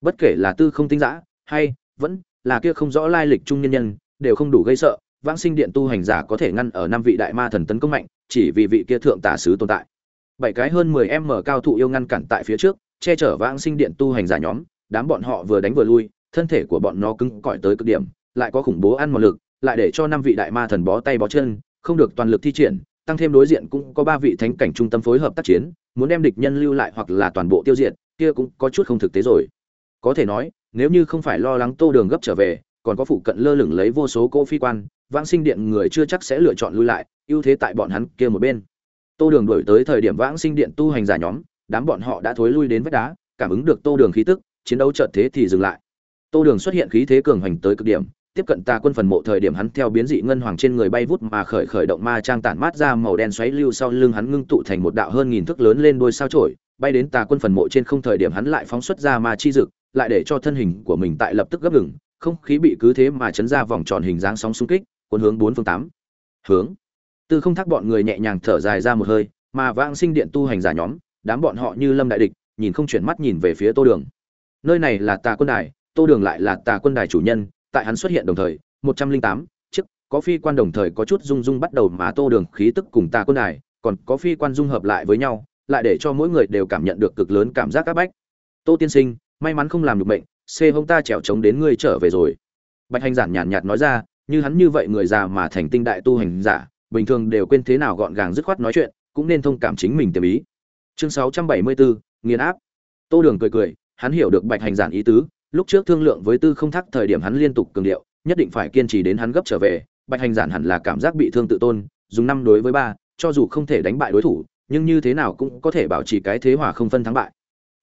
Bất kể là tư không tinh giã hay vẫn là kia không rõ lai lịch trung nhân nhân, đều không đủ gây sợ, vãng sinh điện tu hành giả có thể ngăn ở năm vị đại ma thần tấn công mạnh, chỉ vì vị kia thượng tả sứ tồn tại. Bảy cái hơn mười em mở cao thụ yêu ngăn cản tại phía trước, che chở vãng sinh điện tu hành giả nhóm, đám bọn họ vừa đánh vừa lui, thân thể của bọn nó cứng cỏi tới cực điểm, lại có khủng bố ăn một lực, lại để cho năm vị đại ma thần bó tay bó chân, không được toàn lực thi triển, tăng thêm đối diện cũng có ba vị thánh cảnh trung tâm phối hợp tác chiến, muốn đem địch nhân lưu lại hoặc là toàn bộ tiêu diệt, kia cũng có chút không thực tế rồi. Có thể nói nếu như không phải lo lắng tô đường gấp trở về, còn có phụ cận lơ lửng lấy vô số cỗ phi quan, vãng sinh điện người chưa chắc sẽ lựa chọn lui lại, ưu thế tại bọn hắn kia một bên. Tô đường đổi tới thời điểm vãng sinh điện tu hành giả nhóm, đám bọn họ đã thối lui đến vách đá, cảm ứng được tô đường khí tức, chiến đấu chợt thế thì dừng lại. Tô đường xuất hiện khí thế cường hành tới cực điểm, tiếp cận tà quân phần mộ thời điểm hắn theo biến dị ngân hoàng trên người bay vút mà khởi khởi động ma trang tản mát ra màu đen xoáy lưu sau lưng hắn ngưng tụ thành một đạo hơn nghìn thước lớn lên đôi sao chổi bay đến tà quân phần mộ trên không thời điểm hắn lại phóng xuất ra ma chi dực lại để cho thân hình của mình tại lập tức gấp ngừng, không khí bị cứ thế mà chấn ra vòng tròn hình dáng sóng xung kích, cuốn hướng bốn phương tám hướng. Tư không thác bọn người nhẹ nhàng thở dài ra một hơi, mà vãng sinh điện tu hành giả nhóm, đám bọn họ như lâm đại địch, nhìn không chuyển mắt nhìn về phía tô đường. Nơi này là tà quân đài, tô đường lại là tà quân đài chủ nhân, tại hắn xuất hiện đồng thời, một trăm linh tám, chiếc, có phi quan đồng thời có chút rung rung bắt đầu mà tô đường khí tức cùng tà quân đài, còn có phi quan dung hợp lại với nhau, lại để cho mỗi người đều cảm nhận được cực lớn cảm giác các bách. Tô tiên sinh may mắn không làm được bệnh xê hông ta trèo trống đến ngươi trở về rồi. Bạch hành giản nhàn nhạt nói ra, như hắn như vậy người già mà thành tinh đại tu hành giả, bình thường đều quên thế nào gọn gàng dứt khoát nói chuyện, cũng nên thông cảm chính mình tiềm ý. Chương sáu trăm bảy mươi bốn nghiền áp. Tô đường cười cười, hắn hiểu được bạch hành giản ý tứ, lúc trước thương lượng với tư không thắc thời điểm hắn liên tục cường điệu, nhất định phải kiên trì đến hắn gấp trở về, bạch hành giản hẳn là cảm giác bị thương tự tôn, dùng năm đối với ba, cho dù không thể đánh bại đối thủ, nhưng như thế nào cũng có thể bảo trì cái thế hòa không phân thắng bại.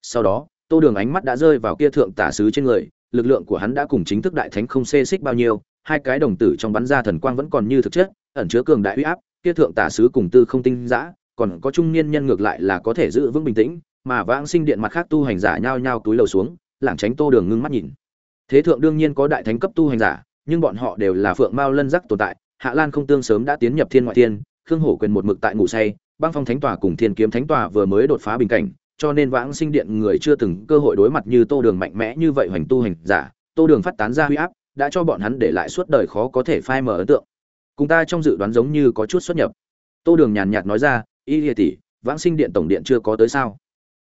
Sau đó tô đường ánh mắt đã rơi vào kia thượng tả sứ trên người, lực lượng của hắn đã cùng chính thức đại thánh không xê xích bao nhiêu, hai cái đồng tử trong bắn ra thần quang vẫn còn như thực chất, ẩn chứa cường đại uy áp, kia thượng tả sứ cùng tư không tinh giã còn có trung niên nhân ngược lại là có thể giữ vững bình tĩnh, mà vãng sinh điện mặt khác tu hành giả nhao nhao túi lầu xuống, lảng tránh tô đường ngưng mắt nhìn. Thế thượng đương nhiên có đại thánh cấp tu hành giả, nhưng bọn họ đều là phượng mao lân giác tồn tại, hạ lan không tương sớm đã tiến nhập thiên ngoại thiên, khương hổ quyền một mực tại ngủ say, băng phong thánh tòa cùng thiên kiếm thánh tòa vừa mới đột phá bình cảnh cho nên vãng sinh điện người chưa từng cơ hội đối mặt như tô đường mạnh mẽ như vậy hoành tu hành giả, tô đường phát tán ra huy áp, đã cho bọn hắn để lại suốt đời khó có thể phai mở ấn tượng. Cùng ta trong dự đoán giống như có chút xuất nhập. Tô đường nhàn nhạt nói ra, y địa tỷ, vãng sinh điện tổng điện chưa có tới sao?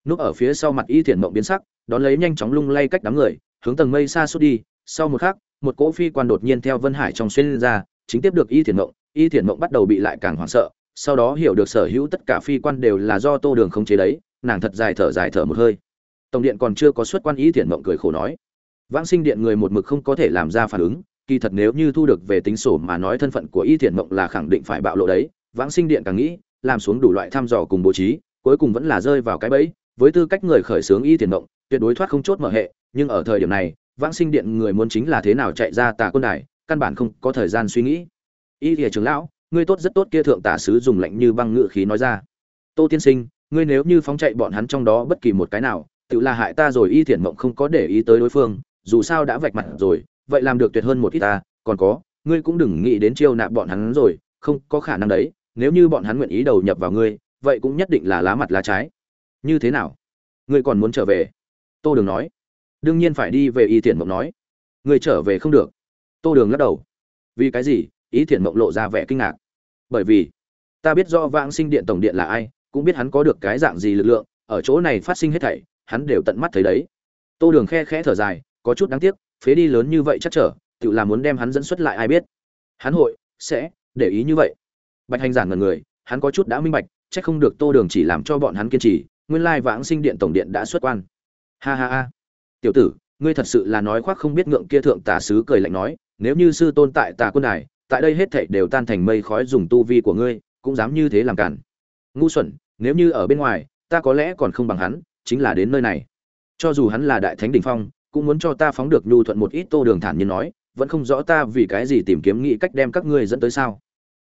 Núp ở phía sau mặt y thiện mộng biến sắc, đón lấy nhanh chóng lung lay cách đám người, hướng tầng mây xa suốt đi. Sau một khắc, một cỗ phi quan đột nhiên theo vân hải trong xuyên ra, chính tiếp được y thiện mộng. Y thiện mộng bắt đầu bị lại càng hoảng sợ, sau đó hiểu được sở hữu tất cả phi quan đều là do tô đường không chế đấy nàng thật dài thở dài thở một hơi. Tổng điện còn chưa có xuất quan ý thiện mộng cười khổ nói. Vãng sinh điện người một mực không có thể làm ra phản ứng, kỳ thật nếu như thu được về tính sổ mà nói thân phận của y thiện mộng là khẳng định phải bạo lộ đấy. Vãng sinh điện càng nghĩ, làm xuống đủ loại thăm dò cùng bố trí, cuối cùng vẫn là rơi vào cái bẫy. Với tư cách người khởi xướng y thiện mộng, tuyệt đối thoát không chốt mở hệ, nhưng ở thời điểm này, vãng sinh điện người muốn chính là thế nào chạy ra tà quân đài, căn bản không có thời gian suy nghĩ. Y thiện trưởng lão, ngươi tốt rất tốt kia thượng tả sứ dùng lạnh như băng ngự khí nói ra. Tô tiên sinh ngươi nếu như phóng chạy bọn hắn trong đó bất kỳ một cái nào, tự là hại ta rồi y thiện mộng không có để ý tới đối phương, dù sao đã vạch mặt rồi, vậy làm được tuyệt hơn một ít ta, còn có, ngươi cũng đừng nghĩ đến chiêu nạp bọn hắn rồi, không có khả năng đấy, nếu như bọn hắn nguyện ý đầu nhập vào ngươi, vậy cũng nhất định là lá mặt lá trái. Như thế nào? Ngươi còn muốn trở về? Tô đường nói. Đương nhiên phải đi về y thiện mộng nói. Ngươi trở về không được. Tô đường lắc đầu. Vì cái gì? Ý thiện mộng lộ ra vẻ kinh ngạc. Bởi vì, ta biết do vãng sinh điện tổng điện là ai cũng biết hắn có được cái dạng gì lực lượng, ở chỗ này phát sinh hết thảy, hắn đều tận mắt thấy đấy. Tô đường khe khẽ thở dài, có chút đáng tiếc, phế đi lớn như vậy chắc trở, tự là muốn đem hắn dẫn xuất lại ai biết. Hắn hội, sẽ, để ý như vậy. Bạch hành giản ngẩn người, hắn có chút đã minh bạch, chắc không được tô đường chỉ làm cho bọn hắn kiên trì, nguyên lai vãng sinh điện tổng điện đã xuất quan. Ha ha ha. Tiểu tử, ngươi thật sự là nói khoác không biết ngượng kia thượng tả sứ cười lạnh nói, nếu như sư tôn tại tà quân đài, tại đây hết thảy đều tan thành mây khói dùng tu vi của ngươi, cũng dám như thế làm cản ngu xuẩn, nếu như ở bên ngoài, ta có lẽ còn không bằng hắn, chính là đến nơi này. Cho dù hắn là đại thánh đỉnh phong, cũng muốn cho ta phóng được nhu thuận một ít tô đường thản nhiên nói, vẫn không rõ ta vì cái gì tìm kiếm nghĩ cách đem các ngươi dẫn tới sao.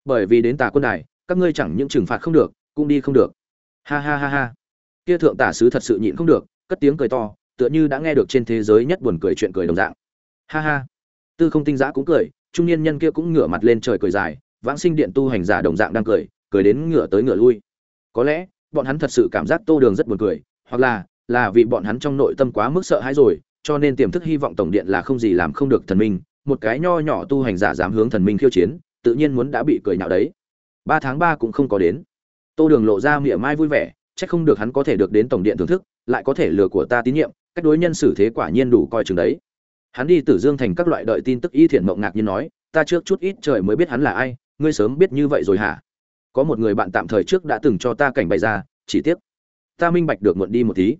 Bởi vì đến tà quân đài, các ngươi chẳng những trừng phạt không được, cũng đi không được. Ha ha ha ha. Kia thượng tả sứ thật sự nhịn không được, cất tiếng cười to, tựa như đã nghe được trên thế giới nhất buồn cười chuyện cười đồng dạng. Ha ha. Tư không tinh giã cũng cười, trung niên nhân kia cũng ngửa mặt lên trời cười dài, vãng sinh điện tu hành giả đồng dạng đang cười cười đến ngửa tới ngửa lui có lẽ, bọn hắn thật sự cảm giác tô đường rất buồn cười, hoặc là là vì bọn hắn trong nội tâm quá mức sợ hãi rồi, cho nên tiềm thức hy vọng tổng điện là không gì làm không được thần minh, một cái nho nhỏ tu hành giả dám hướng thần minh khiêu chiến, tự nhiên muốn đã bị cười nhạo đấy. Ba tháng ba cũng không có đến. Tô đường lộ ra miệng mai vui vẻ c h ắ c không được hắn có thể được đến tổng điện thưởng thức, lại có thể lừa của ta tín nhiệm, cách đối nhân xử thế quả nhiên đủ coi chừng đấy. Hắn đi tử dương thành các loại đợi tin tức y thiện mộng ngạc như nói, ta trước chút ít trời mới biết hắn là ai, ngươi sớm biết như vậy rồi hả? Có một người bạn tạm thời trước đã từng cho ta cảnh bày ra, chỉ tiếc, ta minh bạch được muộn đi một tí.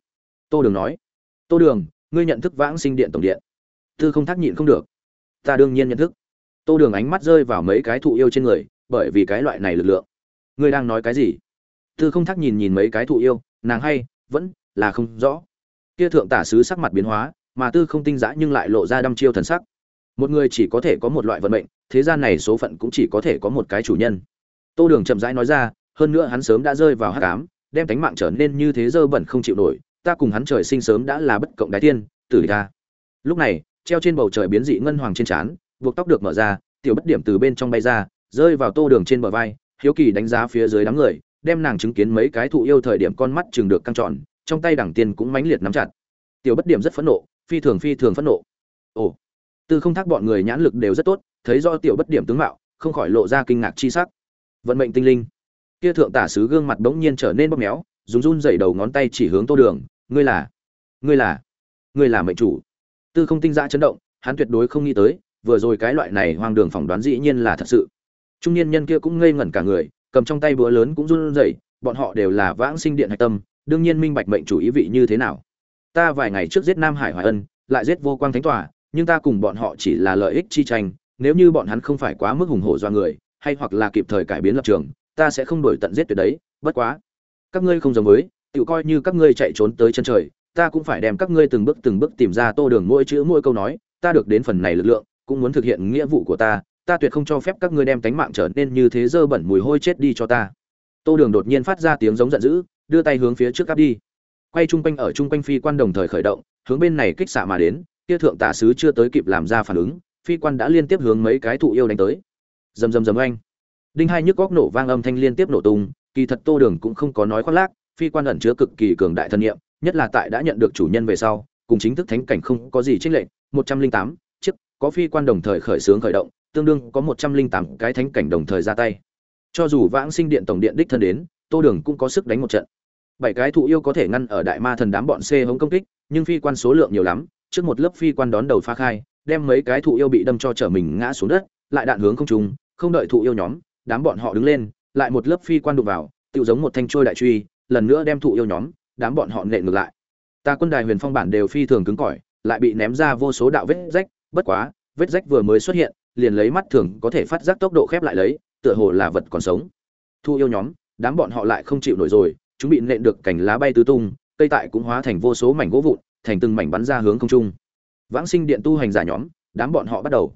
Tô đường nói, tô đường, ngươi nhận thức vãng sinh điện tổng điện. Tư không thác nhịn không được. Ta đương nhiên nhận thức. Tô đường ánh mắt rơi vào mấy cái thụ yêu trên người, bởi vì cái loại này lực lượng. Ngươi đang nói cái gì? Tư không thác nhìn nhìn mấy cái thụ yêu, nàng hay, vẫn là không rõ. Kia thượng tả sứ sắc mặt biến hóa, mà tư không tinh giã nhưng lại lộ ra đăm chiêu thần sắc. Một người chỉ có thể có một loại vận mệnh, thế gian này số phận cũng chỉ có thể có một cái chủ nhân tô đường chậm rãi nói ra, hơn nữa hắn sớm đã rơi vào hát cám đem tánh mạng trở nên như thế dơ bẩn không chịu nổi, ta cùng hắn trời sinh sớm đã là bất cộng đái tiên, tử ta. Lúc này, treo trên bầu trời biến dị ngân hoàng trên trán, buộc tóc được mở ra, tiểu bất điểm từ bên trong bay ra, rơi vào tô đường trên bờ vai, hiếu kỳ đánh giá phía dưới đám người, đem nàng chứng kiến mấy cái thụ yêu thời điểm con mắt chừng được căng tròn, trong tay đẳng tiền cũng mãnh liệt nắm chặt. Tiểu bất điểm rất phẫn nộ, phi thường phi thường phẫn nộ. Ồ tư không thác bọn người nhãn lực đều rất tốt, thấy do tiểu bất điểm tướng mạo, không khỏi lộ ra kinh ngạc chi sắc vận mệnh tinh linh. Kia thượng tả sứ gương mặt bỗng nhiên trở nên bóp méo, dùng run dậy đầu ngón tay chỉ hướng tô đường, ngươi là ngươi là ngươi là mệnh chủ. Tư không tinh giã chấn động, hắn tuyệt đối không nghĩ tới, vừa rồi cái loại này hoang đường phỏng đoán dĩ nhiên là thật sự. Trung niên nhân kia cũng ngây ngẩn cả người, cầm trong tay búa lớn cũng run rẩy, bọn họ đều là vãng sinh điện hạch tâm, đương nhiên minh bạch mệnh chủ ý vị như thế nào. Ta vài ngày trước giết nam hải hoài ân, lại giết vô quang thánh tòa, nhưng ta cùng bọn họ chỉ là lợi ích chi tranh, nếu như bọn hắn không phải quá mức hùng hổ do người hay hoặc là kịp thời cải biến lập trường, ta sẽ không đổi tận giết tuyệt đấy, bất quá. Các ngươi không giống với tự coi như các ngươi chạy trốn tới chân trời, ta cũng phải đem các ngươi từng bước từng bước tìm ra tô đường mỗi chữ mỗi câu nói, ta được đến phần này lực lượng, cũng muốn thực hiện nghĩa vụ của ta ta tuyệt không cho phép các ngươi đem tánh mạng trở nên như thế dơ bẩn mùi hôi chết đi cho ta. Tô đường đột nhiên phát ra tiếng giống giận dữ, đưa tay hướng phía trước áp đi. Quay chung quanh ở chung quanh phi quan đồng thời khởi động, hướng bên này kích xạ mà đến, kia thượng tả sứ chưa tới kịp làm ra phản ứng, phi quan đã liên tiếp hướng mấy cái thụ yêu đánh tới rầm rầm rầm oanh. Đinh hai nhức góc nổ vang âm thanh liên tiếp nổ tung, kỳ thật tô đường cũng không có nói khoác lác, phi quan ẩn chứa cực kỳ cường đại thân nhiệm nhất là tại đã nhận được chủ nhân về sau, cùng chính thức thánh cảnh không có gì trích lệnh một trăm linh tám, chiếc, có phi quan đồng thời khởi xướng khởi động, tương đương có một trăm linh tám cái thánh cảnh đồng thời ra tay. Cho dù vãng sinh điện tổng điện đích thân đến, tô đường cũng có sức đánh một trận. Bảy cái thụ yêu có thể ngăn ở đại ma thần đám bọn c hống công kích, nhưng phi quan số lượng nhiều lắm, trước một lớp phi quan đón đầu pha khai, đem mấy cái thụ yêu bị đâm cho trở mình ngã xuống đất, lại đạn hướng không trùng không đợi thụ yêu nhóm, đám bọn họ đứng lên, lại một lớp phi quan đụng vào tự giống một thanh trôi đại truy, lần nữa đem thụ yêu nhóm, đám bọn họ nện ngược lại. Ta quân đài huyền phong bản đều phi thường cứng cỏi, lại bị ném ra vô số đạo vết rách, bất quá, vết rách vừa mới xuất hiện, liền lấy mắt thường có thể phát giác tốc độ khép lại lấy, tựa hồ là vật còn sống. Thu yêu nhóm, đám bọn họ lại không chịu nổi rồi, chúng bị nện được cành lá bay tứ tung, cây tại cũng hóa thành vô số mảnh gỗ vụn, thành từng mảnh bắn ra hướng không trung. Vãng sinh điện tu hành giả nhóm, đám bọn họ bắt đầu.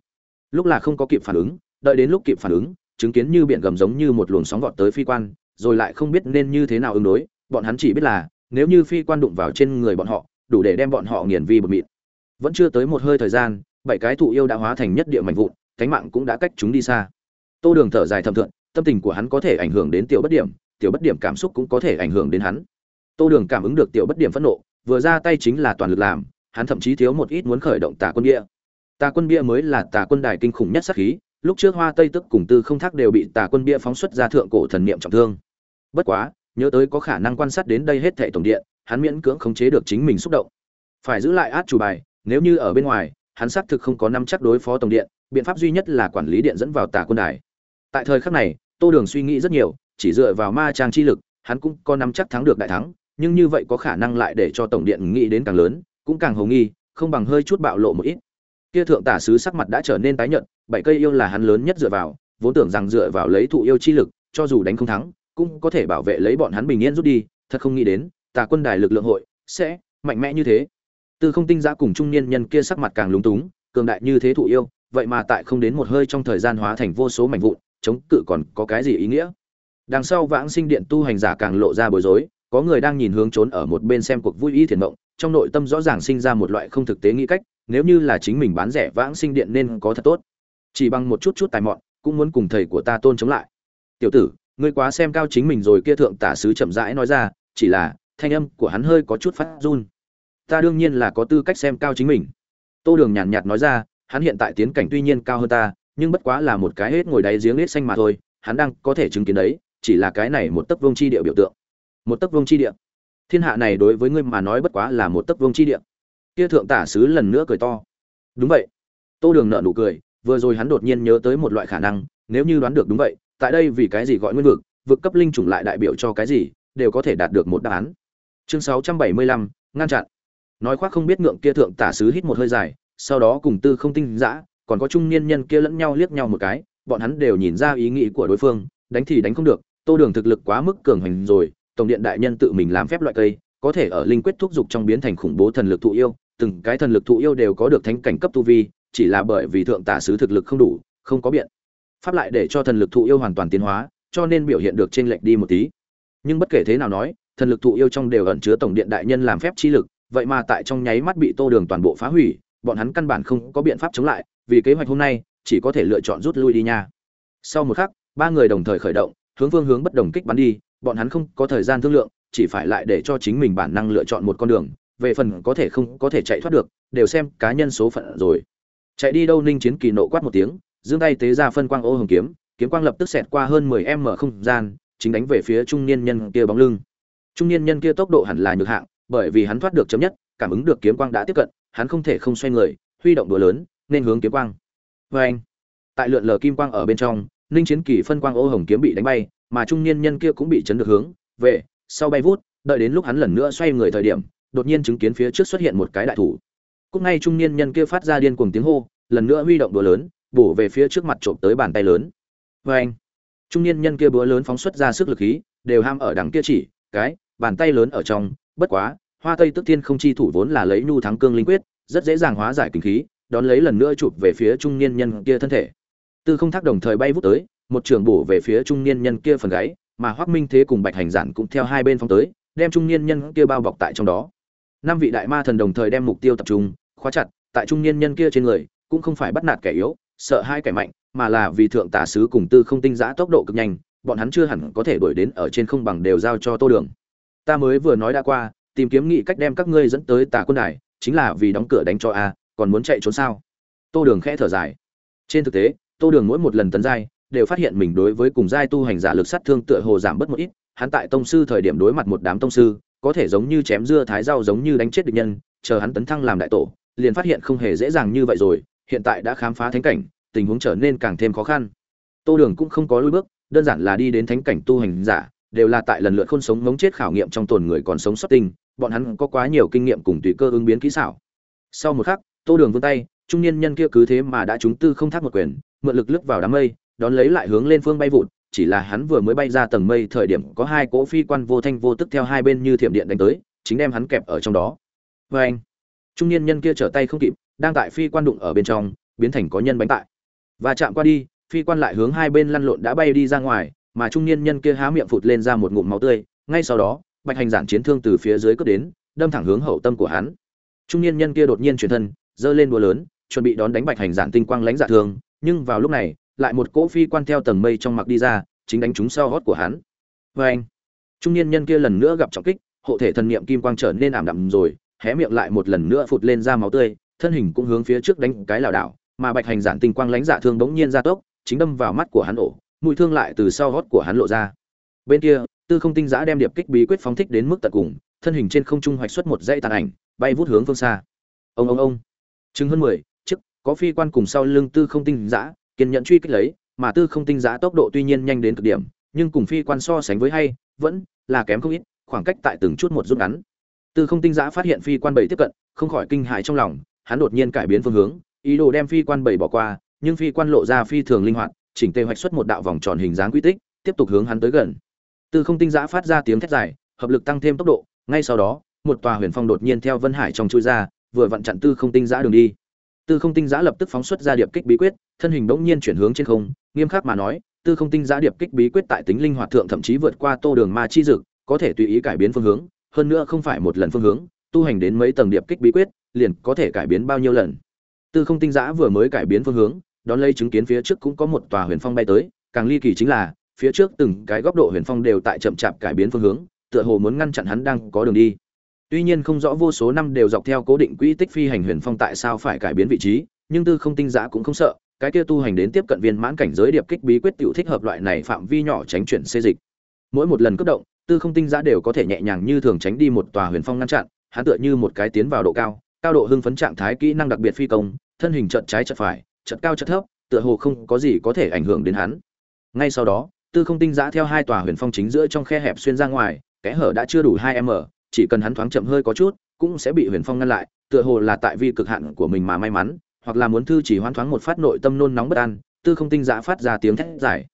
Lúc là không có kịp phản ứng đợi đến lúc kịp phản ứng, chứng kiến như biển gầm giống như một luồng sóng vọt tới phi quan, rồi lại không biết nên như thế nào ứng đối, bọn hắn chỉ biết là, nếu như phi quan đụng vào trên người bọn họ, đủ để đem bọn họ nghiền vi bột mịn. Vẫn chưa tới một hơi thời gian, bảy cái thụ yêu đã hóa thành nhất địa mạnh vụn, cánh mạng cũng đã cách chúng đi xa. Tô đường thở dài thầm thượng tâm tình của hắn có thể ảnh hưởng đến tiểu bất điểm, tiểu bất điểm cảm xúc cũng có thể ảnh hưởng đến hắn. Tô đường cảm ứng được tiểu bất điểm phẫn nộ, vừa ra tay chính là toàn lực làm, hắn thậm chí thiếu một ít muốn khởi động tà quân bia. Tà quân bia mới là tà quân đài kinh khủng nhất sát khí lúc trước hoa tây tức cùng tư không thác đều bị tà quân bia phóng xuất ra thượng cổ thần niệm trọng thương. Bất quá, nhớ tới có khả năng quan sát đến đây hết thệ tổng điện, hắn miễn cưỡng khống chế được chính mình xúc động. Phải giữ lại át chủ bài, nếu như ở bên ngoài, hắn xác thực không có năm chắc đối phó tổng điện, biện pháp duy nhất là quản lý điện dẫn vào tà quân đài. Tại thời khắc này, tô đường suy nghĩ rất nhiều, chỉ dựa vào ma trang chi lực, hắn cũng có năm chắc thắng được đại thắng, nhưng như vậy có khả năng lại để cho tổng điện nghĩ đến càng lớn, cũng càng hầu nghi, không bằng hơi chút bạo lộ một ít. Kia thượng tả sứ sắc mặt đã trở nên tái nhợt bảy cây yêu là hắn lớn nhất dựa vào, vốn tưởng rằng dựa vào lấy thụ yêu chi lực, cho dù đánh không thắng, cũng có thể bảo vệ lấy bọn hắn bình yên rút đi, thật không nghĩ đến, tà quân đài lực lượng hội sẽ mạnh mẽ như thế. Tư không tinh giã cùng trung niên nhân kia sắc mặt càng lúng túng, cường đại như thế thụ yêu, vậy mà tại không đến một hơi trong thời gian hóa thành vô số mảnh vụn, chống cự còn có cái gì ý nghĩa? Đằng sau vãng sinh điện tu hành giả càng lộ ra bối rối, có người đang nhìn hướng trốn ở một bên xem cuộc vui y thiền mộng, trong nội tâm rõ ràng sinh ra một loại không thực tế nghĩ cách, nếu như là chính mình bán rẻ vãng sinh điện nên có thật tốt chỉ bằng một chút chút tài mọn, cũng muốn cùng thầy của ta tôn chống lại. Tiểu tử, ngươi quá xem cao chính mình rồi kia thượng tả sứ chậm rãi nói ra, chỉ là, thanh âm của hắn hơi có chút phát run. Ta đương nhiên là có tư cách xem cao chính mình. Tô đường nhàn nhạt nói ra, hắn hiện tại tiến cảnh tuy nhiên cao hơn ta, nhưng bất quá là một cái hết ngồi đáy giếng hết xanh mà thôi, hắn đang có thể chứng kiến đấy, chỉ là cái này một tấc vương chi địa biểu tượng. Một tấc vương chi địa. Thiên hạ này đối với ngươi mà nói bất quá là một tấc vương chi địa. Kia thượng tả sứ lần nữa cười to. Đúng vậy. Tô đường nợ nụ cười vừa rồi hắn đột nhiên nhớ tới một loại khả năng, nếu như đoán được đúng vậy, tại đây vì cái gì gọi nguyên vực vực cấp linh chủng lại đại biểu cho cái gì, đều có thể đạt được một đáp án. Chương sáu trăm bảy mươi lăm, ngăn chặn. Nói khoác không biết ngượng kia thượng tả sứ hít một hơi dài, sau đó cùng tư không tinh dã, còn có trung niên nhân kia lẫn nhau liếc nhau một cái, bọn hắn đều nhìn ra ý nghĩ của đối phương, đánh thì đánh không được, tô đường thực lực quá mức cường hành rồi, tổng điện đại nhân tự mình làm phép loại cây, có thể ở linh quyết thúc dục trong biến thành khủng bố thần lực thụ yêu, từng cái thần lực thụ yêu đều có được thánh cảnh cấp tu vi chỉ là bởi vì thượng tả sứ thực lực không đủ, không có biện pháp lại để cho thần lực thụ yêu hoàn toàn tiến hóa, cho nên biểu hiện được t r ê n lệch đi một tí. Nhưng bất kể thế nào nói, thần lực thụ yêu trong đều ẩn chứa tổng điện đại nhân làm phép chi lực, vậy mà tại trong nháy mắt bị tô đường toàn bộ phá hủy, bọn hắn căn bản không có biện pháp chống lại, vì kế hoạch hôm nay, chỉ có thể lựa chọn rút lui đi nha. Sau một khắc, ba người đồng thời khởi động, hướng phương hướng bất đồng kích bắn đi, bọn hắn không có thời gian thương lượng, chỉ phải lại để cho chính mình bản năng lựa chọn một con đường, về phần có thể không có thể chạy thoát được, đều xem cá nhân số phận rồi chạy đi đâu ninh chiến kỳ nộ quát một tiếng, giương tay tế ra phân quang ô hồng kiếm kiếm quang lập tức xẹt qua hơn mười m không gian, chính đánh về phía trung niên nhân kia bóng lưng. Trung niên nhân kia tốc độ hẳn là nhược hạng, bởi vì hắn thoát được chấm nhất, cảm ứng được kiếm quang đã tiếp cận, hắn không thể không xoay người, huy động đũa lớn, nên hướng kiếm quang. Vê anh, tại lượn lờ kim quang ở bên trong, ninh chiến kỳ phân quang ô hồng kiếm bị đánh bay, mà trung niên nhân kia cũng bị chấn được hướng, về, sau bay vút, đợi đến lúc hắn lần nữa xoay người thời điểm, đột nhiên chứng kiến phía trước xuất hiện một cái đại thủ. Cúc ngay trung niên nhân kia phát ra điên cuồng tiếng hô lần nữa huy động đũa lớn, bổ về phía trước mặt trộm tới bàn tay lớn. Vê anh, trung niên nhân kia búa lớn phóng xuất ra sức lực khí, đều ham ở đằng kia chỉ, cái, bàn tay lớn ở trong, bất quá, hoa tây tức thiên không chi thủ vốn là lấy nhu thắng cương linh quyết, rất dễ dàng hóa giải kinh khí, đón lấy lần nữa chụp về phía trung niên nhân kia thân thể. Tư không thác đồng thời bay vút tới, một trường bổ về phía trung niên nhân kia phần gáy, mà hoắc minh thế cùng bạch hành giản cũng theo hai bên phóng tới, đem trung niên nhân kia bao bọc tại trong đó. Năm vị đại ma thần đồng thời đem mục tiêu tập trung, khóa chặt tại trung niên nhân kia trên người cũng không phải bắt nạt kẻ yếu, sợ hai kẻ mạnh, mà là vì thượng tả sứ cùng tư không tinh giã tốc độ cực nhanh, bọn hắn chưa hẳn có thể đuổi đến ở trên không bằng đều giao cho tô đường. Ta mới vừa nói đã qua, tìm kiếm nghị cách đem các ngươi dẫn tới tà quân đài, chính là vì đóng cửa đánh cho a, còn muốn chạy trốn sao? Tô đường khẽ thở dài. Trên thực tế, tô đường mỗi một lần tấn giai, đều phát hiện mình đối với cùng giai tu hành giả lực sát thương tựa hồ giảm bớt một ít, hắn tại tông sư thời điểm đối mặt một đám tông sư, có thể giống như chém dưa thái rau giống như đánh chết địch nhân, chờ hắn tấn thăng làm đại tổ, liền phát hiện không hề dễ dàng như vậy rồi hiện tại đã khám phá thánh cảnh, tình huống trở nên càng thêm khó khăn. Tô đường cũng không có lui bước, đơn giản là đi đến thánh cảnh tu hành giả, đều là tại lần lượt khôn sống ngống chết khảo nghiệm trong tồn người còn sống sót tinh bọn hắn có quá nhiều kinh nghiệm cùng tùy cơ ứng biến kỹ xảo. Sau một khắc, tô đường vươn tay, trung niên nhân kia cứ thế mà đã chúng tư không thác một quyền, mượn lực lướt vào đám mây, đón lấy lại hướng lên phương bay vụt, chỉ là hắn vừa mới bay ra tầng mây thời điểm có hai cỗ phi quan vô thanh vô tức theo hai bên như thiểm điện đánh tới, chính đem hắn kẹp ở trong đó. Vê anh trung niên nhân kia trở tay không kịp đang tại phi quan đụng ở bên trong, biến thành có nhân bánh tại. Và chạm qua đi, phi quan lại hướng hai bên lăn lộn đã bay đi ra ngoài, mà trung niên nhân kia há miệng phụt lên ra một ngụm máu tươi. Ngay sau đó, bạch hành giản chiến thương từ phía dưới cướp đến, đâm thẳng hướng hậu tâm của hắn. Trung niên nhân kia đột nhiên chuyển thân, giơ lên đùa lớn, chuẩn bị đón đánh bạch hành giản tinh quang lãnh dạ thương nhưng vào lúc này, lại một cỗ phi quan theo tầng mây trong mặc đi ra, chính đánh trúng sau hót của hắn. Vê anh, trung niên nhân kia lần nữa gặp trọng kích, hộ thể thần niệm kim quang trở nên ảm đạm rồi, hé miệng lại một lần nữa phụt lên ra máu tươi thân hình cũng hướng phía trước đánh cái lảo đảo mà bạch hành giản tinh quang lánh dạ thương bỗng nhiên ra tốc chính đâm vào mắt của hắn ổ mũi thương lại từ sau hót của hắn lộ ra. Bên kia tư không tinh giã đem điệp kích bí quyết phóng thích đến mức tận cùng thân hình trên không trung hoạch xuất một dãy tàn ảnh bay vút hướng phương xa. Ông ông ông. Chứng hơn mười chức, có phi quan cùng sau lưng tư không tinh giã kiên nhẫn truy kích lấy mà tư không tinh giã tốc độ tuy nhiên nhanh đến cực điểm nhưng cùng phi quan so sánh với hay vẫn là kém không ít khoảng cách tại từng chút một rút ngắn. Tư không tinh giã phát hiện phi quan bảy tiếp cận không khỏi kinh hãi trong lòng hắn đột nhiên cải biến phương hướng, ý đồ đem phi quan bảy bỏ qua, nhưng phi quan lộ ra phi thường linh hoạt, chỉnh tề hoạch xuất một đạo vòng tròn hình dáng quy tích, tiếp tục hướng hắn tới gần. Tư không tinh giã phát ra tiếng thét dài, hợp lực tăng thêm tốc độ, ngay sau đó, một tòa huyền phong đột nhiên theo vân hải trong chui ra, vừa vặn chặn tư không tinh giã đường đi. Tư không tinh giã lập tức phóng xuất ra điệp kích bí quyết, thân hình bỗng nhiên chuyển hướng trên không, nghiêm khắc mà nói, tư không tinh giã điệp kích bí quyết tại tính linh hoạt thượng thậm chí vượt qua tô đường ma chi dực, có thể tùy ý cải biến phương hướng, hơn nữa không phải một lần phương hướng tu hành đến mấy tầng điệp kích bí quyết, liền có thể cải biến bao nhiêu lần. Tư không tinh giã vừa mới cải biến phương hướng, đón lấy chứng kiến phía trước cũng có một tòa huyền phong bay tới, càng ly kỳ chính là, phía trước từng cái góc độ huyền phong đều tại chậm chạp cải biến phương hướng, tựa hồ muốn ngăn chặn hắn đang có đường đi. Tuy nhiên không rõ vô số năm đều dọc theo cố định quỹ tích phi hành huyền phong tại sao phải cải biến vị trí, nhưng tư không tinh giã cũng không sợ, cái kia tu hành đến tiếp cận viên mãn cảnh giới điệp kích bí quyết tiểu thích hợp loại này phạm vi nhỏ tránh chuyển xê dịch. Mỗi một lần cấp động, tư không tinh giã đều có thể nhẹ nhàng như thường tránh đi một tòa huyền phong ngăn chặn hắn tựa như một cái tiến vào độ cao cao độ hưng phấn trạng thái kỹ năng đặc biệt phi công, thân hình chợt trái chợt phải, chợt cao chợt thấp, tựa hồ không có gì có thể ảnh hưởng đến hắn. Ngay sau đó, tư không tinh giã theo hai tòa huyền phong chính giữa trong khe hẹp xuyên ra ngoài, kẽ hở đã chưa đủ hai m, chỉ cần hắn thoáng chậm hơi có chút, cũng sẽ bị huyền phong ngăn lại, tựa hồ là tại vì cực hạn của mình mà may mắn, hoặc là muốn thư chỉ hoán thoáng một phát nội tâm nôn nóng bất an, tư không tinh giã phát ra tiếng thét dài.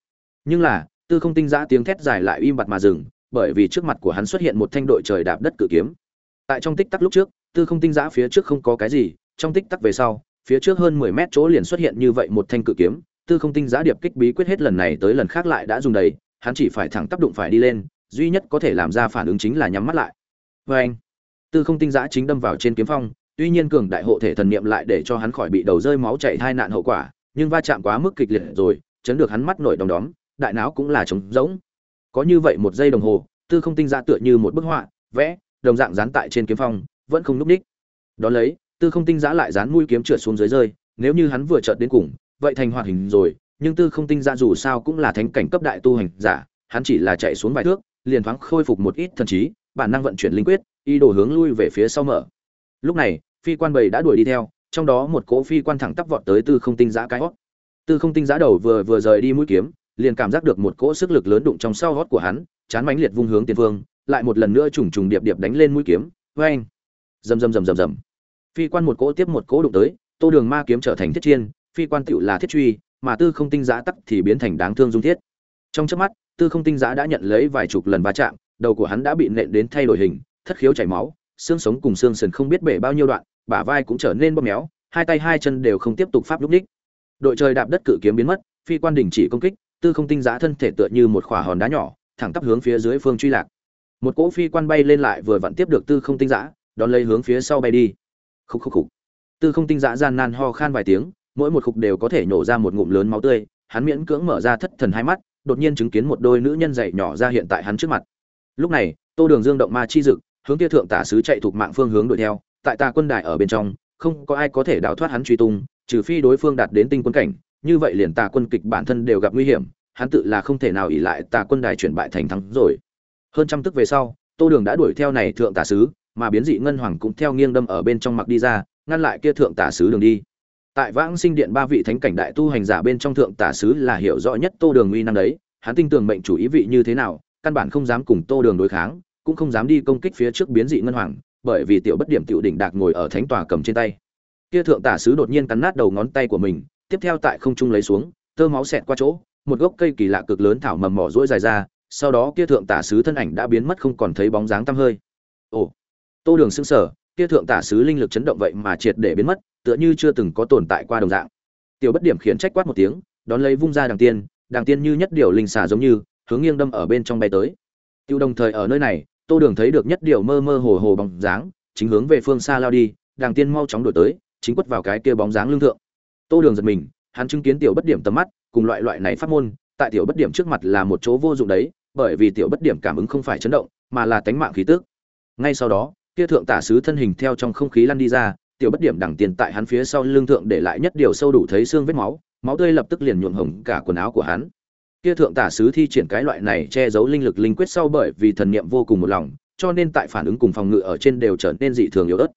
Nhưng là, tư không tinh giã tiếng thét dài lại im bặt mà dừng, bởi vì trước mặt của hắn xuất hiện một thanh đội trời đạp đất cự kiếm tại trong tích tắc lúc trước, tư không tinh giã phía trước không có cái gì, trong tích tắc về sau, phía trước hơn mười mét chỗ liền xuất hiện như vậy một thanh cự kiếm, tư không tinh giã điệp kích bí quyết hết lần này tới lần khác lại đã dùng đầy, hắn chỉ phải thẳng tác đụng phải đi lên, duy nhất có thể làm ra phản ứng chính là nhắm mắt lại. Vê anh, tư không tinh giã chính đâm vào trên kiếm phong, tuy nhiên cường đại hộ thể thần niệm lại để cho hắn khỏi bị đầu rơi máu chảy tai nạn hậu quả, nhưng va chạm quá mức kịch liệt rồi, chấn được hắn mắt nổi đom đóm, đại não cũng là trống rỗng. Có như vậy một giây đồng hồ, tư không tinh giã tựa như một bức họa, vẽ đồng dạng dán tại trên kiếm phong, vẫn không lúc ních đó lấy, tư không tinh giã lại dán mũi kiếm trượt xuống dưới rơi, nếu như hắn vừa chợt đến cùng, vậy thành hoạt hình rồi, nhưng tư không tinh giã dù sao cũng là thánh cảnh cấp đại tu hành giả, hắn chỉ là chạy xuống vài thước, liền thoáng khôi phục một ít thần trí, bản năng vận chuyển linh quyết y đồ hướng lui về phía sau mở lúc này, phi quan bầy đã đuổi đi theo, trong đó một cỗ phi quan thẳng tắp vọt tới tư không tinh giã cái hốc. tư không tinh giã đầu vừa vừa rời đi mũi kiếm, liền cảm giác được một cỗ sức lực lớn đụng trong sau hót của hắn, chán mãnh liệt vung hướng tiền phương lại một lần nữa trùng trùng điệp điệp đánh lên mũi kiếm vê anh rầm rầm rầm rầm rầm. Phi quan một cỗ tiếp một cỗ đụng tới, tô đường ma kiếm trở thành thiết chiên, phi quan tựu là thiết truy, mà tư không tinh giã tắc thì biến thành đáng thương dung thiết. Trong chớp mắt, tư không tinh giã đã nhận lấy vài chục lần va chạm, đầu của hắn đã bị nện đến thay đổi hình, thất khiếu chảy máu, xương sống cùng xương sườn không biết bể bao nhiêu đoạn, bả vai cũng trở nên bóp méo, hai tay hai chân đều không tiếp tục pháp lúc đích. Đội trời đạp đất cự kiếm biến mất, phi quan đình chỉ công kích, tư không tinh giã thân thể tựa như một khỏa hòn đá nhỏ, thẳng tắp hướng phía dưới phương truy lạc một cỗ phi quan bay lên lại vừa vặn tiếp được tư không tinh giã, đón lấy hướng phía sau bay đi. Khúc khúc khúc tư không tinh giã gian nan ho khan vài tiếng, mỗi một khúc đều có thể nhổ ra một ngụm lớn máu tươi, hắn miễn cưỡng mở ra thất thần hai mắt, đột nhiên chứng kiến một đôi nữ nhân dạy nhỏ ra hiện tại hắn trước mặt. Lúc này, tô đường dương động ma chi dực, hướng kia thượng tả sứ chạy thuộc mạng phương hướng đuổi theo, tại ta quân đài ở bên trong, không có ai có thể đào thoát hắn truy tung, trừ phi đối phương đạt đến tinh quân cảnh, như vậy liền tà quân kịch bản thân đều gặp nguy hiểm, hắn tự là không thể nào ỉ lại tà quân đài chuyển bại thành thắng rồi hơn trăm tức về sau, tô đường đã đuổi theo này thượng tả sứ, mà biến dị ngân hoàng cũng theo nghiêng đâm ở bên trong mặc đi ra, ngăn lại kia thượng tả sứ đường đi. Tại vãng sinh điện ba vị thánh cảnh đại tu hành giả bên trong thượng tả sứ là hiểu rõ nhất tô đường uy năng đấy, hắn tin tưởng mệnh chủ ý vị như thế nào, căn bản không dám cùng tô đường đối kháng, cũng không dám đi công kích phía trước biến dị ngân hoàng, bởi vì tiểu bất điểm tiểu đỉnh đạc ngồi ở thánh tòa cầm trên tay. Kia thượng tả sứ đột nhiên cắn nát đầu ngón tay của mình, tiếp theo tại không trung lấy xuống, tơ máu xẹt qua chỗ, một gốc cây kỳ lạ cực lớn thảo mầm mỏ rỗi dài ra sau đó kia thượng tả sứ thân ảnh đã biến mất không còn thấy bóng dáng tăm hơi. Ồ, tô đường sững sờ, kia thượng tả sứ linh lực chấn động vậy mà triệt để biến mất, tựa như chưa từng có tồn tại qua đồng dạng. Tiểu bất điểm khiển trách quát một tiếng, đón lấy vung ra đằng tiên đằng tiên như nhất điều linh xà giống như, hướng nghiêng đâm ở bên trong bay tới. Tiêu đồng thời ở nơi này, tô đường thấy được nhất điều mơ mơ hồ hồ bóng dáng, chính hướng về phương xa lao đi, đằng tiên mau chóng đổi tới, chính quất vào cái kia bóng dáng lương thượng. Tô đường giật mình, hắn chứng kiến tiểu bất điểm tầm mắt, cùng loại loại này phát môn tại tiểu bất điểm trước mặt là một chỗ vô dụng đấy bởi vì tiểu bất điểm cảm ứng không phải chấn động, mà là tánh mạng khí tức. Ngay sau đó, kia thượng tả sứ thân hình theo trong không khí lăn đi ra, tiểu bất điểm đằng tiền tại hắn phía sau lưng thượng để lại nhất điều sâu đủ thấy xương vết máu máu tươi lập tức liền nhuộm hồng cả quần áo của hắn. Kia thượng tả sứ thi triển cái loại này che giấu linh lực linh quyết sau bởi vì thần niệm vô cùng một lòng, cho nên tại phản ứng cùng phòng ngự ở trên đều trở nên dị thường yếu ớt.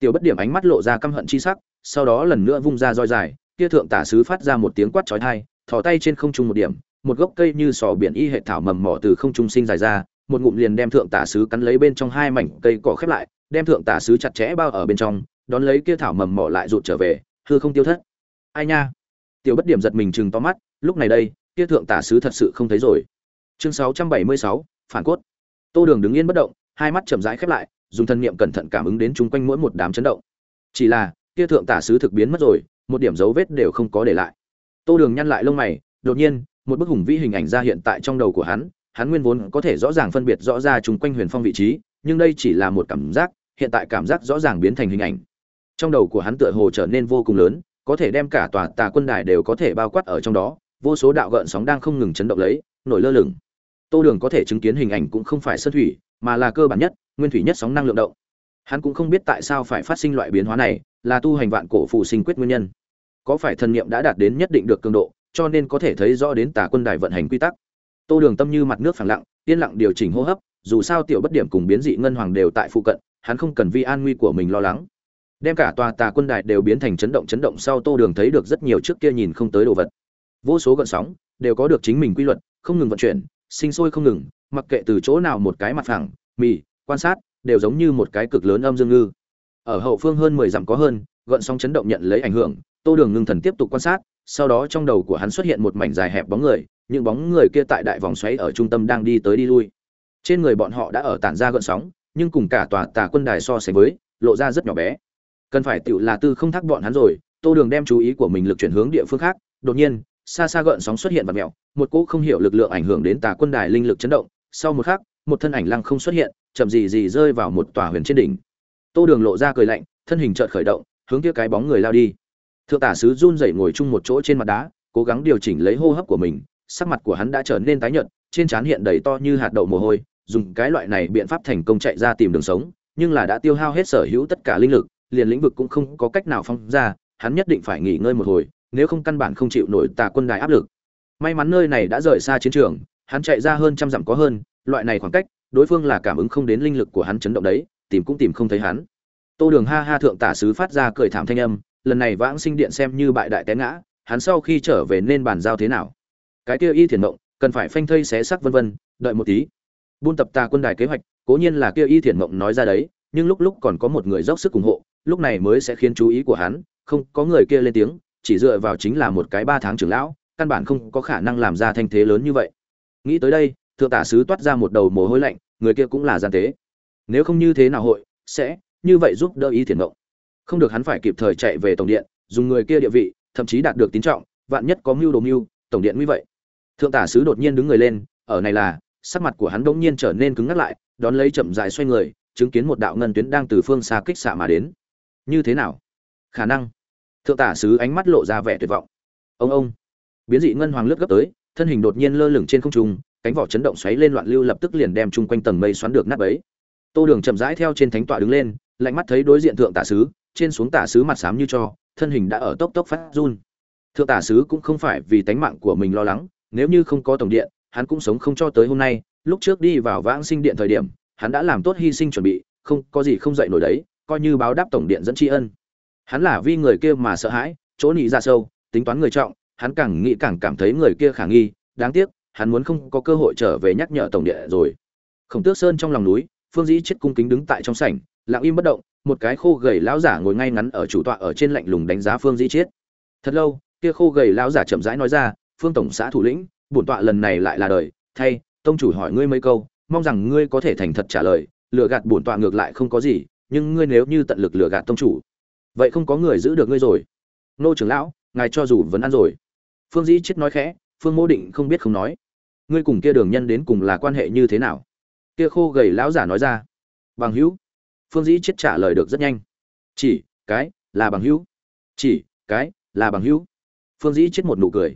Tiểu bất điểm ánh mắt lộ ra căm hận chi sắc, sau đó lần nữa vung ra roi dài, kia thượng tả sứ phát ra một tiếng quát chói tai, thò tay trên không trung một điểm một gốc cây như sò biển y hệ thảo mầm mỏ từ không trung sinh dài ra một ngụm liền đem thượng tả sứ cắn lấy bên trong hai mảnh cây cỏ khép lại đem thượng tả sứ chặt chẽ bao ở bên trong đón lấy kia thảo mầm mỏ lại rụt trở về hư không tiêu thất. Ai nha? Tiểu bất điểm giật mình chừng to mắt lúc này đây kia thượng tả sứ thật sự không thấy rồi. Chương 676, phản cốt. Tô đường đứng yên bất động hai mắt chậm rãi khép lại dùng thân niệm cẩn thận cảm ứng đến chung quanh mỗi một đám chấn động. Chỉ là kia thượng tả sứ thực biến mất rồi một điểm dấu vết đều không có để lại. Tô đường nhăn lại lông mày đột nhiên một bức hùng vĩ hình ảnh ra hiện tại trong đầu của hắn hắn nguyên vốn có thể rõ ràng phân biệt rõ ra chung quanh huyền phong vị trí, nhưng đây chỉ là một cảm giác, hiện tại cảm giác rõ ràng biến thành hình ảnh. Trong đầu của hắn tựa hồ trở nên vô cùng lớn, có thể đem cả tòa tà quân đài đều có thể bao quát ở trong đó, vô số đạo gợn sóng đang không ngừng chấn động lấy, nổi lơ lửng. Tô đường có thể chứng kiến hình ảnh cũng không phải sơn thủy, mà là cơ bản nhất, nguyên thủy nhất sóng năng lượng động. Hắn cũng không biết tại sao phải phát sinh loại biến hóa này, là tu hành vạn cổ phụ sinh quyết nguyên nhân. Có phải thần niệm đã đạt đến nhất định được cường độ cho nên có thể thấy rõ đến tà quân đài vận hành quy tắc. Tô đường tâm như mặt nước phẳng lặng, yên lặng điều chỉnh hô hấp, dù sao tiểu bất điểm cùng biến dị ngân hoàng đều tại phụ cận, hắn không cần vì an nguy của mình lo lắng. Đem cả tòa tà quân đài đều biến thành chấn động chấn động sau tô đường thấy được rất nhiều trước kia nhìn không tới đồ vật. Vô số gợn sóng đều có được chính mình quy luật, không ngừng vận chuyển, sinh sôi không ngừng, mặc kệ từ chỗ nào một cái mặt phẳng, mì, quan sát, đều giống như một cái cực lớn âm dương ngư. Ở hậu phương hơn mười dặm có hơn, gợn sóng chấn động nhận lấy ảnh hưởng, tô đường ngưng thần tiếp tục quan sát sau đó trong đầu của hắn xuất hiện một mảnh dài hẹp bóng người, những bóng người kia tại đại vòng xoáy ở trung tâm đang đi tới đi lui. Trên người bọn họ đã ở tản ra gợn sóng, nhưng cùng cả tòa tà quân đài so sánh với, lộ ra rất nhỏ bé. Cần phải tựu là tư không thắc bọn hắn rồi, tô đường đem chú ý của mình lực chuyển hướng địa phương khác. Đột nhiên, xa xa gợn sóng xuất hiện và mèo, một cỗ không hiểu lực lượng ảnh hưởng đến tà quân đài linh lực chấn động. Sau một khắc, một thân ảnh lăng không xuất hiện, chậm gì gì rơi vào một tòa huyền trên đỉnh. Tô đường lộ ra cười lạnh, thân hình chợt khởi động, hướng kia cái bóng người lao đi thượng tả sứ run rẩy ngồi chung một chỗ trên mặt đá, cố gắng điều chỉnh lấy hô hấp của mình, sắc mặt của hắn đã trở nên tái nhợt, trên trán hiện đầy to như hạt đậu mồ hôi, dùng cái loại này biện pháp thành công chạy ra tìm đường sống, nhưng là đã tiêu hao hết sở hữu tất cả linh lực, liền lĩnh vực cũng không có cách nào phong ra, hắn nhất định phải nghỉ ngơi một hồi, nếu không căn bản không chịu nổi tà quân đài áp lực. May mắn nơi này đã rời xa chiến trường, hắn chạy ra hơn trăm dặm có hơn, loại này khoảng cách, đối phương là cảm ứng không đến linh lực của hắn chấn động đấy, tìm cũng tìm không thấy hắn. Tô đường ha ha thượng tả sứ phát ra cười thảm thanh âm lần này vãng sinh điện xem như bại đại té ngã, hắn sau khi trở về nên bàn giao thế nào? Cái kia y thiền mộng, cần phải phanh thây xé sắc vân vân, đợi một tí. Buôn tập tà quân đài kế hoạch, cố nhiên là kia y thiền mộng nói ra đấy, nhưng lúc lúc còn có một người dốc sức ủng hộ, lúc này mới sẽ khiến chú ý của hắn, không có người kia lên tiếng, chỉ dựa vào chính là một cái ba tháng trưởng lão, căn bản không có khả năng làm ra thanh thế lớn như vậy. Nghĩ tới đây, thượng tả sứ toát ra một đầu mồ hôi lạnh, người kia cũng là gian tế. Nếu không như thế nào hội, sẽ như vậy giúp đỡ y thiền mộng không được hắn phải kịp thời chạy về tổng điện, dùng người kia địa vị, thậm chí đạt được tín trọng, vạn nhất có mưu đồ mưu, tổng điện nguy vậy. Thượng tả sứ đột nhiên đứng người lên, ở này là, sắc mặt của hắn đột nhiên trở nên cứng ngắc lại, đón lấy chậm dài xoay người, chứng kiến một đạo ngân tuyến đang từ phương xa kích xạ mà đến. Như thế nào? Khả năng. Thượng tả sứ ánh mắt lộ ra vẻ tuyệt vọng. Ông ông. Biến dị ngân hoàng lướt gấp tới, thân hình đột nhiên lơ lửng trên không trung, cánh vỏ chấn động xoáy lên loạn lưu lập tức liền đem chung quanh tầng mây xoắn được nát ấy tô đường chậm rãi theo trên thánh tọa đứng lên, lạnh mắt thấy đối diện thượng tả sứ trên xuống tả sứ mặt xám như cho, thân hình đã ở tốc tốc phát run. Thượng tả sứ cũng không phải vì tánh mạng của mình lo lắng, nếu như không có tổng điện, hắn cũng sống không cho tới hôm nay. Lúc trước đi vào vãng sinh điện thời điểm, hắn đã làm tốt hy sinh chuẩn bị, không, có gì không dậy nổi đấy, coi như báo đáp tổng điện dẫn tri ân. Hắn là vì người kia mà sợ hãi, chỗ nị ra sâu, tính toán người trọng, hắn càng nghĩ càng cảm thấy người kia khả nghi. Đáng tiếc, hắn muốn không có cơ hội trở về nhắc nhở tổng điện rồi. Khổng tước sơn trong lòng núi, phương dĩ chết cung kính đứng tại trong sảnh, lặng im bất động một cái khô gầy lão giả ngồi ngay ngắn ở chủ tọa ở trên lạnh lùng đánh giá phương dĩ chiết. Thật lâu, kia khô gầy lão giả chậm rãi nói ra, phương tổng xã thủ lĩnh, bổn tọa lần này lại là đời, thay, tông chủ hỏi ngươi mấy câu, mong rằng ngươi có thể thành thật trả lời, lừa gạt bổn tọa ngược lại không có gì, nhưng ngươi nếu như tận lực lừa gạt tông chủ, vậy không có người giữ được ngươi rồi. Nô trưởng lão, ngài cho dù vẫn ăn rồi. Phương dĩ chết nói khẽ, phương mô định không biết không nói. Ngươi cùng kia đường nhân đến cùng là quan hệ như thế nào? Kia khô gầy lão giả nói ra. Bằng hữu phương dĩ chết trả lời được rất nhanh. Chỉ, cái, là bằng hữu. Chỉ, cái, là bằng hữu. Phương dĩ chết một nụ cười.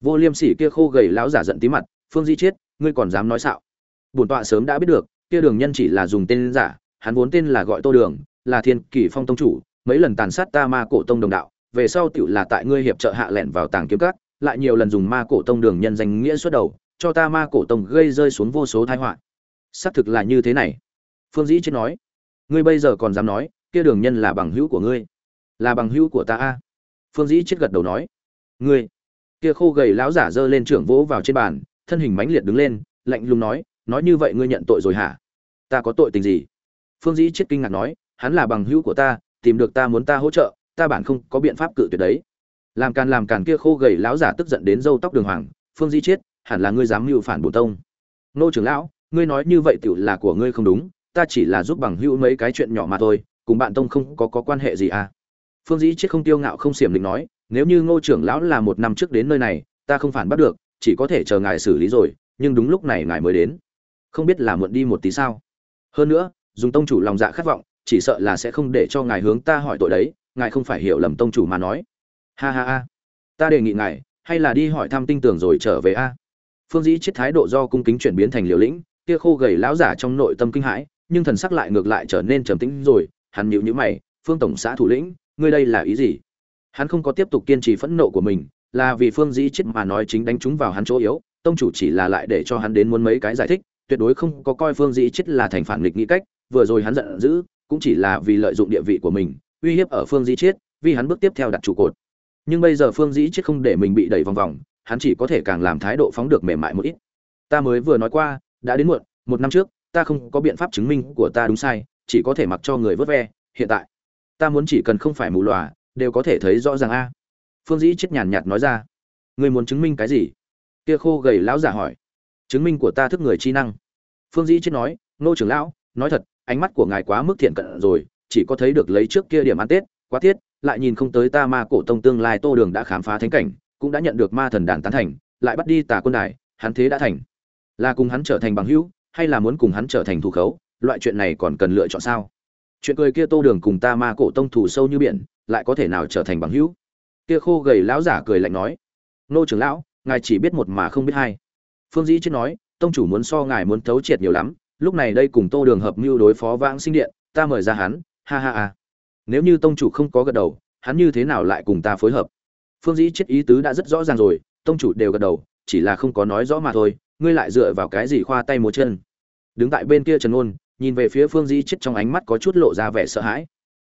Vô liêm sỉ kia khô gầy lão giả giận tí mặt, phương dĩ chết, ngươi còn dám nói xạo. Bổn tọa sớm đã biết được, kia đường nhân chỉ là dùng tên giả, hắn vốn tên là gọi tô đường, là thiên kỷ phong tông chủ, mấy lần tàn sát ta ma cổ tông đồng đạo, về sau tựu là tại ngươi hiệp trợ hạ lẻn vào tàng kiếm cát lại nhiều lần dùng ma cổ tông đường nhân danh nghĩa xuất đầu, cho ta ma cổ tông gây rơi xuống vô số tai họa. Xác thực là như thế này. Phương dĩ chết nói ngươi bây giờ còn dám nói, kia đường nhân là bằng hữu của ngươi. Là bằng hữu của ta a. Phương dĩ chết gật đầu nói. Ngươi. Kia khô gầy lão giả giơ lên trưởng vỗ vào trên bàn, thân hình mãnh liệt đứng lên, lạnh lùng nói nói như vậy ngươi nhận tội rồi hả? Ta có tội tình gì? Phương dĩ chết kinh ngạc nói, hắn là bằng hữu của ta, tìm được ta muốn ta hỗ trợ, ta bản không có biện pháp cự tuyệt đấy. Làm càn làm càn kia khô gầy lão giả tức giận đến râu tóc đường hoàng, phương dĩ chết, hẳn là ngươi dám mưu phản bổ tông. Nô trưởng lão, ngươi nói như vậy tiểu là của ngươi không đúng ta chỉ là giúp bằng hữu mấy cái chuyện nhỏ mà thôi, cùng bạn tông không có có quan hệ gì à? Phương dĩ chết không tiêu ngạo không xiểm định nói, nếu như ngô trưởng lão là một năm trước đến nơi này, ta không phản bắt được, chỉ có thể chờ ngài xử lý rồi, nhưng đúng lúc này ngài mới đến. Không biết là muộn đi một tí sao? Hơn nữa, dùng tông chủ lòng dạ khát vọng, chỉ sợ là sẽ không để cho ngài hướng ta hỏi tội đấy, ngài không phải hiểu lầm tông chủ mà nói. Ha ha ha. Ta đề nghị ngài, hay là đi hỏi thăm tinh tường rồi trở về a? Phương dĩ chết thái độ do cung kính chuyển biến thành liều lĩnh, kia khô gầy lão giả trong nội tâm kinh hãi nhưng thần sắc lại ngược lại trở nên trầm tĩnh rồi, hắn nhịu nhữ mày, phương tổng xã thủ lĩnh, ngươi đây là ý gì? Hắn không có tiếp tục kiên trì phẫn nộ của mình, là vì phương dĩ chết mà nói chính đánh trúng vào hắn chỗ yếu, tông chủ chỉ là lại để cho hắn đến muốn mấy cái giải thích, tuyệt đối không có coi phương dĩ chết là thành phản nghịch nghĩ cách, vừa rồi hắn giận dữ, cũng chỉ là vì lợi dụng địa vị của mình, uy hiếp ở phương dĩ chết, vì hắn bước tiếp theo đặt trụ cột. Nhưng bây giờ phương dĩ chết không để mình bị đẩy vòng vòng, hắn chỉ có thể càng làm thái độ phóng được mềm mại một ít. Ta mới vừa nói qua, đã đến muộn, một năm trước ta không có biện pháp chứng minh của ta đúng sai, chỉ có thể mặc cho người vớt ve, hiện tại. Ta muốn chỉ cần không phải mù lòa, đều có thể thấy rõ ràng a. Phương dĩ chết nhàn nhạt nói ra. Người muốn chứng minh cái gì? Kia khô gầy lão giả hỏi. Chứng minh của ta thức người chi năng. Phương dĩ chết nói. Nô trưởng lão, nói thật, ánh mắt của ngài quá mức thiện cận rồi, chỉ có thấy được lấy trước kia điểm ăn tết, quá thiết lại nhìn không tới ta ma cổ tông tương lai tô đường đã khám phá thánh cảnh, cũng đã nhận được ma thần đàn tán thành, lại bắt đi tà quân đài, hắn thế đã thành. Là cùng hắn trở thành bằng hữu hay là muốn cùng hắn trở thành thủ khấu, loại chuyện này còn cần lựa chọn sao? Chuyện cười kia tô đường cùng ta ma cổ tông thủ sâu như biển, lại có thể nào trở thành bằng hữu? Kia khô gầy lão giả cười lạnh nói, nô trưởng lão, ngài chỉ biết một mà không biết hai. Phương dĩ chết nói, tông chủ muốn so ngài muốn thấu triệt nhiều lắm, lúc này đây cùng tô đường hợp mưu đối phó vãng sinh điện, ta mời ra hắn, ha ha ha. Nếu như tông chủ không có gật đầu, hắn như thế nào lại cùng ta phối hợp? Phương dĩ chết ý tứ đã rất rõ ràng rồi, tông chủ đều gật đầu, chỉ là không có nói rõ mà thôi, ngươi lại dựa vào cái gì khoa tay múa chân? Đứng tại bên kia trần ôn, nhìn về phía phương dĩ chết trong ánh mắt có chút lộ ra vẻ sợ hãi.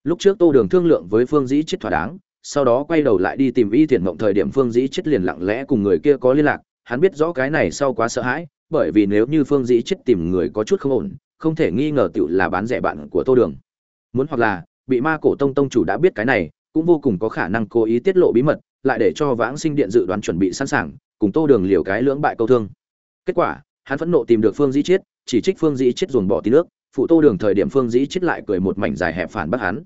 Lúc trước tô đường thương lượng với phương dĩ chết thỏa đáng, sau đó quay đầu lại đi tìm y thiện mộng thời điểm phương dĩ chết liền lặng lẽ cùng người kia có liên lạc. Hắn biết rõ cái này sau quá sợ hãi, bởi vì nếu như phương dĩ chết tìm người có chút không ổn, không thể nghi ngờ tựu là bán rẻ bạn của tô đường. Muốn hoặc là, bị ma cổ tông tông chủ đã biết cái này, cũng vô cùng có khả năng cố ý tiết lộ bí mật, lại để cho vãng sinh điện dự đoán chuẩn bị sẵn sàng, cùng tô đường liều cái lưỡng bại câu thương. Kết quả, hắn phẫn nộ tìm được phương dĩ chết chỉ trích phương dĩ chết dồn bỏ tí nước, phụ tô đường thời điểm phương dĩ chết lại cười một mảnh dài hẹp phản bác hắn.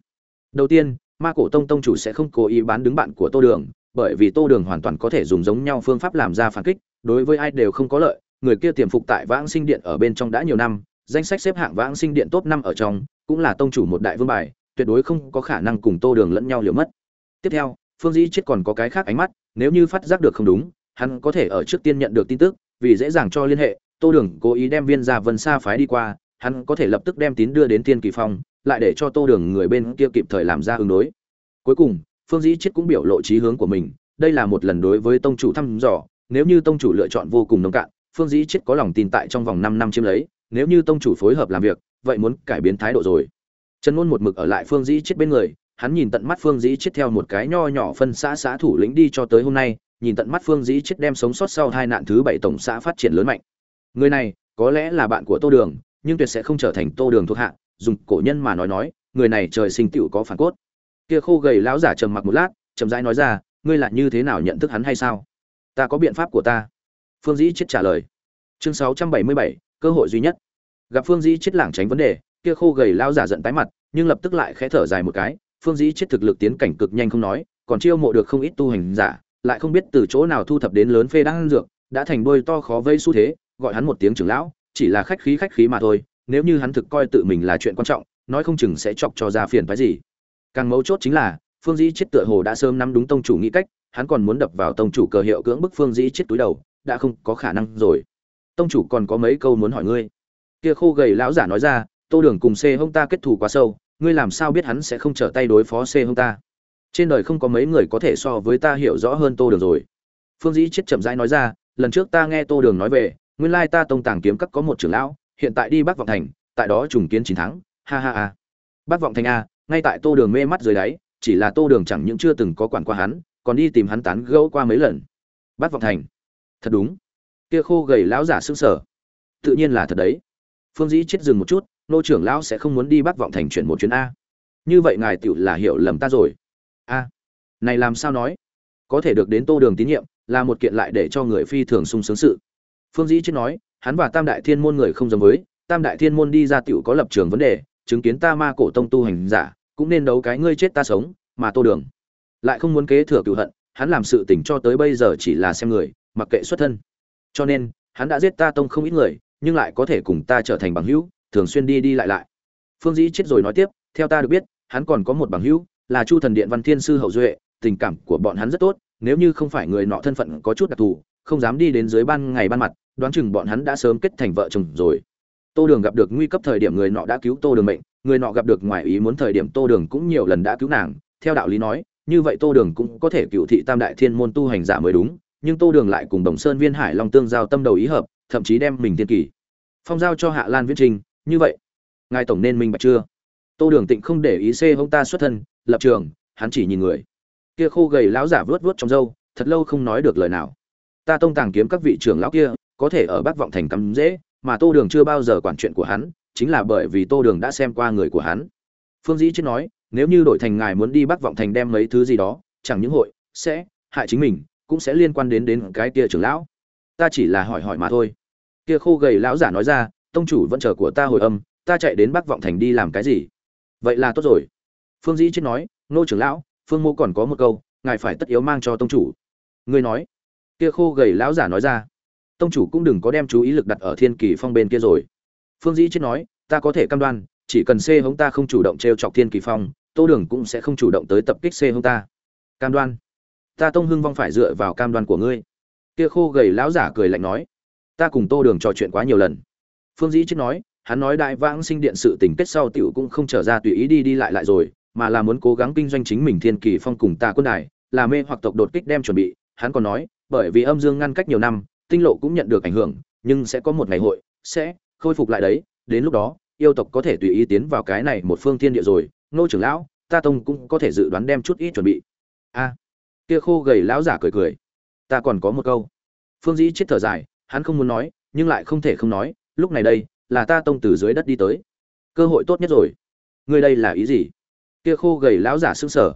Đầu tiên, ma cổ tông tông chủ sẽ không cố ý bán đứng bạn của tô đường, bởi vì tô đường hoàn toàn có thể dùng giống nhau phương pháp làm ra phản kích, đối với ai đều không có lợi, người kia tiềm phục tại vãng sinh điện ở bên trong đã nhiều năm, danh sách xếp hạng vãng sinh điện top năm ở trong, cũng là tông chủ một đại vương bài, tuyệt đối không có khả năng cùng tô đường lẫn nhau liều mất. Tiếp theo, phương dĩ chết còn có cái khác ánh mắt, nếu như phát giác được không đúng, hắn có thể ở trước tiên nhận được tin tức, vì dễ dàng cho liên hệ tô đường cố ý đem viên gia vân xa phái đi qua, hắn có thể lập tức đem tín đưa đến thiên kỳ phong, lại để cho tô đường người bên kia kịp thời làm ra ứng đối. Cuối cùng, phương dĩ Chiết cũng biểu lộ trí hướng của mình, đây là một lần đối với tông chủ thăm dò, nếu như tông chủ lựa chọn vô cùng nông cạn, phương dĩ Chiết có lòng tin tại trong vòng năm năm chiếm lấy, nếu như tông chủ phối hợp làm việc, vậy muốn cải biến thái độ rồi. Trần ngôn một mực ở lại phương dĩ Chiết bên người, hắn nhìn tận mắt phương dĩ Chiết theo một cái nho nhỏ phân xã xã thủ lĩnh đi cho tới hôm nay, nhìn tận mắt phương dĩ Chiết đem sống sót sau hai nạn thứ bảy tổng xã phát triển lớn mạnh người này, có lẽ là bạn của tô đường, nhưng tuyệt sẽ không trở thành tô đường thuộc hạ, dùng cổ nhân mà nói nói, người này trời sinh tựu có phản cốt. Kia khô gầy lão giả trầm mặc một lát, chậm rãi nói ra, ngươi là như thế nào nhận thức hắn hay sao? Ta có biện pháp của ta. Phương dĩ chết trả lời. Chương sáu trăm bảy mươi bảy, cơ hội duy nhất. Gặp phương dĩ chết lảng tránh vấn đề, kia khô gầy lão giả giận tái mặt, nhưng lập tức lại khẽ thở dài một cái. Phương dĩ chết thực lực tiến cảnh cực nhanh không nói, còn chiêu mộ được không ít tu hành giả, lại không biết từ chỗ nào thu thập đến lớn phê đang dược, đã thành đôi to khó vây xu thế gọi hắn một tiếng trưởng lão, chỉ là khách khí khách khí mà thôi, nếu như hắn thực coi tự mình là chuyện quan trọng, nói không chừng sẽ chọc cho ra phiền phái gì. Càng mấu chốt chính là, phương dĩ chết tựa hồ đã sớm nắm đúng tông chủ nghĩ cách, hắn còn muốn đập vào tông chủ cờ hiệu cưỡng bức phương dĩ chết túi đầu, đã không có khả năng rồi. Tông chủ còn có mấy câu muốn hỏi ngươi? Kia khô gầy lão giả nói ra, tô đường cùng c hông ta kết thù quá sâu, ngươi làm sao biết hắn sẽ không trở tay đối phó c hông ta? Trên đời không có mấy người có thể so với ta hiểu rõ hơn tô đường rồi. Phương dĩ chết chậm rãi nói ra, lần trước ta nghe tô đường nói về nguyên lai ta tông tàng kiếm các có một trưởng lão, hiện tại đi bắc vọng thành, tại đó trùng kiến chín tháng ha ha ha. Bắc vọng thành a, ngay tại tô đường mê mắt dưới đáy, chỉ là tô đường chẳng những chưa từng có quản qua hắn, còn đi tìm hắn tán gẫu qua mấy lần. Bắc vọng thành. Thật đúng. Kia khô gầy lão giả sững sờ. Tự nhiên là thật đấy. Phương dĩ chết dừng một chút, nô trưởng lão sẽ không muốn đi bắc vọng thành chuyển một chuyến a. Như vậy ngài tựu là hiểu lầm ta rồi. A. Này làm sao nói? Có thể được đến tô đường tín nhiệm, là một kiện lại để cho người phi thường sung sướng sự phương dĩ chết nói, hắn và tam đại thiên môn người không giống với, tam đại thiên môn đi ra tiểu có lập trường vấn đề, chứng kiến ta ma cổ tông tu hành giả, cũng nên đấu cái ngươi chết ta sống, mà tô đường lại không muốn kế thừa cựu hận, hắn làm sự tình cho tới bây giờ chỉ là xem người, mặc kệ xuất thân. Cho nên, hắn đã giết ta tông không ít người, nhưng lại có thể cùng ta trở thành bằng hữu, thường xuyên đi đi lại lại. Phương dĩ chết rồi nói tiếp, theo ta được biết, hắn còn có một bằng hữu, là chu thần điện văn thiên sư hậu duệ, tình cảm của bọn hắn rất tốt, nếu như không phải người nọ thân phận có chút đặc thù, không dám đi đến dưới ban ngày ban mặt đoán chừng bọn hắn đã sớm kết thành vợ chồng rồi. Tô đường gặp được nguy cấp thời điểm người nọ đã cứu tô đường mệnh, người nọ gặp được ngoài ý muốn thời điểm tô đường cũng nhiều lần đã cứu nàng. Theo đạo lý nói, như vậy tô đường cũng có thể cựu thị tam đại thiên môn tu hành giả mới đúng, nhưng tô đường lại cùng đồng sơn viên hải long tương giao tâm đầu ý hợp, thậm chí đem mình tiên kỳ phong giao cho hạ lan viễn trình, như vậy, ngài tổng nên minh bạch chưa? Tô đường tịnh không để ý xê hông ta xuất thân, lập trường, hắn chỉ nhìn người. Kia khô gầy lão giả vớt vớt trong râu, thật lâu không nói được lời nào. Ta tông tàng kiếm các vị trưởng lão kia có thể ở bắc vọng thành cắm dễ, mà tô đường chưa bao giờ quản chuyện của hắn, chính là bởi vì tô đường đã xem qua người của hắn. Phương dĩ chết nói, nếu như đổi thành ngài muốn đi bắc vọng thành đem mấy thứ gì đó, chẳng những hội, sẽ, hại chính mình, cũng sẽ liên quan đến đến cái kia trưởng lão. Ta chỉ là hỏi hỏi mà thôi. Kia khô gầy lão giả nói ra, tông chủ vẫn chờ của ta hồi âm, ta chạy đến bắc vọng thành đi làm cái gì? Vậy là tốt rồi. Phương dĩ chết nói, nô trưởng lão, phương mô còn có một câu, ngài phải tất yếu mang cho tông chủ. Ngươi nói, kia khô gầy lão giả nói ra tông chủ cũng đừng có đem chú ý lực đặt ở thiên kỳ phong bên kia rồi. Phương dĩ chết nói, ta có thể cam đoan, chỉ cần c hống ta không chủ động t r e o chọc thiên kỳ phong, tô đường cũng sẽ không chủ động tới tập kích c hống ta. Cam đoan. Ta tông hưng vong phải dựa vào cam đoan của ngươi. Kia khô gầy lão giả cười lạnh nói, ta cùng tô đường trò chuyện quá nhiều lần. Phương dĩ chết nói, hắn nói đại vãng sinh điện sự tình kết sau tiểu cũng không trở ra tùy ý đi đi lại lại rồi, mà là muốn cố gắng kinh doanh chính mình thiên kỳ phong cùng ta quân đài, là mê hoặc tộc đột kích đem chuẩn bị. Hắn còn nói, bởi vì âm dương ngăn cách nhiều năm tinh lộ cũng nhận được ảnh hưởng, nhưng sẽ có một ngày hội, sẽ khôi phục lại đấy. Đến lúc đó, yêu tộc có thể tùy ý tiến vào cái này một phương thiên địa rồi. Nô trưởng lão, ta tông cũng có thể dự đoán đem chút ít chuẩn bị. A, kia khô gầy lão giả cười cười. Ta còn có một câu. Phương dĩ chết thở dài, hắn không muốn nói, nhưng lại không thể không nói, lúc này đây, là ta tông từ dưới đất đi tới. Cơ hội tốt nhất rồi. Ngươi đây là ý gì? Kia khô gầy lão giả sững sờ.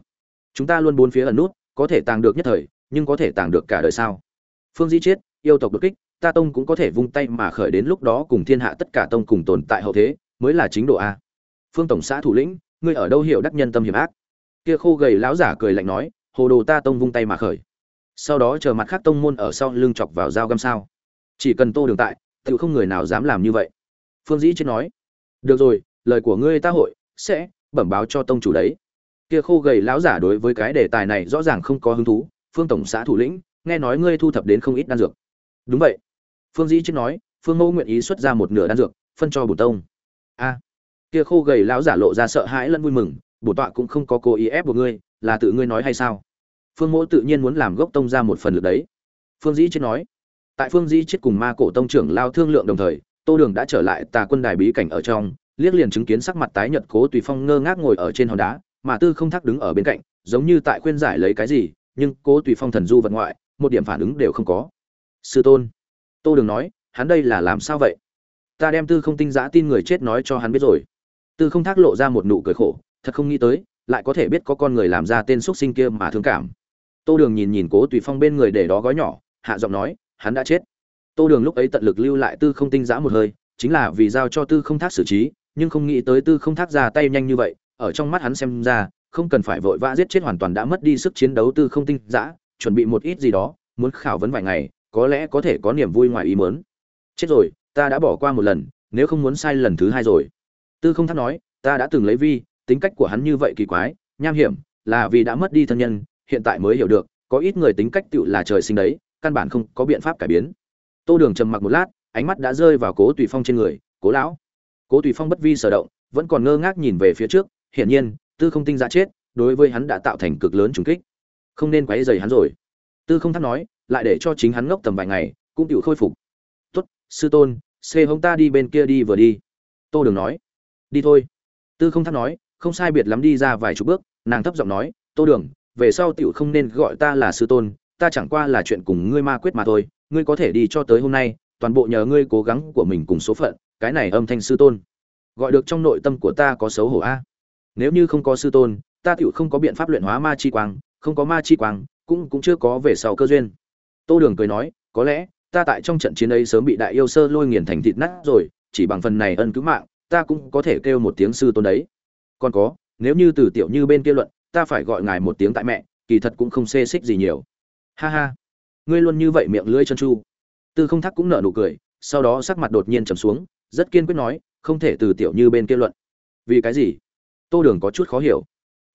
Chúng ta luôn bốn phía ẩn nút, có thể tàng được nhất thời, nhưng có thể tàng được cả đời sao? Phương dĩ chết yêu tộc đột kích, ta tông cũng có thể vung tay mà khởi đến lúc đó cùng thiên hạ tất cả tông cùng tồn tại hậu thế, mới là chính độ a. Phương tổng xã thủ lĩnh, ngươi ở đâu hiểu đắc nhân tâm hiểm ác? Kia khô gầy lão giả cười lạnh nói, hồ đồ ta tông vung tay mà khởi. Sau đó chờ mặt khác tông môn ở sau lưng chọc vào dao găm sao. Chỉ cần tô đường tại tự không người nào dám làm như vậy. Phương dĩ chết nói, được rồi, lời của ngươi ta hội sẽ bẩm báo cho tông chủ đấy. Kia khô gầy lão giả đối với cái đề tài này rõ ràng không có hứng thú, phương tổng xã thủ lĩnh, nghe nói ngươi thu thập đến không ít đan dược đúng vậy. Phương dĩ chết nói, phương mẫu nguyện ý xuất ra một nửa đan dược, phân cho bổ tông. A. Kia khô gầy lão giả lộ ra sợ hãi lẫn vui mừng bổ tọa cũng không có cố ý ép của ngươi, là tự ngươi nói hay sao? Phương mẫu tự nhiên muốn làm gốc tông ra một phần lực đấy. Phương dĩ chết nói, tại phương dĩ chết cùng ma cổ tông trưởng lao thương lượng đồng thời, tô đường đã trở lại tà quân đài bí cảnh ở trong, liếc liền chứng kiến sắc mặt tái nhợt cố tùy phong ngơ ngác ngồi ở trên hòn đá, mà tư không thắc đứng ở bên cạnh, giống như tại khuyên giải lấy cái gì, nhưng cố tùy phong thần du vật ngoại, một điểm phản ứng đều không có sư tôn. Tô đường nói, hắn đây là làm sao vậy? Ta đem tư không tinh giã tin người chết nói cho hắn biết rồi. Tư không thác lộ ra một nụ cười khổ, thật không nghĩ tới, lại có thể biết có con người làm ra tên x sinh kia mà thương cảm. Tô đường nhìn nhìn cố tùy phong bên người để đó gói nhỏ, hạ giọng nói, hắn đã chết. Tô đường lúc ấy tận lực lưu lại tư không tinh giã một hơi, chính là vì giao cho tư không thác xử trí, nhưng không nghĩ tới tư không thác ra tay nhanh như vậy, ở trong mắt hắn xem ra, không cần phải vội vã giết chết hoàn toàn đã mất đi sức chiến đấu tư không tinh giã, chuẩn bị một ít gì đó, muốn khảo vấn vài ngày có lẽ có thể có niềm vui ngoài ý mớn chết rồi, ta đã bỏ qua một lần, nếu không muốn sai lần thứ hai rồi. Tư không tháp nói, ta đã từng lấy vi, tính cách của hắn như vậy kỳ quái, nham hiểm, là vì đã mất đi thân nhân, hiện tại mới hiểu được, có ít người tính cách tựu là trời sinh đấy, căn bản không có biện pháp cải biến. Tô đường trầm mặc một lát, ánh mắt đã rơi vào cố tùy phong trên người, cố lão. Cố tùy phong bất vi sở động, vẫn còn ngơ ngác nhìn về phía trước, hiển nhiên, tư không tinh ra chết, đối với hắn đã tạo thành cực lớn trùng kích. Không nên quấy dày hắn rồi. Tư không thắc nói lại để cho chính hắn ngốc tầm vài ngày, cũng tự khôi phục. Tốt, sư tôn, xê hông ta đi bên kia đi vừa đi. Tô đường nói. Đi thôi. Tư không thắc nói, không sai biệt lắm đi ra vài chục bước. Nàng thấp giọng nói, tô đường, về sau tiểu không nên gọi ta là sư tôn, ta chẳng qua là chuyện cùng ngươi ma quyết mà thôi, ngươi có thể đi cho tới hôm nay, toàn bộ nhờ ngươi cố gắng của mình cùng số phận, cái này âm thanh sư tôn, gọi được trong nội tâm của ta có xấu hổ a. Nếu như không có sư tôn, ta tiểu không có biện pháp luyện hóa ma chi quang, không có ma chi quang, cũng cũng chưa có về sau cơ duyên tô đường cười nói, có lẽ, ta tại trong trận chiến ấy sớm bị đại yêu sơ lôi nghiền thành thịt nát rồi, chỉ bằng phần này ân cứu mạng, ta cũng có thể kêu một tiếng sư tôn đấy. Còn có, nếu như từ tiểu như bên kia luận, ta phải gọi ngài một tiếng tại mẹ, kỳ thật cũng không xê xích gì nhiều. Ha ha, ngươi luôn như vậy miệng lưỡi chân chu tư không Thác cũng nở nụ cười, sau đó sắc mặt đột nhiên trầm xuống, rất kiên quyết nói, không thể từ tiểu như bên kia luận. Vì cái gì? Tô đường có chút khó hiểu.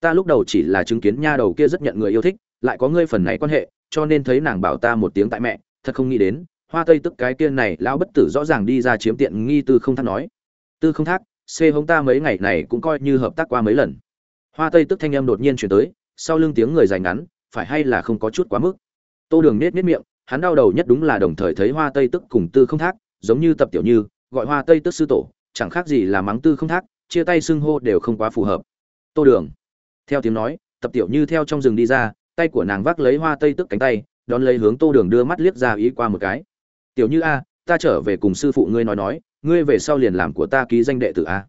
Ta lúc đầu chỉ là chứng kiến nha đầu kia rất nhận người yêu thích, lại có ngươi phần này quan hệ cho nên thấy nàng bảo ta một tiếng tại mẹ, thật không nghĩ đến, hoa tây tức cái kia này, lão bất tử rõ ràng đi ra chiếm tiện nghi tư không Thác nói. Tư không thác xê hống ta mấy ngày này cũng coi như hợp tác qua mấy lần. Hoa tây tức thanh âm đột nhiên chuyển tới, sau lưng tiếng người dài ngắn, phải hay là không có chút quá mức. Tô đường nết nết miệng, hắn đau đầu nhất đúng là đồng thời thấy hoa tây tức cùng tư không thác, giống như tập tiểu như, gọi hoa tây tức sư tổ, chẳng khác gì là mắng tư không thác, chia tay xưng hô đều không quá phù hợp. Tô đường, theo tiếng nói, tập tiểu như theo trong rừng đi ra tay của nàng vác lấy hoa tây tức cánh tay, đón lấy hướng tô đường đưa mắt liếc ra ý qua một cái. Tiểu như a, ta trở về cùng sư phụ ngươi nói nói, ngươi về sau liền làm của ta ký danh đệ tử a.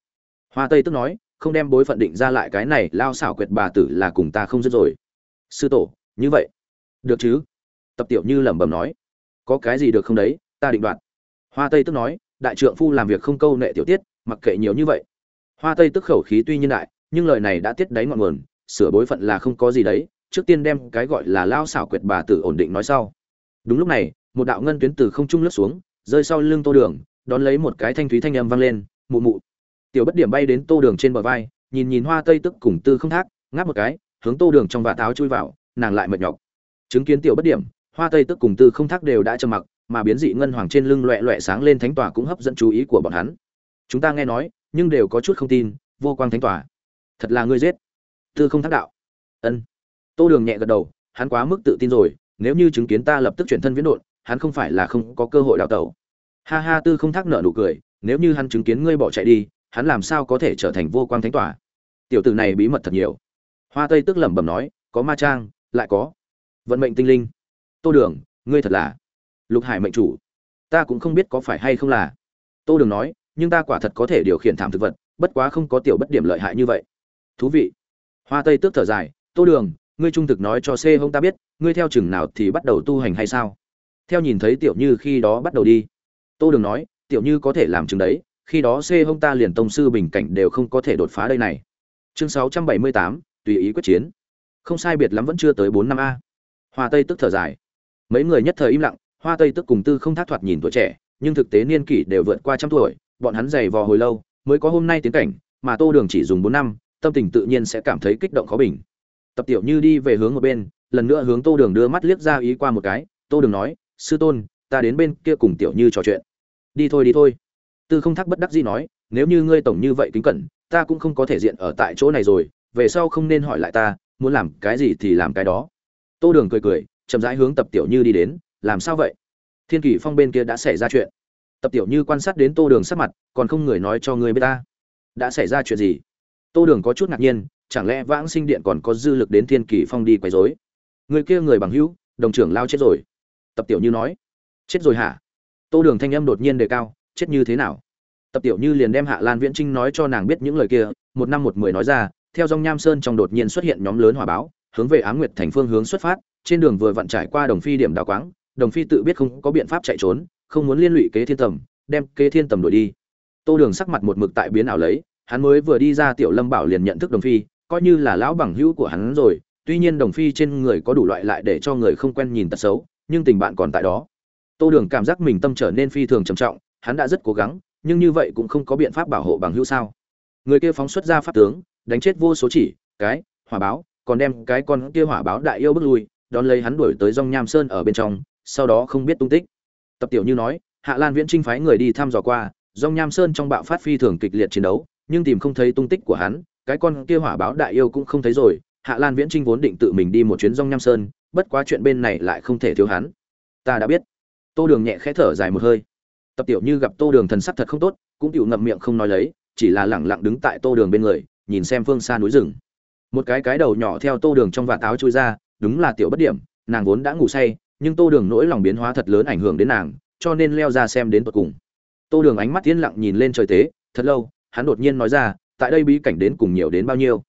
Hoa tây tức nói, không đem bối phận định ra lại cái này, lao xảo quyệt bà tử là cùng ta không dứt rồi. Sư tổ, như vậy. Được chứ. Tập tiểu như lẩm bẩm nói. Có cái gì được không đấy, ta định đoạt. Hoa tây tức nói, đại trượng phu làm việc không câu nệ tiểu tiết, mặc kệ nhiều như vậy. Hoa tây tức khẩu khí tuy nhiên đại, nhưng lời này đã tiết đáy ngọn nguồn, sửa bối phận là không có gì đấy trước tiên đem cái gọi là lao xảo quyệt bà tử ổn định nói sau. Đúng lúc này, một đạo ngân tuyến từ không trung lướt xuống, rơi sau lưng tô đường, đón lấy một cái thanh thúy thanh âm vang lên, mụ mụ. Tiểu bất điểm bay đến tô đường trên bờ vai, nhìn nhìn hoa tây tức cùng tư không thác, ngáp một cái, hướng tô đường trong vạt áo chui vào, nàng lại mệt nhọc. Chứng kiến tiểu bất điểm, hoa tây tức cùng tư không thác đều đã trầm mặc, mà biến dị ngân hoàng trên lưng loẹ loẹ sáng lên thánh tòa cũng hấp dẫn chú ý của bọn hắn. Chúng ta nghe nói, nhưng đều có chút không tin, vô quang thánh tòa. Thật là ngươi giết. Tư không thác đạo. Ân tô đường nhẹ gật đầu, hắn quá mức tự tin rồi, nếu như chứng kiến ta lập tức chuyển thân viễn đột hắn không phải là không có cơ hội đào tẩu. Ha ha, tư không thác nợ nụ cười, nếu như hắn chứng kiến ngươi bỏ chạy đi, hắn làm sao có thể trở thành vô quang thánh tòa? Tiểu tử này bí mật thật nhiều. Hoa tây tức lẩm bẩm nói, có ma trang, lại có vận mệnh tinh linh. Tô đường, ngươi thật là lục hải mệnh chủ. Ta cũng không biết có phải hay không là. Tô đường nói, nhưng ta quả thật có thể điều khiển thảm thực vật, bất quá không có tiểu bất điểm lợi hại như vậy. Thú vị. Hoa tây tước thở dài, tô đường ngươi trung thực nói cho c hông ta biết, ngươi theo chừng nào thì bắt đầu tu hành hay sao? Theo nhìn thấy tiểu như khi đó bắt đầu đi. Tô đường nói, tiểu như có thể làm chừng đấy, khi đó c hông ta liền tông sư bình cảnh đều không có thể đột phá đây này. Chương sáu trăm bảy mươi tám, tùy ý quyết chiến. Không sai biệt lắm vẫn chưa tới bốn năm a. Hoa tây tức thở dài. Mấy người nhất thời im lặng, hoa tây tức cùng tư không thác thoạt nhìn tuổi trẻ, nhưng thực tế niên kỷ đều vượt qua trăm tuổi, bọn hắn dày vò hồi lâu, mới có hôm nay tiến cảnh, mà tô đường chỉ dùng bốn năm, tâm tình tự nhiên sẽ cảm thấy kích động khó bình tập tiểu như đi về hướng một bên, lần nữa hướng tô đường đưa mắt liếc ra ý qua một cái, tô đường nói, sư tôn, ta đến bên kia cùng tiểu như trò chuyện. Đi thôi đi thôi. Tư không thác bất đắc dĩ nói, nếu như ngươi tổng như vậy kính cẩn, ta cũng không có thể diện ở tại chỗ này rồi, về sau không nên hỏi lại ta, muốn làm cái gì thì làm cái đó. Tô đường cười cười, chậm rãi hướng tập tiểu như đi đến, làm sao vậy? Thiên kỷ phong bên kia đã xảy ra chuyện. Tập tiểu như quan sát đến tô đường sắc mặt, còn không người nói cho người biết ta, đã xảy ra chuyện gì? Tô đường có chút ngạc nhiên chẳng lẽ vãng sinh điện còn có dư lực đến thiên kỷ phong đi quấy rối? Người kia người bằng hữu, đồng trưởng lao chết rồi. Tập tiểu như nói. Chết rồi hả? Tô đường thanh âm đột nhiên đề cao, chết như thế nào? Tập tiểu như liền đem hạ lan viễn trinh nói cho nàng biết những lời kia, một năm một mười nói ra, theo dòng nham sơn trong đột nhiên xuất hiện nhóm lớn hỏa báo, hướng về á nguyệt thành phương hướng xuất phát, trên đường vừa vặn trải qua đồng phi điểm đào quáng, đồng phi tự biết không có biện pháp chạy trốn, không muốn liên lụy kế thiên tầm, đem kế thiên tầm đuổi đi. Tô đường sắc mặt một mực tại biến ảo lấy, hắn mới vừa đi ra tiểu lâm bảo liền nhận thức đồng phi coi như là lão bằng hữu của hắn rồi, tuy nhiên đồng phi trên người có đủ loại lại để cho người không quen nhìn tật xấu, nhưng tình bạn còn tại đó. Tô đường cảm giác mình tâm trở nên phi thường trầm trọng, hắn đã rất cố gắng, nhưng như vậy cũng không có biện pháp bảo hộ bằng hữu sao. Người kia phóng xuất ra pháp tướng, đánh chết vô số chỉ, cái, hỏa báo, còn đem cái con kia hỏa báo đại yêu bước lui, đón lấy hắn đuổi tới dòng nham sơn ở bên trong, sau đó không biết tung tích. Tập tiểu như nói, hạ lan viễn trinh phái người đi thăm dò qua dòng nham sơn trong bạo phát phi thường kịch liệt chiến đấu, nhưng tìm không thấy tung tích của hắn cái con kia hỏa báo đại yêu cũng không thấy rồi, hạ lan viễn trinh vốn định tự mình đi một chuyến rong nham sơn, bất quá chuyện bên này lại không thể thiếu hắn. Ta đã biết. Tô đường nhẹ khẽ thở dài một hơi. Tập tiểu như gặp tô đường thần sắc thật không tốt, cũng chịu ngậm miệng không nói lấy, chỉ là lẳng lặng đứng tại tô đường bên người, nhìn xem phương xa núi rừng. Một cái cái đầu nhỏ theo tô đường trong vạt áo trôi ra, đúng là tiểu bất điểm, nàng vốn đã ngủ say, nhưng tô đường nỗi lòng biến hóa thật lớn ảnh hưởng đến nàng, cho nên leo ra xem đến tột cùng. Tô đường ánh mắt yên lặng nhìn lên trời tế, thật lâu, hắn đột nhiên nói ra tại đây bí cảnh đến cùng nhiều đến bao nhiêu?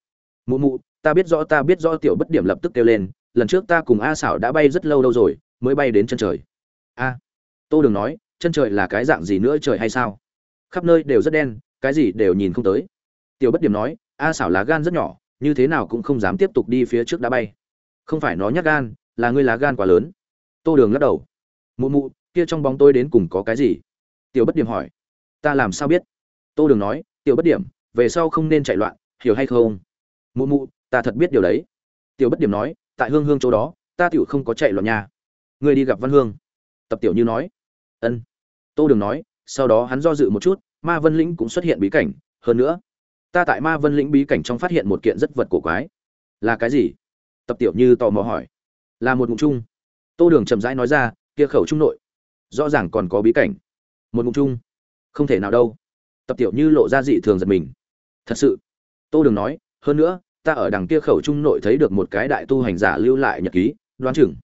Mụ mụ, ta biết rõ, ta biết rõ tiểu bất điểm lập tức kêu lên, lần trước ta cùng a xảo đã bay rất lâu đâu rồi, mới bay đến chân trời. A, tô đường nói, chân trời là cái dạng gì nữa trời hay sao? Khắp nơi đều rất đen, cái gì đều nhìn không tới. Tiểu bất điểm nói, a xảo lá gan rất nhỏ, như thế nào cũng không dám tiếp tục đi phía trước đã bay. Không phải nó nhát gan, là ngươi lá gan quá lớn. Tô đường lắc đầu. Mụ mụ, kia trong bóng tôi đến cùng có cái gì? Tiểu bất điểm hỏi. Ta làm sao biết? Tô đường nói, tiểu bất điểm về sau không nên chạy loạn, hiểu hay không? Mụ mụ, ta thật biết điều đấy. Tiểu bất điểm nói, tại hương hương chỗ đó, ta tiểu không có chạy loạn nhà ngươi đi gặp văn hương. Tập tiểu như nói. Ân. Tô đường nói, sau đó hắn do dự một chút, ma vân lĩnh cũng xuất hiện bí cảnh. Hơn nữa, ta tại ma vân lĩnh bí cảnh trong phát hiện một kiện rất vật cổ quái. Là cái gì? Tập tiểu như tò mò hỏi. Là một ngụm chung. Tô đường chậm rãi nói ra, kia khẩu trung nội. Rõ ràng còn có bí cảnh. Một ngụm chung. Không thể nào đâu. Tập tiểu như lộ ra dị thường giật mình thật sự. Tô đường nói, hơn nữa, ta ở đằng kia khẩu trung nội thấy được một cái đại tu hành giả lưu lại nhật ký, đoán chừng.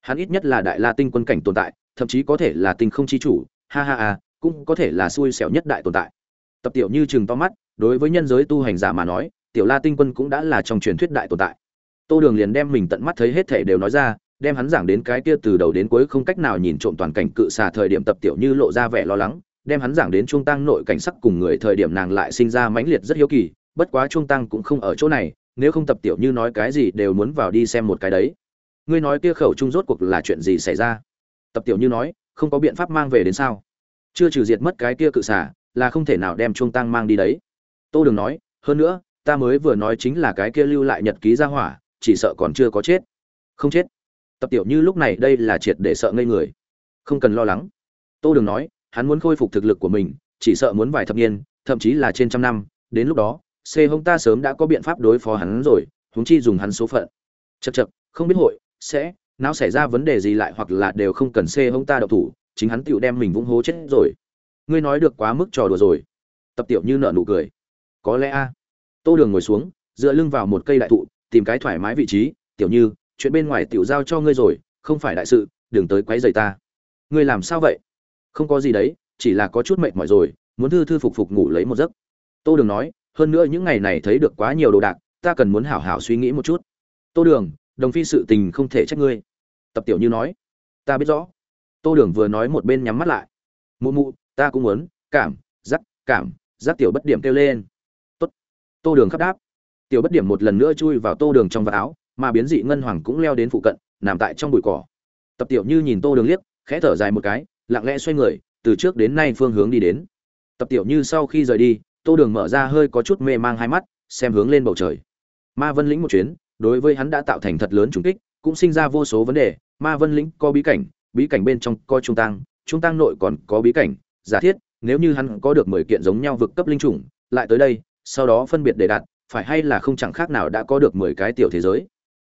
Hắn ít nhất là đại la tinh quân cảnh tồn tại, thậm chí có thể là tinh không chi chủ. Ha ha ha, cũng có thể là xui xẻo nhất đại tồn tại. Tập tiểu như chừng to mắt, đối với nhân giới tu hành giả mà nói, tiểu la tinh quân cũng đã là trong truyền thuyết đại tồn tại. Tô đường liền đem mình tận mắt thấy hết thể đều nói ra, đem hắn giảng đến cái kia từ đầu đến cuối không cách nào nhìn trộm toàn cảnh cự xà thời điểm tập tiểu như lộ ra vẻ lo lắng đem hắn giảng đến trung tăng nội cảnh sắc cùng người thời điểm nàng lại sinh ra mãnh liệt rất hiếu kỳ, bất quá trung tăng cũng không ở chỗ này, nếu không tập tiểu như nói cái gì đều muốn vào đi xem một cái đấy. Ngươi nói kia khẩu trung rốt cuộc là chuyện gì xảy ra? Tập tiểu như nói, không có biện pháp mang về đến sao? Chưa trừ diệt mất cái kia cự xả là không thể nào đem trung tăng mang đi đấy. Tô đường nói, hơn nữa, ta mới vừa nói chính là cái kia lưu lại nhật ký ra hỏa, chỉ sợ còn chưa có chết. Không chết. Tập tiểu như lúc này đây là triệt để sợ ngây người. Không cần lo lắng. Tô đường nói hắn muốn khôi phục thực lực của mình, chỉ sợ muốn vài thập niên, thậm chí là trên trăm năm. Đến lúc đó, c hông ta sớm đã có biện pháp đối phó hắn rồi, huống chi dùng hắn số phận. Chật chật không biết hội, sẽ nào xảy ra vấn đề gì lại hoặc là đều không cần c hông ta độc thủ, chính hắn tựu đem mình vung hố chết rồi. Ngươi nói được quá mức trò đùa rồi. Tập tiểu như nợ nụ cười. Có lẽ a. Tô đường ngồi xuống, dựa lưng vào một cây đại thụ, tìm cái thoải mái vị trí. Tiểu như, chuyện bên ngoài tiểu giao cho ngươi rồi, không phải đại sự, đừng tới quấy rầy ta. Ngươi làm sao vậy? Không có gì đấy, chỉ là có chút mệt mỏi rồi, muốn thư thư phục phục ngủ lấy một giấc. Tô đường nói, hơn nữa những ngày này thấy được quá nhiều đồ đạc, ta cần muốn hảo hảo suy nghĩ một chút. Tô đường, đồng phi sự tình không thể trách ngươi. Tập tiểu như nói, ta biết rõ. Tô đường vừa nói một bên nhắm mắt lại. Mụ mụ, ta cũng muốn, cảm, giác cảm, giác tiểu bất điểm kêu lên. Tốt. Tô đường khắp đáp. Tiểu bất điểm một lần nữa chui vào tô đường trong vạt áo, mà biến dị ngân hoàng cũng leo đến phụ cận, nằm tại trong bụi cỏ. Tập tiểu như nhìn tô đường liếc, khẽ thở dài một cái lặng lẽ xoay người từ trước đến nay phương hướng đi đến. Tập tiểu như sau khi rời đi tô đường mở ra hơi có chút mê mang hai mắt xem hướng lên bầu trời. Ma vân lĩnh một chuyến đối với hắn đã tạo thành thật lớn trùng kích cũng sinh ra vô số vấn đề. Ma vân lĩnh có bí cảnh bí cảnh bên trong có trung tăng trung tăng nội còn có bí cảnh. Giả thiết nếu như hắn có được mười kiện giống nhau vực cấp linh chủng lại tới đây sau đó phân biệt để đạt, phải hay là không chẳng khác nào đã có được mười cái tiểu thế giới.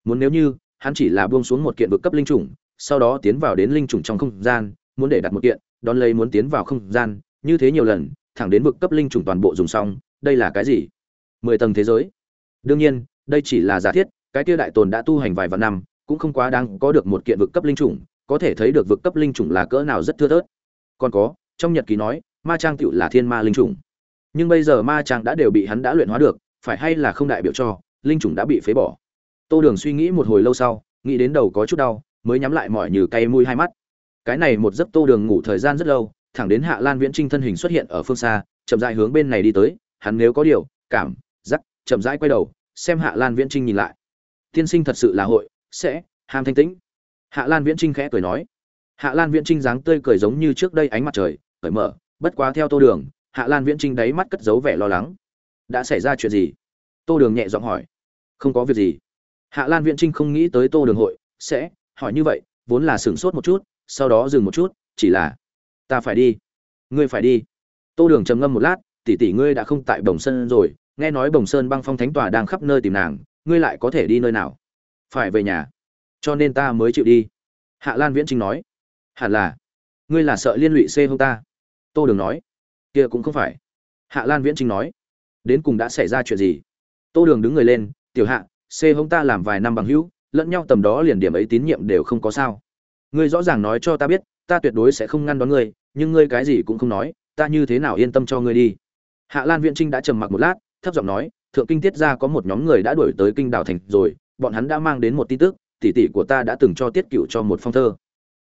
Muốn nếu như hắn chỉ là buông xuống một kiện vực cấp linh chủng sau đó tiến vào đến linh chủng trong không gian muốn để đặt một kiện, đón lấy muốn tiến vào không gian, như thế nhiều lần, thẳng đến vực cấp linh trùng toàn bộ dùng xong, đây là cái gì mười tầng thế giới đương nhiên, đây chỉ là giả thiết, cái kia đại tồn đã tu hành vài vạn năm, cũng không quá đáng có được một kiện vực cấp linh trùng. có thể thấy được vực cấp linh trùng là cỡ nào rất thưa thớt còn có, trong nhật ký nói, ma trang tựu là thiên ma linh trùng. nhưng bây giờ ma trang đã đều bị hắn đã luyện hóa được, phải hay là không đại biểu cho, linh trùng đã bị phế bỏ tô đường suy nghĩ một hồi lâu sau, nghĩ đến đầu có chút đau, mới nhắm lại mỏi như cay mũi hai mắt cái này một giấc tô đường ngủ thời gian rất lâu, thẳng đến hạ lan viễn trinh thân hình xuất hiện ở phương xa, chậm rãi hướng bên này đi tới, hắn nếu có điều, cảm, giác, chậm rãi quay đầu, xem hạ lan viễn trinh nhìn lại. Tiên sinh thật sự là hội, sẽ, ham thanh tĩnh. Hạ lan viễn trinh khẽ cười nói. Hạ lan viễn trinh dáng tươi cười giống như trước đây ánh mặt trời, cởi mở, bất quá theo tô đường, hạ lan viễn trinh đáy mắt cất giấu vẻ lo lắng. Đã xảy ra chuyện gì? Tô đường nhẹ giọng hỏi. Không có việc gì. Hạ lan viễn trinh không nghĩ tới tô đường hội, sẽ, hỏi như vậy, vốn là sửng sốt một chút sau đó dừng một chút, chỉ là, ta phải đi, ngươi phải đi. Tô đường trầm ngâm một lát, tỷ tỷ ngươi đã không tại bồng sơn rồi, nghe nói bồng sơn băng phong thánh tòa đang khắp nơi tìm nàng, ngươi lại có thể đi nơi nào? Phải về nhà, cho nên ta mới chịu đi. Hạ lan viễn trinh nói. Hẳn là, ngươi là sợ liên lụy xê hông ta. Tô đường nói. Kia cũng không phải. Hạ lan viễn trinh nói. Đến cùng đã xảy ra chuyện gì? Tô đường đứng người lên. Tiểu hạ, xê hông ta làm vài năm bằng hữu, lẫn nhau tầm đó liền điểm ấy tín nhiệm đều không có sao ngươi rõ ràng nói cho ta biết, ta tuyệt đối sẽ không ngăn đón ngươi, nhưng ngươi cái gì cũng không nói, ta như thế nào yên tâm cho ngươi đi. Hạ lan viễn trinh đã trầm mặc một lát, thấp giọng nói, thượng kinh tiết ra có một nhóm người đã đuổi tới kinh đảo thành rồi, bọn hắn đã mang đến một tin tức, tỷ tỷ của ta đã từng cho tiết cựu cho một phong thơ.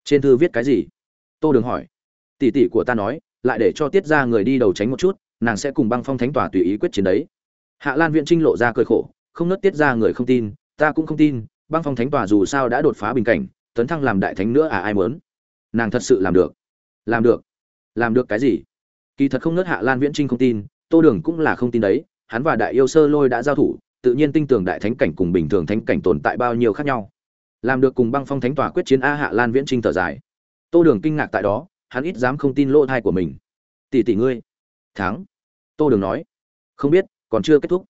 Trên thư viết cái gì? Tô đường hỏi. Tỷ tỷ của ta nói, lại để cho tiết ra người đi đầu tránh một chút, nàng sẽ cùng băng phong thánh tỏa tùy ý quyết chiến đấy. Hạ lan viễn trinh lộ ra cơi khổ, không nớt tiết ra người không tin, ta cũng không tin, băng phong thánh tỏa dù sao đã đột phá bình cảnh tấn thăng làm đại thánh nữa à ai muốn? nàng thật sự làm được. Làm được. Làm được cái gì? Kỳ thật không nớt hạ lan viễn trinh không tin, tô đường cũng là không tin đấy, hắn và đại yêu sơ lôi đã giao thủ, tự nhiên tinh tường đại thánh cảnh cùng bình thường thánh cảnh tồn tại bao nhiêu khác nhau. Làm được cùng băng phong thánh tòa quyết chiến a hạ lan viễn trinh thở dài. Tô đường kinh ngạc tại đó, hắn ít dám không tin lỗ thai của mình. Tỷ tỷ ngươi. Thắng. Tô đường nói. Không biết, còn chưa kết thúc.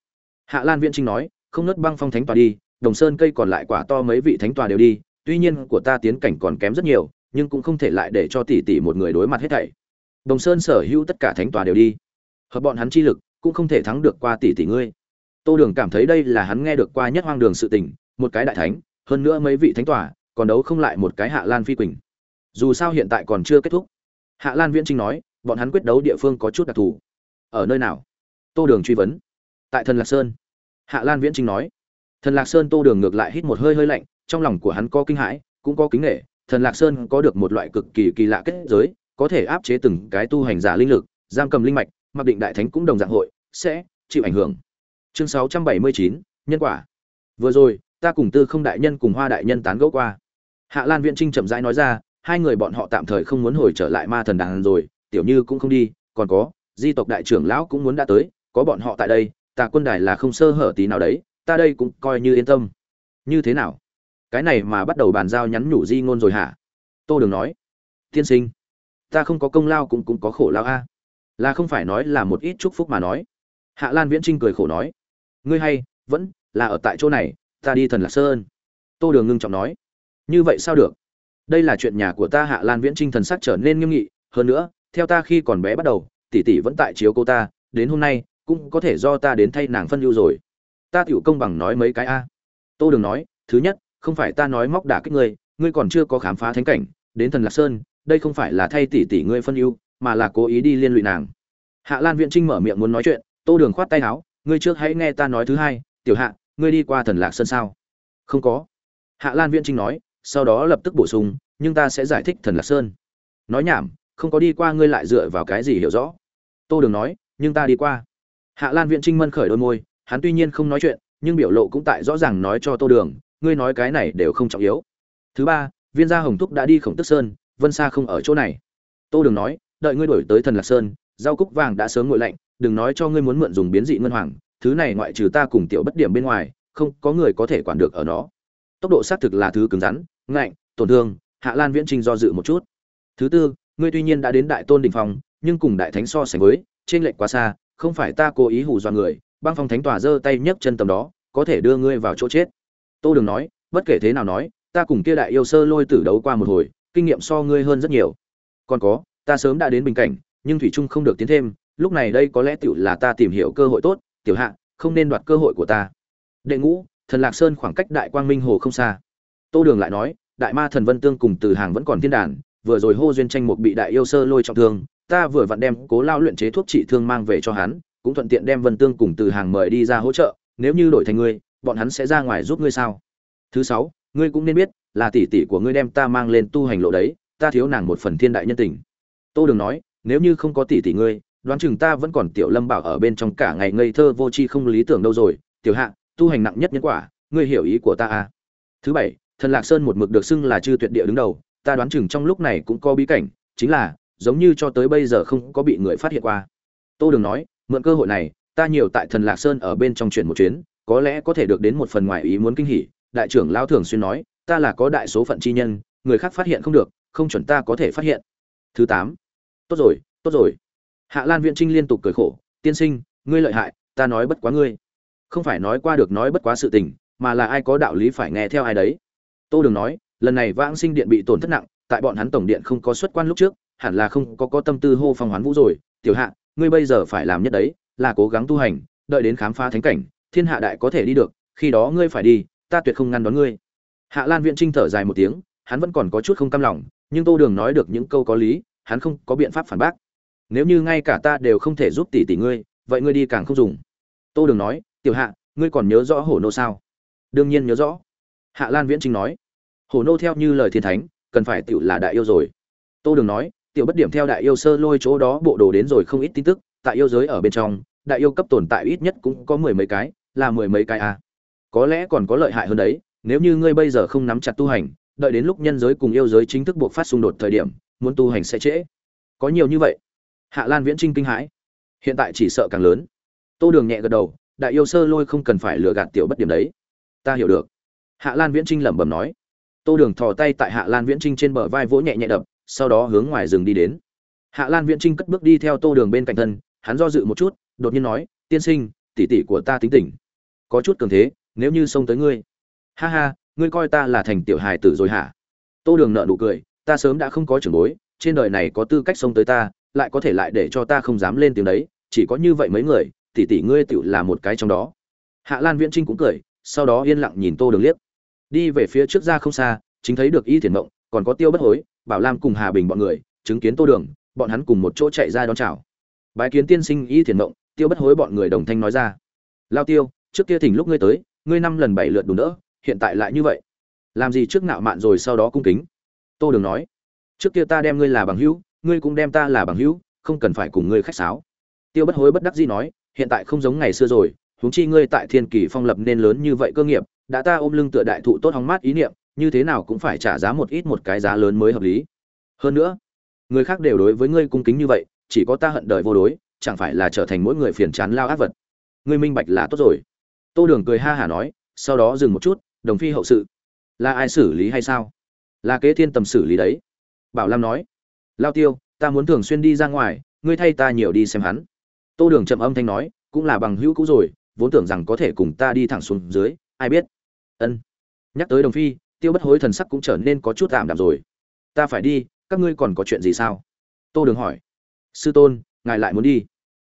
Hạ lan viễn trinh nói, không nớt băng phong thánh tòa đi, đồng sơn cây còn lại quả to mấy vị thánh tòa đều đi tuy nhiên của ta tiến cảnh còn kém rất nhiều, nhưng cũng không thể lại để cho tỷ tỷ một người đối mặt hết thảy. Đồng sơn sở hữu tất cả thánh tòa đều đi. Hợp bọn hắn chi lực, cũng không thể thắng được qua tỷ tỷ ngươi. Tô đường cảm thấy đây là hắn nghe được qua nhất hoang đường sự tình, một cái đại thánh, hơn nữa mấy vị thánh tòa, còn đấu không lại một cái hạ lan phi quỳnh. Dù sao hiện tại còn chưa kết thúc. Hạ lan viễn trinh nói, bọn hắn quyết đấu địa phương có chút đặc thù. Ở nơi nào? Tô đường truy vấn. Tại thần lạc sơn. Hạ lan viễn trinh nói. Thần lạc sơn tô đường ngược lại hít một hơi hơi lạnh trong lòng của hắn có kinh hãi cũng có kính nghệ thần lạc sơn có được một loại cực kỳ kỳ lạ kết giới có thể áp chế từng cái tu hành giả linh lực giam cầm linh mạch mặc định đại thánh cũng đồng dạng hội sẽ chịu ảnh hưởng. Chương 679, nhân quả. Vừa rồi ta cùng tư không đại nhân cùng hoa đại nhân tán gẫu qua. Hạ lan viễn trinh chậm rãi nói ra hai người bọn họ tạm thời không muốn hồi trở lại ma thần đàn rồi tiểu như cũng không đi còn có di tộc đại trưởng lão cũng muốn đã tới có bọn họ tại đây ta quân đài là không sơ hở tí nào đấy ta đây cũng coi như yên tâm. Như thế nào? Cái này mà bắt đầu bàn giao nhắn nhủ di ngôn rồi hả? Tô đường nói, tiên sinh, ta không có công lao cũng cũng có khổ lao a. Là không phải nói là một ít chúc phúc mà nói. Hạ lan viễn trinh cười khổ nói, ngươi hay, vẫn là ở tại chỗ này, ta đi thần lạc sơn. Tô đường ngưng trọng nói, như vậy sao được? Đây là chuyện nhà của ta. Hạ lan viễn trinh thần sắc trở nên nghiêm nghị, hơn nữa, theo ta khi còn bé bắt đầu, tỷ tỷ vẫn tại chiếu cô ta, đến hôm nay cũng có thể do ta đến thay nàng phân lưu rồi. Ta tiểu công bằng nói mấy cái a. Tô đường nói, thứ nhất không phải ta nói móc đả kích ngươi ngươi còn chưa có khám phá thánh cảnh, đến thần lạc sơn, đây không phải là thay tỷ tỷ ngươi phân ưu, mà là cố ý đi liên lụy nàng. Hạ lan viễn trinh mở miệng muốn nói chuyện, tô đường khoát tay áo, ngươi trước hãy nghe ta nói thứ hai, tiểu hạ, ngươi đi qua thần lạc sơn sao? Không có. Hạ lan viễn trinh nói, sau đó lập tức bổ sung, nhưng ta sẽ giải thích thần lạc sơn. Nói nhảm, không có đi qua ngươi lại dựa vào cái gì hiểu rõ. Tô đường nói, nhưng ta đi qua. Hạ lan viễn trinh mân khởi đôi môi, hắn tuy nhiên không nói chuyện, nhưng biểu lộ cũng tại rõ ràng nói cho tô đường ngươi nói cái này đều không trọng yếu. Thứ ba, viên gia hồng thúc đã đi khổng tức sơn, vân sa không ở chỗ này. Tô đường nói, đợi ngươi đổi tới thần lạc sơn rau cúc vàng đã sớm nguội lạnh, đừng nói cho ngươi muốn mượn dùng biến dị ngân hoàng, thứ này ngoại trừ ta cùng tiểu bất điểm bên ngoài, không có người có thể quản được ở nó. Tốc độ xác thực là thứ cứng rắn, ngạnh, tổn thương, hạ lan viễn trinh do dự một chút. Thứ tư, ngươi tuy nhiên đã đến đại tôn đình phong, nhưng cùng đại thánh so sánh với, trên lệnh quá xa, không phải ta cố ý hù dọa người, băng phong thánh tòa giơ tay nhấc chân tầm đó, có thể đưa ngươi vào chỗ chết tô đường nói, bất kể thế nào nói, ta cùng kia đại yêu sơ lôi tử đấu qua một hồi, kinh nghiệm so ngươi hơn rất nhiều. Còn có, ta sớm đã đến bình cảnh, nhưng thủy trung không được tiến thêm, lúc này đây có lẽ tiểu là ta tìm hiểu cơ hội tốt, tiểu hạ, không nên đoạt cơ hội của ta. Đệ ngũ, thần lạc sơn khoảng cách đại quang minh hồ không xa. Tô đường lại nói, đại ma thần vân tương cùng từ hàng vẫn còn thiên đàn, vừa rồi hô duyên tranh một bị đại yêu sơ lôi trọng thương, ta vừa vặn đem cố lao luyện chế thuốc trị thương mang về cho hắn, cũng thuận tiện đem vân tương cùng từ hàng mời đi ra hỗ trợ, nếu như đổi thành ngươi bọn hắn sẽ ra ngoài giúp ngươi sao? Thứ sáu, ngươi cũng nên biết là tỷ tỷ của ngươi đem ta mang lên tu hành lộ đấy, ta thiếu nàng một phần thiên đại nhân tình. Tô đường nói, nếu như không có tỷ tỷ ngươi, đoán chừng ta vẫn còn tiểu lâm bảo ở bên trong cả ngày ngây thơ vô tri không lý tưởng đâu rồi. Tiểu hạ, tu hành nặng nhất nhân quả, ngươi hiểu ý của ta à? Thứ bảy, thần lạc sơn một mực được xưng là chư tuyệt địa đứng đầu, ta đoán chừng trong lúc này cũng có bí cảnh, chính là, giống như cho tới bây giờ không có bị người phát hiện qua. Tô đường nói, mượn cơ hội này, ta nhiều tại thần lạc sơn ở bên trong chuyển một chuyến có lẽ có thể được đến một phần ngoài ý muốn kinh hỉ, đại trưởng lao thường xuyên nói, ta là có đại số phận chi nhân, người khác phát hiện không được, không chuẩn ta có thể phát hiện. Thứ tám. Tốt rồi tốt rồi. Hạ lan viễn trinh liên tục cười khổ, tiên sinh, ngươi lợi hại, ta nói bất quá ngươi. Không phải nói qua được nói bất quá sự tình, mà là ai có đạo lý phải nghe theo ai đấy. Tô đường nói, lần này vãng sinh điện bị tổn thất nặng, tại bọn hắn tổng điện không có xuất quan lúc trước, hẳn là không có có tâm tư hô phong hoán vũ rồi. Tiểu hạ, ngươi bây giờ phải làm nhất đấy, là cố gắng tu hành, đợi đến khám phá thánh cảnh thiên hạ đại có thể đi được, khi đó ngươi phải đi, ta tuyệt không ngăn đón ngươi. Hạ lan viễn trinh thở dài một tiếng, hắn vẫn còn có chút không cam lòng, nhưng tô đường nói được những câu có lý, hắn không có biện pháp phản bác. Nếu như ngay cả ta đều không thể giúp tỷ tỷ ngươi, vậy ngươi đi càng không dùng. Tô đường nói, tiểu hạ, ngươi còn nhớ rõ hổ nô sao? Đương nhiên nhớ rõ. Hạ lan viễn trinh nói, hổ nô theo như lời thiên thánh, cần phải tựu là đại yêu rồi. Tô đường nói, tiểu bất điểm theo đại yêu sơ lôi chỗ đó bộ đồ đến rồi không ít tin tức, tại yêu giới ở bên trong, đại yêu cấp tồn tại ít nhất cũng có mười mấy cái là mười mấy cái à. có lẽ còn có lợi hại hơn đấy, nếu như ngươi bây giờ không nắm chặt tu hành, đợi đến lúc nhân giới cùng yêu giới chính thức buộc phát xung đột thời điểm, muốn tu hành sẽ trễ. Có nhiều như vậy. Hạ lan viễn trinh kinh hãi. Hiện tại chỉ sợ càng lớn. Tô đường nhẹ gật đầu, đại yêu sơ lôi không cần phải lừa gạt tiểu bất điểm đấy. Ta hiểu được. Hạ lan viễn trinh lẩm bẩm nói. Tô đường thò tay tại hạ lan viễn trinh trên bờ vai vỗ nhẹ nhẹ đập, sau đó hướng ngoài rừng đi đến. Hạ lan viễn trinh cất bước đi theo tô đường bên cạnh thân, hắn do dự một chút, đột nhiên nói, tiên sinh, tỷ tỷ của ta tính tình có chút cường thế, nếu như xông tới ngươi. Ha ha, ngươi coi ta là thành tiểu hài tử rồi hả? Tô đường nợ nụ cười, ta sớm đã không có trưởng bối, trên đời này có tư cách xông tới ta, lại có thể lại để cho ta không dám lên tiếng đấy, chỉ có như vậy mấy người tỉ tỉ ngươi tựu là một cái trong đó. Hạ lan viễn trinh cũng cười, sau đó yên lặng nhìn tô đường liếc. Đi về phía trước ra không xa, chính thấy được y thiền mộng, còn có tiêu bất hối, bảo lam cùng hà bình bọn người, chứng kiến tô đường, bọn hắn cùng một chỗ chạy ra đón chào. Bái kiến tiên sinh y thiền mộng, tiêu bất hối bọn người đồng thanh nói ra. Lao tiêu trước kia thỉnh lúc ngươi tới, ngươi năm lần bảy lượt đủ đỡ, hiện tại lại như vậy. Làm gì trước nạo mạn rồi sau đó cung kính? Tô đường nói, trước kia ta đem ngươi là bằng hữu, ngươi cũng đem ta là bằng hữu, không cần phải cùng ngươi khách sáo. Tiêu bất hối bất đắc dĩ nói, hiện tại không giống ngày xưa rồi, huống chi ngươi tại thiên kỳ phong lập nên lớn như vậy cơ nghiệp, đã ta ôm lưng tựa đại thụ tốt hóng mát ý niệm, như thế nào cũng phải trả giá một ít một cái giá lớn mới hợp lý. Hơn nữa, người khác đều đối với ngươi cung kính như vậy, chỉ có ta hận đời vô đối, chẳng phải là trở thành mỗi người phiền chán lao ác vật. Ngươi minh bạch là tốt rồi tô đường cười ha hả nói, sau đó dừng một chút, đồng phi hậu sự. Là ai xử lý hay sao? Là kế thiên tầm xử lý đấy. Bảo lam nói, lao tiêu, ta muốn thường xuyên đi ra ngoài, ngươi thay ta nhiều đi xem hắn. Tô đường chậm âm thanh nói, cũng là bằng hữu cũ rồi, vốn tưởng rằng có thể cùng ta đi thẳng xuống dưới, ai biết? Ân. Nhắc tới đồng phi, tiêu bất hối thần sắc cũng trở nên có chút tạm đạm rồi. Ta phải đi, các ngươi còn có chuyện gì sao? Tô đường hỏi. Sư tôn, ngài lại muốn đi.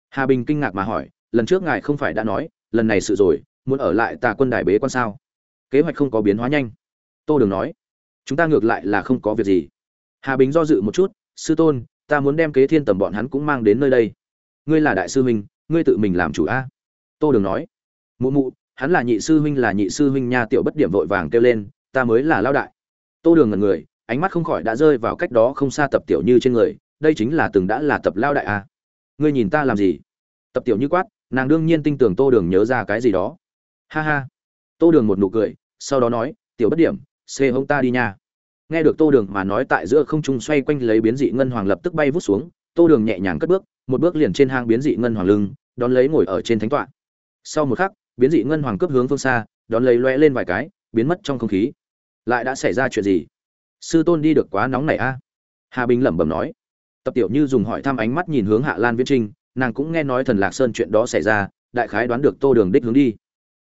Hà bình kinh ngạc mà hỏi, lần trước ngài không phải đã nói, lần này sự rồi muốn ở lại tà quân đài bế quan sao? Kế hoạch không có biến hóa nhanh. Tô đường nói, chúng ta ngược lại là không có việc gì. Hà bình do dự một chút, sư tôn, ta muốn đem kế thiên tầm bọn hắn cũng mang đến nơi đây. Ngươi là đại sư huynh, ngươi tự mình làm chủ a. Tô đường nói, mụ mụ, hắn là nhị sư huynh là nhị sư huynh nha, tiểu bất điểm vội vàng kêu lên, ta mới là lao đại. Tô đường ngần người, ánh mắt không khỏi đã rơi vào cách đó không xa tập tiểu như trên người, đây chính là từng đã là tập lao đại a. Ngươi nhìn ta làm gì? Tập tiểu như quát, nàng đương nhiên tin tưởng tô đường nhớ ra cái gì đó ha ha. Tô đường một nụ cười, sau đó nói, tiểu bất điểm xê hông ta đi nha. Nghe được tô đường mà nói tại giữa không trung xoay quanh lấy biến dị ngân hoàng lập tức bay vút xuống, tô đường nhẹ nhàng cất bước, một bước liền trên hang biến dị ngân hoàng lưng, đón lấy ngồi ở trên thánh tọa. Sau một khắc, biến dị ngân hoàng cướp hướng phương xa, đón lấy loe lên vài cái, biến mất trong không khí. Lại đã xảy ra chuyện gì? Sư tôn đi được quá nóng này a. Hà bình lẩm bẩm nói. Tập tiểu như dùng hỏi thăm ánh mắt nhìn hướng hạ lan viễn trinh, nàng cũng nghe nói thần lạc sơn chuyện đó xảy ra, đại khái đoán được tô đường đích hướng đi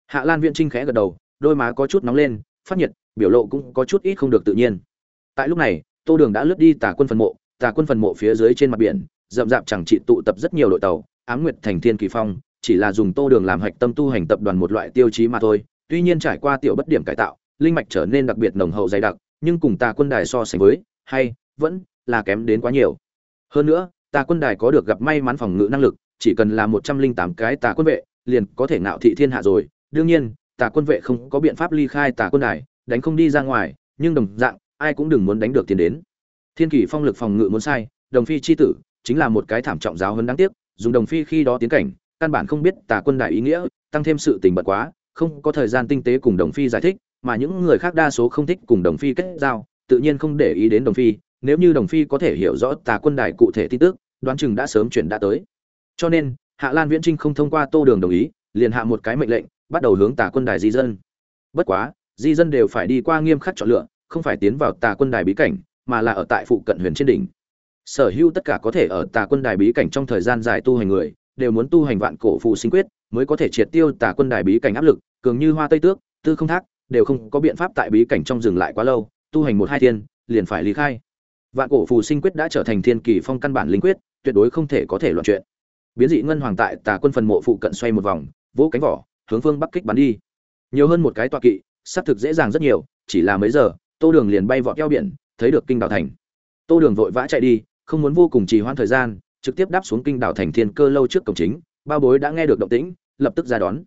hạ lan viễn trinh khẽ gật đầu, đôi má có chút nóng lên, phát nhiệt, biểu lộ cũng có chút ít không được tự nhiên. Tại lúc này, tô đường đã lướt đi tà quân phần mộ, tà quân phần mộ phía dưới trên mặt biển, rậm rạp chẳng trị tụ tập rất nhiều đội tàu, ám nguyệt thành thiên kỳ phong, chỉ là dùng tô đường làm hạch tâm tu hành tập đoàn một loại tiêu chí mà thôi, tuy nhiên trải qua tiểu bất điểm cải tạo, linh mạch trở nên đặc biệt nồng hậu dày đặc, nhưng cùng tà quân đài so sánh với, hay, vẫn là kém đến quá nhiều. Hơn nữa, tà quân đài có được gặp may mắn phòng ngự năng lực, chỉ cần là một trăm linh tám cái tà quân vệ, liền có thể ngạo thị thiên hạ rồi đương nhiên, tà quân vệ không có biện pháp ly khai tà quân đài, đánh không đi ra ngoài, nhưng đồng dạng, ai cũng đừng muốn đánh được tiền đến. Thiên kỷ phong lực phòng ngự muốn sai, đồng phi chi tử, chính là một cái thảm trọng giáo hơn đáng tiếc, dùng đồng phi khi đó tiến cảnh, căn bản không biết tà quân đại ý nghĩa, tăng thêm sự tình bật quá, không có thời gian tinh tế cùng đồng phi giải thích, mà những người khác đa số không thích cùng đồng phi kết giao, tự nhiên không để ý đến đồng phi, nếu như đồng phi có thể hiểu rõ tà quân đại cụ thể tin tức, đoán chừng đã sớm chuyển đã tới. Cho nên, hạ lan viễn trinh không thông qua tô đường đồng ý, liền hạ một cái mệnh lệnh bắt đầu hướng tà quân đài di dân. Bất quá, di dân đều phải đi qua nghiêm khắc chọn lựa, không phải tiến vào tà quân đài bí cảnh, mà là ở tại phụ cận huyền trên đỉnh. Sở hữu tất cả có thể ở tà quân đài bí cảnh trong thời gian dài tu hành người, đều muốn tu hành vạn cổ phụ sinh quyết, mới có thể triệt tiêu tà quân đài bí cảnh áp lực, cường như hoa tây tước, tư không thác, đều không có biện pháp tại bí cảnh trong dừng lại quá lâu, tu hành một hai thiên, liền phải lý khai. Vạn cổ phù sinh quyết đã trở thành thiên kỳ phong căn bản linh quyết, tuyệt đối không thể có thể loạn chuyện. Biến dị ngân hoàng tại tà quân phần mộ phụ cận xoay một vòng, vỗ cánh vỏ hướng phương bắc kích bắn đi. Nhiều hơn một cái tọa kỵ, xác thực dễ dàng rất nhiều, chỉ là mấy giờ, tô đường liền bay vọt eo biển, thấy được kinh đảo thành. Tô đường vội vã chạy đi, không muốn vô cùng trì hoãn thời gian, trực tiếp đáp xuống kinh đảo thành thiên cơ lâu trước cổng chính ba bối đã nghe được động tĩnh, lập tức ra đón.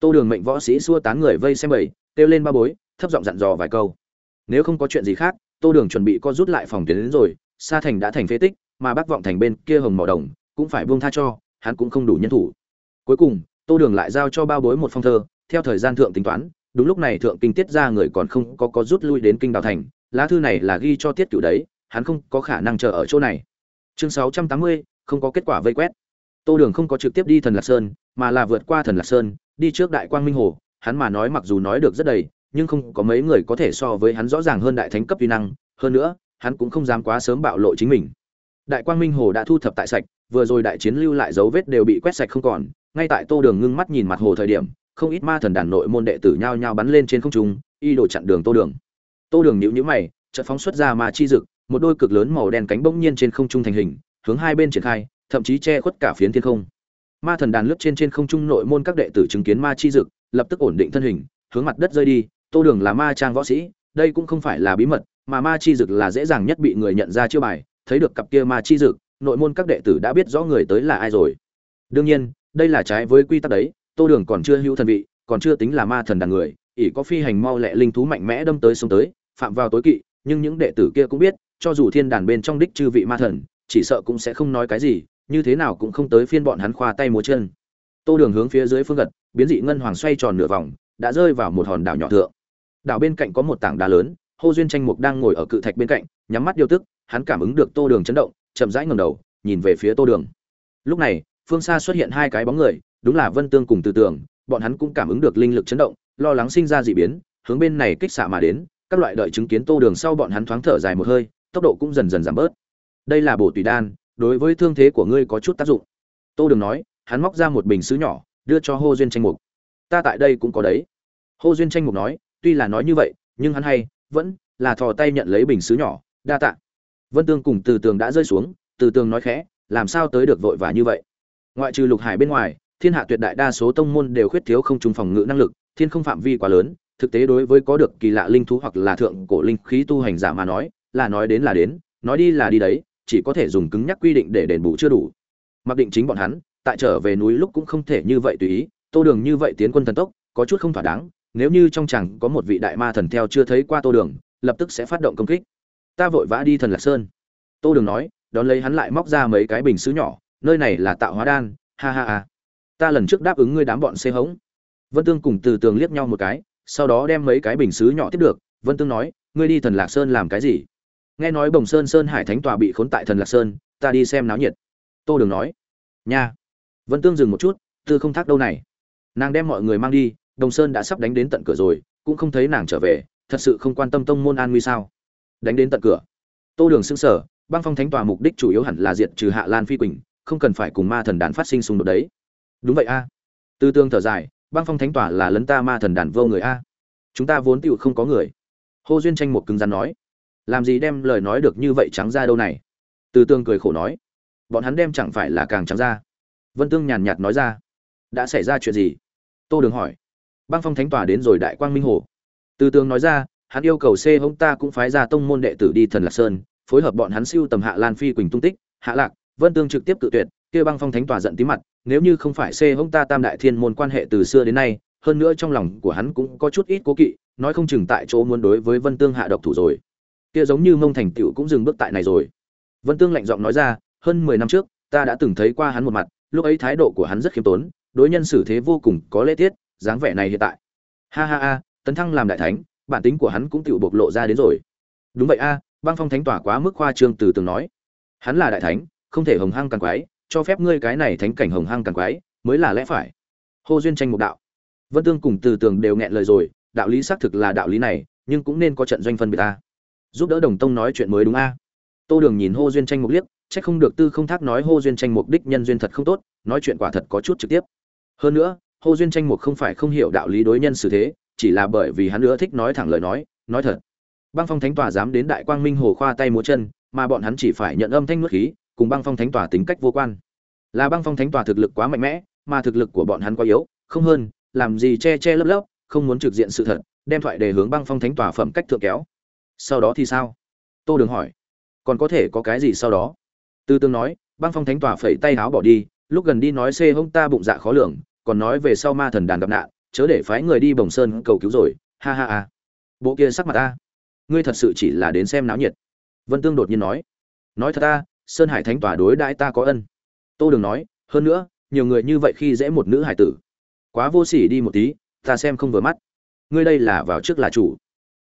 Tô đường mệnh võ sĩ xua tán người vây xem bầy, kêu lên ba bối, thấp giọng dặn dò vài câu. Nếu không có chuyện gì khác, tô đường chuẩn bị co rút lại phòng tuyến đến rồi xa thành đã thành phế tích, mà bác vọng thành bên kia hồng mỏ đồng cũng phải buông tha cho, hắn cũng không đủ nhân thủ. Cuối cùng tô đường lại giao cho bao bối một phong thơ, theo thời gian thượng tính toán, đúng lúc này thượng kinh tiết ra người còn không có có rút lui đến kinh đào thành, lá thư này là ghi cho tiết cửu đấy, hắn không có khả năng chờ ở chỗ này. Chương sáu trăm tám mươi, không có kết quả vây quét. Tô đường không có trực tiếp đi thần lạc sơn, mà là vượt qua thần lạc sơn, đi trước đại quang minh hồ. Hắn mà nói mặc dù nói được rất đầy, nhưng không có mấy người có thể so với hắn rõ ràng hơn đại thánh cấp vi năng. Hơn nữa, hắn cũng không dám quá sớm bạo lộ chính mình. Đại quang minh hồ đã thu thập tại sạch vừa rồi đại chiến lưu lại dấu vết đều bị quét sạch không còn, ngay tại tô đường ngưng mắt nhìn mặt hồ thời điểm, không ít ma thần đàn nội môn đệ tử nhao nhao bắn lên trên không trung, y đổ chặn đường tô đường. Tô đường nhíu nhữ mày, chợt phóng xuất ra ma chi dực, một đôi cực lớn màu đen cánh bỗng nhiên trên không trung thành hình, hướng hai bên triển khai, thậm chí che khuất cả phiến thiên không. Ma thần đàn lướt trên trên không trung nội môn các đệ tử chứng kiến ma chi dực, lập tức ổn định thân hình, hướng mặt đất rơi đi, tô đường là ma trang võ sĩ, đây cũng không phải là bí mật, mà ma chi dực là dễ dàng nhất bị người nhận ra chiêu bài, thấy được cặp kia ma chi dực nội môn các đệ tử đã biết rõ người tới là ai rồi. Đương nhiên, đây là trái với quy tắc đấy, tô đường còn chưa hữu thần vị, còn chưa tính là ma thần đàn người, ỷ có phi hành mau lẹ linh thú mạnh mẽ đâm tới sông tới, phạm vào tối kỵ, nhưng những đệ tử kia cũng biết, cho dù thiên đàn bên trong đích chư vị ma thần, chỉ sợ cũng sẽ không nói cái gì, như thế nào cũng không tới phiên bọn hắn khoa tay múa chân. Tô đường hướng phía dưới phương gật, biến dị ngân hoàng xoay tròn nửa vòng, đã rơi vào một hòn đảo nhỏ thượng. Đảo bên cạnh có một tảng đá lớn, hô duyên tranh mục đang ngồi ở cự thạch bên cạnh, nhắm mắt điều tức, hắn cảm ứng được tô đường chấn động chậm rãi ngầm đầu, nhìn về phía tô đường. Lúc này, phương xa xuất hiện hai cái bóng người, đúng là vân tương cùng từ tường, bọn hắn cũng cảm ứng được linh lực chấn động, lo lắng sinh ra d ị biến, hướng bên này kích xạ mà đến, các loại đợi chứng kiến tô đường sau bọn hắn thoáng thở dài một hơi, tốc độ cũng dần dần giảm bớt. Đây là bổ tùy đan, đối với thương thế của ngươi có chút tác dụng. Tô đường nói, hắn móc ra một bình xứ nhỏ, đưa cho hô duyên tranh mục. Ta tại đây cũng có đấy. Hô duyên tranh mục nói, tuy là nói như vậy, nhưng hắn hay vẫn là thò tay nhận lấy bình xứ nhỏ, đa tạ vân tương cùng từ tường đã rơi xuống, từ tường nói khẽ, làm sao tới được vội vã như vậy? Ngoại trừ lục hải bên ngoài, thiên hạ tuyệt đại đa số tông môn đều khuyết thiếu không trùng phòng ngự năng lực, thiên không phạm vi quá lớn, thực tế đối với có được kỳ lạ linh thú hoặc là thượng cổ linh khí tu hành giả mà nói, là nói đến là đến, nói đi là đi đấy, chỉ có thể dùng cứng nhắc quy định để đền bù chưa đủ. Mặc định chính bọn hắn, tại trở về núi lúc cũng không thể như vậy tùy ý, tô đường như vậy tiến quân thần tốc, có chút không thỏa đáng, nếu như trong chẳng có một vị đại ma thần theo chưa thấy qua tô đường, lập tức sẽ phát động công kích ta vội vã đi thần lạc sơn. Tô đường nói, đón lấy hắn lại móc ra mấy cái bình xứ nhỏ, nơi này là tạo hóa đan, ha ha ha. Ta lần trước đáp ứng ngươi đám bọn xê hống. Vân tương cùng từ tường liếc nhau một cái, sau đó đem mấy cái bình xứ nhỏ tiếp được. Vân tương nói, ngươi đi thần lạc sơn làm cái gì? Nghe nói bồng sơn sơn hải thánh tòa bị khốn tại thần lạc sơn, ta đi xem náo nhiệt. Tô đường nói, nha. Vân tương dừng một chút, tư không thác đâu này. Nàng đem mọi người mang đi đồng sơn đã sắp đánh đến tận cửa rồi, cũng không thấy nàng trở về, thật sự không quan tâm tông môn an nguy sao đánh đến tận cửa. Tô đường xưng sở băng phong thánh tòa mục đích chủ yếu hẳn là diệt trừ hạ lan phi quỳnh, không cần phải cùng ma thần đàn phát sinh xung đột đấy. Đúng vậy a. Tư tương thở dài, băng phong thánh tòa là lấn ta ma thần đàn vô người a. Chúng ta vốn tựu không có người. Hô duyên tranh một cứng rắn nói. Làm gì đem lời nói được như vậy trắng ra đâu này? Tư tương cười khổ nói. Bọn hắn đem chẳng phải là càng trắng ra. Vân tương nhàn nhạt nói ra. Đã xảy ra chuyện gì? Tô đường hỏi. Băng phong thánh tòa đến rồi đại quang minh hồ. Tư tương nói ra hắn yêu cầu c hống ta cũng phái ra tông môn đệ tử đi thần lạc sơn, phối hợp bọn hắn siêu tầm hạ lan phi quỳnh tung tích, hạ lạc, vân tương trực tiếp cự tuyệt, kia băng phong thánh tòa giận tí mặt, nếu như không phải c hống ta tam đại thiên môn quan hệ từ xưa đến nay, hơn nữa trong lòng của hắn cũng có chút ít cố kỵ, nói không chừng tại chỗ muốn đối với vân tương hạ độc thủ rồi. Kia giống như mông thành tựu cũng dừng bước tại này rồi. Vân tương lạnh giọng nói ra, hơn mười năm trước, ta đã từng thấy qua hắn một mặt, lúc ấy thái độ của hắn rất khiêm tốn, đối nhân xử thế vô cùng có lễ tiết, dáng vẻ này hiện tại. Ha ha ha, tấn thăng làm đại thánh bản tính của hắn cũng tự bộc lộ ra đến rồi. Đúng vậy a, băng phong thánh tỏa quá mức khoa trương từ từng nói. Hắn là đại thánh, không thể hồng hăng càng quái, cho phép ngươi cái này thánh cảnh hồng hăng càng quái, mới là lẽ phải. Hô duyên tranh mục đạo. Vân tương cùng từ tường đều nghẹn lời rồi, đạo lý xác thực là đạo lý này, nhưng cũng nên có trận doanh phân biệt ta giúp đỡ đồng tông nói chuyện mới đúng a. Tô đường nhìn hô duyên tranh mục liếc, chắc không được tư không thác nói hô duyên tranh mục đích nhân duyên thật không tốt, nói chuyện quả thật có chút trực tiếp. Hơn nữa, hô duyên tranh mục không phải không hiểu đạo lý đối nhân xử thế chỉ là bởi vì hắn nữa thích nói thẳng lời nói nói thật. Băng phong thánh tòa dám đến đại quang minh hồ khoa tay múa chân, mà bọn hắn chỉ phải nhận âm thanh nuốt khí, cùng băng phong thánh tòa tính cách vô quan. Là băng phong thánh tòa thực lực quá mạnh mẽ, mà thực lực của bọn hắn quá yếu, không hơn, làm gì che che lấp lấp, không muốn trực diện sự thật, đem thoại đề hướng băng phong thánh tòa phẩm cách thượng kéo. Sau đó thì sao? Tô đường hỏi. Còn có thể có cái gì sau đó? Tư tương nói, băng phong thánh tòa phẩy tay áo bỏ đi, lúc gần đi nói xê hông ta bụng dạ khó lường, còn nói về sau ma thần đàn gặp nạn chớ để phái người đi bồng sơn cầu cứu rồi, ha ha ha. Bộ kia sắc mặt ta. Ngươi thật sự chỉ là đến xem náo nhiệt. Vân tương đột nhiên nói. Nói thật ta, sơn hải thánh tòa đối đãi ta có ân. Tô đường nói, hơn nữa, nhiều người như vậy khi dễ một nữ hải tử. Quá vô sỉ đi một tí, ta xem không vừa mắt. Ngươi đây là vào trước là chủ.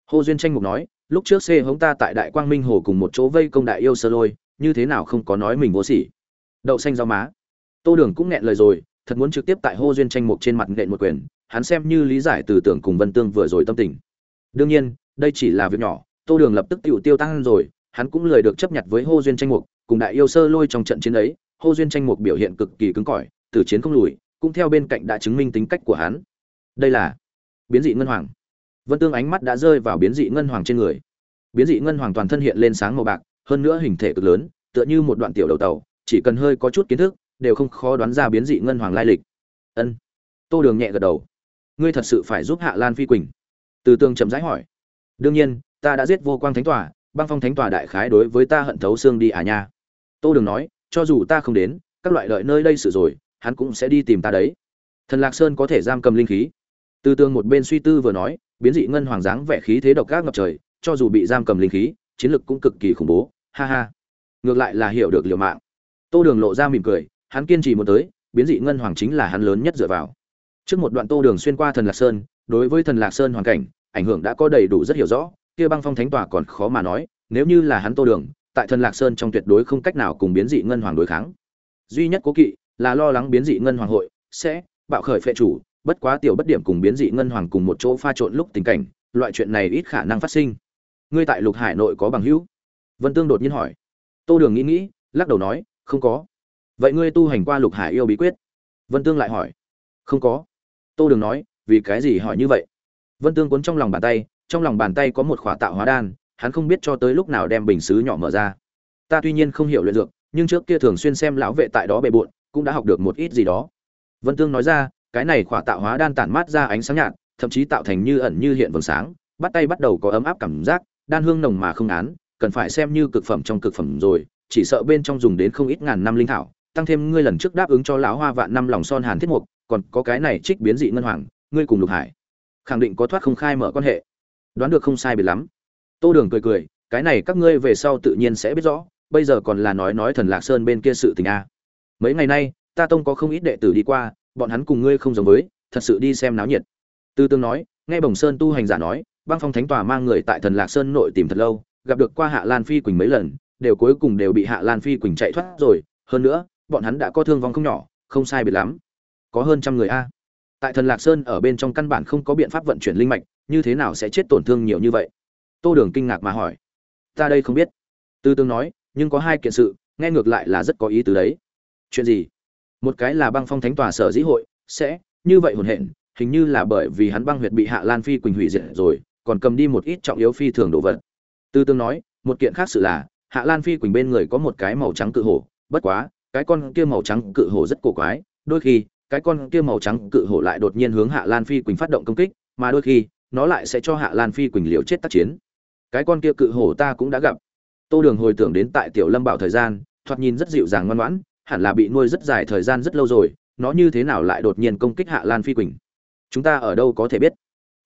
Hồ duyên tranh mục nói, lúc trước xê hống ta tại đại quang minh hồ cùng một chỗ vây công đại yêu sơ lôi, như thế nào không có nói mình vô sỉ. Đậu xanh rau má. Tô đường cũng nghẹn lời rồi thật muốn trực tiếp tại hô duyên tranh mục trên mặt nện một quyền, hắn xem như lý giải từ tưởng cùng vân tương vừa rồi tâm tình. Đương nhiên, đây chỉ là việc nhỏ, tô đường lập tức tiêu tiêu tăng rồi, hắn cũng lời được chấp nhận với hô duyên tranh mục, cùng đại yêu sơ lôi trong trận chiến ấy, hô duyên tranh mục biểu hiện cực kỳ cứng cỏi, từ chiến không lùi, cũng theo bên cạnh đã chứng minh tính cách của hắn. Đây là biến dị ngân hoàng. Vân tương ánh mắt đã rơi vào biến dị ngân hoàng trên người. Biến dị ngân hoàng toàn thân hiện lên sáng màu bạc, hơn nữa hình thể cực lớn, tựa như một đoạn tiểu đầu tàu, chỉ cần hơi có chút kiến thức đều không khó đoán ra biến dị ngân hoàng lai lịch. Ân. Tô đường nhẹ gật đầu. Ngươi thật sự phải giúp hạ lan phi quỳnh. Từ tương chậm rãi hỏi. Đương nhiên, ta đã giết vô quang thánh tòa, băng phong thánh tòa đại khái đối với ta hận thấu xương đi à nha. Tô đường nói, cho dù ta không đến, các loại lợi nơi đây sự rồi, hắn cũng sẽ đi tìm ta đấy. Thần lạc sơn có thể giam cầm linh khí. Từ tương một bên suy tư vừa nói, biến dị ngân hoàng dáng vẻ khí thế độc ác ngập trời, cho dù bị giam cầm linh khí, chiến lực cũng cực kỳ khủng bố. Ha ha. Ngược lại là hiểu được liều mạng. Tô đường lộ ra mỉm cười hắn kiên trì muốn tới, biến dị ngân hoàng chính là hắn lớn nhất dựa vào. Trước một đoạn tô đường xuyên qua thần lạc sơn, đối với thần lạc sơn hoàn cảnh, ảnh hưởng đã có đầy đủ rất hiểu rõ, kia băng phong thánh tòa còn khó mà nói, nếu như là hắn tô đường, tại thần lạc sơn trong tuyệt đối không cách nào cùng biến dị ngân hoàng đối kháng. Duy nhất cố kỵ là lo lắng biến dị ngân hoàng hội sẽ bạo khởi phệ chủ, bất quá tiểu bất điểm cùng biến dị ngân hoàng cùng một chỗ pha trộn lúc tình cảnh, loại chuyện này ít khả năng phát sinh. Ngươi tại lục hải nội có bằng hữu? Vân tương đột nhiên hỏi. Tô đường nghĩ nghĩ, lắc đầu nói, không có vậy ngươi tu hành qua lục hải yêu bí quyết? Vân tương lại hỏi. Không có. Tô đường nói, vì cái gì hỏi như vậy? Vân tương cuốn trong lòng bàn tay, trong lòng bàn tay có một khỏa tạo hóa đan, hắn không biết cho tới lúc nào đem bình xứ nhỏ mở ra. Ta tuy nhiên không hiểu luyện dược, nhưng trước kia thường xuyên xem lão vệ tại đó bề bộn, cũng đã học được một ít gì đó. Vân tương nói ra, cái này khỏa tạo hóa đan tản mát ra ánh sáng nhạt, thậm chí tạo thành như ẩn như hiện vầng sáng, bắt tay bắt đầu có ấm áp cảm giác, đan hương nồng mà không án, cần phải xem như cực phẩm trong cực phẩm rồi, chỉ sợ bên trong dùng đến không ít ngàn năm linh thảo tăng thêm ngươi lần trước đáp ứng cho lão hoa vạn năm lòng son hàn thiết mục, còn có cái này trích biến dị ngân hoàng, ngươi cùng lục hải, khẳng định có thoát không khai mở quan hệ. Đoán được không sai biệt lắm. Tô đường cười cười, cái này các ngươi về sau tự nhiên sẽ biết rõ, bây giờ còn là nói nói thần lạc sơn bên kia sự tình a. Mấy ngày nay, ta tông có không ít đệ tử đi qua, bọn hắn cùng ngươi không giống với, thật sự đi xem náo nhiệt. Tư tương nói, nghe bồng sơn tu hành giả nói, băng phong thánh tòa mang người tại thần lạc sơn nội tìm thật lâu, gặp được qua hạ lan phi quỳnh mấy lần, đều cuối cùng đều bị hạ lan phi quỳnh chạy thoát rồi. Hơn nữa bọn hắn đã có thương vong không nhỏ, không sai biệt lắm. Có hơn trăm người a. Tại thần lạc sơn ở bên trong căn bản không có biện pháp vận chuyển linh mạch, như thế nào sẽ chết tổn thương nhiều như vậy? Tô đường kinh ngạc mà hỏi. Ta đây không biết. Tư tương nói, nhưng có hai kiện sự, nghe ngược lại là rất có ý tứ đấy. Chuyện gì? Một cái là băng phong thánh tòa sở dĩ hội, sẽ, như vậy hồn hện, hình như là bởi vì hắn băng huyệt bị hạ lan phi quỳnh hủy diệt rồi, còn cầm đi một ít trọng yếu phi thường đồ vật. Tư tương nói, một kiện khác sự là, hạ lan phi quỳnh bên người có một cái màu trắng cự hổ, bất quá cái con kia màu trắng cự hổ rất cổ quái, đôi khi, cái con kia màu trắng cự hổ lại đột nhiên hướng hạ lan phi quỳnh phát động công kích, mà đôi khi, nó lại sẽ cho hạ lan phi quỳnh liều chết tác chiến. Cái con kia cự hổ ta cũng đã gặp. Tô đường hồi tưởng đến tại tiểu lâm bảo thời gian, thoạt nhìn rất dịu dàng ngoan ngoãn, hẳn là bị nuôi rất dài thời gian rất lâu rồi, nó như thế nào lại đột nhiên công kích hạ lan phi quỳnh? Chúng ta ở đâu có thể biết.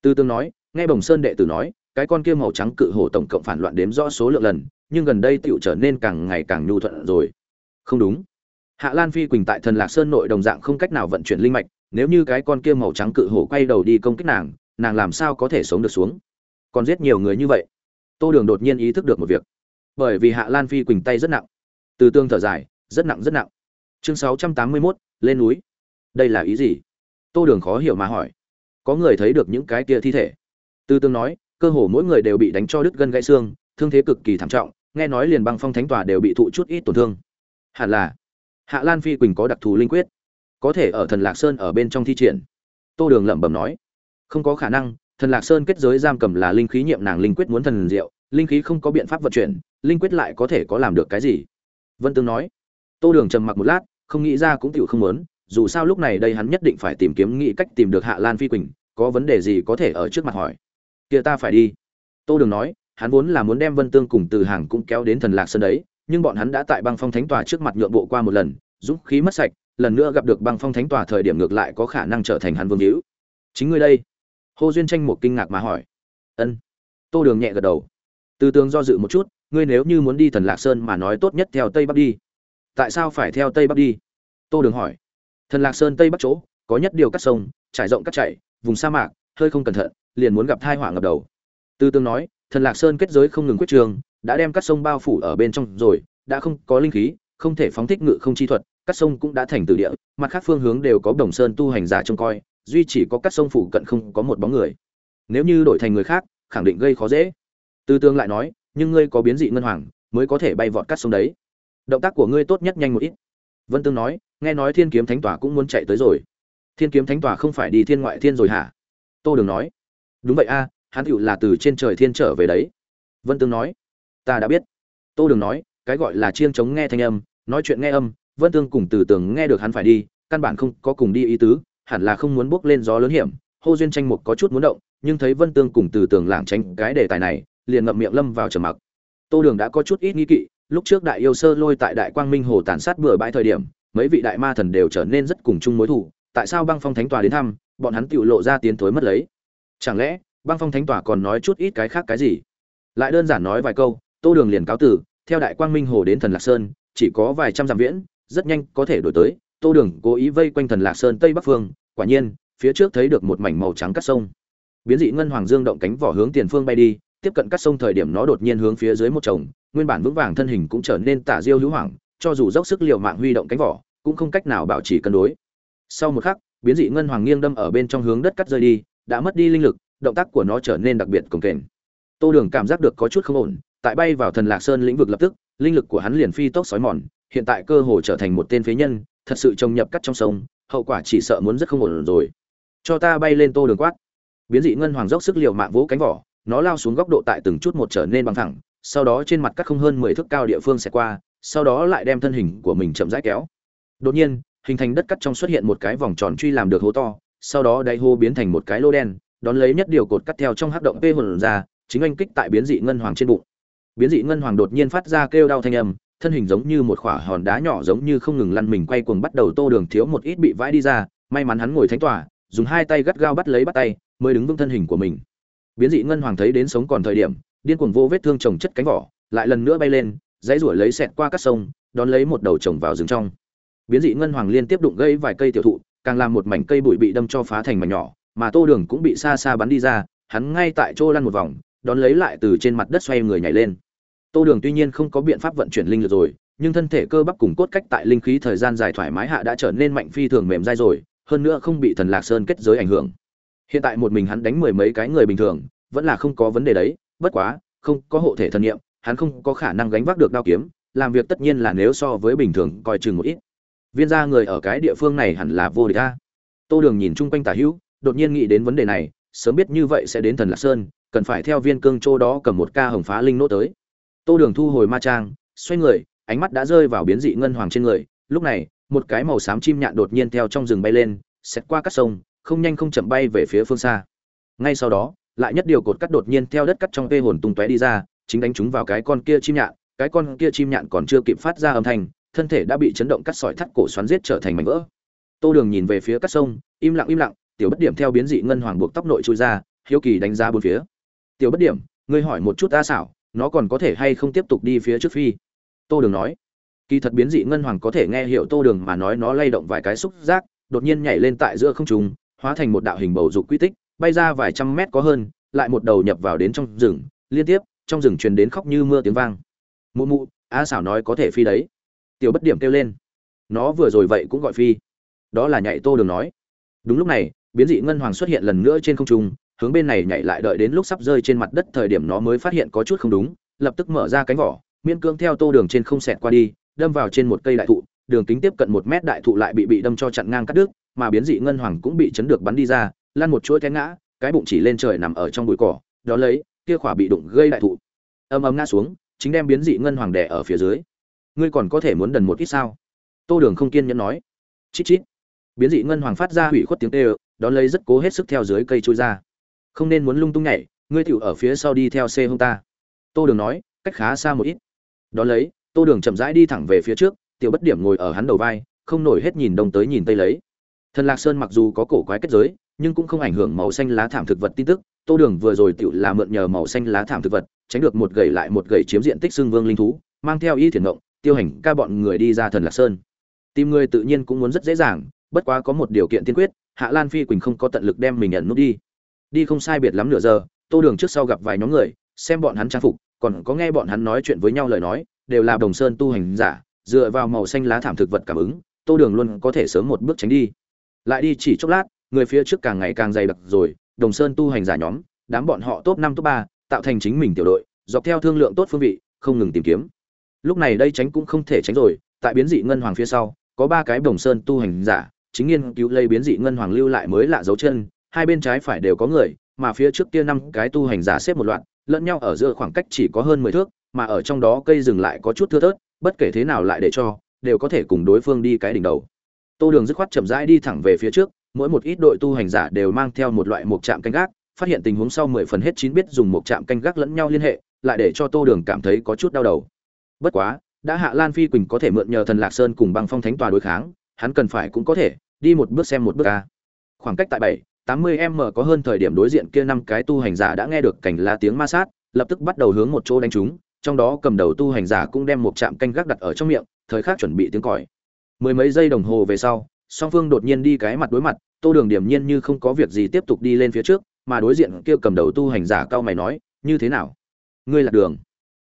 Tư tương nói, nghe bồng sơn đệ tử nói, cái con kia màu trắng cự hổ tổng cộng phản loạn đếm rõ số lượng lần, nhưng gần đây Tiểu trở nên càng ngày càng nhu thuận rồi. Không đúng hạ lan phi quỳnh tại thần lạc sơn nội đồng dạng không cách nào vận chuyển linh mạch, nếu như cái con kia màu trắng cự hổ quay đầu đi công kích nàng nàng làm sao có thể sống được xuống? Còn giết nhiều người như vậy? Tô đường đột nhiên ý thức được một việc. Bởi vì hạ lan phi quỳnh tay rất nặng. Từ tương thở dài, rất nặng rất nặng. Chương sáu trăm tám mươi mốt, lên núi. Đây là ý gì? Tô đường khó hiểu mà hỏi. Có người thấy được những cái kia thi thể? Từ tương nói, cơ hồ mỗi người đều bị đánh cho đứt gân gãy xương, thương thế cực kỳ thảm trọng, nghe nói liền băng phong thánh tòa đều bị thụ chút ít tổn thương. Hẳn là hạ lan phi quỳnh có đặc thù linh quyết. Có thể ở thần lạc sơn ở bên trong thi triển. Tô đường lẩm bẩm nói. Không có khả năng, thần lạc sơn kết giới giam cầm là linh khí nhiệm nàng linh quyết muốn thần diệu, linh khí không có biện pháp vận chuyển, linh quyết lại có thể có làm được cái gì? Vân tương nói. Tô đường trầm mặc một lát, không nghĩ ra cũng tựu không muốn, dù sao lúc này đây hắn nhất định phải tìm kiếm nghĩ cách tìm được hạ lan phi quỳnh, có vấn đề gì có thể ở trước mặt hỏi. Kia ta phải đi. Tô đường nói, hắn vốn là muốn đem vân tương cùng từ hàng cũng kéo đến thần lạc sơn đấy nhưng bọn hắn đã tại băng phong thánh tòa trước mặt nhượng bộ qua một lần, dũng khí mất sạch, lần nữa gặp được băng phong thánh tòa thời điểm ngược lại có khả năng trở thành hắn vương hữu. Chính ngươi đây? Hô duyên tranh một kinh ngạc mà hỏi. Ân. Tô đường nhẹ gật đầu. Từ tường do dự một chút, ngươi nếu như muốn đi thần lạc sơn mà nói tốt nhất theo tây bắc đi. Tại sao phải theo tây bắc đi? Tô đường hỏi. Thần lạc sơn tây bắc chỗ, có nhất điều cắt sông, trải rộng cắt chảy, vùng sa mạc, hơi không cẩn thận, liền muốn gặp thai họa ngập đầu. Từ tường nói, thần lạc sơn kết giới không ngừng quyết trường đã đem cắt sông bao phủ ở bên trong rồi, đã không có linh khí, không thể phóng thích ngự không chi thuật cắt sông cũng đã thành từ địa, mặt khác phương hướng đều có đồng sơn tu hành giả trông coi, duy chỉ có cắt sông phủ cận không có một bóng người. Nếu như đổi thành người khác, khẳng định gây khó dễ. Tư tương lại nói, nhưng ngươi có biến dị ngân hoàng, mới có thể bay vọt cắt sông đấy. Động tác của ngươi tốt nhất nhanh một ít. Vân tương nói, nghe nói thiên kiếm thánh tòa cũng muốn chạy tới rồi. Thiên kiếm thánh tòa không phải đi thiên ngoại thiên rồi hả? Tô đường nói. Đúng vậy a, hắn tựu là từ trên trời thiên trở về đấy. Vân tương nói ta đã biết. Tô đường nói, cái gọi là chiêng chống nghe thanh âm, nói chuyện nghe âm, vân tương cùng từ tường nghe được hắn phải đi, căn bản không có cùng đi ý tứ, hẳn là không muốn bước lên gió lớn hiểm. Hô duyên tranh mục có chút muốn động, nhưng thấy vân tương cùng từ tường lảng tránh cái đề tài này, liền ngậm miệng lâm vào trầm mặc. Tô đường đã có chút ít nghi kỵ, lúc trước đại yêu sơ lôi tại đại quang minh hồ tàn sát bừa bãi thời điểm, mấy vị đại ma thần đều trở nên rất cùng chung mối thủ tại sao băng phong thánh tòa đến thăm, bọn hắn tự lộ ra tiến thối mất lấy? Chẳng lẽ, băng phong thánh tòa còn nói chút ít cái khác cái gì? Lại đơn giản nói vài câu tô đường liền cáo từ, theo đại quang minh hồ đến thần lạc sơn, chỉ có vài trăm dặm viễn, rất nhanh có thể đổi tới. Tô đường cố ý vây quanh thần lạc sơn tây bắc phương, quả nhiên, phía trước thấy được một mảnh màu trắng cắt sông. Biến dị ngân hoàng dương động cánh vỏ hướng tiền phương bay đi, tiếp cận cắt sông thời điểm nó đột nhiên hướng phía dưới một chồng, nguyên bản vững vàng thân hình cũng trở nên tả diêu hữu hoảng, cho dù dốc sức liều mạng huy động cánh vỏ, cũng không cách nào bảo trì cân đối. Sau một khắc, biến dị ngân hoàng nghiêng đâm ở bên trong hướng đất cắt rơi đi, đã mất đi linh lực, động tác của nó trở nên đặc biệt cồng kềnh. Tô đường cảm giác được có chút không ổn tại bay vào thần lạc sơn lĩnh vực lập tức, linh lực của hắn liền phi tốc sói mòn, hiện tại cơ hồ trở thành một tên phế nhân, thật sự trồng nhập cắt trong sông, hậu quả chỉ sợ muốn rất không ổn rồi. Cho ta bay lên tô đường quát. Biến dị ngân hoàng dốc sức liều mạng vỗ cánh vỏ, nó lao xuống góc độ tại từng chút một trở nên bằng thẳng, sau đó trên mặt cắt không hơn mười thước cao địa phương sẽ qua, sau đó lại đem thân hình của mình chậm rãi kéo. Đột nhiên, hình thành đất cắt trong xuất hiện một cái vòng tròn truy làm được hố to, sau đó đáy hô biến thành một cái lô đen, đón lấy nhất điều cột cắt theo trong hắc động p hồn ra, chính anh kích tại biến dị ngân hoàng trên bụng biến dị ngân hoàng đột nhiên phát ra kêu đau thanh âm, thân hình giống như một khoả hòn đá nhỏ giống như không ngừng lăn mình quay cuồng bắt đầu tô đường thiếu một ít bị vãi đi ra, may mắn hắn ngồi thánh tỏa dùng hai tay gắt gao bắt lấy bắt tay, mới đứng vững thân hình của mình. Biến dị ngân hoàng thấy đến sống còn thời điểm, điên cuồng vô vết thương trồng chất cánh vỏ, lại lần nữa bay lên, dãy ruổi lấy xẹt qua các sông, đón lấy một đầu trồng vào rừng trong. Biến dị ngân hoàng liên tiếp đụng gây vài cây tiểu thụ, càng làm một mảnh cây bụi bị đâm cho phá thành mảnh nhỏ, mà tô đường cũng bị xa xa bắn đi ra, hắn ngay tại chỗ lăn một vòng, đón lấy lại từ trên mặt đất xoay người nhảy lên tô đường tuy nhiên không có biện pháp vận chuyển linh lực rồi, nhưng thân thể cơ bắp cùng cốt cách tại linh khí thời gian dài thoải mái hạ đã trở nên mạnh phi thường mềm dai rồi, hơn nữa không bị thần lạc sơn kết giới ảnh hưởng. Hiện tại một mình hắn đánh mười mấy cái người bình thường, vẫn là không có vấn đề đấy, bất quá, không có hộ thể thần nghiệm hắn không có khả năng gánh vác được đao kiếm, làm việc tất nhiên là nếu so với bình thường coi chừng một ít. Viên gia người ở cái địa phương này hẳn là vô địch a. tô đường nhìn chung quanh tả hữu, đột nhiên nghĩ đến vấn đề này, sớm biết như vậy sẽ đến thần lạc sơn, cần phải theo viên cương châu đó cầm một ca hồng phá linh nỗ tới tô đường thu hồi ma trang, xoay người, ánh mắt đã rơi vào biến dị ngân hoàng trên người. Lúc này, một cái màu xám chim nhạn đột nhiên theo trong rừng bay lên xét qua các sông, không nhanh không chậm bay về phía phương xa. Ngay sau đó, lại nhất điều cột cắt đột nhiên theo đất cắt trong tê hồn tung tóe đi ra, chính đánh chúng vào cái con kia chim nhạn. Cái con kia chim nhạn còn chưa kịp phát ra âm thanh, thân thể đã bị chấn động cắt sỏi thắt cổ xoắn giết trở thành mảnh vỡ. Tô đường nhìn về phía các sông, im lặng im lặng, tiểu bất điểm theo biến dị ngân hoàng buộc tóc nội trôi ra, hiếu kỳ đánh giá bốn phía. Tiểu bất điểm, ngươi hỏi một chút ta xảo nó còn có thể hay không tiếp tục đi phía trước phi? Tô đường nói. Kỳ thật biến dị ngân hoàng có thể nghe hiểu tô đường mà nói nó lay động vài cái xúc giác, đột nhiên nhảy lên tại giữa không trung, hóa thành một đạo hình bầu dục quy tích, bay ra vài trăm mét có hơn, lại một đầu nhập vào đến trong rừng, liên tiếp, trong rừng truyền đến khóc như mưa tiếng vang. Mụ mụ, a xảo nói có thể phi đấy. Tiểu bất điểm kêu lên. Nó vừa rồi vậy cũng gọi phi. Đó là nhảy tô đường nói. Đúng lúc này, biến dị ngân hoàng xuất hiện lần nữa trên không trung hướng bên này nhảy lại đợi đến lúc sắp rơi trên mặt đất thời điểm nó mới phát hiện có chút không đúng, lập tức mở ra cánh vỏ miên cương theo tô đường trên không xẹt qua đi, đâm vào trên một cây đại thụ, đường kính tiếp cận một mét đại thụ lại bị bị đâm cho chặn ngang cắt đứt, mà biến dị ngân hoàng cũng bị chấn được bắn đi ra lan một chuỗi té ngã, cái bụng chỉ lên trời nằm ở trong bụi cỏ, đó lấy, kia khỏa bị đụng gây đại thụ. Ầm ầm ngã xuống, chính đem biến dị ngân hoàng đè ở phía dưới. Ngươi còn có thể muốn đần một ít sao? Tô đường không kiên nhẫn nói. Chít chít. Biến dị ngân hoàng phát ra hủy khuất tiếng tê đón lấy rất cố hết sức theo dưới cây trôi ra không nên muốn lung tung nhảy, ngươi tựu ở phía sau đi theo xe hông ta. Tô đường nói, cách khá xa một ít. Đón lấy, tô đường chậm rãi đi thẳng về phía trước, tiểu bất điểm ngồi ở hắn đầu vai, không nổi hết nhìn đông tới nhìn tây lấy. Thần lạc sơn mặc dù có cổ quái kết giới, nhưng cũng không ảnh hưởng màu xanh lá thảm thực vật tin tức. Tô đường vừa rồi tựu là mượn nhờ màu xanh lá thảm thực vật, tránh được một gậy lại một gậy chiếm diện tích xương vương linh thú, mang theo y thiền ngộng tiêu hành ca bọn người đi ra thần lạc sơn. Tìm người tự nhiên cũng muốn rất dễ dàng, bất quá có một điều kiện tiên quyết, hạ lan phi quỳnh không có tận lực đem mình nhận nút đi đi không sai biệt lắm nửa giờ, tô đường trước sau gặp vài nhóm người, xem bọn hắn trang phục, còn có nghe bọn hắn nói chuyện với nhau lời nói, đều là đồng sơn tu hành giả, dựa vào màu xanh lá thảm thực vật cảm ứng, tô đường luôn có thể sớm một bước tránh đi. Lại đi chỉ chốc lát, người phía trước càng ngày càng dày đặc rồi, đồng sơn tu hành giả nhóm, đám bọn họ top năm, top ba, tạo thành chính mình tiểu đội, dọc theo thương lượng tốt phương vị, không ngừng tìm kiếm. Lúc này đây tránh cũng không thể tránh rồi, tại biến dị ngân hoàng phía sau, có ba cái đồng sơn tu hành giả, chính nghiên cứu lây biến dị ngân hoàng lưu lại mới lạ dấu chân hai bên trái phải đều có người, mà phía trước kia năm cái tu hành giả xếp một loạt, lẫn nhau ở giữa khoảng cách chỉ có hơn mười thước, mà ở trong đó cây rừng lại có chút thưa thớt, bất kể thế nào lại để cho, đều có thể cùng đối phương đi cái đỉnh đầu. Tô đường dứt khoát chậm rãi đi thẳng về phía trước, mỗi một ít đội tu hành giả đều mang theo một loại mục trạm canh gác, phát hiện tình huống sau mười phần hết chín biết dùng mục trạm canh gác lẫn nhau liên hệ, lại để cho tô đường cảm thấy có chút đau đầu. Bất quá, đã hạ lan phi quỳnh có thể mượn nhờ thần lạc sơn cùng băng phong thánh tòa đối kháng, hắn cần phải cũng có thể, đi một bước xem một bước ca khoảng cách tại bảy tám mươi m có hơn thời điểm đối diện kia năm cái tu hành giả đã nghe được cảnh la tiếng ma sát, lập tức bắt đầu hướng một chỗ đánh chúng, trong đó cầm đầu tu hành giả cũng đem một chạm canh gác đặt ở trong miệng, thời khắc chuẩn bị tiếng còi. Mười mấy giây đồng hồ về sau, song phương đột nhiên đi cái mặt đối mặt, tô đường điểm nhiên như không có việc gì tiếp tục đi lên phía trước, mà đối diện kia cầm đầu tu hành giả cao mày nói, như thế nào? Ngươi là đường?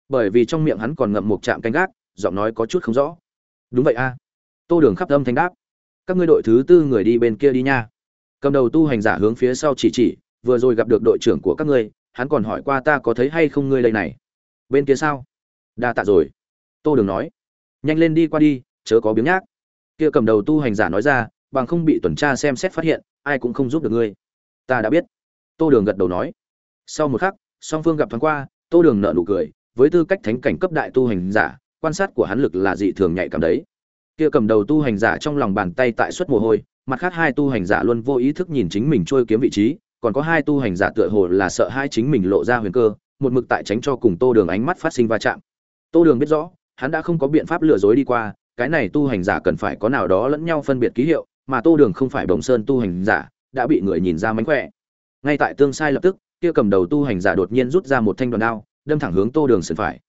Bởi vì trong miệng hắn còn ngậm một chạm canh gác, giọng nói có chút không rõ. Đúng vậy a. Tô đường khắp âm thanh đáp, các ngươi đội thứ tư người đi bên kia đi nha cầm đầu tu hành giả hướng phía sau chỉ chỉ, vừa rồi gặp được đội trưởng của các ngươi, hắn còn hỏi qua ta có thấy hay không ngươi đây này. Bên kia sao? Đa tạ rồi. Tô đường nói. Nhanh lên đi qua đi, chớ có biếng nhác. Kia cầm đầu tu hành giả nói ra, bằng không bị tuần tra xem xét phát hiện, ai cũng không giúp được ngươi. Ta đã biết. Tô đường gật đầu nói. Sau một khắc, song phương gặp thoáng qua, tô đường nợ nụ cười, với tư cách thánh cảnh cấp đại tu hành giả, quan sát của hắn lực là dị thường nhạy cảm đấy. Kia cầm đầu tu hành giả trong lòng bàn tay tại suất mồ hôi mặt khác hai tu hành giả luôn vô ý thức nhìn chính mình trôi kiếm vị trí, còn có hai tu hành giả tựa hồ là sợ hai chính mình lộ ra huyền cơ, một mực tại tránh cho cùng tô đường ánh mắt phát sinh va chạm. Tô đường biết rõ, hắn đã không có biện pháp lừa dối đi qua, cái này tu hành giả cần phải có nào đó lẫn nhau phân biệt ký hiệu, mà tô đường không phải bồng sơn tu hành giả, đã bị người nhìn ra mánh khỏe. Ngay tại tương sai lập tức, kia cầm đầu tu hành giả đột nhiên rút ra một thanh đoàn đao, đâm thẳng hướng tô đường sườn phải.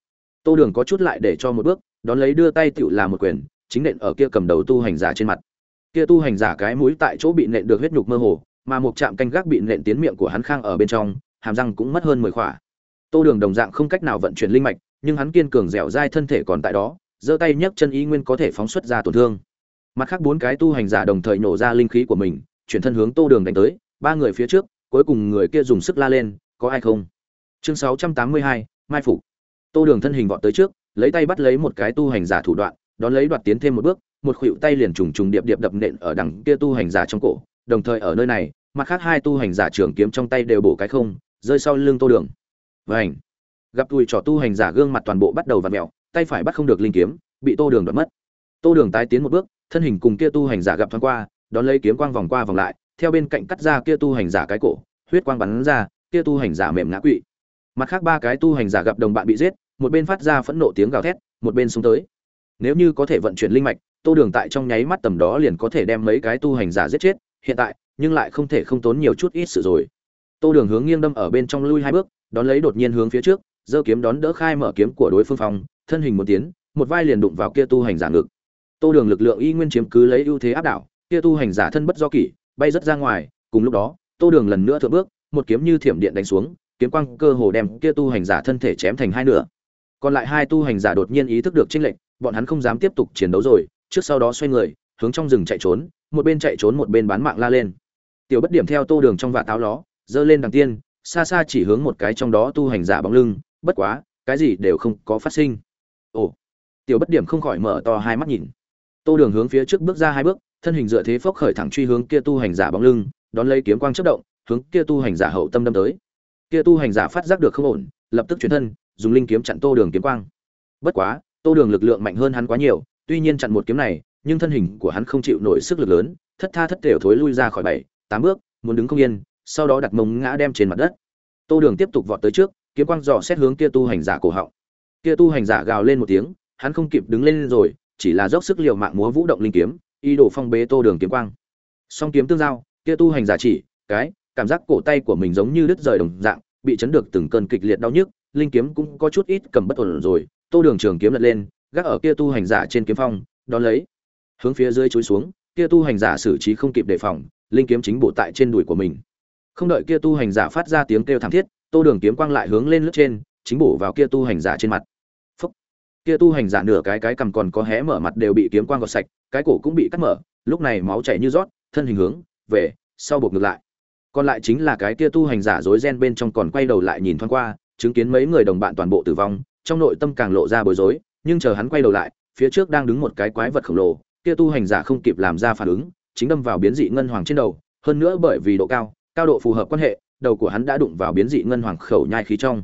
Tô đường có chút lại để cho một bước, đón lấy đưa tay tựu là một quyền, chính nện ở kia cầm đầu tu hành giả trên mặt kia tu hành giả cái mũi tại chỗ bị nện được huyết nhục mơ hồ, mà một chạm canh gác bị nện tiến miệng của hắn khang ở bên trong, hàm răng cũng mất hơn mười khỏa. Tô đường đồng dạng không cách nào vận chuyển linh mạch, nhưng hắn kiên cường dẻo dai thân thể còn tại đó, giơ tay nhấc chân ý nguyên có thể phóng xuất ra tổn thương. Mặt khác bốn cái tu hành giả đồng thời nổ ra linh khí của mình, chuyển thân hướng tô đường đánh tới, ba người phía trước, cuối cùng người kia dùng sức la lên, có ai không? Chương sáu trăm tám mươi hai, mai phục. Tô đường thân hình vọt tới trước, lấy tay bắt lấy một cái tu hành giả thủ đoạn, đón lấy đoạt tiến thêm một bước một khuỷu tay liền trùng trùng điệp điệp đập nện ở đằng kia tu hành giả trong cổ, đồng thời ở nơi này, mặt khác hai tu hành giả trường kiếm trong tay đều bổ cái không, rơi sau lưng tô đường. Vành! Gặp tùi trò tu hành giả gương mặt toàn bộ bắt đầu vặn mèo, tay phải bắt không được linh kiếm, bị tô đường đoạt mất. Tô đường tái tiến một bước, thân hình cùng kia tu hành giả gặp thoáng qua, đón lấy kiếm quang vòng qua vòng lại, theo bên cạnh cắt ra kia tu hành giả cái cổ, huyết quang bắn ra, kia tu hành giả mềm ngã quỵ. Mặt khác ba cái tu hành giả gặp đồng bạn bị giết, một bên phát ra phẫn nộ tiếng gào thét, một bên xuống tới. Nếu như có thể vận chuyển linh mạch tô đường tại trong nháy mắt tầm đó liền có thể đem mấy cái tu hành giả giết chết, hiện tại, nhưng lại không thể không tốn nhiều chút ít sự rồi. Tô đường hướng nghiêng đâm ở bên trong lui hai bước, đón lấy đột nhiên hướng phía trước, giơ kiếm đón đỡ khai mở kiếm của đối phương phòng thân hình một tiến, một vai liền đụng vào kia tu hành giả ngực. Tô đường lực lượng y nguyên chiếm cứ lấy ưu thế áp đảo, kia tu hành giả thân bất do kỷ, bay rất ra ngoài, cùng lúc đó, tô đường lần nữa thượng bước, một kiếm như thiểm điện đánh xuống, kiếm quang cơ hồ đem kia tu hành giả thân thể chém thành hai nửa. Còn lại hai tu hành giả đột nhiên ý thức được chênh lệnh bọn hắn không dám tiếp tục chiến đấu rồi trước sau đó xoay người, hướng trong rừng chạy trốn, một bên chạy trốn một bên bán mạng la lên. Tiểu bất điểm theo tô đường trong vạt táo ló, giơ lên đằng tiên, xa xa chỉ hướng một cái trong đó tu hành giả bóng lưng, bất quá, cái gì đều không có phát sinh. Ồ, tiểu bất điểm không khỏi mở to hai mắt nhìn. Tô đường hướng phía trước bước ra hai bước, thân hình dựa thế phốc khởi thẳng truy hướng kia tu hành giả bóng lưng, đón lấy kiếm quang chất động, hướng kia tu hành giả hậu tâm đâm tới. Kia tu hành giả phát giác được không ổn, lập tức chuyển thân, dùng linh kiếm chặn tô đường kiếm quang. Bất quá, tô đường lực lượng mạnh hơn hắn quá nhiều tuy nhiên chặn một kiếm này, nhưng thân hình của hắn không chịu nổi sức lực lớn, thất tha thất thể thối lui ra khỏi bảy, tám bước, muốn đứng không yên, sau đó đặt mông ngã đem trên mặt đất. Tô đường tiếp tục vọt tới trước, kiếm quang dò xét hướng kia tu hành giả cổ họng. Kia tu hành giả gào lên một tiếng, hắn không kịp đứng lên rồi, chỉ là dốc sức liều mạng múa vũ động linh kiếm y đổ phong bế tô đường kiếm quang. Song kiếm tương giao, kia tu hành giả chỉ, cái, cảm giác cổ tay của mình giống như đứt rời đồng dạng, bị chấn được từng cơn kịch liệt đau nhức, linh kiếm cũng có chút ít cầm bất ổn rồi. Tô đường trường kiếm lật lên gác ở kia tu hành giả trên kiếm phong, đón lấy. Hướng phía dưới chối xuống, kia tu hành giả xử trí không kịp đề phòng, linh kiếm chính bộ tại trên đùi của mình. Không đợi kia tu hành giả phát ra tiếng kêu thảm thiết, tô đường kiếm quang lại hướng lên lướt trên, chính bổ vào kia tu hành giả trên mặt. Phúc. kia tu hành giả nửa cái cái cầm còn có hé mở mặt đều bị kiếm quang gọt sạch, cái cổ cũng bị cắt mở, lúc này máu chảy như rót, thân hình hướng về sau buộc ngược lại. Còn lại chính là cái kia tu hành giả rối ren bên trong còn quay đầu lại nhìn thoáng qua, chứng kiến mấy người đồng bạn toàn bộ tử vong, trong nội tâm càng lộ ra bối rối nhưng chờ hắn quay đầu lại, phía trước đang đứng một cái quái vật khổng lồ, kia tu hành giả không kịp làm ra phản ứng, chính đâm vào biến dị ngân hoàng trên đầu, hơn nữa bởi vì độ cao cao độ phù hợp quan hệ, đầu của hắn đã đụng vào biến dị ngân hoàng khẩu nhai khí trong.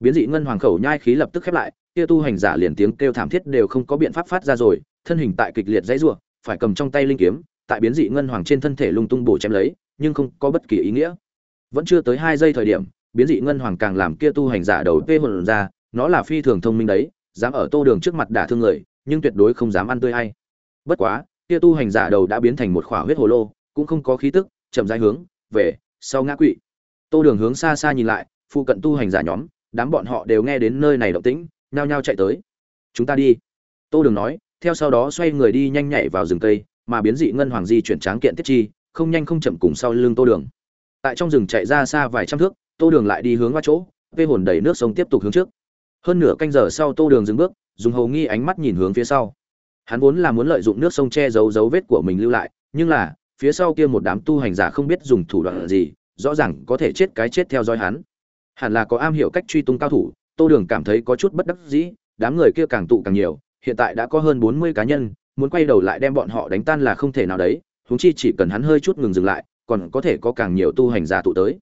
Biến dị ngân hoàng khẩu nhai khí lập tức khép lại, kia tu hành giả liền tiếng kêu thảm thiết đều không có biện pháp phát ra rồi, thân hình tại kịch liệt dãy rủa, phải cầm trong tay linh kiếm, tại biến dị ngân hoàng trên thân thể lung tung bổ chém lấy, nhưng không có bất kỳ ý nghĩa. Vẫn chưa tới hai giây thời điểm, biến dị ngân hoàng càng làm kia tu hành giả đầu tê hồn ra, nó là phi thường thông minh đấy dám ở tô đường trước mặt đả thương người, nhưng tuyệt đối không dám ăn tươi hay bất quá, kia tu hành giả đầu đã biến thành một khỏa huyết hồ lô, cũng không có khí tức, chậm rãi hướng về sau ngã quỵ. Tô đường hướng xa xa nhìn lại, phụ cận tu hành giả nhóm, đám bọn họ đều nghe đến nơi này động tĩnh, nhao nhao chạy tới. Chúng ta đi. Tô đường nói, theo sau đó xoay người đi nhanh nhảy vào rừng cây, mà biến dị ngân hoàng di chuyển tráng kiện tiết chi, không nhanh không chậm cùng sau lưng tô đường. Tại trong rừng chạy ra xa vài trăm thước, tô đường lại đi hướng qua chỗ, vê hồn đầy nước sông tiếp tục hướng trước hơn nửa canh giờ sau tô đường dừng bước, dùng hầu nghi ánh mắt nhìn hướng phía sau. Hắn vốn là muốn lợi dụng nước sông che giấu dấu vết của mình lưu lại, nhưng là, phía sau kia một đám tu hành giả không biết dùng thủ đoạn gì, rõ ràng có thể chết cái chết theo dõi hắn. Hẳn là có am hiểu cách truy tung cao thủ, tô đường cảm thấy có chút bất đắc dĩ, đám người kia càng tụ càng nhiều, hiện tại đã có hơn bốn mươi cá nhân, muốn quay đầu lại đem bọn họ đánh tan là không thể nào đấy, huống chi chỉ cần hắn hơi chút ngừng dừng lại, còn có thể có càng nhiều tu hành giả tụ tới.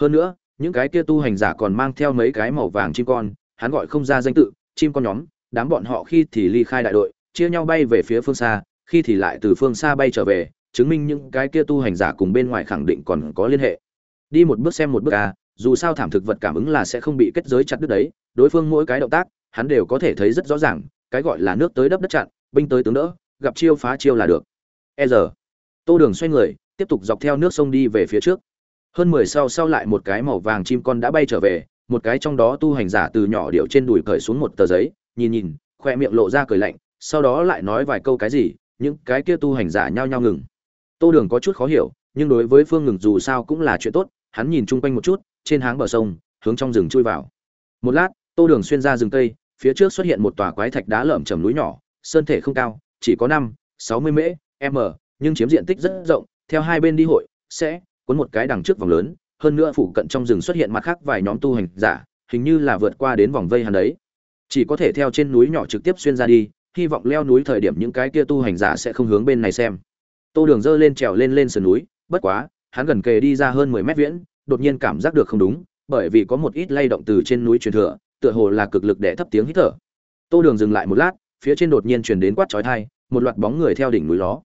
Hơn nữa, những cái kia tu hành giả còn mang theo mấy cái màu vàng chim con hắn gọi không ra danh tự, chim con nhóm, đám bọn họ khi thì ly khai đại đội, chia nhau bay về phía phương xa, khi thì lại từ phương xa bay trở về, chứng minh những cái kia tu hành giả cùng bên ngoài khẳng định còn có liên hệ. Đi một bước xem một bước à dù sao thảm thực vật cảm ứng là sẽ không bị kết giới chặt đứt đấy, đối phương mỗi cái động tác, hắn đều có thể thấy rất rõ ràng, cái gọi là nước tới đắp đất chặn, binh tới tướng đỡ, gặp chiêu phá chiêu là được. E giờ, tô đường xoay người, tiếp tục dọc theo nước sông đi về phía trước. Hơn mười sau sau lại một cái màu vàng chim con đã bay trở về một cái trong đó tu hành giả từ nhỏ điệu trên đùi cởi xuống một tờ giấy, nhìn nhìn, khoe miệng lộ ra cười lạnh, sau đó lại nói vài câu cái gì, những cái kia tu hành giả nhao nhao ngừng. Tô đường có chút khó hiểu, nhưng đối với phương ngừng dù sao cũng là chuyện tốt, hắn nhìn chung quanh một chút, trên háng bờ sông, hướng trong rừng chui vào. Một lát, tô đường xuyên ra rừng cây, phía trước xuất hiện một tòa quái thạch đá lởm chầm núi nhỏ, sơn thể không cao, chỉ có năm, sáu mươi mễ, m, nhưng chiếm diện tích rất rộng, theo hai bên đi hội, sẽ cuốn một cái đằng trước vòng lớn hơn nữa phụ cận trong rừng xuất hiện mặt khác vài nhóm tu hành giả, hình như là vượt qua đến vòng vây hắn đấy. Chỉ có thể theo trên núi nhỏ trực tiếp xuyên ra đi, hy vọng leo núi thời điểm những cái kia tu hành giả sẽ không hướng bên này xem. Tô đường dơ lên trèo lên lên sườn núi, bất quá, hắn gần kề đi ra hơn mười mét viễn, đột nhiên cảm giác được không đúng, bởi vì có một ít lay động từ trên núi truyền thừa, tựa hồ là cực lực để thấp tiếng hít thở. Tô đường dừng lại một lát, phía trên đột nhiên truyền đến quát chói tai, một loạt bóng người theo đỉnh núi đó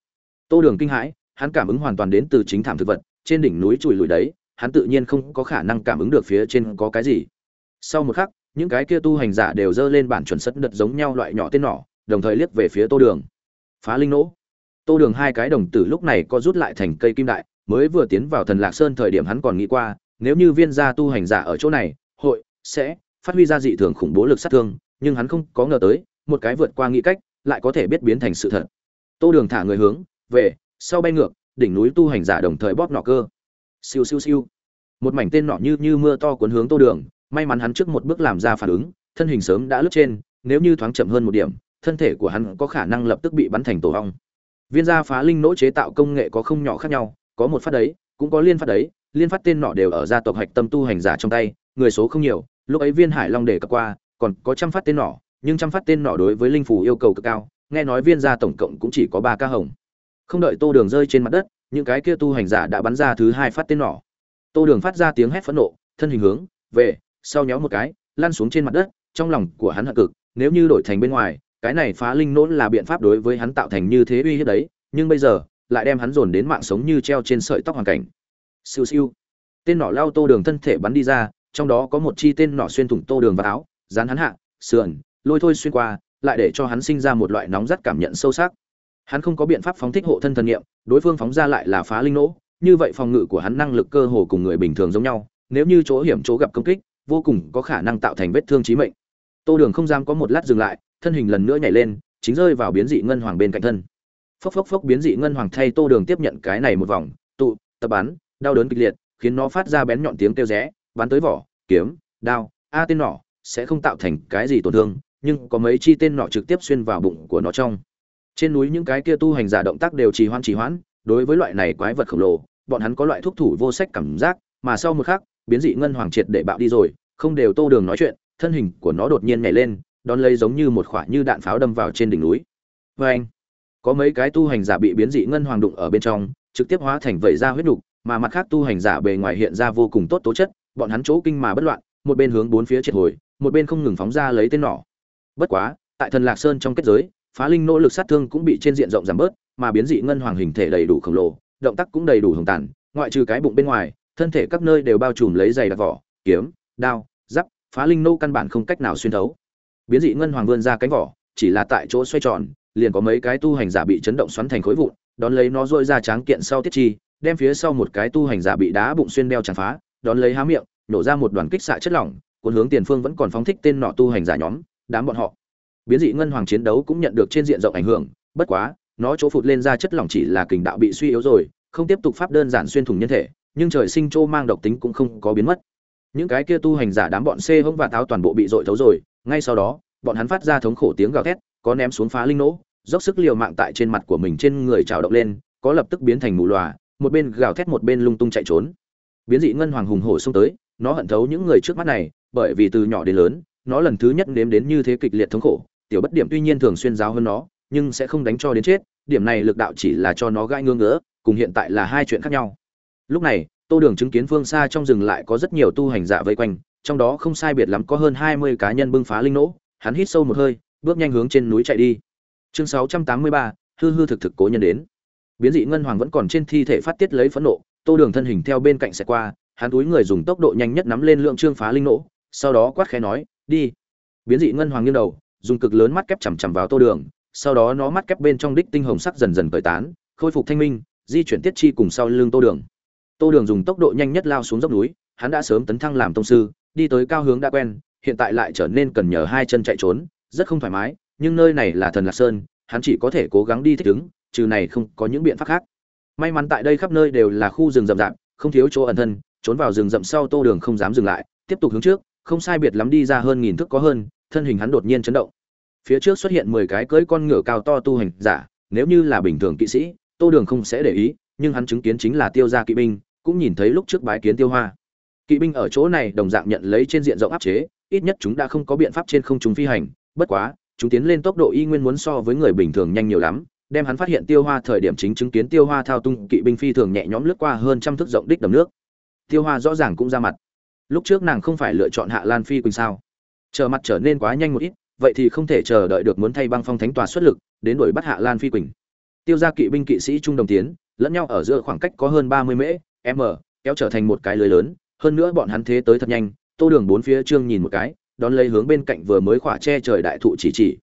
tô đường kinh hãi, hắn cảm ứng hoàn toàn đến từ chính thảm thực vật, trên đỉnh núi chùi lùi đấy hắn tự nhiên không có khả năng cảm ứng được phía trên có cái gì. Sau một khắc, những cái kia tu hành giả đều dơ lên bản chuẩn sất đật giống nhau loại nhỏ tên nỏ, đồng thời liếc về phía tô đường. Phá linh nỗ. Tô đường hai cái đồng tử lúc này có rút lại thành cây kim đại, mới vừa tiến vào thần lạc sơn thời điểm hắn còn nghĩ qua, nếu như viên gia tu hành giả ở chỗ này, hội sẽ phát huy ra dị thường khủng bố lực sát thương, nhưng hắn không có ngờ tới, một cái vượt qua nghĩ cách, lại có thể biết biến thành sự thật. Tô đường thả người hướng, về, sau bay ngược, đỉnh núi tu hành giả đồng thời bóp nọ cơ siêu siêu siêu. Một mảnh tên nọ như như mưa to cuốn hướng tô đường, may mắn hắn trước một bước làm ra phản ứng, thân hình sớm đã lướt trên, nếu như thoáng chậm hơn một điểm, thân thể của hắn có khả năng lập tức bị bắn thành tổ ong. Viên gia phá linh nỗ chế tạo công nghệ có không nhỏ khác nhau, có một phát đấy, cũng có liên phát đấy, liên phát tên nọ đều ở gia tộc hạch tâm tu hành giả trong tay, người số không nhiều, lúc ấy viên hải long để cập qua, còn có trăm phát tên nọ, nhưng trăm phát tên nọ đối với linh phù yêu cầu cực cao, nghe nói viên gia tổng cộng cũng chỉ có ba ca hồng. Không đợi tô đường rơi trên mặt đất những cái kia tu hành giả đã bắn ra thứ hai phát tên nỏ. Tô đường phát ra tiếng hét phẫn nộ, thân hình hướng về sau nhéo một cái, lăn xuống trên mặt đất, trong lòng của hắn hận cực, nếu như đổi thành bên ngoài, cái này phá linh nỗn là biện pháp đối với hắn tạo thành như thế uy hiếp đấy, nhưng bây giờ, lại đem hắn dồn đến mạng sống như treo trên sợi tóc hoàn cảnh. Siêu siêu. Tên nỏ lao tô đường thân thể bắn đi ra, trong đó có một chi tên nỏ xuyên thủng tô đường vào áo, dán hắn hạ, sườn, lôi thôi xuyên qua, lại để cho hắn sinh ra một loại nóng rát cảm nhận sâu sắc hắn không có biện pháp phóng thích hộ thân thần niệm, đối phương phóng ra lại là phá linh nỗ, như vậy phòng ngự của hắn năng lực cơ hồ cùng người bình thường giống nhau, nếu như chỗ hiểm chỗ gặp công kích, vô cùng có khả năng tạo thành vết thương chí mệnh. Tô đường không dám có một lát dừng lại, thân hình lần nữa nhảy lên, chính rơi vào biến dị ngân hoàng bên cạnh thân. Phốc phốc phốc biến dị ngân hoàng thay tô đường tiếp nhận cái này một vòng, tụ, tập bắn, đau đớn kịch liệt, khiến nó phát ra bén nhọn tiếng kêu rẽ, bắn tới vỏ, kiếm, đao, a tên nỏ, sẽ không tạo thành cái gì tổn thương, nhưng có mấy chi tên nọ trực tiếp xuyên vào bụng của nó trong trên núi những cái kia tu hành giả động tác đều trì hoãn trì hoãn. Đối với loại này quái vật khổng lồ, bọn hắn có loại thuốc thủ vô sách cảm giác, mà sau một khắc, biến dị ngân hoàng triệt để bạo đi rồi, không đều tô đường nói chuyện, thân hình của nó đột nhiên nhảy lên, đón lấy giống như một khoả như đạn pháo đâm vào trên đỉnh núi. Vê anh có mấy cái tu hành giả bị biến dị ngân hoàng đụng ở bên trong, trực tiếp hóa thành vẩy ra huyết đục mà mặt khác tu hành giả bề ngoài hiện ra vô cùng tốt tố chất, bọn hắn chỗ kinh mà bất loạn, một bên hướng bốn phía triệt hồi, một bên không ngừng phóng ra lấy tên nỏ. Bất quá, tại thần lạc sơn trong kết giới phá linh nỗ lực sát thương cũng bị trên diện rộng giảm bớt, mà biến dị ngân hoàng hình thể đầy đủ khổng lồ, động tác cũng đầy đủ hồng tàn, ngoại trừ cái bụng bên ngoài, thân thể các nơi đều bao trùm lấy giày đặc vỏ, kiếm, đao, giáp, phá linh nô căn bản không cách nào xuyên thấu. Biến dị ngân hoàng vươn ra cánh vỏ, chỉ là tại chỗ xoay tròn, liền có mấy cái tu hành giả bị chấn động xoắn thành khối vụn, đón lấy nó dội ra tráng kiện sau tiết chi, đem phía sau một cái tu hành giả bị đá bụng xuyên đeo chặt phá, đón lấy há miệng, nổ ra một đoàn kích xạ chất lỏng, cuốn hướng tiền phương vẫn còn phóng thích tên nọ tu hành giả nhóm, đám bọn họ biến dị ngân hoàng chiến đấu cũng nhận được trên diện rộng ảnh hưởng, bất quá, nó chỗ phụt lên ra chất lỏng chỉ là kình đạo bị suy yếu rồi, không tiếp tục pháp đơn giản xuyên thủng nhân thể, nhưng trời sinh chỗ mang độc tính cũng không có biến mất. Những cái kia tu hành giả đám bọn c hông và tháo toàn bộ bị dội thấu rồi, ngay sau đó, bọn hắn phát ra thống khổ tiếng gào thét, có ném xuống phá linh nỗ, dốc sức liều mạng tại trên mặt của mình trên người trào động lên, có lập tức biến thành mù lòa một bên gào thét một bên lung tung chạy trốn. Biến dị ngân hoàng hùng hổ xông tới, nó hận thấu những người trước mắt này, bởi vì từ nhỏ đến lớn, nó lần thứ nhất nếm đến như thế kịch liệt thống khổ tiểu bất điểm tuy nhiên thường xuyên giáo hơn nó, nhưng sẽ không đánh cho đến chết, điểm này lực đạo chỉ là cho nó gãi ngưỡng ngỡ cùng hiện tại là hai chuyện khác nhau. Lúc này, tô đường chứng kiến phương xa trong rừng lại có rất nhiều tu hành giả vây quanh, trong đó không sai biệt lắm có hơn hai mươi cá nhân bưng phá linh nỗ, hắn hít sâu một hơi, bước nhanh hướng trên núi chạy đi. Chương sáu trăm tám mươi ba, hư hư thực thực cố nhân đến. Biến dị ngân hoàng vẫn còn trên thi thể phát tiết lấy phẫn nộ, tô đường thân hình theo bên cạnh xe qua, hắn túi người dùng tốc độ nhanh nhất nắm lên lượng trương phá linh nỗ, sau đó quát khẽ nói, đi. Biến dị ngân hoàng nghiêng đầu dùng cực lớn mắt kép chằm chằm vào tô đường, sau đó nó mắt kép bên trong đích tinh hồng sắc dần dần cởi tán, khôi phục thanh minh, di chuyển tiết chi cùng sau lưng tô đường. Tô đường dùng tốc độ nhanh nhất lao xuống dốc núi, hắn đã sớm tấn thăng làm tông sư, đi tới cao hướng đã quen, hiện tại lại trở nên cần nhờ hai chân chạy trốn, rất không thoải mái, nhưng nơi này là thần lạc sơn, hắn chỉ có thể cố gắng đi thích ứng, trừ này không có những biện pháp khác. May mắn tại đây khắp nơi đều là khu rừng rậm rạp, không thiếu chỗ ẩn thân, trốn vào rừng rậm sau tô đường không dám dừng lại, tiếp tục hướng trước, không sai biệt lắm đi ra hơn nghìn thước có hơn thân hình hắn đột nhiên chấn động. Phía trước xuất hiện mười cái cưỡi con ngựa cao to tu hành giả, nếu như là bình thường kỵ sĩ, tô đường không sẽ để ý, nhưng hắn chứng kiến chính là tiêu gia kỵ binh, cũng nhìn thấy lúc trước bái kiến tiêu hoa. Kỵ binh ở chỗ này đồng dạng nhận lấy trên diện rộng áp chế, ít nhất chúng đã không có biện pháp trên không chúng phi hành, bất quá, chúng tiến lên tốc độ y nguyên muốn so với người bình thường nhanh nhiều lắm, đem hắn phát hiện tiêu hoa thời điểm chính chứng kiến tiêu hoa thao tung kỵ binh phi thường nhẹ nhõm lướt qua hơn trăm thước rộng đích đầm nước. Tiêu hoa rõ ràng cũng ra mặt. Lúc trước nàng không phải lựa chọn hạ lan phi quỳnh sao? Chờ mặt trở nên quá nhanh một ít, vậy thì không thể chờ đợi được muốn thay băng phong thánh tòa xuất lực, đến đuổi bắt hạ lan phi quỳnh. Tiêu gia kỵ binh kỵ sĩ trung đồng tiến, lẫn nhau ở giữa khoảng cách có hơn ba mươi mễ, m, kéo trở thành một cái lưới lớn, hơn nữa bọn hắn thế tới thật nhanh, tô đường bốn phía trương nhìn một cái, đón lấy hướng bên cạnh vừa mới khỏa che trời đại thụ chỉ chỉ.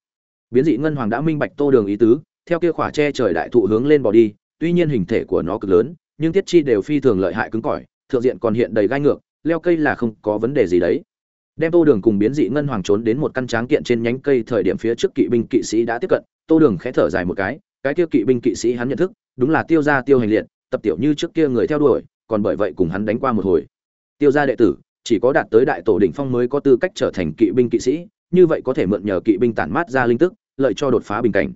Biến dị ngân hoàng đã minh bạch tô đường ý tứ, theo kia khỏa che trời đại thụ hướng lên bỏ đi, tuy nhiên hình thể của nó cực lớn, nhưng tiết chi đều phi thường lợi hại cứng cỏi, thượng diện còn hiện đầy gai ngược, leo cây là không có vấn đề gì đấy đem tô đường cùng biến dị ngân hoàng trốn đến một căn tráng kiện trên nhánh cây thời điểm phía trước kỵ binh kỵ sĩ đã tiếp cận, tô đường khẽ thở dài một cái cái kia kỵ binh kỵ sĩ hắn nhận thức, đúng là tiêu gia tiêu hành liệt, tập tiểu như trước kia người theo đuổi, còn bởi vậy cùng hắn đánh qua một hồi. Tiêu gia đệ tử, chỉ có đạt tới đại tổ đỉnh phong mới có tư cách trở thành kỵ binh kỵ sĩ, như vậy có thể mượn nhờ kỵ binh tản mát ra linh tức, lợi cho đột phá bình cảnh.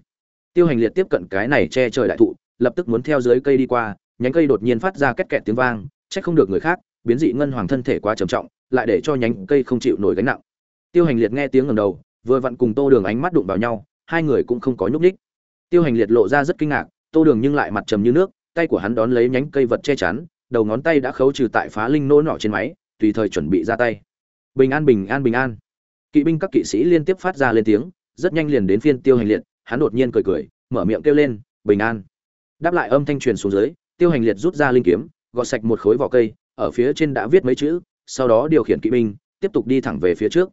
Tiêu hành liệt tiếp cận cái này che trời đại thụ, lập tức muốn theo dưới cây đi qua, nhánh cây đột nhiên phát ra két kẹt tiếng vang trách không được người khác, biến dị ngân hoàng thân thể quá trầm trọng lại để cho nhánh cây không chịu nổi gánh nặng. Tiêu hành liệt nghe tiếng ngầm đầu, vừa vặn cùng tô đường ánh mắt đụng vào nhau, hai người cũng không có nhúc ních tiêu hành liệt lộ ra rất kinh ngạc, tô đường nhưng lại mặt trầm như nước, tay của hắn đón lấy nhánh cây vật che chắn, đầu ngón tay đã khấu trừ tại phá linh nỗ nọ trên máy, tùy thời chuẩn bị ra tay. Bình an bình an bình an. Kỵ binh các kỵ sĩ liên tiếp phát ra lên tiếng, rất nhanh liền đến phiên tiêu hành liệt, hắn đột nhiên cười cười, mở miệng kêu lên, bình an. Đáp lại âm thanh truyền xuống dưới, tiêu hành liệt rút ra linh kiếm, gọt sạch một khối vỏ cây, ở phía trên đã viết mấy chữ sau đó điều khiển kỵ binh, tiếp tục đi thẳng về phía trước.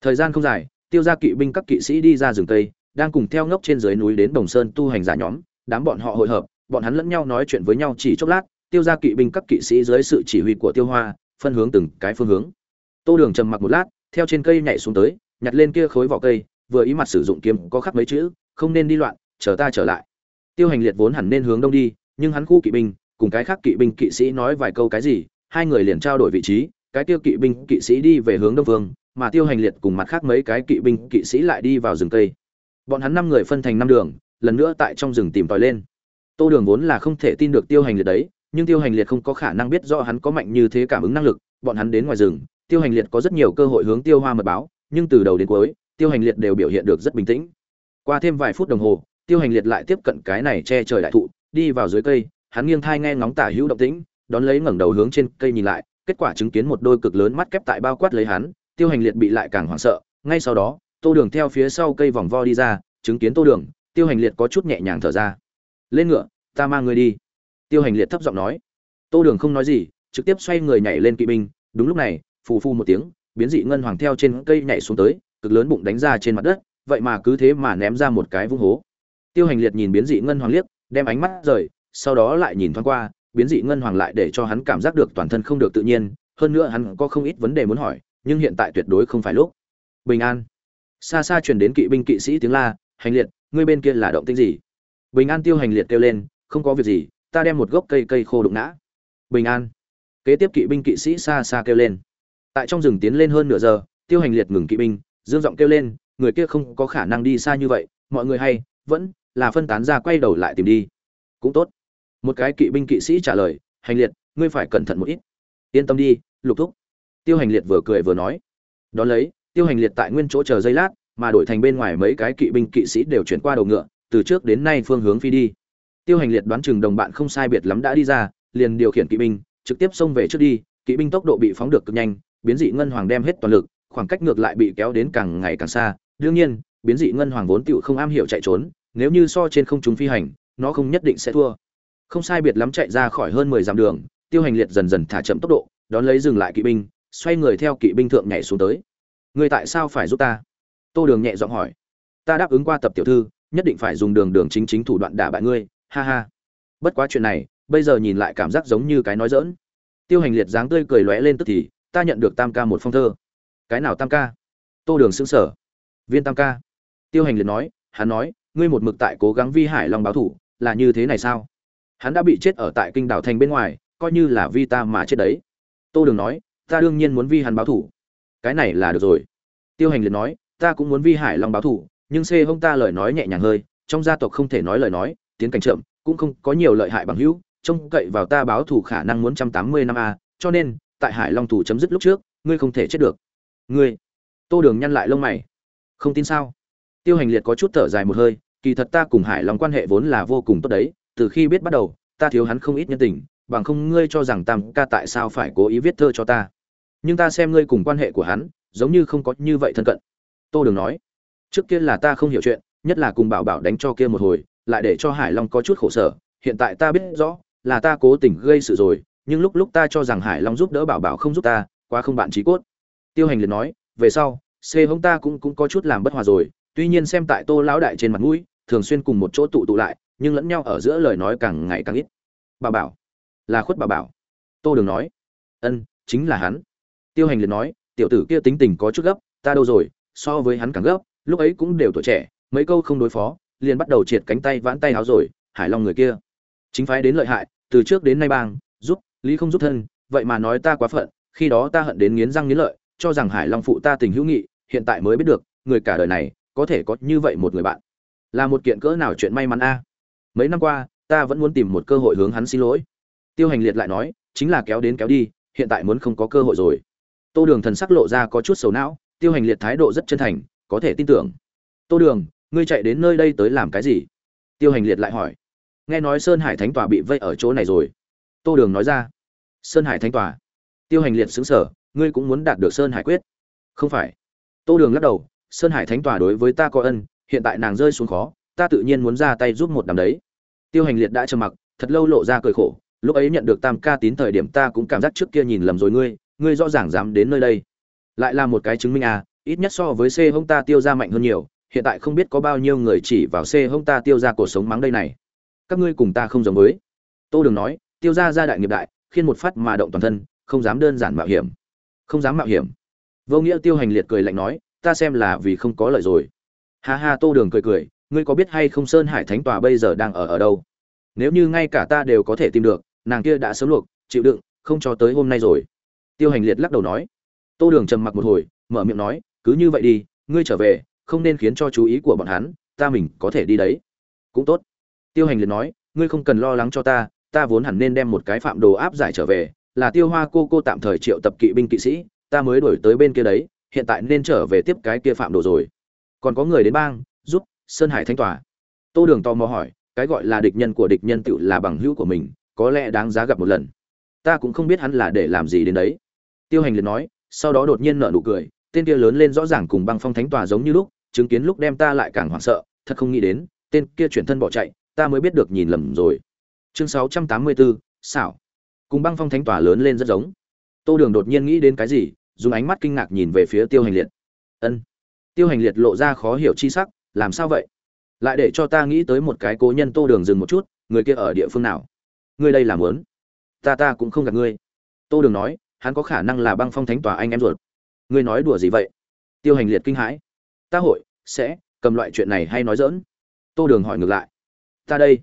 Thời gian không dài, tiêu ra kỵ binh các kỵ sĩ đi ra rừng tây đang cùng theo ngốc trên dưới núi đến đồng sơn tu hành giả nhóm, đám bọn họ hội hợp, bọn hắn lẫn nhau nói chuyện với nhau chỉ chốc lát, tiêu ra kỵ binh các kỵ sĩ dưới sự chỉ huy của tiêu hoa, phân hướng từng cái phương hướng. Tô đường trầm mặc một lát, theo trên cây nhảy xuống tới, nhặt lên kia khối vỏ cây, vừa ý mặt sử dụng kiếm có khắc mấy chữ, không nên đi loạn, chờ ta trở lại. Tiêu hành liệt vốn hẳn nên hướng đông đi, nhưng hắn khu kỵ binh, cùng cái khác kỵ binh kỵ sĩ nói vài câu cái gì, hai người liền trao đổi vị trí cái tiêu kỵ binh kỵ sĩ đi về hướng đông vương, mà tiêu hành liệt cùng mặt khác mấy cái kỵ binh kỵ sĩ lại đi vào rừng cây. Bọn hắn năm người phân thành năm đường, lần nữa tại trong rừng tìm tòi lên. Tô đường vốn là không thể tin được tiêu hành liệt đấy, nhưng tiêu hành liệt không có khả năng biết rõ hắn có mạnh như thế cảm ứng năng lực, bọn hắn đến ngoài rừng, tiêu hành liệt có rất nhiều cơ hội hướng tiêu hoa mật báo, nhưng từ đầu đến cuối, tiêu hành liệt đều biểu hiện được rất bình tĩnh. Qua thêm vài phút đồng hồ, tiêu hành liệt lại tiếp cận cái này che trời đại thụ, đi vào dưới cây, hắn nghiêng thai nghe ngóng tả hữu động tĩnh, đón lấy ngẩng đầu hướng trên cây nhìn lại kết quả chứng kiến một đôi cực lớn mắt kép tại bao quát lấy hắn, tiêu hành liệt bị lại càng hoảng sợ, ngay sau đó, tô đường theo phía sau cây vòng vo đi ra, chứng kiến tô đường, tiêu hành liệt có chút nhẹ nhàng thở ra. Lên ngựa, ta mang người đi. Tiêu hành liệt thấp giọng nói. Tô đường không nói gì, trực tiếp xoay người nhảy lên kỵ binh. Đúng lúc này, phù phu một tiếng, biến dị ngân hoàng theo trên cây nhảy xuống tới, cực lớn bụng đánh ra trên mặt đất, vậy mà cứ thế mà ném ra một cái vung hố. Tiêu hành liệt nhìn biến dị ngân hoàng liếc, đem ánh mắt rời, sau đó lại nhìn thoáng qua biến dị ngân hoàng lại để cho hắn cảm giác được toàn thân không được tự nhiên, hơn nữa hắn có không ít vấn đề muốn hỏi, nhưng hiện tại tuyệt đối không phải lúc. Bình an. Xa xa truyền đến kỵ binh kỵ sĩ tiếng la, hành liệt, ngươi bên kia là động tĩnh gì? Bình an tiêu hành liệt kêu lên, không có việc gì, ta đem một gốc cây cây khô đụng ngã. Bình an. Kế tiếp kỵ binh kỵ sĩ xa xa kêu lên. Tại trong rừng tiến lên hơn nửa giờ, tiêu hành liệt ngừng kỵ binh, dương giọng kêu lên, người kia không có khả năng đi xa như vậy, mọi người hay, vẫn là phân tán ra quay đầu lại tìm đi. Cũng tốt một cái kỵ binh kỵ sĩ trả lời, hành liệt, ngươi phải cẩn thận một ít. Yên tâm đi, lục thúc. Tiêu hành liệt vừa cười vừa nói. Đón lấy, tiêu hành liệt tại nguyên chỗ chờ giây lát, mà đổi thành bên ngoài mấy cái kỵ binh kỵ sĩ đều chuyển qua đầu ngựa, từ trước đến nay phương hướng phi đi. Tiêu hành liệt đoán chừng đồng bạn không sai biệt lắm đã đi ra, liền điều khiển kỵ binh, trực tiếp xông về trước đi. Kỵ binh tốc độ bị phóng được cực nhanh, biến dị ngân hoàng đem hết toàn lực, khoảng cách ngược lại bị kéo đến càng ngày càng xa. Đương nhiên, biến dị ngân hoàng vốn tựu không am hiểu chạy trốn, nếu như so trên không chúng phi hành, nó không nhất định sẽ thua không sai biệt lắm chạy ra khỏi hơn mười dặm đường, tiêu hành liệt dần dần thả chậm tốc độ, đón lấy dừng lại kỵ binh, xoay người theo kỵ binh thượng nhảy xuống tới. Người tại sao phải giúp ta? Tô đường nhẹ giọng hỏi. Ta đáp ứng qua tập tiểu thư, nhất định phải dùng đường đường chính chính thủ đoạn đả bại ngươi, ha ha. Bất quá chuyện này, bây giờ nhìn lại cảm giác giống như cái nói dỡn tiêu hành liệt dáng tươi cười lóe lên tức thì, ta nhận được tam ca một phong thơ. Cái nào tam ca? Tô đường xứng sở viên tam ca. Tiêu hành liệt nói, hắn nói, ngươi một mực tại cố gắng vi hải long báo thủ, là như thế này sao? Hắn đã bị chết ở tại kinh đảo thành bên ngoài, coi như là vi ta mà chết đấy. Tô đường nói, ta đương nhiên muốn vi hắn báo thủ. Cái này là được rồi. Tiêu hành liệt nói, ta cũng muốn vi hải long báo thủ, nhưng xê hông ta lời nói nhẹ nhàng hơi, trong gia tộc không thể nói lời nói, tiến cảnh chậm, cũng không có nhiều lợi hại bằng hữu, trông cậy vào ta báo thủ khả năng muốn trăm tám mươi năm a, cho nên, tại hải long thủ chấm dứt lúc trước, ngươi không thể chết được. Ngươi? Tô đường nhăn lại lông mày. Không tin sao? Tiêu hành liệt có chút thở dài một hơi, kỳ thật ta cùng hải long quan hệ vốn là vô cùng tốt đấy từ khi biết bắt đầu, ta thiếu hắn không ít nhân tình, bằng không ngươi cho rằng tam ca tại sao phải cố ý viết thơ cho ta. Nhưng ta xem ngươi cùng quan hệ của hắn, giống như không có như vậy thân cận. Tô đường nói, trước kia là ta không hiểu chuyện, nhất là cùng bảo bảo đánh cho kia một hồi, lại để cho hải long có chút khổ sở. Hiện tại ta biết rõ, là ta cố tình gây sự rồi, nhưng lúc lúc ta cho rằng hải long giúp đỡ bảo bảo không giúp ta, quá không bạn trí cốt. Tiêu hành liền nói, về sau, c hống ta cũng cũng có chút làm bất hòa rồi, tuy nhiên xem tại tô lão đại trên mặt mũi, thường xuyên cùng một chỗ tụ tụ lại nhưng lẫn nhau ở giữa lời nói càng ngày càng ít. Bà bảo. Là khuất bà bảo. Tô đường nói. Ân, chính là hắn. Tiêu hành liền nói, tiểu tử kia tính tình có chút gấp, ta đâu rồi, so với hắn càng gấp, lúc ấy cũng đều tuổi trẻ, mấy câu không đối phó, liền bắt đầu triệt cánh tay vãn tay háo rồi hải long người kia. Chính phái đến lợi hại, từ trước đến nay bang, giúp, lý không giúp thân, vậy mà nói ta quá phận, khi đó ta hận đến nghiến răng nghiến lợi, cho rằng hải long phụ ta tình hữu nghị, hiện tại mới biết được, người cả đời này, có thể có như vậy một người bạn. Là một kiện cỡ nào chuyện may mắn a? Mấy năm qua, ta vẫn muốn tìm một cơ hội hướng hắn xin lỗi. Tiêu hành liệt lại nói, chính là kéo đến kéo đi, hiện tại muốn không có cơ hội rồi. Tô đường thần sắc lộ ra có chút sầu não, tiêu hành liệt thái độ rất chân thành, có thể tin tưởng. Tô đường, ngươi chạy đến nơi đây tới làm cái gì? Tiêu hành liệt lại hỏi. Nghe nói sơn hải thánh tòa bị vây ở chỗ này rồi. Tô đường nói ra. Sơn hải thánh tòa. Tiêu hành liệt xứng sở ngươi cũng muốn đạt được sơn hải quyết? Không phải. Tô đường lắc đầu, sơn hải thánh tòa đối với ta có ân, hiện tại nàng rơi xuống khó, ta tự nhiên muốn ra tay giúp một đám đấy tiêu hành liệt đã trầm mặc, thật lâu lộ ra cười khổ, lúc ấy nhận được tam ca tín thời điểm ta cũng cảm giác trước kia nhìn lầm rồi ngươi ngươi rõ ràng dám đến nơi đây. Lại là một cái chứng minh à ít nhất so với c hông ta tiêu ra mạnh hơn nhiều, hiện tại không biết có bao nhiêu người chỉ vào c hông ta tiêu ra cuộc sống mắng đây này. Các ngươi cùng ta không giống với. Tô đường nói, tiêu ra gia đại nghiệp đại, khiên một phát mà động toàn thân, không dám đơn giản mạo hiểm. Không dám mạo hiểm. Vô nghĩa tiêu hành liệt cười lạnh nói, ta xem là vì không có lợi rồi. Ha ha, tô đường cười cười ngươi có biết hay không sơn hải thánh tòa bây giờ đang ở ở đâu? Nếu như ngay cả ta đều có thể tìm được, nàng kia đã sớm luộc, chịu đựng, không cho tới hôm nay rồi. Tiêu hành liệt lắc đầu nói. Tô đường trầm mặc một hồi, mở miệng nói, cứ như vậy đi, ngươi trở về, không nên khiến cho chú ý của bọn hắn, ta mình có thể đi đấy. Cũng tốt. Tiêu hành liệt nói, ngươi không cần lo lắng cho ta ta vốn hẳn nên đem một cái phạm đồ áp giải trở về, là tiêu hoa cô cô tạm thời triệu tập kỵ binh kỵ sĩ, ta mới đổi tới bên kia đấy, hiện tại nên trở về tiếp cái kia phạm đồ rồi. Còn có người đến bang sơn hải Thánh tòa. Tô đường tò mò hỏi, cái gọi là địch nhân của địch nhân tựu là bằng hữu của mình, có lẽ đáng giá gặp một lần. Ta cũng không biết hắn là để làm gì đến đấy. Tiêu hành liệt nói, sau đó đột nhiên nở nụ cười, tên kia lớn lên rõ ràng cùng băng phong thánh tòa giống như lúc, chứng kiến lúc đem ta lại càng hoảng sợ, thật không nghĩ đến, tên kia chuyển thân bỏ chạy, ta mới biết được nhìn lầm rồi. Chương sáu trăm tám mươi bốn xảo. Cùng băng phong thánh tòa lớn lên rất giống. Tô đường đột nhiên nghĩ đến cái gì, dùng ánh mắt kinh ngạc nhìn về phía tiêu hành liệt. Ân. Tiêu hành liệt lộ ra khó hiểu chi sắc làm sao vậy? Lại để cho ta nghĩ tới một cái cố nhân tô đường dừng một chút, người kia ở địa phương nào? Ngươi đây làm lớn. Ta ta cũng không gặp ngươi. Tô đường nói, hắn có khả năng là băng phong thánh tòa anh em ruột. Ngươi nói đùa gì vậy? Tiêu hành liệt kinh hãi. Ta hội, sẽ, cầm loại chuyện này hay nói dỡn tô đường hỏi ngược lại. Ta đây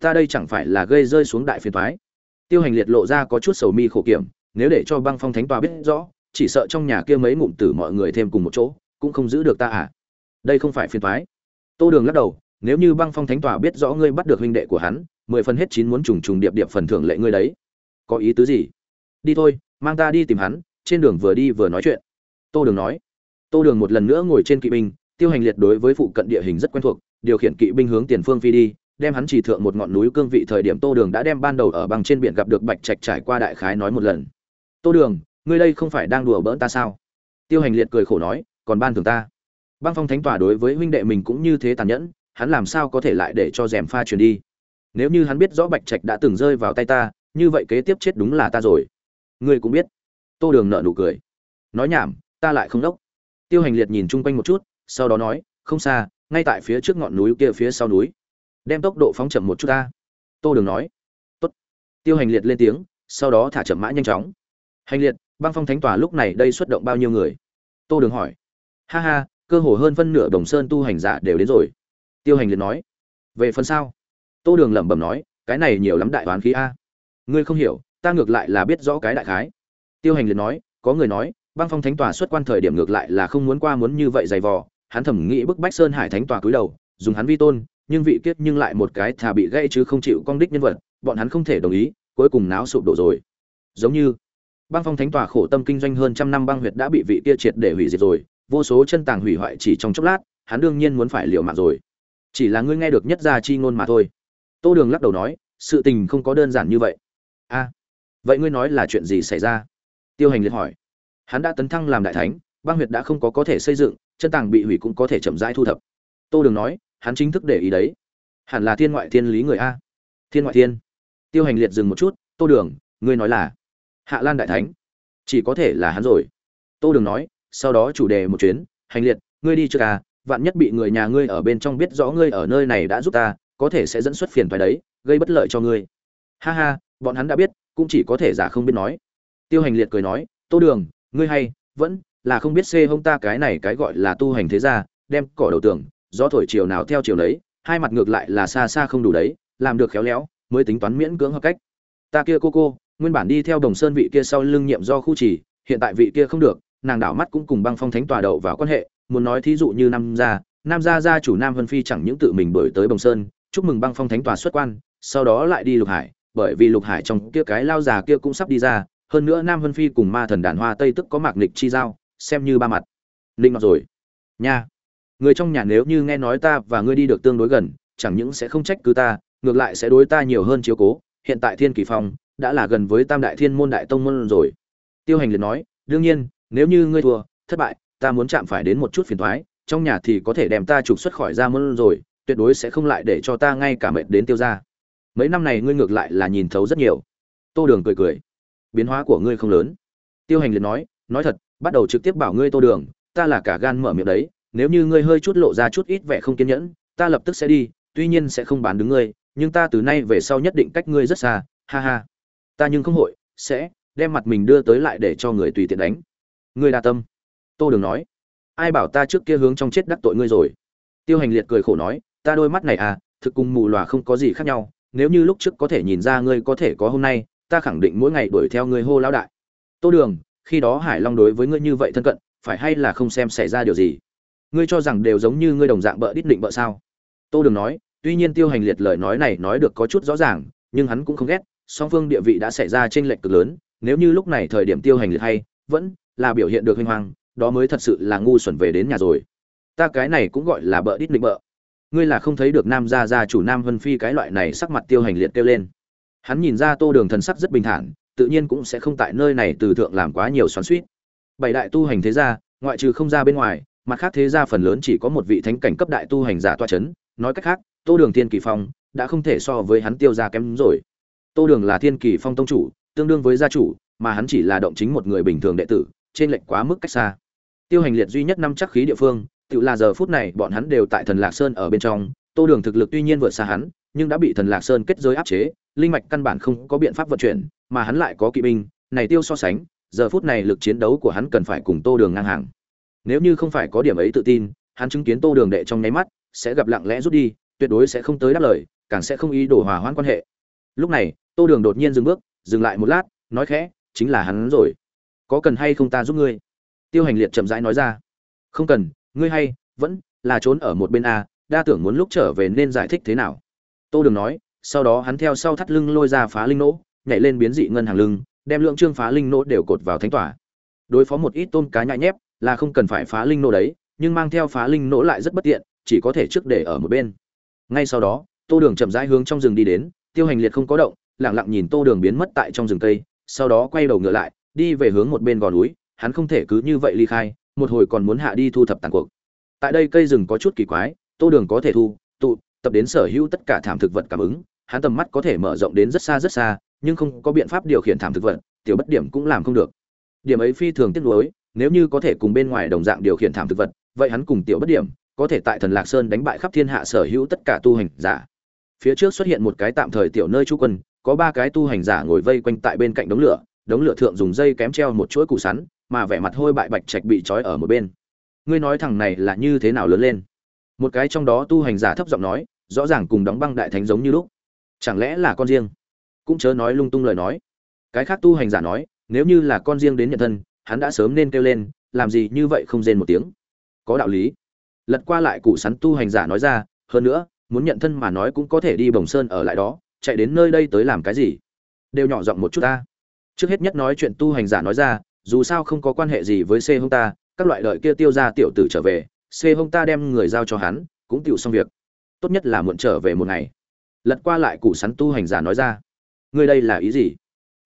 ta đây chẳng phải là gây rơi xuống đại phiền thoái tiêu hành liệt lộ ra có chút sầu mi khổ kiểm, nếu để cho băng phong thánh tòa biết rõ, chỉ sợ trong nhà kia mấy ngụm tử mọi người thêm cùng một chỗ, cũng không giữ được ta à? Đây không phải phiền toái. Tô đường lắc đầu, nếu như băng phong thánh tòa biết rõ ngươi bắt được huynh đệ của hắn, mười phần hết chín muốn trùng trùng điệp điệp phần thưởng lệ ngươi đấy. Có ý tứ gì? Đi thôi, mang ta đi tìm hắn, trên đường vừa đi vừa nói chuyện. Tô đường nói. Tô đường một lần nữa ngồi trên kỵ binh, tiêu hành liệt đối với phụ cận địa hình rất quen thuộc, điều khiển kỵ binh hướng tiền phương phi đi, đem hắn chỉ thượng một ngọn núi cương vị thời điểm tô đường đã đem ban đầu ở băng trên biển gặp được bạch trạch trải qua đại khái nói một lần. Tô đường, ngươi đây không phải đang đùa bỡn ta sao? Tiêu hành liệt cười khổ nói, còn ban thường ta băng phong thánh tòa đối với huynh đệ mình cũng như thế tàn nhẫn, hắn làm sao có thể lại để cho rèm pha truyền đi? Nếu như hắn biết rõ bạch trạch đã từng rơi vào tay ta, như vậy kế tiếp chết đúng là ta rồi. Ngươi cũng biết. Tô đường nợ nụ cười. Nói nhảm, ta lại không đốc. Tiêu hành liệt nhìn chung quanh một chút, sau đó nói, không xa, ngay tại phía trước ngọn núi kia phía sau núi. Đem tốc độ phóng chậm một chút ta. Tô đường nói. Tốt. tiêu hành liệt lên tiếng, sau đó thả chậm mã nhanh chóng. Hành liệt, băng phong thánh tòa lúc này đây xuất động bao nhiêu người? Tô đường hỏi. Ha ha cơ hồ hơn phân nửa đồng sơn tu hành giả đều đến rồi. Tiêu hành liền nói, về phần sau tô đường lẩm bẩm nói, cái này nhiều lắm đại toán khí a. Ngươi không hiểu, ta ngược lại là biết rõ cái đại khái. Tiêu hành liền nói, có người nói, băng phong thánh tòa xuất quan thời điểm ngược lại là không muốn qua muốn như vậy dày vò. Hắn thẩm nghĩ bức bách sơn hải thánh tòa cúi đầu, dùng hắn vi tôn, nhưng vị kiết nhưng lại một cái thà bị gây chứ không chịu con đích nhân vật, bọn hắn không thể đồng ý, cuối cùng náo sụp đổ rồi. Giống như băng phong thánh tòa khổ tâm kinh doanh hơn trăm năm băng huyệt đã bị vị kia triệt để hủy diệt rồi vô số chân tàng hủy hoại chỉ trong chốc lát, hắn đương nhiên muốn phải liều mạng rồi. Chỉ là ngươi nghe được nhất gia chi ngôn mà thôi. Tô đường lắc đầu nói, sự tình không có đơn giản như vậy. A, vậy ngươi nói là chuyện gì xảy ra? Tiêu hành liệt hỏi. Hắn đã tấn thăng làm đại thánh, băng huyệt đã không có có thể xây dựng, chân tàng bị hủy cũng có thể chậm rãi thu thập. Tô đường nói, hắn chính thức để ý đấy. Hẳn là thiên ngoại thiên lý người a. Thiên ngoại thiên. Tiêu hành liệt dừng một chút, tô đường, ngươi nói là hạ lan đại thánh, chỉ có thể là hắn rồi. Tô đường nói sau đó chủ đề một chuyến, hành liệt, ngươi đi trước à vạn nhất bị người nhà ngươi ở bên trong biết rõ ngươi ở nơi này đã giúp ta, có thể sẽ dẫn xuất phiền phải đấy, gây bất lợi cho ngươi. Ha ha, bọn hắn đã biết, cũng chỉ có thể giả không biết nói. Tiêu hành liệt cười nói, tô đường, ngươi hay, vẫn là không biết xê hông ta cái này cái gọi là tu hành thế gia, đem cỏ đầu tường, gió thổi chiều nào theo chiều đấy hai mặt ngược lại là xa xa không đủ đấy, làm được khéo léo, mới tính toán miễn cưỡng hợp cách. Ta kia cô cô, nguyên bản đi theo đồng sơn vị kia sau lưng nhiệm do khu trì, hiện tại vị kia không được nàng đảo mắt cũng cùng băng phong thánh tòa đậu vào quan hệ, muốn nói thí dụ như nam gia nam gia gia chủ nam vân phi chẳng những tự mình đổi tới bồng sơn, chúc mừng băng phong thánh tòa xuất quan, sau đó lại đi lục hải, bởi vì lục hải trong kia cái lao già kia cũng sắp đi ra, hơn nữa nam vân phi cùng ma thần đàn hoa tây tức có mạc nịch chi giao, xem như ba mặt. Ninh mặc rồi. Nha. Người trong nhà nếu như nghe nói ta và ngươi đi được tương đối gần, chẳng những sẽ không trách cứ ta, ngược lại sẽ đối ta nhiều hơn chiếu cố. Hiện tại thiên kỳ phong đã là gần với tam đại thiên môn đại tông môn rồi. Tiêu hành liền nói, đương nhiên nếu như ngươi thua, thất bại, ta muốn chạm phải đến một chút phiền thoái, trong nhà thì có thể đem ta trục xuất khỏi ra môn rồi, tuyệt đối sẽ không lại để cho ta ngay cả mệt đến tiêu ra. Mấy năm này ngươi ngược lại là nhìn thấu rất nhiều. Tô đường cười cười. Biến hóa của ngươi không lớn. Tiêu hành liền nói nói thật, bắt đầu trực tiếp bảo ngươi tô đường, ta là cả gan mở miệng đấy, nếu như ngươi hơi chút lộ ra chút ít vẻ không kiên nhẫn, ta lập tức sẽ đi, tuy nhiên sẽ không bán đứng ngươi, nhưng ta từ nay về sau nhất định cách ngươi rất xa, ha ha. Ta nhưng không hội, sẽ đem mặt mình đưa tới lại để cho người tùy tiện đánh ngươi đa tâm. Tô đường nói, ai bảo ta trước kia hướng trong chết đắc tội ngươi rồi? Tiêu hành liệt cười khổ nói, ta đôi mắt này à thực cùng mù lòa không có gì khác nhau, nếu như lúc trước có thể nhìn ra ngươi có thể có hôm nay, ta khẳng định mỗi ngày đuổi theo ngươi hô lão đại. Tô đường, khi đó hải long đối với ngươi như vậy thân cận, phải hay là không xem xảy ra điều gì? Ngươi cho rằng đều giống như ngươi đồng dạng bợ đít định bợ sao? Tô đường nói, tuy nhiên tiêu hành liệt lời nói này nói được có chút rõ ràng, nhưng hắn cũng không ghét, song phương địa vị đã xảy ra trên lệch cực lớn, nếu như lúc này thời điểm tiêu hành liệt hay, vẫn là biểu hiện được huy hoàng, đó mới thật sự là ngu xuẩn về đến nhà rồi. Ta cái này cũng gọi là bợ đít định bợ. Ngươi là không thấy được nam gia gia chủ nam vân phi cái loại này sắc mặt tiêu hành liệt kêu lên. Hắn nhìn ra tô đường thần sắc rất bình thản tự nhiên cũng sẽ không tại nơi này từ thượng làm quá nhiều xoắn suýt bảy đại tu hành thế gia ngoại trừ không ra bên ngoài mặt khác thế gia phần lớn chỉ có một vị thánh cảnh cấp đại tu hành giả toa chấn. Nói cách khác tô đường thiên kỳ phong đã không thể so với hắn tiêu ra kém rồi. Tô đường là thiên kỳ phong tông chủ tương đương với gia chủ mà hắn chỉ là động chính một người bình thường đệ tử trên lệnh quá mức cách xa. Tiêu hành liệt duy nhất năm chắc khí địa phương, tự là giờ phút này bọn hắn đều tại thần lạc sơn ở bên trong. Tô đường thực lực tuy nhiên vượt xa hắn, nhưng đã bị thần lạc sơn kết giới áp chế, linh mạch căn bản không có biện pháp vận chuyển, mà hắn lại có kỵ binh. Này tiêu so sánh, giờ phút này lực chiến đấu của hắn cần phải cùng tô đường ngang hàng. Nếu như không phải có điểm ấy tự tin, hắn chứng kiến tô đường đệ trong nháy mắt, sẽ gặp lặng lẽ rút đi, tuyệt đối sẽ không tới đáp lời, càng sẽ không ý đổ hòa hoãn quan hệ. Lúc này, tô đường đột nhiên dừng bước, dừng lại một lát, nói khẽ, chính là hắn rồi có cần hay không ta giúp ngươi? Tiêu hành liệt chậm rãi nói ra. Không cần, ngươi hay, vẫn là trốn ở một bên a, đa tưởng muốn lúc trở về nên giải thích thế nào. Tô đường nói, sau đó hắn theo sau thắt lưng lôi ra phá linh nỗ, nhảy lên biến dị ngân hàng lưng, đem lượng trương phá linh nỗ đều cột vào thánh tỏa. Đối phó một ít tôm cá nhại nhép là không cần phải phá linh nỗ đấy, nhưng mang theo phá linh nỗ lại rất bất tiện, chỉ có thể trước để ở một bên. Ngay sau đó, tô đường chậm rãi hướng trong rừng đi đến, tiêu hành liệt không có động lẳng lặng nhìn tô đường biến mất tại trong rừng cây, sau đó quay đầu ngựa lại đi về hướng một bên gò núi, hắn không thể cứ như vậy ly khai, một hồi còn muốn hạ đi thu thập tàn cuộc. Tại đây cây rừng có chút kỳ quái, tô đường có thể thu, tụ, tập đến sở hữu tất cả thảm thực vật cảm ứng, hắn tầm mắt có thể mở rộng đến rất xa rất xa, nhưng không có biện pháp điều khiển thảm thực vật, tiểu bất điểm cũng làm không được. Điểm ấy phi thường tiếc nuối, nếu như có thể cùng bên ngoài đồng dạng điều khiển thảm thực vật, vậy hắn cùng tiểu bất điểm có thể tại thần lạc sơn đánh bại khắp thiên hạ sở hữu tất cả tu hành giả. Phía trước xuất hiện một cái tạm thời tiểu nơi trú quân, có ba cái tu hành giả ngồi vây quanh tại bên cạnh đống lửa đống lửa thượng dùng dây kém treo một chuỗi củ sắn, mà vẻ mặt hôi bại bạch trạch bị trói ở một bên. Ngươi nói thằng này là như thế nào lớn lên? Một cái trong đó tu hành giả thấp giọng nói, rõ ràng cùng đóng băng đại thánh giống như lúc. Chẳng lẽ là con riêng? Cũng chớ nói lung tung lời nói. Cái khác tu hành giả nói, nếu như là con riêng đến nhận thân, hắn đã sớm nên kêu lên, làm gì như vậy không rên một tiếng. Có đạo lý. Lật qua lại cụ sắn tu hành giả nói ra, hơn nữa, muốn nhận thân mà nói cũng có thể đi bồng sơn ở lại đó, chạy đến nơi đây tới làm cái gì? Đều nhỏ giọng một chút ta trước hết nhất nói chuyện tu hành giả nói ra, dù sao không có quan hệ gì với c hông ta, các loại lợi kia tiêu ra tiểu tử trở về, c hông ta đem người giao cho hắn, cũng tựu xong việc. Tốt nhất là muộn trở về một ngày. Lật qua lại củ sắn tu hành giả nói ra. Ngươi đây là ý gì?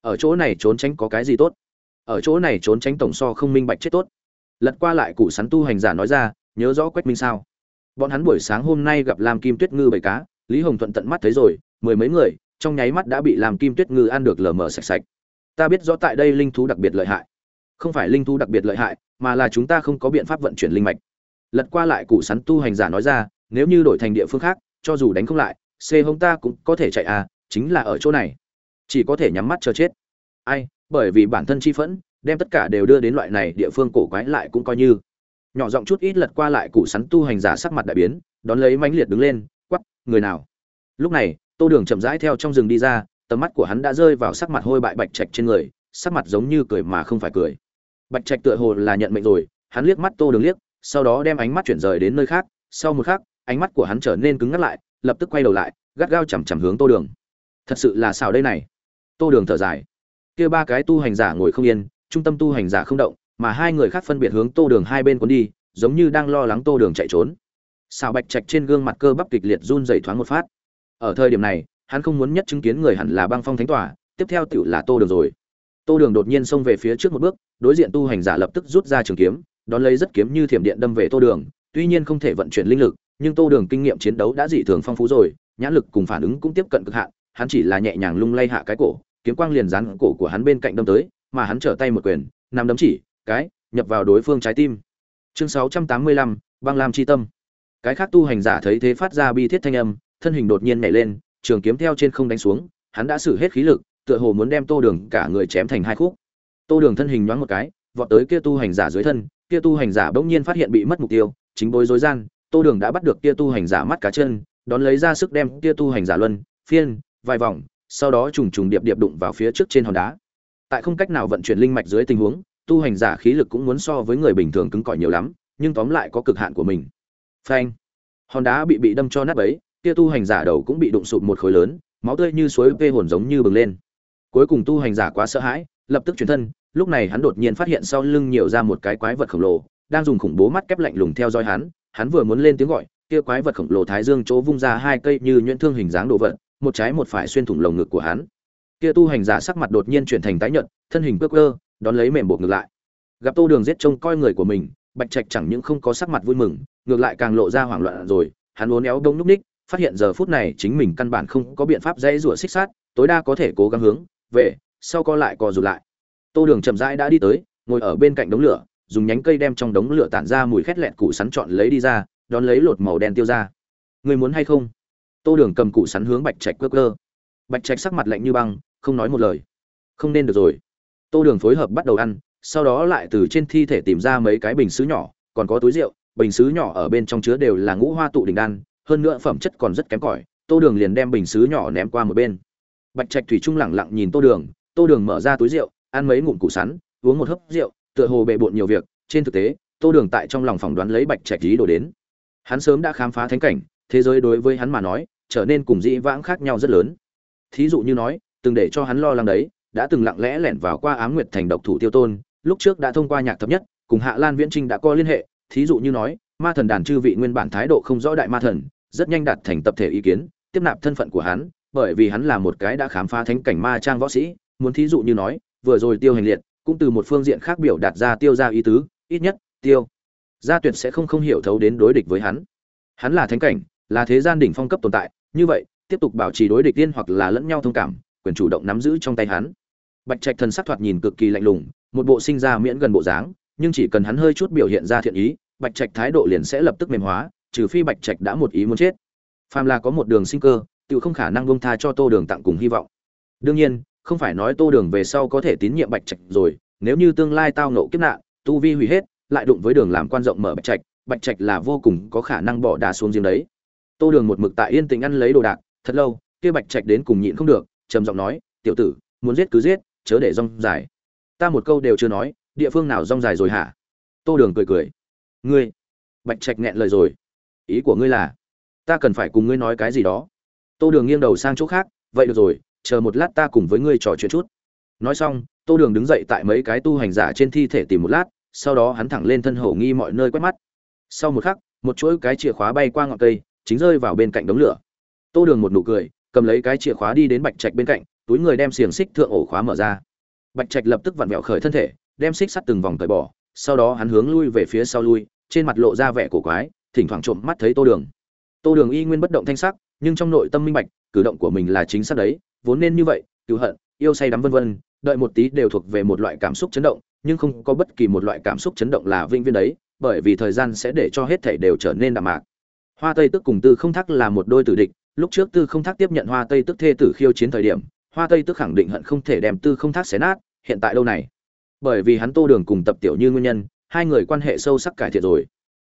Ở chỗ này trốn tránh có cái gì tốt? Ở chỗ này trốn tránh tổng so không minh bạch chết tốt. Lật qua lại củ sắn tu hành giả nói ra, nhớ rõ quách minh sao? Bọn hắn buổi sáng hôm nay gặp làm kim tuyết ngư bầy cá, lý hồng thuận tận mắt thấy rồi, mười mấy người, trong nháy mắt đã bị làm kim tuyết ngư ăn được lờ mờ sạch sạch ta biết rõ tại đây linh thú đặc biệt lợi hại. Không phải linh thú đặc biệt lợi hại, mà là chúng ta không có biện pháp vận chuyển linh mạch. Lật qua lại cụ sắn tu hành giả nói ra, nếu như đổi thành địa phương khác, cho dù đánh không lại c hông ta cũng có thể chạy à chính là ở chỗ này. Chỉ có thể nhắm mắt chờ chết. Ai, bởi vì bản thân chi phẫn, đem tất cả đều đưa đến loại này địa phương cổ quái lại cũng coi như. Nhỏ giọng chút ít lật qua lại củ sắn tu hành giả sắc mặt đại biến, đón lấy mãnh liệt đứng lên quắp người nào? Lúc này, tô đường chậm rãi theo trong rừng đi ra tầm mắt của hắn đã rơi vào sắc mặt hôi bại bạch trạch trên người, sắc mặt giống như cười mà không phải cười. Bạch trạch tựa hồ là nhận mệnh rồi, hắn liếc mắt tô đường liếc, sau đó đem ánh mắt chuyển rời đến nơi khác, sau một khắc, ánh mắt của hắn trở nên cứng ngắt lại, lập tức quay đầu lại, gắt gao chằm chằm hướng tô đường. Thật sự là xào đây này. Tô đường thở dài. Kia ba cái tu hành giả ngồi không yên, trung tâm tu hành giả không động, mà hai người khác phân biệt hướng tô đường hai bên cuốn đi, giống như đang lo lắng tô đường chạy trốn. Xào bạch trạch trên gương mặt cơ bắp kịch liệt run dày thoáng một phát. Ở thời điểm này hắn không muốn nhất chứng kiến người hẳn là băng phong thánh tòa, tiếp theo tựu là tô đường rồi. Tô đường đột nhiên xông về phía trước một bước đối diện tu hành giả lập tức rút ra trường kiếm đón lấy rất kiếm như thiểm điện đâm về tô đường tuy nhiên không thể vận chuyển linh lực nhưng tô đường kinh nghiệm chiến đấu đã dị thường phong phú rồi nhãn lực cùng phản ứng cũng tiếp cận cực hạn hắn chỉ là nhẹ nhàng lung lay hạ cái cổ kiếm quang liền dán cổ của hắn bên cạnh đâm tới mà hắn trở tay một quyền nằm đấm chỉ cái nhập vào đối phương trái tim. Chương sáu trăm tám mươi lăm băng lam chi tâm. Cái khác tu hành giả thấy thế phát ra bi thiết thanh âm thân hình đột nhiên nhảy lên trường kiếm theo trên không đánh xuống, hắn đã sử hết khí lực, tựa hồ muốn đem tô đường cả người chém thành hai khúc. Tô đường thân hình nhoáng một cái, vọt tới kia tu hành giả dưới thân, kia tu hành giả bỗng nhiên phát hiện bị mất mục tiêu, chính bối rối gian, tô đường đã bắt được kia tu hành giả mắt cá chân, đón lấy ra sức đem kia tu hành giả luân, phiên, vài vòng, sau đó trùng trùng điệp điệp đụng vào phía trước trên hòn đá. Tại không cách nào vận chuyển linh mạch dưới tình huống, tu hành giả khí lực cũng muốn so với người bình thường cứng cỏi nhiều lắm, nhưng tóm lại có cực hạn của mình. Phanh! Hòn đá bị bị đâm cho nát bấy kia tu hành giả đầu cũng bị đụng sụp một khối lớn, máu tươi như suối vê hồn giống như bừng lên. Cuối cùng tu hành giả quá sợ hãi, lập tức chuyển thân, lúc này hắn đột nhiên phát hiện sau lưng nhiều ra một cái quái vật khổng lồ, đang dùng khủng bố mắt kép lạnh lùng theo dõi hắn hắn vừa muốn lên tiếng gọi, kia quái vật khổng lồ thái dương chỗ vung ra hai cây như nhuyễn thương hình dáng đồ vật, một trái một phải xuyên thủng lồng ngực của hắn. Kia tu hành giả sắc mặt đột nhiên chuyển thành tái nhợt, thân hình cước cơ đón lấy mềm buộc ngược lại. Gặp tô đường giết trông coi người của mình, bạch trạch chẳng những không có sắc mặt vui mừng, ngược lại càng lộ ra hoảng loạn rồi, hắn uốn éo đông lúc ních phát hiện giờ phút này chính mình căn bản không có biện pháp dễ rủa xích sát, tối đa có thể cố gắng hướng về, sau co lại co rụt lại. Tô đường chậm rãi đã đi tới, ngồi ở bên cạnh đống lửa, dùng nhánh cây đem trong đống lửa tản ra mùi khét lẹn củ sắn chọn lấy đi ra, đón lấy lột màu đen tiêu ra. Người muốn hay không? Tô đường cầm củ sắn hướng bạch trạch cơ cơ bạch trạch sắc mặt lạnh như băng, không nói một lời. Không nên được rồi. Tô đường phối hợp bắt đầu ăn, sau đó lại từ trên thi thể tìm ra mấy cái bình xứ nhỏ, còn có túi rượu, bình xứ nhỏ ở bên trong chứa đều là ngũ hoa tụ đình đan hơn nữa phẩm chất còn rất kém cỏi, tô đường liền đem bình xứ nhỏ ném qua một bên. Bạch trạch thủy trung lẳng lặng nhìn tô đường tô đường mở ra túi rượu, ăn mấy ngụm củ sắn, uống một hớp rượu, tựa hồ bề bộn nhiều việc. Trên thực tế, tô đường tại trong lòng phỏng đoán lấy bạch trạch lý đổ đến. Hắn sớm đã khám phá thánh cảnh, thế giới đối với hắn mà nói, trở nên cùng dĩ vãng khác nhau rất lớn. Thí dụ như nói, từng để cho hắn lo lắng đấy, đã từng lặng lẽ lẻn vào qua ám nguyệt thành độc thủ tiêu tôn, lúc trước đã thông qua nhạc thập nhất, cùng hạ lan viễn trinh đã có liên hệ. Thí dụ như nói ma thần đàn chư vị nguyên bản thái độ không rõ đại ma thần, rất nhanh đạt thành tập thể ý kiến, tiếp nạp thân phận của hắn, bởi vì hắn là một cái đã khám phá thánh cảnh ma trang võ sĩ, muốn thí dụ như nói, vừa rồi tiêu hành liệt, cũng từ một phương diện khác biểu đạt ra tiêu ra ý tứ, ít nhất, tiêu gia tuyệt sẽ không không hiểu thấu đến đối địch với hắn. Hắn là thánh cảnh, là thế gian đỉnh phong cấp tồn tại, như vậy, tiếp tục bảo trì đối địch tiên hoặc là lẫn nhau thông cảm, quyền chủ động nắm giữ trong tay hắn. Bạch trạch thần sắc thoạt nhìn cực kỳ lạnh lùng, một bộ sinh ra miễn gần bộ dáng, nhưng chỉ cần hắn hơi chút biểu hiện ra thiện ý bạch trạch thái độ liền sẽ lập tức mềm hóa, trừ phi bạch trạch đã một ý muốn chết. Phàm là có một đường sinh cơ tự không khả năng bông tha cho tô đường tặng cùng hy vọng. Đương nhiên, không phải nói tô đường về sau có thể tín nhiệm bạch trạch rồi, nếu như tương lai tao nộ kiếp nạn, tu vi hủy hết, lại đụng với đường làm quan rộng mở bạch trạch bạch trạch là vô cùng có khả năng bỏ đá xuống giếng đấy. Tô đường một mực tại yên tình ăn lấy đồ đạc, thật lâu, kia bạch trạch đến cùng nhịn không được, trầm giọng nói, tiểu tử, muốn giết cứ giết, chớ để rong dài. Ta một câu đều chưa nói, địa phương nào rong dài rồi hả? Tô đường cười cười ngươi. Bạch trạch nghẹn lời rồi. Ý của ngươi là, ta cần phải cùng ngươi nói cái gì đó. Tô đường nghiêng đầu sang chỗ khác, vậy được rồi, chờ một lát ta cùng với ngươi trò chuyện chút. Nói xong, tô đường đứng dậy tại mấy cái tu hành giả trên thi thể tìm một lát, sau đó hắn thẳng lên thân hổ nghi mọi nơi quét mắt. Sau một khắc, một chuỗi cái chìa khóa bay qua ngọn cây, chính rơi vào bên cạnh đống lửa. Tô đường một nụ cười, cầm lấy cái chìa khóa đi đến bạch trạch bên cạnh, túi người đem xiềng xích thượng ổ khóa mở ra. Bạch trạch lập tức vặn vẹo khởi thân thể, đem xích sắt từng vòng cởi bỏ, sau đó hắn hướng lui về phía sau lui trên mặt lộ ra vẻ cổ quái, thỉnh thoảng trộm mắt thấy tô đường. Tô đường y nguyên bất động thanh sắc, nhưng trong nội tâm minh bạch, cử động của mình là chính xác đấy, vốn nên như vậy cứu hận, yêu say đắm vân vân, đợi một tí đều thuộc về một loại cảm xúc chấn động, nhưng không có bất kỳ một loại cảm xúc chấn động là vinh viên đấy, bởi vì thời gian sẽ để cho hết thảy đều trở nên đạm mạc. Hoa tây tức cùng tư không thắc là một đôi tử địch, lúc trước tư không thắc tiếp nhận hoa tây tức thê tử khiêu chiến thời điểm, hoa tây tức khẳng định hận không thể đem tư không thắc xé nát, hiện tại đâu này? Bởi vì hắn tô đường cùng tập tiểu như nguyên nhân hai người quan hệ sâu sắc cải thiện rồi.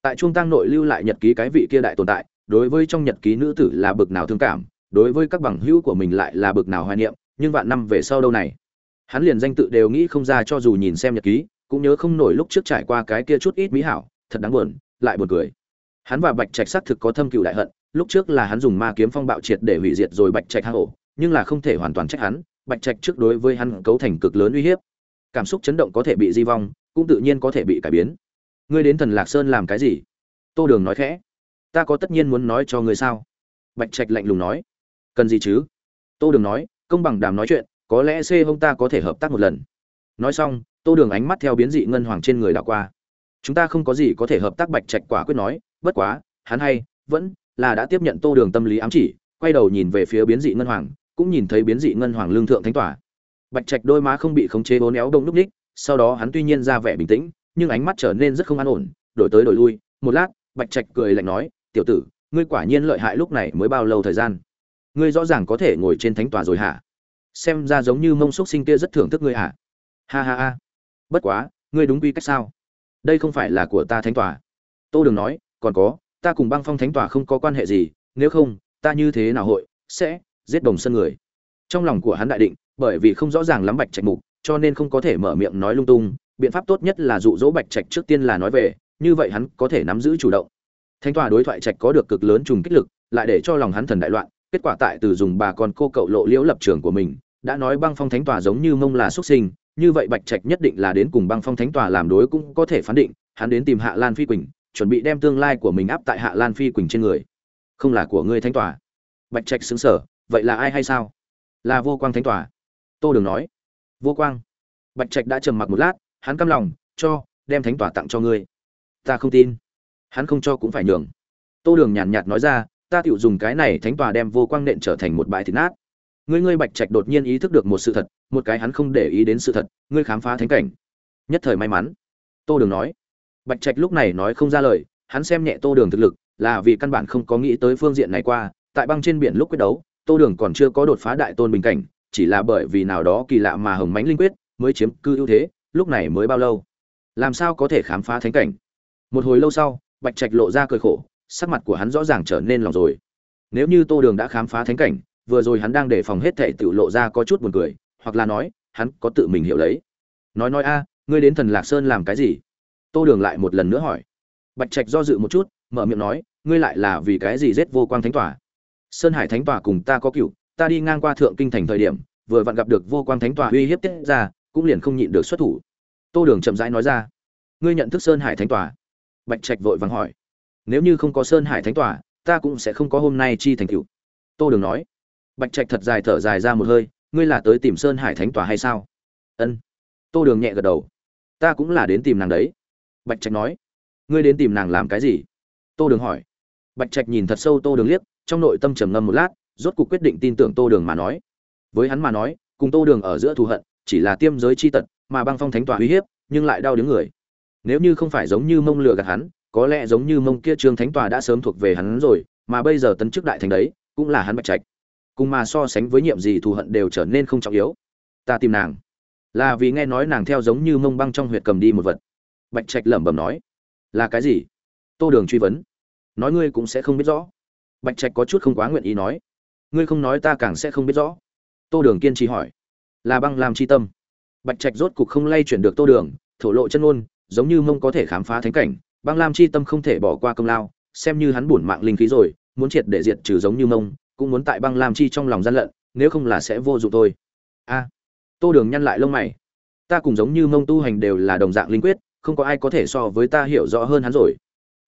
Tại trung tăng nội lưu lại nhật ký cái vị kia đại tồn tại, đối với trong nhật ký nữ tử là bực nào thương cảm, đối với các bằng hữu của mình lại là bực nào hoài niệm, nhưng vạn năm về sau đâu này? Hắn liền danh tự đều nghĩ không ra cho dù nhìn xem nhật ký, cũng nhớ không nổi lúc trước trải qua cái kia chút ít mỹ hảo, thật đáng buồn, lại buồn cười. Hắn và bạch trạch xác thực có thâm cựu đại hận, lúc trước là hắn dùng ma kiếm phong bạo triệt để hủy diệt rồi bạch trạch hang ổ nhưng là không thể hoàn toàn trách hắn, bạch trạch trước đối với hắn cấu thành cực lớn uy hiếp. Cảm xúc chấn động có thể bị di vong cũng tự nhiên có thể bị cải biến. Ngươi đến thần lạc sơn làm cái gì? Tô đường nói khẽ. Ta có tất nhiên muốn nói cho ngươi sao? Bạch trạch lạnh lùng nói. Cần gì chứ? Tô đường nói, công bằng đàm nói chuyện, có lẽ c hông ta có thể hợp tác một lần. Nói xong, tô đường ánh mắt theo biến dị ngân hoàng trên người đảo qua. Chúng ta không có gì có thể hợp tác, bạch trạch quả quyết nói. Bất quá, hắn hay, vẫn là đã tiếp nhận tô đường tâm lý ám chỉ, quay đầu nhìn về phía biến dị ngân hoàng, cũng nhìn thấy biến dị ngân hoàng lương thượng thánh tỏa. Bạch trạch đôi má không bị khống chế bốn éo đông núp ních sau đó hắn tuy nhiên ra vẻ bình tĩnh, nhưng ánh mắt trở nên rất không an ổn, đổi tới đổi lui. Một lát, bạch trạch cười lạnh nói, tiểu tử, ngươi quả nhiên lợi hại lúc này mới bao lâu thời gian? Ngươi rõ ràng có thể ngồi trên thánh tòa rồi hả? Xem ra giống như mông xúc sinh kia rất thưởng thức ngươi hả? Ha ha ha. Bất quá, ngươi đúng quy cách sao? Đây không phải là của ta thánh tòa. Tô đừng nói, còn có, ta cùng băng phong thánh tòa không có quan hệ gì, nếu không, ta như thế nào hội sẽ giết đồng sân người? Trong lòng của hắn đại định, bởi vì không rõ ràng lắm bạch trạch mục cho nên không có thể mở miệng nói lung tung, biện pháp tốt nhất là dụ dỗ bạch trạch trước tiên là nói về, như vậy hắn có thể nắm giữ chủ động. Thánh tòa đối thoại trạch có được cực lớn trùng kích lực, lại để cho lòng hắn thần đại loạn, kết quả tại từ dùng bà con cô cậu lộ liễu lập trường của mình, đã nói băng phong thánh tòa giống như mông là xuất sinh, như vậy bạch trạch nhất định là đến cùng băng phong thánh tòa làm đối cũng có thể phán định, hắn đến tìm hạ lan phi quỳnh, chuẩn bị đem tương lai của mình áp tại hạ lan phi quỳnh trên người. Không là của ngươi thánh tòa. Bạch trạch xứng sở vậy là ai hay sao? Là vô quang thánh tòa. Tô đường nói vô quang. Bạch trạch đã trầm mặc một lát, hắn căm lòng, cho, đem thánh tòa tặng cho ngươi. Ta không tin. Hắn không cho cũng phải nhường. Tô đường nhàn nhạt nói ra, ta tự dùng cái này thánh tòa đem vô quang nện trở thành một bãi thịt nát. Ngươi ngươi bạch trạch đột nhiên ý thức được một sự thật, một cái hắn không để ý đến sự thật, ngươi khám phá thánh cảnh. Nhất thời may mắn. Tô đường nói. Bạch trạch lúc này nói không ra lời, hắn xem nhẹ tô đường thực lực, là vì căn bản không có nghĩ tới phương diện này qua, tại băng trên biển lúc quyết đấu, tô đường còn chưa có đột phá đại tôn bình cảnh chỉ là bởi vì nào đó kỳ lạ mà hồng mánh linh quyết mới chiếm cư ưu thế, lúc này mới bao lâu? Làm sao có thể khám phá thánh cảnh? Một hồi lâu sau, bạch trạch lộ ra cười khổ, sắc mặt của hắn rõ ràng trở nên lòng rồi. Nếu như tô đường đã khám phá thánh cảnh, vừa rồi hắn đang đề phòng hết thệ tự lộ ra có chút buồn cười, hoặc là nói, hắn có tự mình hiểu lấy. Nói nói a, ngươi đến thần lạc sơn làm cái gì? Tô đường lại một lần nữa hỏi. Bạch trạch do dự một chút, mở miệng nói, ngươi lại là vì cái gì giết vô quang thánh tòa? Sơn hải thánh tòa cùng ta có cựu ta đi ngang qua thượng kinh thành thời điểm, vừa vặn gặp được vô quang thánh tòa uy hiếp tiết ra, cũng liền không nhịn được xuất thủ. Tô đường chậm rãi nói ra, ngươi nhận thức sơn hải thánh tòa? Bạch trạch vội vàng hỏi. Nếu như không có sơn hải thánh tòa, ta cũng sẽ không có hôm nay chi thành cựu tô đường nói. Bạch trạch thật dài thở dài ra một hơi, ngươi là tới tìm sơn hải thánh tòa hay sao? Ân. Tô đường nhẹ gật đầu. Ta cũng là đến tìm nàng đấy. Bạch trạch nói. Ngươi đến tìm nàng làm cái gì? Tô đường hỏi. Bạch trạch nhìn thật sâu tô đường liếc, trong nội tâm trầm ngâm một lát rốt cuộc quyết định tin tưởng tô đường mà nói. Với hắn mà nói, cùng tô đường ở giữa thù hận chỉ là tiêm giới chi tật mà băng phong thánh tòa uy hiếp, nhưng lại đau đứng người. Nếu như không phải giống như mông lừa gạt hắn, có lẽ giống như mông kia trương thánh tòa đã sớm thuộc về hắn rồi, mà bây giờ tấn chức đại thành đấy, cũng là hắn bạch trạch. Cùng mà so sánh với nhiệm gì thù hận đều trở nên không trọng yếu. Ta tìm nàng. Là vì nghe nói nàng theo giống như mông băng trong huyệt cầm đi một vật. Bạch trạch lẩm bẩm nói. Là cái gì? Tô đường truy vấn. Nói ngươi cũng sẽ không biết rõ. Bạch trạch có chút không quá nguyện ý nói ngươi không nói ta càng sẽ không biết rõ. Tô đường kiên trì hỏi. Là băng làm chi tâm. Bạch trạch rốt cục không lay chuyển được tô đường, thổ lộ chân ôn giống như mông có thể khám phá thánh cảnh. Băng lam chi tâm không thể bỏ qua công lao, xem như hắn bổn mạng linh khí rồi, muốn triệt để diệt trừ giống như mông, cũng muốn tại băng lam chi trong lòng gian lận, nếu không là sẽ vô dụng thôi. A. Tô đường nhăn lại lông mày. Ta cùng giống như mông tu hành đều là đồng dạng linh quyết, không có ai có thể so với ta hiểu rõ hơn hắn rồi.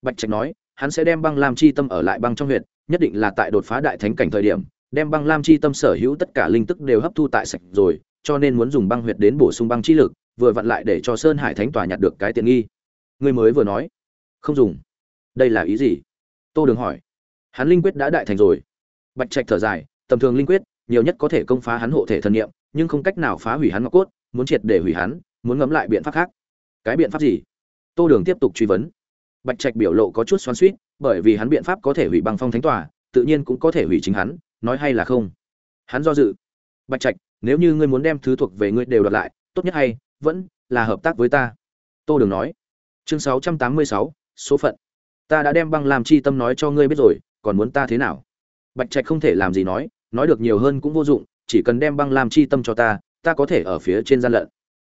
Bạch trạch nói, hắn sẽ đem băng lam chi tâm ở lại băng trong huyện nhất định là tại đột phá đại thánh cảnh thời điểm đem băng lam chi tâm sở hữu tất cả linh tức đều hấp thu tại sạch rồi cho nên muốn dùng băng huyệt đến bổ sung băng chi lực vừa vặn lại để cho sơn hải thánh tòa nhặt được cái tiện nghi. Người mới vừa nói không dùng. Đây là ý gì? Tô đường hỏi. Hắn linh quyết đã đại thành rồi. Bạch trạch thở dài tầm thường linh quyết nhiều nhất có thể công phá hắn hộ thể thần niệm nhưng không cách nào phá hủy hắn ngọc cốt muốn triệt để hủy hắn muốn ngẫm lại biện pháp khác. Cái biện pháp gì? Tô đường tiếp tục truy vấn. Bạch trạch biểu lộ có chút xoắn xuýt, bởi vì hắn biện pháp có thể hủy băng phong thánh tòa tự nhiên cũng có thể hủy chính hắn nói hay là không? Hắn do dự. Bạch trạch, nếu như ngươi muốn đem thứ thuộc về ngươi đều đoạt lại, tốt nhất hay vẫn là hợp tác với ta. Tô đường nói. Chương sáu trăm tám mươi sáu, số phận. Ta đã đem băng làm chi tâm nói cho ngươi biết rồi, còn muốn ta thế nào? Bạch trạch không thể làm gì nói nói được nhiều hơn cũng vô dụng, chỉ cần đem băng làm chi tâm cho ta ta có thể ở phía trên gian lận.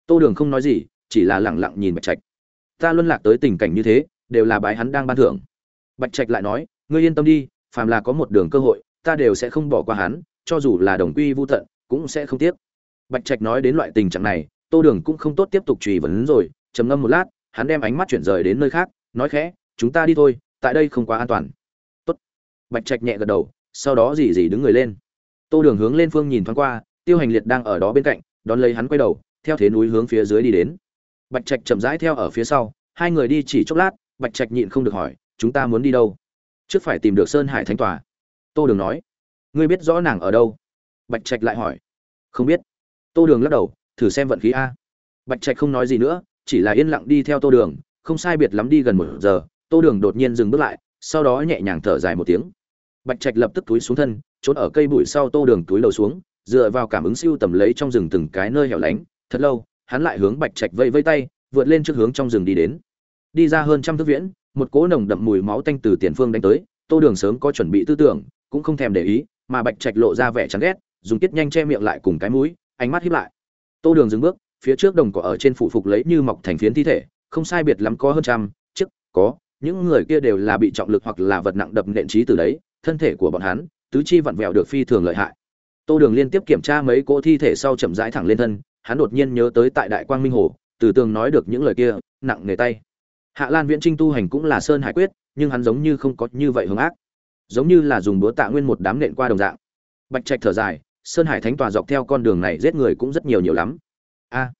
Tô đường không nói gì, chỉ là lẳng lặng nhìn bạch trạch. Ta luân lạc tới tình cảnh như thế, đều là bái hắn đang ban thưởng. Bạch trạch lại nói, ngươi yên tâm đi, phàm là có một đường cơ hội ta đều sẽ không bỏ qua hắn, cho dù là đồng quy vô tận, cũng sẽ không tiếc. Bạch trạch nói đến loại tình trạng này, tô đường cũng không tốt tiếp tục truy vấn rồi, trầm ngâm một lát, hắn đem ánh mắt chuyển rời đến nơi khác, nói khẽ, chúng ta đi thôi, tại đây không quá an toàn. Tốt. bạch trạch nhẹ gật đầu, sau đó dì dì đứng người lên. Tô đường hướng lên phương nhìn thoáng qua, tiêu hành liệt đang ở đó bên cạnh, đón lấy hắn quay đầu, theo thế núi hướng phía dưới đi đến. Bạch trạch chậm rãi theo ở phía sau, hai người đi chỉ chốc lát, bạch trạch nhịn không được hỏi, chúng ta muốn đi đâu? Trước phải tìm được sơn hải thánh tòa tô đường nói. Ngươi biết rõ nàng ở đâu? Bạch trạch lại hỏi. Không biết. Tô đường lắc đầu, thử xem vận khí a. Bạch trạch không nói gì nữa, chỉ là yên lặng đi theo tô đường, không sai biệt lắm đi gần một giờ, tô đường đột nhiên dừng bước lại, sau đó nhẹ nhàng thở dài một tiếng. Bạch trạch lập tức túi xuống thân, trốn ở cây bụi sau tô đường túi đầu xuống, dựa vào cảm ứng siêu tầm lấy trong rừng từng cái nơi hẻo lánh. Thật lâu, hắn lại hướng bạch trạch vây vây tay, vượt lên trước hướng trong rừng đi đến. Đi ra hơn trăm thước viễn, một cỗ nồng đậm mùi máu tanh từ tiền phương đánh tới, tô đường sớm có chuẩn bị tư tưởng cũng không thèm để ý, mà bạch trạch lộ ra vẻ chán ghét, dùng tiết nhanh che miệng lại cùng cái mũi, ánh mắt hiếp lại. Tô đường dừng bước, phía trước đồng cỏ ở trên phủ phục lấy như mọc thành phiến thi thể, không sai biệt lắm có hơn trăm chức có, những người kia đều là bị trọng lực hoặc là vật nặng đập nện trí từ đấy, thân thể của bọn hắn, tứ chi vặn vẹo được phi thường lợi hại. Tô đường liên tiếp kiểm tra mấy cỗ thi thể sau chậm rãi thẳng lên thân, hắn đột nhiên nhớ tới tại đại quang minh hồ, từ tường nói được những lời kia, nặng người tay. Hạ lan viễn trinh tu hành cũng là sơn hải quyết, nhưng hắn giống như không có như vậy hướng ác giống như là dùng búa tạ nguyên một đám nện qua đồng dạng. Bạch trạch thở dài, sơn hải thánh tòa dọc theo con đường này giết người cũng rất nhiều nhiều lắm. A,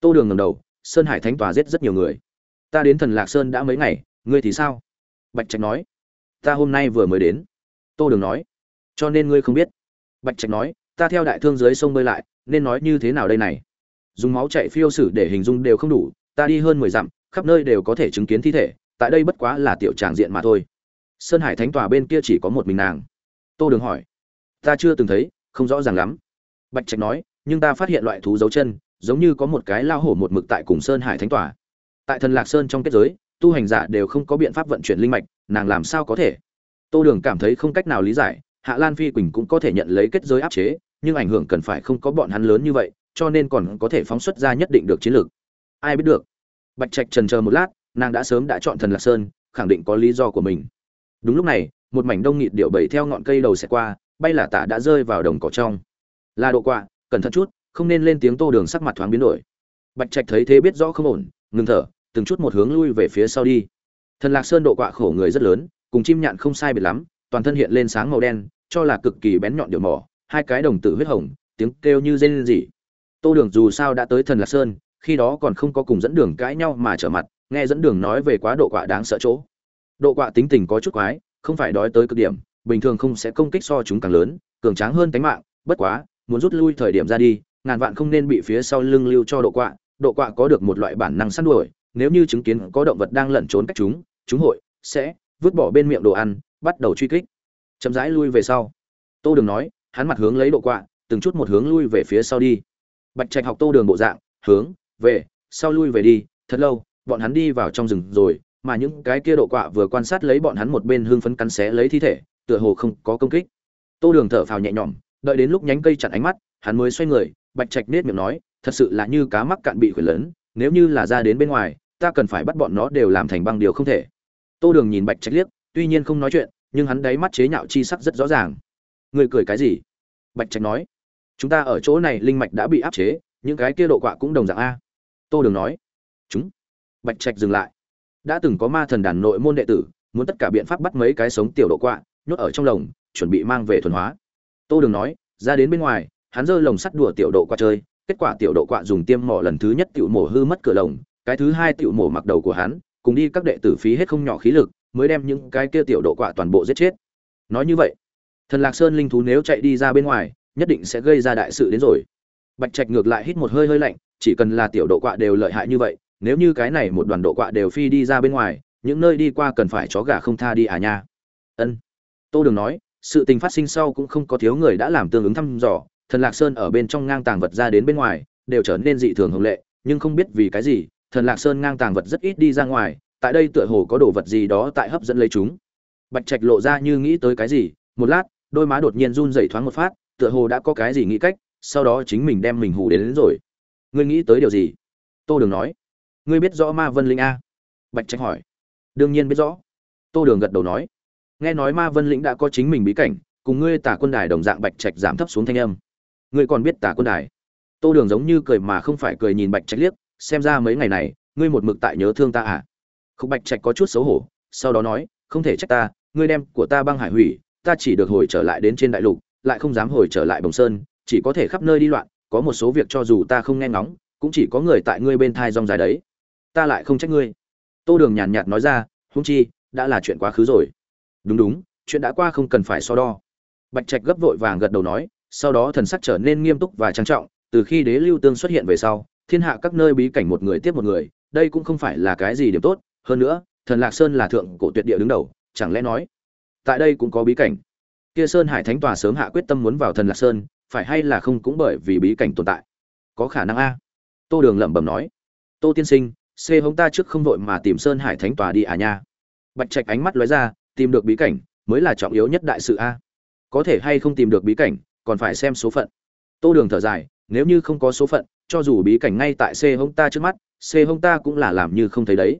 tô đường ngầm đầu, sơn hải thánh tòa giết rất nhiều người. Ta đến thần lạc sơn đã mấy ngày, ngươi thì sao? Bạch trạch nói. Ta hôm nay vừa mới đến. Tô đường nói. Cho nên ngươi không biết. Bạch trạch nói, ta theo đại thương dưới sông bơi lại, nên nói như thế nào đây này? Dùng máu chạy phiêu sử để hình dung đều không đủ, ta đi hơn mười dặm, khắp nơi đều có thể chứng kiến thi thể, tại đây bất quá là tiểu tràng diện mà thôi sơn hải thánh tòa bên kia chỉ có một mình nàng. Tô đường hỏi, ta chưa từng thấy, không rõ ràng lắm. Bạch trạch nói, nhưng ta phát hiện loại thú dấu chân, giống như có một cái lao hổ một mực tại cùng sơn hải thánh tòa. Tại thần lạc sơn trong kết giới, tu hành giả đều không có biện pháp vận chuyển linh mạch, nàng làm sao có thể? Tô đường cảm thấy không cách nào lý giải, hạ lan phi quỳnh cũng có thể nhận lấy kết giới áp chế, nhưng ảnh hưởng cần phải không có bọn hắn lớn như vậy, cho nên còn có thể phóng xuất ra nhất định được chiến lược. Ai biết được? Bạch trạch trần chờ một lát, nàng đã sớm đã chọn thần lạc sơn, khẳng định có lý do của mình đúng lúc này, một mảnh đông nghịt điệu bầy theo ngọn cây đầu xẹt qua, bay là tả đã rơi vào đồng cỏ trong. Là độ quạ, cẩn thận chút, không nên lên tiếng tô đường sắc mặt thoáng biến đổi. Bạch trạch thấy thế biết rõ không ổn, ngừng thở, từng chút một hướng lui về phía sau đi. Thần lạc sơn độ quạ khổ người rất lớn, cùng chim nhạn không sai biệt lắm, toàn thân hiện lên sáng màu đen, cho là cực kỳ bén nhọn điệu mỏ, hai cái đồng tử huyết hồng, tiếng kêu như rên rỉ. Tô đường dù sao đã tới thần lạc sơn, khi đó còn không có cùng dẫn đường cãi nhau mà trở mặt, nghe dẫn đường nói về quá độ quạ đáng sợ chỗ độ quạ tính tình có chút quái, không phải đói tới cực điểm, bình thường không sẽ công kích so chúng càng lớn, cường tráng hơn tánh mạng, bất quá, muốn rút lui thời điểm ra đi, ngàn vạn không nên bị phía sau lưng lưu cho độ quạ độ quạ có được một loại bản năng săn đuổi, nếu như chứng kiến có động vật đang lẩn trốn cách chúng chúng hội sẽ vứt bỏ bên miệng đồ ăn, bắt đầu truy kích. Chậm rãi lui về sau. Tô đường nói, hắn mặt hướng lấy độ quạ, từng chút một hướng lui về phía sau đi. Bạch trạch học tô đường bộ dạng, hướng, về, sau lui về đi, thật lâu, bọn hắn đi vào trong rừng rồi mà những cái kia độ quạ vừa quan sát lấy bọn hắn một bên hương phấn cắn xé lấy thi thể, tựa hồ không có công kích. Tô đường thở phào nhẹ nhõm, đợi đến lúc nhánh cây chặn ánh mắt, hắn mới xoay người, bạch trạch nết miệng nói, thật sự là như cá mắc cạn bị khuyển lớn, nếu như là ra đến bên ngoài, ta cần phải bắt bọn nó đều làm thành băng điều không thể. Tô đường nhìn bạch trạch liếc, tuy nhiên không nói chuyện, nhưng hắn đáy mắt chế nhạo chi sắc rất rõ ràng. Người cười cái gì? Bạch trạch nói. Chúng ta ở chỗ này linh mạch đã bị áp chế, những cái kia độ quạ cũng đồng dạng a. Tô đường nói. Chúng. Bạch trạch dừng lại đã từng có ma thần đàn nội môn đệ tử, muốn tất cả biện pháp bắt mấy cái sống tiểu độ quạ, nhốt ở trong lồng, chuẩn bị mang về thuần hóa. Tô đường nói, ra đến bên ngoài, hắn giơ lồng sắt đùa tiểu độ quạ chơi, kết quả tiểu độ quạ dùng tiêm mỏ lần thứ nhất tiểu mổ hư mất cửa lồng, cái thứ hai tiểu mổ mặc đầu của hắn, cùng đi các đệ tử phí hết không nhỏ khí lực, mới đem những cái kia tiểu độ quạ toàn bộ giết chết. Nói như vậy, thần lạc sơn linh thú nếu chạy đi ra bên ngoài, nhất định sẽ gây ra đại sự đến rồi. Bạch trạch ngược lại hít một hơi hơi lạnh, chỉ cần là tiểu độ quạ đều lợi hại như vậy nếu như cái này một đoàn độ quạ đều phi đi ra bên ngoài những nơi đi qua cần phải chó gà không tha đi à nha. Ân. Tô đường nói sự tình phát sinh sau cũng không có thiếu người đã làm tương ứng thăm dò thần lạc sơn ở bên trong ngang tàng vật ra đến bên ngoài đều trở nên dị thường hồng lệ nhưng không biết vì cái gì thần lạc sơn ngang tàng vật rất ít đi ra ngoài tại đây tựa hồ có đồ vật gì đó tại hấp dẫn lấy chúng. Bạch trạch lộ ra như nghĩ tới cái gì một lát đôi má đột nhiên run rẩy thoáng một phát tựa hồ đã có cái gì nghĩ cách sau đó chính mình đem mình hù đến, đến rồi. Ngươi nghĩ tới điều gì? Tô đường nói ngươi biết rõ ma vân linh a? Bạch trạch hỏi. Đương nhiên biết rõ. Tô đường gật đầu nói. Nghe nói ma vân lĩnh đã có chính mình bí cảnh, cùng ngươi tả quân đài đồng dạng bạch trạch giảm thấp xuống thanh âm. Ngươi còn biết tả quân đài? Tô đường giống như cười mà không phải cười nhìn bạch trạch liếc, xem ra mấy ngày này, ngươi một mực tại nhớ thương ta à? Khúc bạch trạch có chút xấu hổ, sau đó nói, không thể trách ta, ngươi đem của ta băng hải hủy, ta chỉ được hồi trở lại đến trên đại lục, lại không dám hồi trở lại bồng sơn, chỉ có thể khắp nơi đi loạn, có một số việc cho dù ta không nghe ngóng, cũng chỉ có người tại ngươi bên thai rong dài đấy ta lại không trách ngươi. Tô đường nhàn nhạt nói ra húng chi, đã là chuyện quá khứ rồi. Đúng đúng, chuyện đã qua không cần phải so đo. Bạch trạch gấp vội vàng gật đầu nói, sau đó thần sắc trở nên nghiêm túc và trang trọng, từ khi đế lưu tương xuất hiện về sau, thiên hạ các nơi bí cảnh một người tiếp một người, đây cũng không phải là cái gì điểm tốt, hơn nữa, thần lạc sơn là thượng cổ tuyệt địa đứng đầu, chẳng lẽ nói, tại đây cũng có bí cảnh? Kia sơn hải thánh tòa sớm hạ quyết tâm muốn vào thần lạc sơn, phải hay là không cũng bởi vì bí cảnh tồn tại? Có khả năng a. Tô đường lẩm bẩm nói. Tô tiên sinh c hống ta trước không vội mà tìm sơn hải thánh tòa đi à nha. Bạch trạch ánh mắt lóe ra, tìm được bí cảnh, mới là trọng yếu nhất đại sự a. Có thể hay không tìm được bí cảnh, còn phải xem số phận. Tô đường thở dài, nếu như không có số phận, cho dù bí cảnh ngay tại c hông ta trước mắt, c hông ta cũng là làm như không thấy đấy.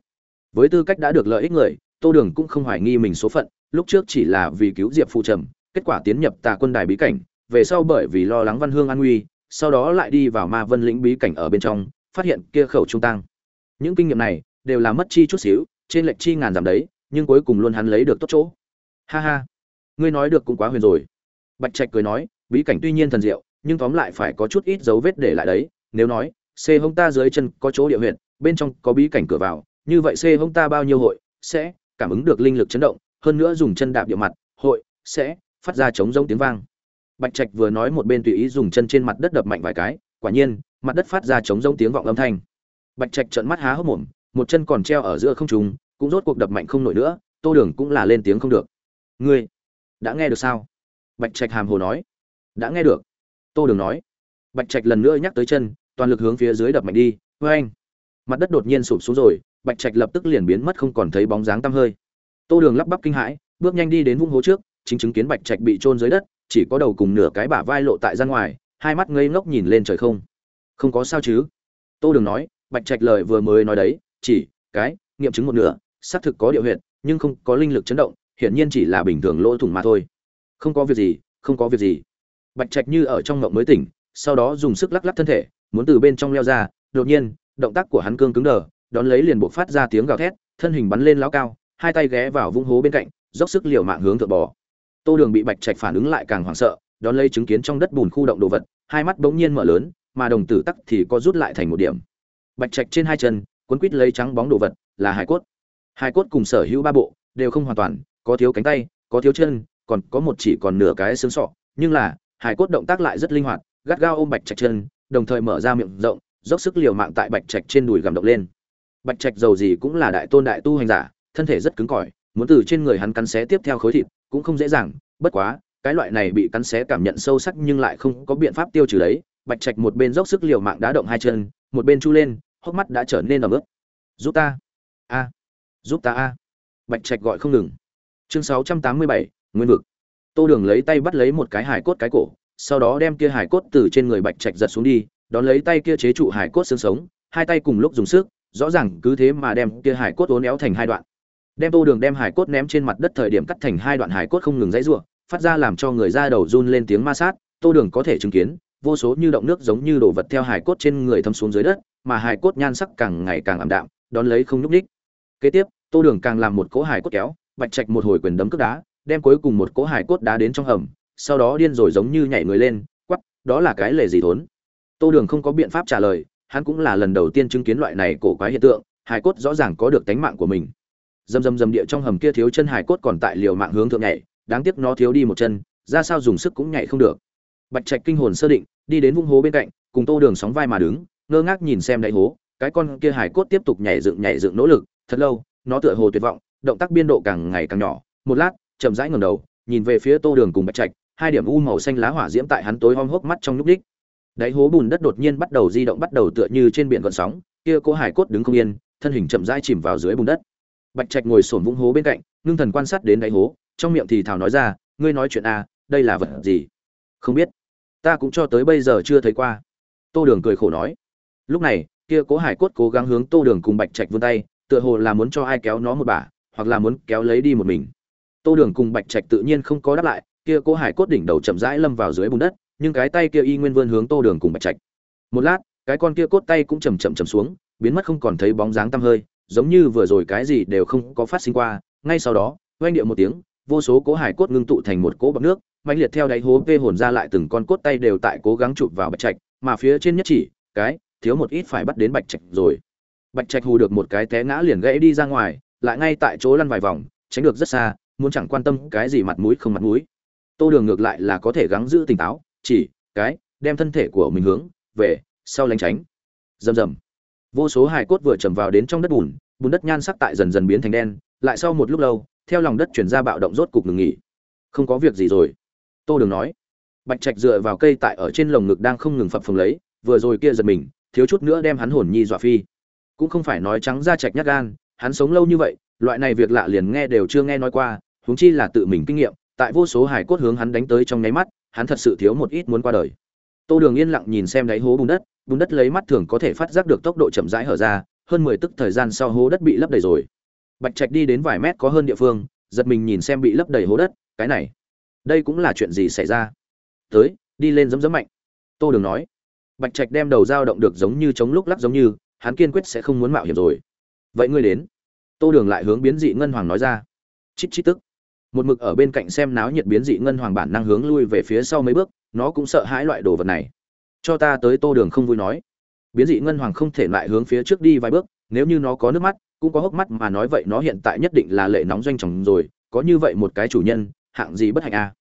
Với tư cách đã được lợi ích người, tô đường cũng không hoài nghi mình số phận, lúc trước chỉ là vì cứu diệp phụ trầm, kết quả tiến nhập tà quân đài bí cảnh, về sau bởi vì lo lắng văn hương an nguy, sau đó lại đi vào ma vân lĩnh bí cảnh ở bên trong, phát hiện kia khẩu trung tăng những kinh nghiệm này đều là mất chi chút xíu, trên lệch chi ngàn giảm đấy, nhưng cuối cùng luôn hắn lấy được tốt chỗ. Ha ha. Ngươi nói được cũng quá huyền rồi. Bạch trạch cười nói, bí cảnh tuy nhiên thần diệu, nhưng tóm lại phải có chút ít dấu vết để lại đấy. Nếu nói, c hông ta dưới chân có chỗ địa huyện bên trong có bí cảnh cửa vào, như vậy c hông ta bao nhiêu hội sẽ cảm ứng được linh lực chấn động, hơn nữa dùng chân đạp địa mặt, hội sẽ phát ra chống rông tiếng vang. Bạch trạch vừa nói một bên tùy ý dùng chân trên mặt đất đập mạnh vài cái, quả nhiên, mặt đất phát ra chống rông tiếng vọng âm thanh bạch trạch trợn mắt há hốc mồm, một chân còn treo ở giữa không trung, cũng rốt cuộc đập mạnh không nổi nữa, tô đường cũng là lên tiếng không được. Ngươi đã nghe được sao? Bạch trạch hàm hồ nói. Đã nghe được. Tô đường nói. Bạch trạch lần nữa nhắc tới chân, toàn lực hướng phía dưới đập mạnh đi. Oeng. anh mặt đất đột nhiên sụp xuống rồi, bạch trạch lập tức liền biến mất không còn thấy bóng dáng tăm hơi. Tô đường lắp bắp kinh hãi, bước nhanh đi đến vũng hố trước, chính chứng kiến bạch trạch bị trôn dưới đất, chỉ có đầu cùng nửa cái bả vai lộ tại ra ngoài, hai mắt ngây ngốc nhìn lên trời không. Không có sao chứ? Tô đường nói bạch trạch lời vừa mới nói đấy, chỉ cái nghiệm chứng một nửa, xác thực có điệu huyệt, nhưng không có linh lực chấn động, hiển nhiên chỉ là bình thường lỗ thủng mà thôi. Không có việc gì, không có việc gì. Bạch trạch như ở trong ngộng mới tỉnh, sau đó dùng sức lắc lắc thân thể, muốn từ bên trong leo ra, đột nhiên, động tác của hắn cương cứng đờ, đón lấy liền buộc phát ra tiếng gào thét, thân hình bắn lên lao cao, hai tay ghé vào vung hố bên cạnh, dốc sức liều mạng hướng thượng bò. Tô đường bị bạch trạch phản ứng lại càng hoảng sợ, đón lấy chứng kiến trong đất bùn khu động đồ vật, hai mắt bỗng nhiên mở lớn, mà đồng tử tắc thì có rút lại thành một điểm bạch trạch trên hai chân, cuốn quít lấy trắng bóng đồ vật, là hải cốt. Hải cốt cùng sở hữu ba bộ đều không hoàn toàn, có thiếu cánh tay, có thiếu chân, còn có một chỉ còn nửa cái xương sọ. Nhưng là, hải cốt động tác lại rất linh hoạt, gắt gao ôm bạch trạch chân, đồng thời mở ra miệng rộng, dốc sức liều mạng tại bạch trạch trên đùi gầm động lên. Bạch trạch dầu gì cũng là đại tôn đại tu hành giả, thân thể rất cứng cỏi, muốn từ trên người hắn cắn xé tiếp theo khối thịt cũng không dễ dàng. Bất quá, cái loại này bị cắn xé cảm nhận sâu sắc nhưng lại không có biện pháp tiêu trừ đấy. Bạch trạch một bên dốc sức liều mạng đá động hai chân, một bên chu lên hốc mắt đã trở nên ẩm ướt. Giúp ta. A. Giúp ta a. Bạch trạch gọi không ngừng. Chương sáu trăm tám mươi bảy, nguyên vực. Tô đường lấy tay bắt lấy một cái hải cốt cái cổ, sau đó đem kia hải cốt từ trên người bạch trạch giật xuống đi, đón lấy tay kia chế trụ hải cốt xương sống, hai tay cùng lúc dùng sức, rõ ràng cứ thế mà đem kia hải cốt uốn éo thành hai đoạn. Đem tô đường đem hải cốt ném trên mặt đất thời điểm cắt thành hai đoạn hải cốt không ngừng dãy ruộng phát ra làm cho người da đầu run lên tiếng ma sát, tô đường có thể chứng kiến, vô số như động nước giống như đổ vật theo hải cốt trên người thâm xuống dưới đất mà hải cốt nhan sắc càng ngày càng ảm đạm đón lấy không nhúc nhích. kế tiếp tô đường càng làm một cỗ hải cốt kéo bạch trạch một hồi quyền đấm cước đá đem cuối cùng một cỗ hải cốt đá đến trong hầm sau đó điên rồi giống như nhảy người lên quắc, đó là cái lề gì thốn? Tô đường không có biện pháp trả lời hắn cũng là lần đầu tiên chứng kiến loại này cổ quái hiện tượng hải cốt rõ ràng có được tánh mạng của mình. Dầm dầm dầm địa trong hầm kia thiếu chân hải cốt còn tại liều mạng hướng thượng nhảy đáng tiếc nó thiếu đi một chân ra sao dùng sức cũng nhảy không được. Bạch trạch kinh hồn sơ định đi đến vung hố bên cạnh cùng tô đường sóng vai mà đứng ngơ ngác nhìn xem đáy hố cái con kia hải cốt tiếp tục nhảy dựng nhảy dựng nỗ lực thật lâu nó tựa hồ tuyệt vọng động tác biên độ càng ngày càng nhỏ. Một lát chậm rãi ngẩng đầu nhìn về phía tô đường cùng bạch trạch hai điểm u màu xanh lá hỏa diễm tại hắn tối om hốc mắt trong lúc đích. Đáy hố bùn đất đột nhiên bắt đầu di động bắt đầu tựa như trên biển gọn sóng kia cố hải cốt đứng không yên thân hình chậm rãi chìm vào dưới bùn đất. Bạch trạch ngồi sổn vũng hố bên cạnh ngưng thần quan sát đến đáy hố trong miệng thì thào nói ra ngươi nói chuyện a à, đây là vật gì? Không biết ta cũng cho tới bây giờ chưa thấy qua. Tô đường cười khổ nói lúc này kia cố hải cốt cố gắng hướng tô đường cùng bạch trạch vươn tay tựa hồ là muốn cho ai kéo nó một bà, hoặc là muốn kéo lấy đi một mình. Tô đường cùng bạch trạch tự nhiên không có đáp lại kia cố hải cốt đỉnh đầu chậm rãi lâm vào dưới bùn đất nhưng cái tay kia y nguyên vươn hướng tô đường cùng bạch trạch. Một lát cái con kia cốt tay cũng chầm chậm chầm xuống biến mất không còn thấy bóng dáng tăm hơi giống như vừa rồi cái gì đều không có phát sinh qua. Ngay sau đó oanh điệu một tiếng vô số cố hải cốt ngưng tụ thành một cỗ bọc nước mạnh liệt theo đáy hố vê hồn ra lại từng con cốt tay đều tại cố gắng chụp vào bạch trạch mà phía trên nhất chỉ cái thiếu một ít phải bắt đến bạch trạch rồi. Bạch trạch hù được một cái té ngã liền gãy đi ra ngoài, lại ngay tại chỗ lăn vài vòng, tránh được rất xa, muốn chẳng quan tâm cái gì mặt mũi không mặt mũi. Tô đường ngược lại là có thể gắng giữ tỉnh táo, chỉ, cái, đem thân thể của mình hướng, về, sau lánh tránh. Rầm rầm. Vô số hài cốt vừa chầm vào đến trong đất bùn bùn đất nhan sắc tại dần dần biến thành đen, lại sau một lúc lâu, theo lòng đất chuyển ra bạo động rốt cục ngừng nghỉ. Không có việc gì rồi. Tô đường nói. Bạch trạch dựa vào cây tại ở trên lồng ngực đang không ngừng phập phồng lấy, vừa rồi kia giật mình thiếu chút nữa đem hắn hồn nhi dọa phi. Cũng không phải nói trắng ra trạch nhát gan, hắn sống lâu như vậy, loại này việc lạ liền nghe đều chưa nghe nói qua, huống chi là tự mình kinh nghiệm, tại vô số hải cốt hướng hắn đánh tới trong nháy mắt, hắn thật sự thiếu một ít muốn qua đời. Tô đường yên lặng nhìn xem đáy hố bùn đất bùn đất lấy mắt thường có thể phát giác được tốc độ chậm rãi hở ra, hơn mười tức thời gian sau hố đất bị lấp đầy rồi. Bạch trạch đi đến vài mét có hơn địa phương, giật mình nhìn xem bị lấp đầy hố đất, cái này, đây cũng là chuyện gì xảy ra? Tới, đi lên giấm giấm mạnh. Tô đường nói bạch trạch đem đầu dao động được giống như chống lúc lắc giống như, hắn kiên quyết sẽ không muốn mạo hiểm rồi. Vậy ngươi đến. Tô đường lại hướng biến dị ngân hoàng nói ra. Chít chít tức. Một mực ở bên cạnh xem náo nhiệt biến dị ngân hoàng bản năng hướng lui về phía sau mấy bước, nó cũng sợ hãi loại đồ vật này. Cho ta tới tô đường không vui nói. Biến dị ngân hoàng không thể lại hướng phía trước đi vài bước, nếu như nó có nước mắt, cũng có hốc mắt mà nói vậy nó hiện tại nhất định là lệ nóng doanh trọng rồi, có như vậy một cái chủ nhân, hạng gì bất hạnh a à.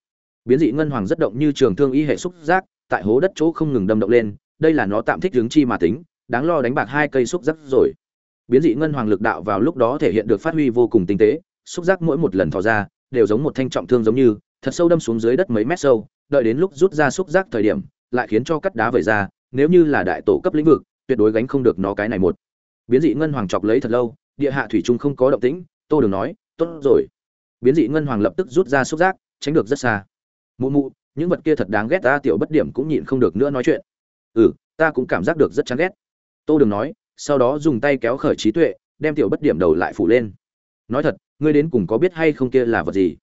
biến dị ngân hoàng rất động như trường thương y hệ xúc giác, tại hố đất chỗ không ngừng đâm động lên đây là nó tạm thích hướng chi mà tính, đáng lo đánh bạc hai cây xúc giác rồi. Biến dị ngân hoàng lực đạo vào lúc đó thể hiện được phát huy vô cùng tinh tế, xúc giác mỗi một lần thò ra, đều giống một thanh trọng thương giống như, thật sâu đâm xuống dưới đất mấy mét sâu, đợi đến lúc rút ra xúc giác thời điểm, lại khiến cho cắt đá vẩy ra, nếu như là đại tổ cấp lĩnh vực, tuyệt đối gánh không được nó cái này một. Biến dị ngân hoàng chọc lấy thật lâu, địa hạ thủy trung không có động tĩnh, tô đường nói, tốt rồi. Biến dị ngân hoàng lập tức rút ra xúc giác, tránh được rất xa. Mụ mụ, những vật kia thật đáng ghét ta, tiểu bất điểm cũng nhịn không được nữa nói chuyện ừ ta cũng cảm giác được rất chán ghét. Tô đường nói, sau đó dùng tay kéo khởi trí tuệ, đem tiểu bất điểm đầu lại phủ lên. Nói thật, ngươi đến cùng có biết hay không kia là vật gì?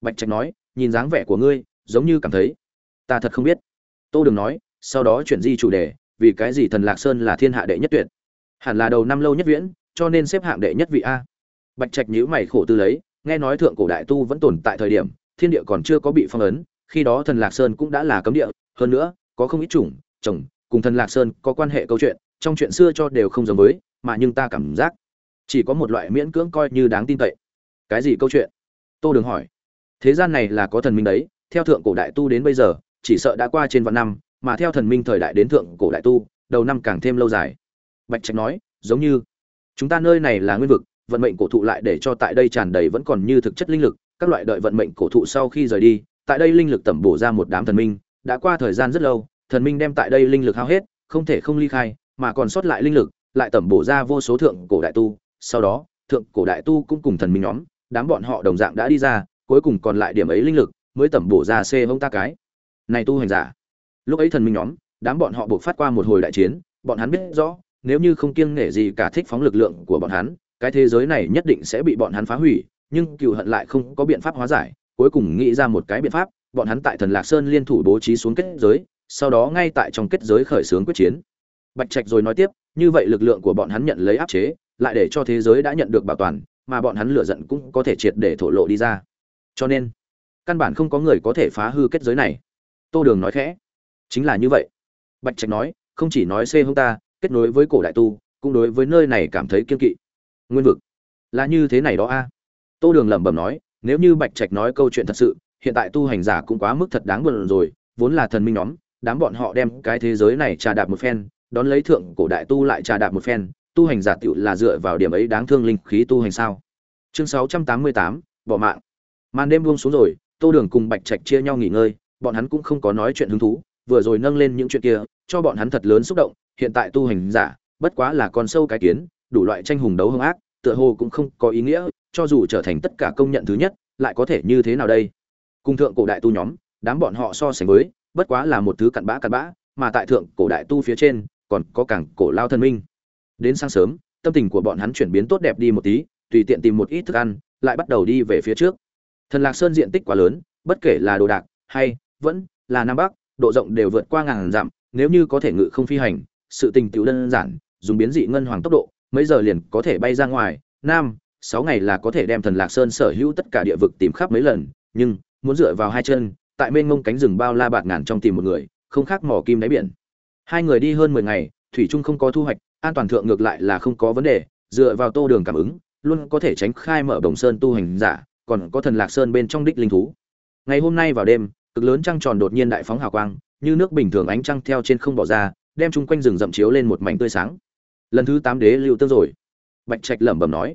Bạch trạch nói, nhìn dáng vẻ của ngươi, giống như cảm thấy, ta thật không biết. Tô đường nói, sau đó chuyển di chủ đề, vì cái gì thần lạc sơn là thiên hạ đệ nhất tuyệt? Hẳn là đầu năm lâu nhất viễn, cho nên xếp hạng đệ nhất vị a. Bạch trạch nhíu mày khổ tư lấy, nghe nói thượng cổ đại tu vẫn tồn tại thời điểm, thiên địa còn chưa có bị phong ấn, khi đó thần lạc sơn cũng đã là cấm địa, hơn nữa, có không ít chủng chồng, cùng thần lạc sơn có quan hệ câu chuyện, trong chuyện xưa cho đều không giống với, mà nhưng ta cảm giác, chỉ có một loại miễn cưỡng coi như đáng tin cậy. Cái gì câu chuyện? Tô đường hỏi. Thế gian này là có thần minh đấy, theo thượng cổ đại tu đến bây giờ, chỉ sợ đã qua trên vạn năm, mà theo thần minh thời đại đến thượng cổ đại tu, đầu năm càng thêm lâu dài. Bạch trạch nói, giống như, chúng ta nơi này là nguyên vực, vận mệnh cổ thụ lại để cho tại đây tràn đầy vẫn còn như thực chất linh lực, các loại đợi vận mệnh cổ thụ sau khi rời đi, tại đây linh lực tẩm bổ ra một đám thần minh, đã qua thời gian rất lâu thần minh đem tại đây linh lực hao hết, không thể không ly khai, mà còn sót lại linh lực, lại tẩm bổ ra vô số thượng cổ đại tu. Sau đó, thượng cổ đại tu cũng cùng thần minh nhóm, đám bọn họ đồng dạng đã đi ra, cuối cùng còn lại điểm ấy linh lực mới tẩm bổ ra xê hông ta cái. Này tu hành giả. Lúc ấy thần minh nhóm, đám bọn họ buộc phát qua một hồi đại chiến, bọn hắn biết rõ, nếu như không kiêng nể gì cả thích phóng lực lượng của bọn hắn, cái thế giới này nhất định sẽ bị bọn hắn phá hủy, nhưng cựu hận lại không có biện pháp hóa giải. Cuối cùng nghĩ ra một cái biện pháp, bọn hắn tại thần lạc sơn liên thủ bố trí xuống kết giới sau đó ngay tại trong kết giới khởi xướng quyết chiến. Bạch trạch rồi nói tiếp, như vậy lực lượng của bọn hắn nhận lấy áp chế, lại để cho thế giới đã nhận được bảo toàn, mà bọn hắn lửa giận cũng có thể triệt để thổ lộ đi ra. Cho nên, căn bản không có người có thể phá hư kết giới này. Tô đường nói khẽ, chính là như vậy. Bạch trạch nói, không chỉ nói xê hung ta, kết nối với cổ đại tu, cũng đối với nơi này cảm thấy kiên kỵ. Nguyên vực, là như thế này đó a. Tô đường lẩm bẩm nói, nếu như bạch trạch nói câu chuyện thật sự, hiện tại tu hành giả cũng quá mức thật đáng buồn rồi, vốn là thần minh nhóm đám bọn họ đem cái thế giới này trà đạp một phen, đón lấy thượng cổ đại tu lại trà đạp một phen, tu hành giả tựu là dựa vào điểm ấy đáng thương linh khí tu hành sao? Chương sáu trăm tám mươi tám, bỏ mạng. Màn đêm buông xuống rồi, tô đường cùng bạch trạch chia nhau nghỉ ngơi, bọn hắn cũng không có nói chuyện hứng thú, vừa rồi nâng lên những chuyện kia, cho bọn hắn thật lớn xúc động, hiện tại tu hành giả, bất quá là con sâu cái kiến, đủ loại tranh hùng đấu hung ác, tựa hồ cũng không có ý nghĩa, cho dù trở thành tất cả công nhận thứ nhất, lại có thể như thế nào đây? Cung thượng cổ đại tu nhóm, đám bọn họ so sánh với bất quá là một thứ cặn bã cặn bã, mà tại thượng cổ đại tu phía trên, còn có cảng cổ lao thần minh. Đến sáng sớm, tâm tình của bọn hắn chuyển biến tốt đẹp đi một tí, tùy tiện tìm một ít thức ăn, lại bắt đầu đi về phía trước. Thần lạc sơn diện tích quá lớn, bất kể là đồ đạc hay vẫn là nam bắc, độ rộng đều vượt qua ngàn dặm, nếu như có thể ngự không phi hành, sự tình tiểu đơn giản, dùng biến dị ngân hoàng tốc độ, mấy giờ liền có thể bay ra ngoài. Nam, sáu ngày là có thể đem thần lạc sơn sở hữu tất cả địa vực tìm khắp mấy lần, nhưng muốn dựa vào hai chân tại mênh mông cánh rừng bao la bạt ngàn trong tìm một người, không khác mỏ kim đáy biển. Hai người đi hơn mười ngày, thủy trung không có thu hoạch, an toàn thượng ngược lại là không có vấn đề, dựa vào tô đường cảm ứng, luôn có thể tránh khai mở đồng sơn tu hành giả, còn có thần lạc sơn bên trong đích linh thú. Ngày hôm nay vào đêm, cực lớn trăng tròn đột nhiên đại phóng hào quang, như nước bình thường ánh trăng theo trên không bỏ ra, đem chung quanh rừng rậm chiếu lên một mảnh tươi sáng. Lần thứ tám đế lưu tương rồi. Bạch trạch lẩm bẩm nói.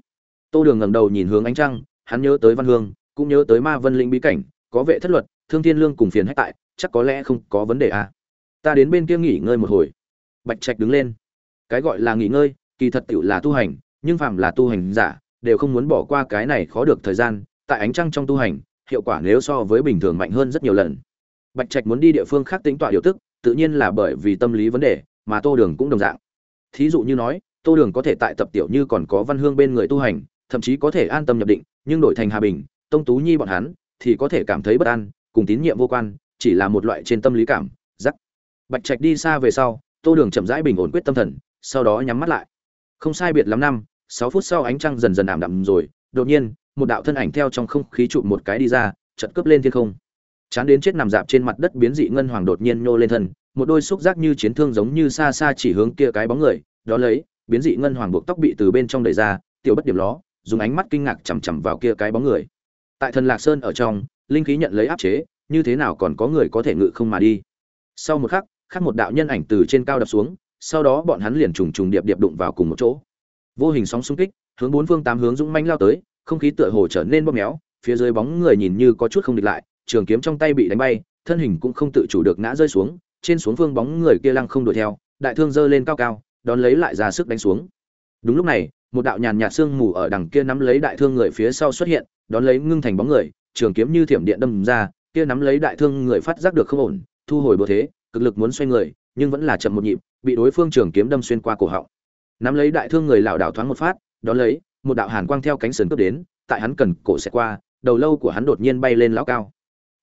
Tô đường ngẩng đầu nhìn hướng ánh trăng, hắn nhớ tới văn hương, cũng nhớ tới ma vân linh bí cảnh, có vệ thất luật thương thiên lương cùng phiền hách tại, chắc có lẽ không có vấn đề à. ta đến bên kia nghỉ ngơi một hồi. Bạch trạch đứng lên. Cái gọi là nghỉ ngơi, kỳ thật tựu là tu hành, nhưng phạm là tu hành giả, đều không muốn bỏ qua cái này khó được thời gian. Tại ánh trăng trong tu hành, hiệu quả nếu so với bình thường mạnh hơn rất nhiều lần. Bạch trạch muốn đi địa phương khác tính tọa điều tức, tự nhiên là bởi vì tâm lý vấn đề, mà tô đường cũng đồng dạng. Thí dụ như nói, tô đường có thể tại tập tiểu như còn có văn hương bên người tu hành, thậm chí có thể an tâm nhập định, nhưng đổi thành hà bình, tông tú nhi bọn hắn, thì có thể cảm thấy bất an cùng tín nhiệm vô quan, chỉ là một loại trên tâm lý cảm rắc bạch trạch đi xa về sau, tô đường chậm rãi bình ổn quyết tâm thần, sau đó nhắm mắt lại. Không sai biệt lắm năm, sáu phút sau ánh trăng dần dần ảm đạm rồi, đột nhiên, một đạo thân ảnh theo trong không khí trụ một cái đi ra chật cướp lên thiên không. Chán đến chết nằm dạp trên mặt đất biến dị ngân hoàng đột nhiên nhô lên thân, một đôi xúc giác như chiến thương giống như xa xa chỉ hướng kia cái bóng người, đó lấy, biến dị ngân hoàng buộc tóc bị từ bên trong đẩy ra, tiểu bất điểm ló, dùng ánh mắt kinh ngạc chằm chằm vào kia cái bóng người. Tại thần lạc sơn ở trong linh khí nhận lấy áp chế, như thế nào còn có người có thể ngự không mà đi? Sau một khắc khắc một đạo nhân ảnh từ trên cao đập xuống, sau đó bọn hắn liền trùng trùng điệp điệp đụng vào cùng một chỗ. Vô hình sóng xung kích, hướng bốn phương tám hướng dũng mãnh lao tới, không khí tựa hồ trở nên bóp méo, phía dưới bóng người nhìn như có chút không địch lại, trường kiếm trong tay bị đánh bay, thân hình cũng không tự chủ được ngã rơi xuống, trên xuống phương bóng người kia lăng không đuổi theo, đại thương giơ lên cao cao, đón lấy lại ra sức đánh xuống. Đúng lúc này, một đạo nhàn nhạt sương mù ở đằng kia nắm lấy đại thương người phía sau xuất hiện, đón lấy ngưng thành bóng người trường kiếm như thiểm điện đâm ra, kia nắm lấy đại thương người phát giác được không ổn, thu hồi bộ thế, cực lực muốn xoay người, nhưng vẫn là chậm một nhịp, bị đối phương trường kiếm đâm xuyên qua cổ họng. Nắm lấy đại thương người lảo đảo thoáng một phát, đó lấy, một đạo hàn quang theo cánh sườn cướp đến, tại hắn cần cổ sẽ qua, đầu lâu của hắn đột nhiên bay lên lão cao.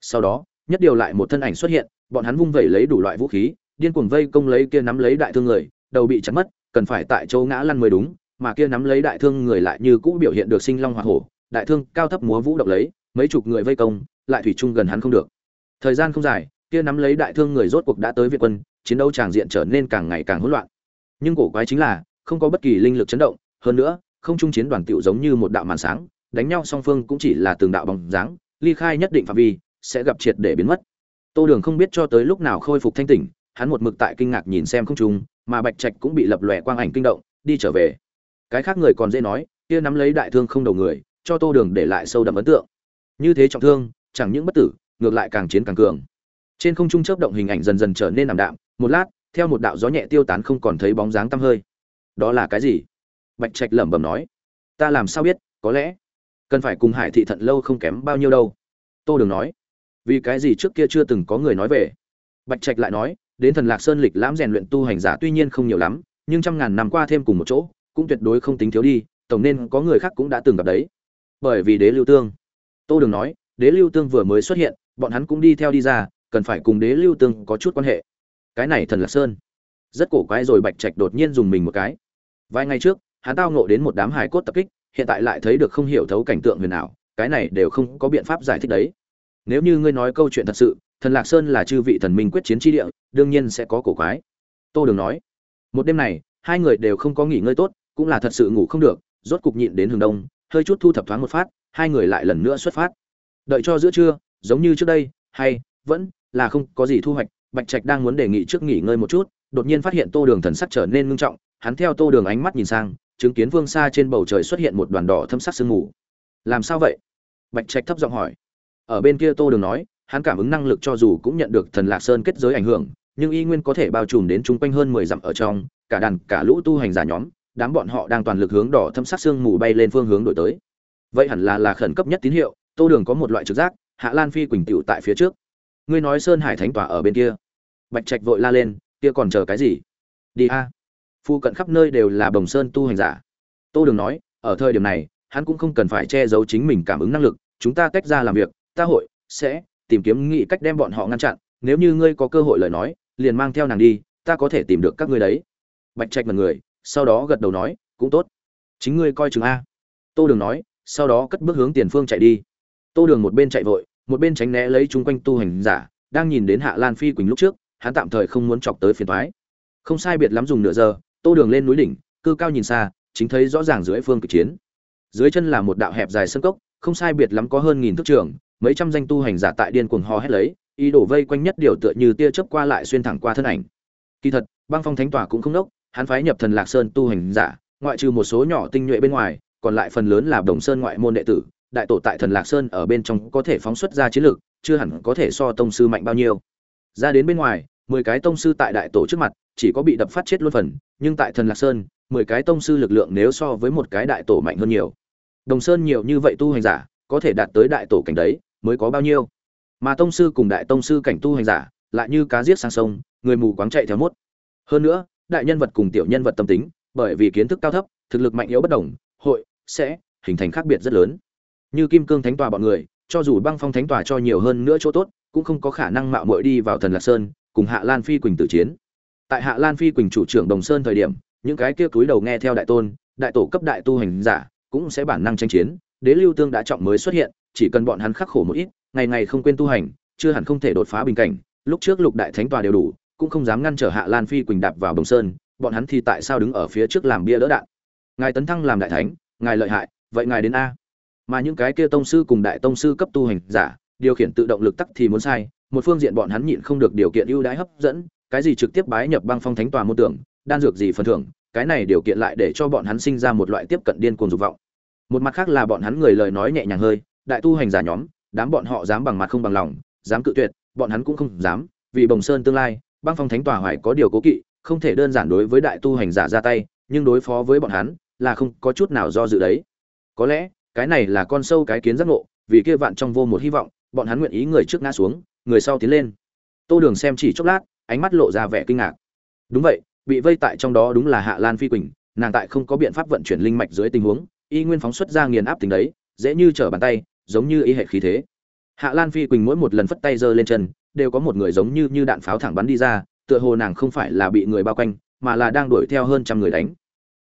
Sau đó, nhất điều lại một thân ảnh xuất hiện, bọn hắn vung vẩy lấy đủ loại vũ khí, điên cuồng vây công lấy kia nắm lấy đại thương người, đầu bị chặt mất, cần phải tại chỗ ngã lăn mới đúng, mà kia nắm lấy đại thương người lại như cũ biểu hiện được sinh long hoa hổ đại thương cao thấp múa vũ động lấy, mấy chục người vây công, lại thủy chung gần hắn không được. Thời gian không dài, kia nắm lấy đại thương người rốt cuộc đã tới việt quân, chiến đấu tràng diện trở nên càng ngày càng hỗn loạn. Nhưng cổ quái chính là, không có bất kỳ linh lực chấn động, hơn nữa, không trung chiến đoàn tựu giống như một đạo màn sáng, đánh nhau song phương cũng chỉ là từng đạo bóng dáng, ly khai nhất định phạm vi, sẽ gặp triệt để biến mất. Tô đường không biết cho tới lúc nào khôi phục thanh tỉnh, hắn một mực tại kinh ngạc nhìn xem không trung, mà bạch trạch cũng bị lập lòe quang ảnh kinh động, đi trở về. Cái khác người còn dễ nói, kia nắm lấy đại thương không đầu người cho tô đường để lại sâu đậm ấn tượng. Như thế trọng thương, chẳng những bất tử, ngược lại càng chiến càng cường. Trên không trung chớp động hình ảnh dần dần trở nên ảm đạm, một lát, theo một đạo gió nhẹ tiêu tán không còn thấy bóng dáng tăm hơi. Đó là cái gì? Bạch trạch lẩm bẩm nói. Ta làm sao biết, có lẽ cần phải cùng hải thị thận lâu không kém bao nhiêu đâu. Tô đường nói. Vì cái gì trước kia chưa từng có người nói về? Bạch trạch lại nói, đến thần lạc sơn lịch lãm rèn luyện tu hành giả tuy nhiên không nhiều lắm, nhưng trăm ngàn năm qua thêm cùng một chỗ, cũng tuyệt đối không tính thiếu đi, tổng nên có người khác cũng đã từng gặp đấy bởi vì đế lưu tương. Tô đường nói, đế lưu tương vừa mới xuất hiện, bọn hắn cũng đi theo đi ra, cần phải cùng đế lưu tương có chút quan hệ. Cái này thần lạc sơn. Rất cổ quái rồi bạch trạch đột nhiên dùng mình một cái. Vài ngày trước, hắn tao ngộ đến một đám hài cốt tập kích, hiện tại lại thấy được không hiểu thấu cảnh tượng huyền ảo, cái này đều không có biện pháp giải thích đấy. Nếu như ngươi nói câu chuyện thật sự, thần lạc sơn là chư vị thần minh quyết chiến tri địa, đương nhiên sẽ có cổ quái. Tô đường nói, một đêm này, hai người đều không có nghỉ ngơi tốt, cũng là thật sự ngủ không được, rốt cục nhịn đến hướng đông hơi chút thu thập thoáng một phát, hai người lại lần nữa xuất phát. Đợi cho giữa trưa, giống như trước đây, hay, vẫn, là không có gì thu hoạch, bạch trạch đang muốn đề nghị trước nghỉ ngơi một chút, đột nhiên phát hiện tô đường thần sắc trở nên ngưng trọng, hắn theo tô đường ánh mắt nhìn sang, chứng kiến vương xa trên bầu trời xuất hiện một đoàn đỏ thâm sắc sương mù. Làm sao vậy? Bạch trạch thấp giọng hỏi. Ở bên kia tô đường nói, hắn cảm ứng năng lực cho dù cũng nhận được thần lạc sơn kết giới ảnh hưởng, nhưng y nguyên có thể bao trùm đến chung quanh hơn mười dặm ở trong, cả đàn, cả lũ tu hành giả nhóm đám bọn họ đang toàn lực hướng đỏ thâm sắc xương mù bay lên phương hướng đổi tới. Vậy hẳn là là khẩn cấp nhất tín hiệu, tô đường có một loại trực giác, hạ lan phi quỳnh tựu tại phía trước. Ngươi nói sơn hải thánh tòa ở bên kia. Bạch trạch vội la lên, kia còn chờ cái gì? Đi a. Phu cận khắp nơi đều là bồng sơn tu hành giả. Tô đường nói, ở thời điểm này, hắn cũng không cần phải che giấu chính mình cảm ứng năng lực, chúng ta tách ra làm việc, ta hội sẽ tìm kiếm nghị cách đem bọn họ ngăn chặn, nếu như ngươi có cơ hội lời nói, liền mang theo nàng đi, ta có thể tìm được các ngươi đấy. Bạch trạch mật người sau đó gật đầu nói, cũng tốt. Chính ngươi coi chừng a. Tô đường nói, sau đó cất bước hướng tiền phương chạy đi. Tô đường một bên chạy vội, một bên tránh né lấy chung quanh tu hành giả, đang nhìn đến hạ lan phi quỳnh lúc trước, hắn tạm thời không muốn chọc tới phiền thoái không sai biệt lắm dùng nửa giờ, tô đường lên núi đỉnh, cư cao nhìn xa, chính thấy rõ ràng dưới phương cực chiến. Dưới chân là một đạo hẹp dài sân cốc, không sai biệt lắm có hơn nghìn thước trường, mấy trăm danh tu hành giả tại điên cuồng ho hét lấy, ý đổ vây quanh nhất điều tựa như tia chớp qua lại xuyên thẳng qua thân ảnh. Kỳ thật, băng phong thánh tỏa cũng không đốc hắn phái nhập thần lạc sơn tu hành giả, ngoại trừ một số nhỏ tinh nhuệ bên ngoài, còn lại phần lớn là đồng sơn ngoại môn đệ tử, đại tổ tại thần lạc sơn ở bên trong có thể phóng xuất ra chiến lược chưa hẳn có thể so tông sư mạnh bao nhiêu. Ra đến bên ngoài, mười cái tông sư tại đại tổ trước mặt, chỉ có bị đập phát chết luôn phần, nhưng tại thần lạc sơn, mười cái tông sư lực lượng nếu so với một cái đại tổ mạnh hơn nhiều. Đồng sơn nhiều như vậy tu hành giả, có thể đạt tới đại tổ cảnh đấy, mới có bao nhiêu? Mà tông sư cùng đại tông sư cảnh tu hành giả, lại như cá giết sang sông, người mù quáng chạy theo mốt. Hơn nữa đại nhân vật cùng tiểu nhân vật tâm tính, bởi vì kiến thức cao thấp, thực lực mạnh yếu bất đồng, hội, sẽ hình thành khác biệt rất lớn. Như kim cương thánh tòa bọn người, cho dù băng phong thánh tòa cho nhiều hơn nữa chỗ tốt, cũng không có khả năng mạo muội đi vào thần lạc sơn, cùng hạ lan phi quỳnh tử chiến. Tại hạ lan phi quỳnh chủ trưởng đồng sơn thời điểm, những cái kia túi đầu nghe theo đại tôn, đại tổ cấp đại tu hành giả cũng sẽ bản năng tranh chiến, đế lưu tương đã trọng mới xuất hiện, chỉ cần bọn hắn khắc khổ một ít, ngày ngày không quên tu hành, chưa hẳn không thể đột phá bình cảnh, lúc trước lục đại thánh tòa đều đủ cũng không dám ngăn trở hạ lan phi quỳnh đạp vào đồng sơn, bọn hắn thì tại sao đứng ở phía trước làm bia đỡ đạn? Ngài tấn thăng làm đại thánh, ngài lợi hại, vậy ngài đến a. Mà những cái kia tông sư cùng đại tông sư cấp tu hành giả, điều khiển tự động lực tắc thì muốn sai, một phương diện bọn hắn nhịn không được điều kiện ưu đãi hấp dẫn, cái gì trực tiếp bái nhập băng phong thánh tòa môn tưởng, đan dược gì phần thưởng, cái này điều kiện lại để cho bọn hắn sinh ra một loại tiếp cận điên cuồng dục vọng. Một mặt khác là bọn hắn người lời nói nhẹ nhàng hơi, đại tu hành giả nhóm, đám bọn họ dám bằng mặt không bằng lòng, dám cự tuyệt, bọn hắn cũng không dám, vì bồng sơn tương lai băng phong thánh tòa hoài có điều cố kỵ, không thể đơn giản đối với đại tu hành giả ra tay, nhưng đối phó với bọn hắn là không có chút nào do dự đấy. Có lẽ, cái này là con sâu cái kiến giác ngộ, vì kia vạn trong vô một hy vọng, bọn hắn nguyện ý người trước ngã xuống, người sau tiến lên. Tô đường xem chỉ chốc lát, ánh mắt lộ ra vẻ kinh ngạc. Đúng vậy, bị vây tại trong đó đúng là hạ lan phi quỳnh, nàng tại không có biện pháp vận chuyển linh mạch dưới tình huống, y nguyên phóng xuất ra nghiền áp tính đấy, dễ như trở bàn tay, giống như y hệ khí thế. Hạ lan phi quỳnh mỗi một lần phất tay giơ lên chân đều có một người giống như như đạn pháo thẳng bắn đi ra, tựa hồ nàng không phải là bị người bao quanh, mà là đang đuổi theo hơn trăm người đánh.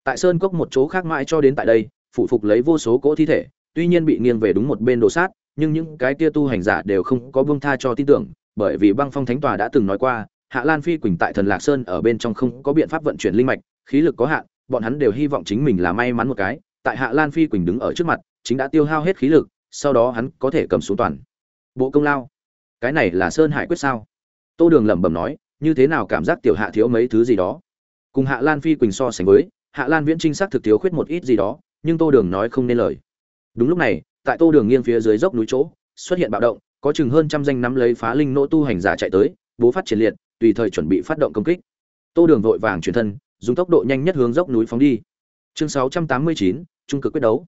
Tại sơn cốc một chỗ khác mãi cho đến tại đây, phụ phục lấy vô số cỗ thi thể, tuy nhiên bị nghiêng về đúng một bên đồ sát, nhưng những cái kia tu hành giả đều không có buông tha cho tin tưởng, bởi vì băng phong thánh tòa đã từng nói qua, hạ lan phi quỳnh tại thần lạc sơn ở bên trong không có biện pháp vận chuyển linh mạch, khí lực có hạn, bọn hắn đều hy vọng chính mình là may mắn một cái, tại hạ lan phi quỳnh đứng ở trước mặt, chính đã tiêu hao hết khí lực, sau đó hắn có thể cầm xuống toàn. Bộ công lao cái này là sơn hải quyết sao? Tô đường lẩm bẩm nói, như thế nào cảm giác tiểu hạ thiếu mấy thứ gì đó? Cùng hạ lan phi quỳnh so sánh với, hạ lan viễn trinh xác thực thiếu khuyết một ít gì đó, nhưng tô đường nói không nên lời. Đúng lúc này, tại tô đường nghiêng phía dưới dốc núi chỗ, xuất hiện bạo động, có chừng hơn trăm danh nắm lấy phá linh nỗ tu hành giả chạy tới, bố phát triển liệt, tùy thời chuẩn bị phát động công kích. Tô đường vội vàng chuyển thân, dùng tốc độ nhanh nhất hướng dốc núi phóng đi. Chương sáu trăm tám mươi chín, trung cực quyết đấu.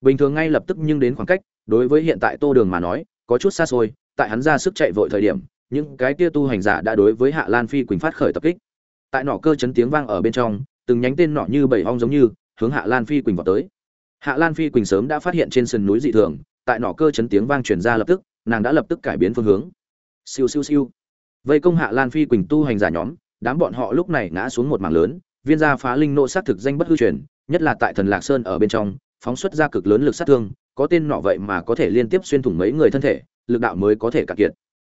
Bình thường ngay lập tức nhưng đến khoảng cách, đối với hiện tại tô đường mà nói, có chút xa xôi tại hắn ra sức chạy vội thời điểm, những cái kia tu hành giả đã đối với hạ lan phi quỳnh phát khởi tập kích. Tại nọ cơ chấn tiếng vang ở bên trong, từng nhánh tên nọ như bảy hong giống như, hướng hạ lan phi quỳnh vào tới. Hạ lan phi quỳnh sớm đã phát hiện trên sườn núi dị thường, tại nọ cơ chấn tiếng vang truyền ra lập tức, nàng đã lập tức cải biến phương hướng. Siêu siêu siêu. Vây công hạ lan phi quỳnh tu hành giả nhóm, đám bọn họ lúc này ngã xuống một mảng lớn, viên gia phá linh nộ sát thực danh bất hư truyền, nhất là tại thần lạc sơn ở bên trong, phóng xuất ra cực lớn lực sát thương có tên nọ vậy mà có thể liên tiếp xuyên thủng mấy người thân thể, lực đạo mới có thể cạn kiệt.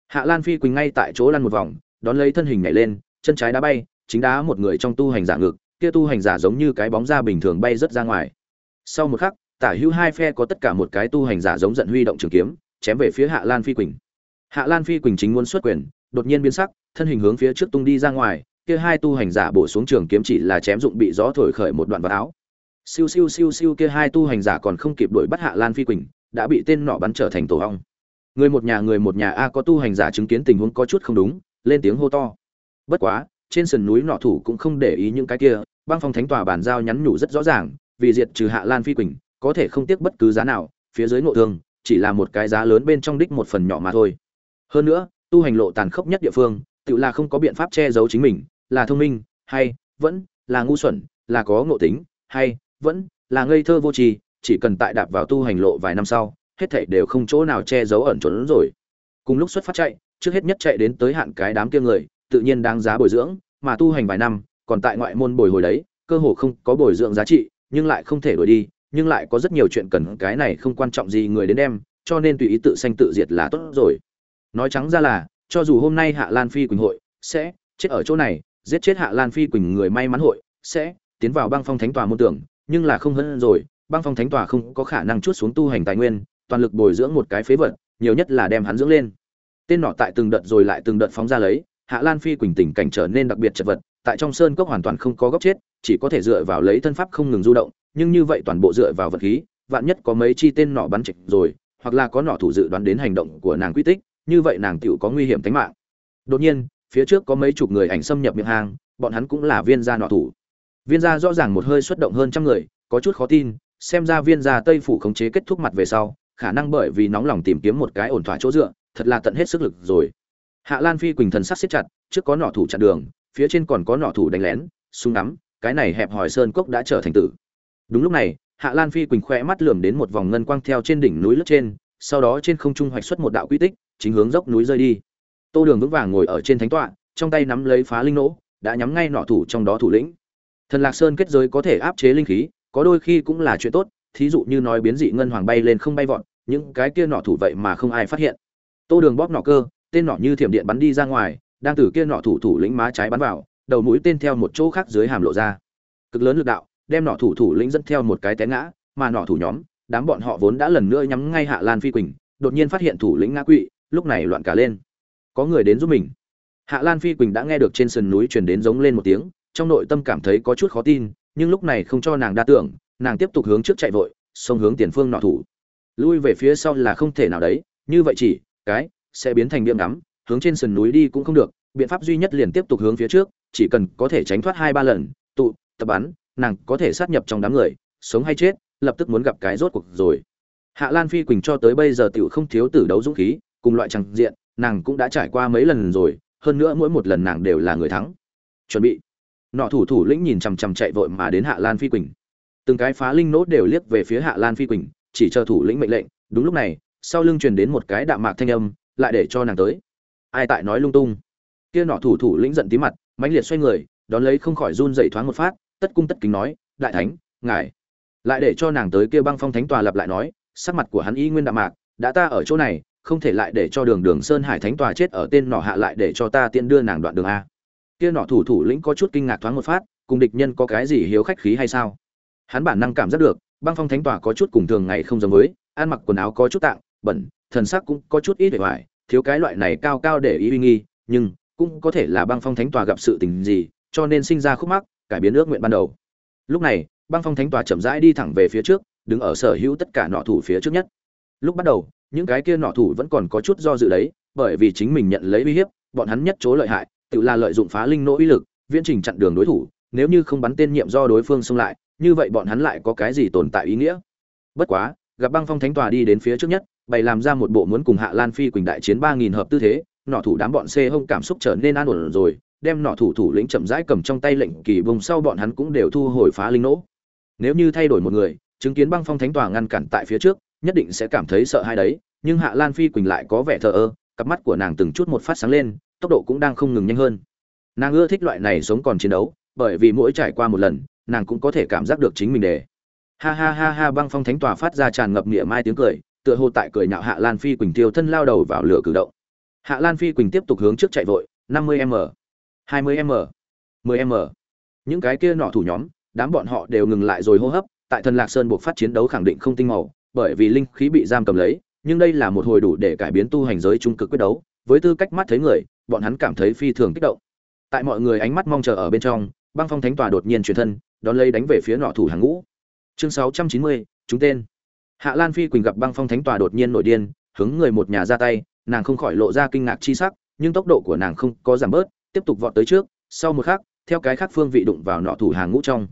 Hạ lan phi quỳnh ngay tại chỗ lăn một vòng, đón lấy thân hình nhảy lên, chân trái đá bay, chính đá một người trong tu hành giả ngực, kia tu hành giả giống như cái bóng da bình thường bay rất ra ngoài. Sau một khắc, tả hữu hai phe có tất cả một cái tu hành giả giống giận huy động trường kiếm, chém về phía hạ lan phi quỳnh. Hạ lan phi quỳnh chính muốn xuất quyền, đột nhiên biến sắc, thân hình hướng phía trước tung đi ra ngoài, kia hai tu hành giả bổ xuống trường kiếm chỉ là chém dụng bị gió thổi khởi một đoạn vào áo siêu siêu siêu siêu kia hai tu hành giả còn không kịp đuổi bắt hạ lan phi quỳnh, đã bị tên nọ bắn trở thành tổ ong. người một nhà người một nhà a có tu hành giả chứng kiến tình huống có chút không đúng, lên tiếng hô to bất quá, trên sườn núi nọ thủ cũng không để ý những cái kia, băng phong thánh tòa bàn giao nhắn nhủ rất rõ ràng, vì diệt trừ hạ lan phi quỳnh, có thể không tiếc bất cứ giá nào, phía dưới ngộ thương, chỉ là một cái giá lớn bên trong đích một phần nhỏ mà thôi hơn nữa, tu hành lộ tàn khốc nhất địa phương tự là không có biện pháp che giấu chính mình, là thông minh, hay, vẫn, là ngu xuẩn, là có ngộ tính, hay vẫn là ngây thơ vô tri, chỉ cần tại đạp vào tu hành lộ vài năm sau, hết thảy đều không chỗ nào che giấu ẩn trốn rồi. Cùng lúc xuất phát chạy, trước hết nhất chạy đến tới hạn cái đám kia người, tự nhiên đáng giá bồi dưỡng, mà tu hành vài năm, còn tại ngoại môn bồi hồi đấy, cơ hồ không có bồi dưỡng giá trị, nhưng lại không thể đuổi đi, nhưng lại có rất nhiều chuyện cần cái này không quan trọng gì người đến đem, cho nên tùy ý tự sanh tự diệt là tốt rồi. Nói trắng ra là, cho dù hôm nay hạ lan phi quỳnh hội sẽ chết ở chỗ này, giết chết hạ lan phi quỳnh người may mắn hội sẽ tiến vào băng phong thánh tòa môn tưởng nhưng là không hơn rồi, băng phong thánh tòa không có khả năng chút xuống tu hành tài nguyên, toàn lực bồi dưỡng một cái phế vật, nhiều nhất là đem hắn dưỡng lên. Tên nọ tại từng đợt rồi lại từng đợt phóng ra lấy, hạ lan phi quỳnh tình cảnh trở nên đặc biệt chật vật, tại trong sơn cốc hoàn toàn không có góc chết, chỉ có thể dựa vào lấy thân pháp không ngừng du động, nhưng như vậy toàn bộ dựa vào vật khí, vạn nhất có mấy chi tên nọ bắn chạch rồi, hoặc là có nọ thủ dự đoán đến hành động của nàng quy tích, như vậy nàng tựu có nguy hiểm tính mạng. Đột nhiên, phía trước có mấy chục người ảnh xâm nhập miệng hang, bọn hắn cũng là viên gia nọ thủ viên gia rõ ràng một hơi xuất động hơn trăm người, có chút khó tin, xem ra viên gia tây phủ khống chế kết thúc mặt về sau, khả năng bởi vì nóng lòng tìm kiếm một cái ổn thỏa chỗ dựa, thật là tận hết sức lực rồi. Hạ lan phi quỳnh thần sắc siết chặt, trước có nọ thủ chặn đường, phía trên còn có nọ thủ đánh lén, súng nắm cái này hẹp hòi sơn cốc đã trở thành tử. Đúng lúc này, hạ lan phi quỳnh khoe mắt lườm đến một vòng ngân quang theo trên đỉnh núi lướt trên, sau đó trên không trung hoạch xuất một đạo quy tích, chính hướng dốc núi rơi đi. Tô đường vững vàng ngồi ở trên thánh tọa, trong tay nắm lấy phá linh nỗ, đã nhắm ngay nọ thủ trong đó thủ lĩnh thần lạc sơn kết giới có thể áp chế linh khí, có đôi khi cũng là chuyện tốt, thí dụ như nói biến dị ngân hoàng bay lên không bay vọt, những cái kia nọ thủ vậy mà không ai phát hiện. Tô đường bóp nọ cơ, tên nọ như thiểm điện bắn đi ra ngoài, đang từ kia nọ thủ thủ lĩnh má trái bắn vào, đầu mũi tên theo một chỗ khác dưới hàm lộ ra. Cực lớn lực đạo, đem nọ thủ thủ lĩnh dẫn theo một cái té ngã, mà nọ thủ nhóm, đám bọn họ vốn đã lần nữa nhắm ngay hạ lan phi quỳnh, đột nhiên phát hiện thủ lĩnh ngã quỵ, lúc này loạn cả lên. Có người đến giúp mình. Hạ lan phi quỳnh đã nghe được trên sườn núi truyền đến giống lên một tiếng trong nội tâm cảm thấy có chút khó tin, nhưng lúc này không cho nàng đa tưởng, nàng tiếp tục hướng trước chạy vội, xông hướng tiền phương nọ thủ. Lui về phía sau là không thể nào đấy, như vậy chỉ, cái, sẽ biến thành miệng ngắm, hướng trên sườn núi đi cũng không được, biện pháp duy nhất liền tiếp tục hướng phía trước, chỉ cần có thể tránh thoát hai ba lần, tụ, tập bắn, nàng có thể sát nhập trong đám người, sống hay chết, lập tức muốn gặp cái rốt cuộc rồi. Hạ lan phi quỳnh cho tới bây giờ tiểu không thiếu tử đấu dũng khí, cùng loại chẳng diện, nàng cũng đã trải qua mấy lần rồi, hơn nữa mỗi một lần nàng đều là người thắng. Chuẩn bị nọ thủ thủ lĩnh nhìn chằm chằm chạy vội mà đến hạ lan phi quỳnh. Từng cái phá linh nốt đều liếc về phía hạ lan phi quỳnh, chỉ chờ thủ lĩnh mệnh lệnh. Đúng lúc này, sau lưng truyền đến một cái đạm mạc thanh âm, lại để cho nàng tới. Ai tại nói lung tung? Kia nọ thủ thủ lĩnh giận tí mặt, mãnh liệt xoay người, đón lấy không khỏi run dậy thoáng một phát, tất cung tất kính nói, đại thánh, ngài. Lại để cho nàng tới kia băng phong thánh tòa lặp lại nói, sắc mặt của hắn y nguyên đạm mạc, đã ta ở chỗ này, không thể lại để cho đường đường sơn hải thánh tòa chết ở tên nọ hạ lại để cho ta tiện đưa nàng đoạn đường a kia nọ thủ thủ lĩnh có chút kinh ngạc thoáng một phát, cùng địch nhân có cái gì hiếu khách khí hay sao? Hắn bản năng cảm giác được, băng phong thánh tòa có chút cùng thường ngày không giống với, ăn mặc quần áo có chút tạng, bẩn, thần sắc cũng có chút ít vẻ vải, thiếu cái loại này cao cao để ý uy nghi, nhưng cũng có thể là băng phong thánh tòa gặp sự tình gì, cho nên sinh ra khúc mắc, cải biến ước nguyện ban đầu. Lúc này, băng phong thánh tòa chậm rãi đi thẳng về phía trước, đứng ở sở hữu tất cả nọ thủ phía trước nhất. Lúc bắt đầu, những cái kia nọ thủ vẫn còn có chút do dự đấy, bởi vì chính mình nhận lấy uy hiếp, bọn hắn nhất chỗ lợi hại tự là lợi dụng phá linh nỗ uy lực, viễn trình chặn đường đối thủ, nếu như không bắn tên nhiệm do đối phương xông lại, như vậy bọn hắn lại có cái gì tồn tại ý nghĩa? Bất quá, gặp băng phong thánh tòa đi đến phía trước nhất, bày làm ra một bộ muốn cùng hạ lan phi quỳnh đại chiến ba nghìn hợp tư thế, nọ thủ đám bọn xê hông cảm xúc trở nên an ổn rồi, đem nọ thủ thủ lĩnh chậm rãi cầm trong tay lệnh kỳ vùng sau bọn hắn cũng đều thu hồi phá linh nỗ nếu như thay đổi một người, chứng kiến băng phong thánh tòa ngăn cản tại phía trước, nhất định sẽ cảm thấy sợ hãi đấy, nhưng hạ lan phi quỳnh lại có vẻ thờ ơ, cặp mắt của nàng từng chút một phát sáng lên tốc độ cũng đang không ngừng nhanh hơn. Nàng ưa thích loại này sống còn chiến đấu, bởi vì mỗi trải qua một lần, nàng cũng có thể cảm giác được chính mình đề ha ha ha ha, băng phong thánh tòa phát ra tràn ngập nghĩa mai tiếng cười, tựa hồ tại cười nhạo hạ lan phi quỳnh tiêu thân lao đầu vào lửa cử động. Hạ lan phi quỳnh tiếp tục hướng trước chạy vội, năm mươi m, hai mươi m, mười m. Những cái kia nọ thủ nhóm, đám bọn họ đều ngừng lại rồi hô hấp, tại thần lạc sơn buộc phát chiến đấu khẳng định không tinh màu, bởi vì linh khí bị giam cầm lấy, nhưng đây là một hồi đủ để cải biến tu hành giới trung cực quyết đấu với tư cách mắt thấy người, bọn hắn cảm thấy phi thường kích động. Tại mọi người ánh mắt mong chờ ở bên trong, băng phong thánh tòa đột nhiên chuyển thân, đón lấy đánh về phía nọ thủ hàng ngũ. Chương sáu trăm chín mươi, chúng tên. Hạ lan phi quỳnh gặp băng phong thánh tòa đột nhiên nội điên, hướng người một nhà ra tay, nàng không khỏi lộ ra kinh ngạc chi sắc, nhưng tốc độ của nàng không có giảm bớt, tiếp tục vọt tới trước, sau một khắc, theo cái khác phương vị đụng vào nọ thủ hàng ngũ trong.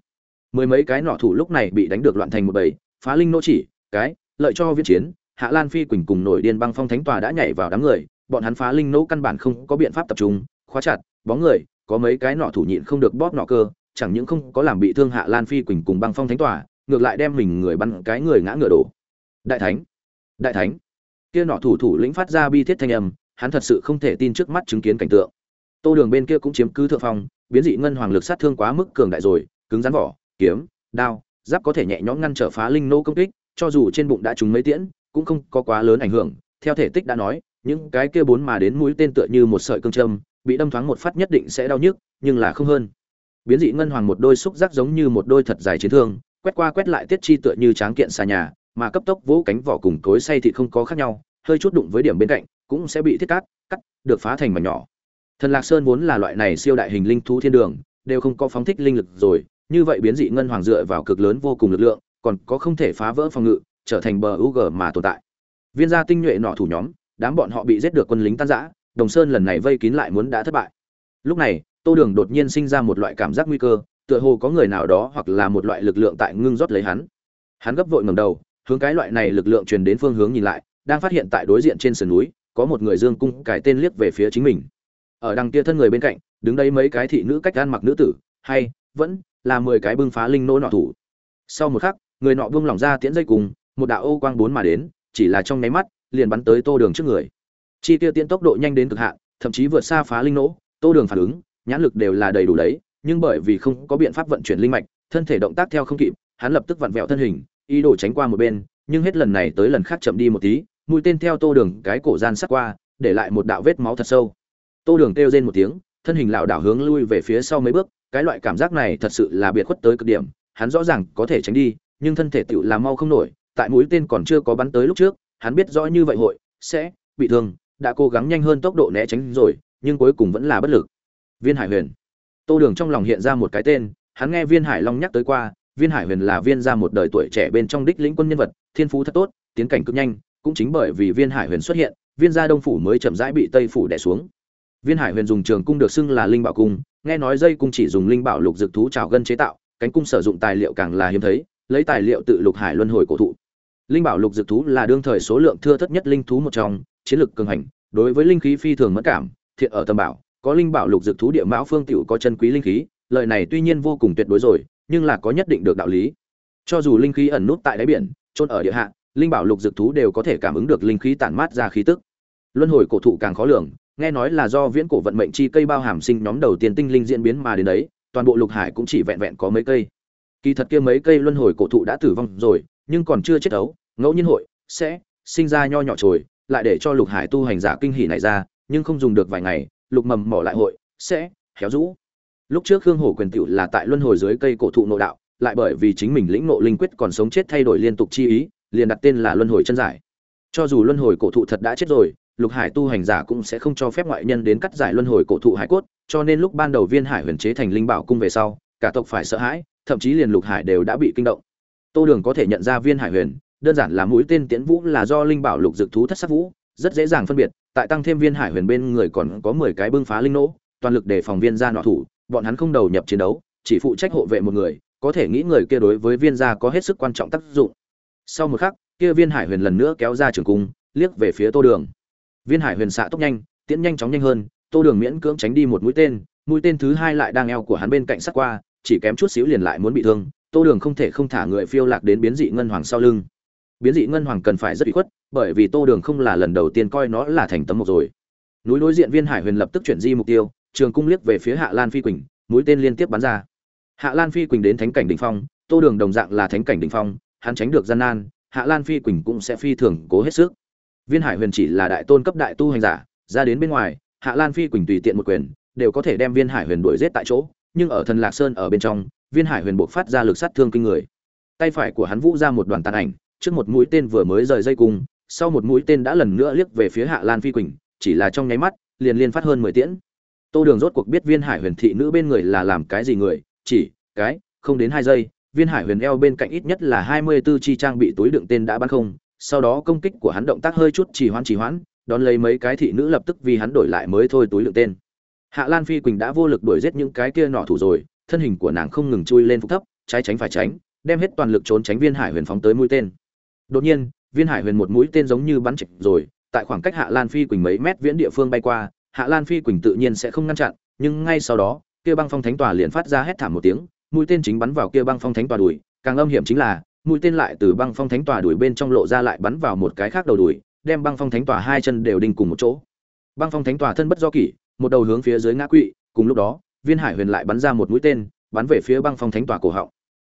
Mười mấy cái nọ thủ lúc này bị đánh được loạn thành một bầy, phá linh nô chỉ, cái, lợi cho viễn chiến, hạ lan phi quỳnh cùng nổi điên băng phong thánh tòa đã nhảy vào đám người bọn hắn phá linh nỗ căn bản không có biện pháp tập trung, khóa chặt, bóng người, có mấy cái nọ thủ nhịn không được bóp nọ cơ, chẳng những không có làm bị thương hạ lan phi quỳnh cùng băng phong thánh tòa, ngược lại đem mình người bắn cái người ngã ngựa đổ. Đại thánh! Đại thánh! Kia nọ thủ thủ lĩnh phát ra bi thiết thanh âm, hắn thật sự không thể tin trước mắt chứng kiến cảnh tượng. Tô đường bên kia cũng chiếm cứ thượng phong, biến dị ngân hoàng lực sát thương quá mức cường đại rồi, cứng rắn vỏ, kiếm, đao, giáp có thể nhẹ nhõm ngăn trở phá linh nô công kích, cho dù trên bụng đã trúng mấy tiễn, cũng không có quá lớn ảnh hưởng, theo thể tích đã nói những cái kia bốn mà đến mũi tên tựa như một sợi cương châm, bị đâm thoáng một phát nhất định sẽ đau nhức, nhưng là không hơn. Biến dị ngân hoàng một đôi xúc giác giống như một đôi thật dài chiến thương, quét qua quét lại tiết chi tựa như tráng kiện xa nhà, mà cấp tốc vỗ cánh vỏ cùng cối xay thịt không có khác nhau, hơi chút đụng với điểm bên cạnh, cũng sẽ bị thiết cắt cắt, được phá thành mảnh nhỏ. Thần lạc sơn vốn là loại này siêu đại hình linh thú thiên đường, đều không có phóng thích linh lực rồi, như vậy biến dị ngân hoàng dựa vào cực lớn vô cùng lực lượng, còn có không thể phá vỡ phòng ngự, trở thành bờ UG mà tồn tại. Viên gia tinh nhuệ nọ thủ nhóm đám bọn họ bị giết được quân lính tan rã, đồng sơn lần này vây kín lại muốn đã thất bại. Lúc này, tô đường đột nhiên sinh ra một loại cảm giác nguy cơ, tựa hồ có người nào đó hoặc là một loại lực lượng tại ngưng rót lấy hắn. Hắn gấp vội ngầm đầu, hướng cái loại này lực lượng truyền đến phương hướng nhìn lại, đang phát hiện tại đối diện trên sườn núi, có một người dương cung cải tên liếc về phía chính mình. Ở đằng kia thân người bên cạnh, đứng đấy mấy cái thị nữ cách gan mặc nữ tử, hay, vẫn là mười cái bưng phá linh nô nọ thủ. Sau một khắc, người nọ buông lỏng ra tiễn dây cùng, một đạo ô quang bốn mà đến, chỉ là trong nháy mắt liền bắn tới tô đường trước người. Chi tiêu tiễn tốc độ nhanh đến cực hạn, thậm chí vượt xa phá linh nỗ, tô đường phản ứng, nhãn lực đều là đầy đủ đấy, nhưng bởi vì không có biện pháp vận chuyển linh mạch, thân thể động tác theo không kịp, hắn lập tức vặn vẹo thân hình, ý đồ tránh qua một bên, nhưng hết lần này tới lần khác chậm đi một tí, mũi tên theo tô đường cái cổ gian sắc qua, để lại một đạo vết máu thật sâu. Tô đường kêu rên một tiếng, thân hình lảo đảo hướng lui về phía sau mấy bước, cái loại cảm giác này thật sự là biệt khuất tới cực điểm, hắn rõ ràng có thể tránh đi, nhưng thân thể tựu là mau không nổi, tại mũi tên còn chưa có bắn tới lúc trước hắn biết rõ như vậy hội sẽ bị thương, đã cố gắng nhanh hơn tốc độ né tránh rồi, nhưng cuối cùng vẫn là bất lực. Viên hải huyền. Tô đường trong lòng hiện ra một cái tên, hắn nghe viên hải long nhắc tới qua, viên hải huyền là viên ra một đời tuổi trẻ bên trong đích lĩnh quân nhân vật, thiên phú thật tốt, tiến cảnh cực nhanh, cũng chính bởi vì viên hải huyền xuất hiện, viên gia đông phủ mới chậm rãi bị tây phủ đẻ xuống. Viên hải huyền dùng trường cung được xưng là linh bảo cung, nghe nói dây cung chỉ dùng linh bảo lục dược thú trào gân chế tạo, cánh cung sử dụng tài liệu càng là hiếm thấy, lấy tài liệu tự lục hải luân hồi cổ thụ linh bảo lục dược thú là đương thời số lượng thưa thất nhất linh thú một trong, chiến lược cường hành, đối với linh khí phi thường mất cảm, thiện ở tâm bảo, có linh bảo lục dược thú địa mão phương tiểu có chân quý linh khí lợi này tuy nhiên vô cùng tuyệt đối rồi, nhưng là có nhất định được đạo lý. Cho dù linh khí ẩn nút tại đáy biển trôn ở địa hạ, linh bảo lục dược thú đều có thể cảm ứng được linh khí tản mát ra khí tức. Luân hồi cổ thụ càng khó lường, nghe nói là do viễn cổ vận mệnh chi cây bao hàm sinh nhóm đầu tiên tinh linh diễn biến mà đến đấy, toàn bộ lục hải cũng chỉ vẹn vẹn có mấy cây. Kỳ thật kia mấy cây luân hồi cổ thụ đã tử vong rồi nhưng còn chưa chết đấu ngẫu nhiên hội sẽ sinh ra nho nhỏ trồi lại để cho lục hải tu hành giả kinh hỉ này ra, nhưng không dùng được vài ngày, lục mầm mỏ lại hội sẽ héo rũ. Lúc trước khương hổ quyền tựu là tại luân hồi dưới cây cổ thụ nội đạo, lại bởi vì chính mình lĩnh nộ linh quyết còn sống chết thay đổi liên tục chi ý, liền đặt tên là luân hồi chân giải. Cho dù luân hồi cổ thụ thật đã chết rồi, lục hải tu hành giả cũng sẽ không cho phép ngoại nhân đến cắt giải luân hồi cổ thụ hải cốt, cho nên lúc ban đầu viên hải huyền chế thành linh bảo cung về sau, cả tộc phải sợ hãi, thậm chí liền lục hải đều đã bị kinh động tô đường có thể nhận ra viên hải huyền, đơn giản là mũi tên tiễn vũ là do linh bảo lục dược thú thất sắc vũ, rất dễ dàng phân biệt, tại tăng thêm viên hải huyền bên người còn có mười cái bưng phá linh nỗ, toàn lực để phòng viên gia nọ thủ, bọn hắn không đầu nhập chiến đấu, chỉ phụ trách hộ vệ một người, có thể nghĩ người kia đối với viên gia có hết sức quan trọng tác dụng. Sau một khắc, kia viên hải huyền lần nữa kéo ra trường cung, liếc về phía tô đường. Viên hải huyền xạ tốc nhanh, tiễn nhanh chóng nhanh hơn, tô đường miễn cưỡng tránh đi một mũi tên mũi tên thứ hai lại đang eo của hắn bên cạnh sát qua, chỉ kém chút xíu liền lại muốn bị thương tô đường không thể không thả người phiêu lạc đến biến dị ngân hoàng sau lưng. Biến dị ngân hoàng cần phải rất bị khuất, bởi vì tô đường không là lần đầu tiên coi nó là thành tấm một rồi. Núi đối diện viên hải huyền lập tức chuyển di mục tiêu, trường cung liếc về phía hạ lan phi quỳnh, mũi tên liên tiếp bắn ra. Hạ lan phi quỳnh đến thánh cảnh đ ỉ n h phong, tô đường đồng dạng là thánh cảnh đ ỉ n h phong, hắn tránh được gian nan, hạ lan phi quỳnh cũng sẽ phi thường cố hết sức. Viên hải huyền chỉ là đại tôn cấp đại tu hành giả, ra đến bên ngoài, hạ lan phi quỳnh tùy tiện một quyền, đều có thể đem viên hải huyền đuổi g tại chỗ, nhưng ở thần lạc sơn ở bên trong viên hải huyền buộc phát ra lực sát thương kinh người. Tay phải của hắn vũ ra một đoàn tàn ảnh, trước một mũi tên vừa mới rời dây cung, sau một mũi tên đã lần nữa liếc về phía hạ lan phi quỳnh, chỉ là trong nháy mắt, liền liên phát hơn mười tiễn. Tô đường rốt cuộc biết viên hải huyền thị nữ bên người là làm cái gì người, chỉ, cái, không đến hai giây, viên hải huyền eo bên cạnh ít nhất là hai mươi b ố chi trang bị túi đựng tên đã bắn không, sau đó công kích của hắn động tác hơi chút trì hoãn trì hoãn, đón lấy mấy cái thị nữ lập tức vì hắn đổi lại mới thôi túi đựng tên. Hạ lan phi quỳnh đã vô lực đuổi giết những cái kia nọ thủ rồi thân hình của nàng không ngừng chui lên phục thấp, trái tránh phải tránh, đem hết toàn lực trốn tránh viên hải huyền phóng tới mũi tên. Đột nhiên, viên hải huyền một mũi tên giống như bắn chạch rồi, tại khoảng cách hạ lan phi quỳnh mấy mét viễn địa phương bay qua, hạ lan phi quỳnh tự nhiên sẽ không ngăn chặn, nhưng ngay sau đó, kia băng phong thánh tòa liền phát ra hét thảm một tiếng, mũi tên chính bắn vào kia băng phong thánh tòa đùi, càng âm hiểm chính là, mũi tên lại từ băng phong thánh tòa đùi bên trong lộ ra lại bắn vào một cái khác đầu đùi, đem băng phong thánh tòa hai chân đều đinh cùng một chỗ. Băng phong thánh tòa thân bất do kỷ, một đầu hướng phía dưới ngã quỵ, cùng lúc đó viên hải huyền lại bắn ra một mũi tên, bắn về phía băng phong thánh tòa cổ họng.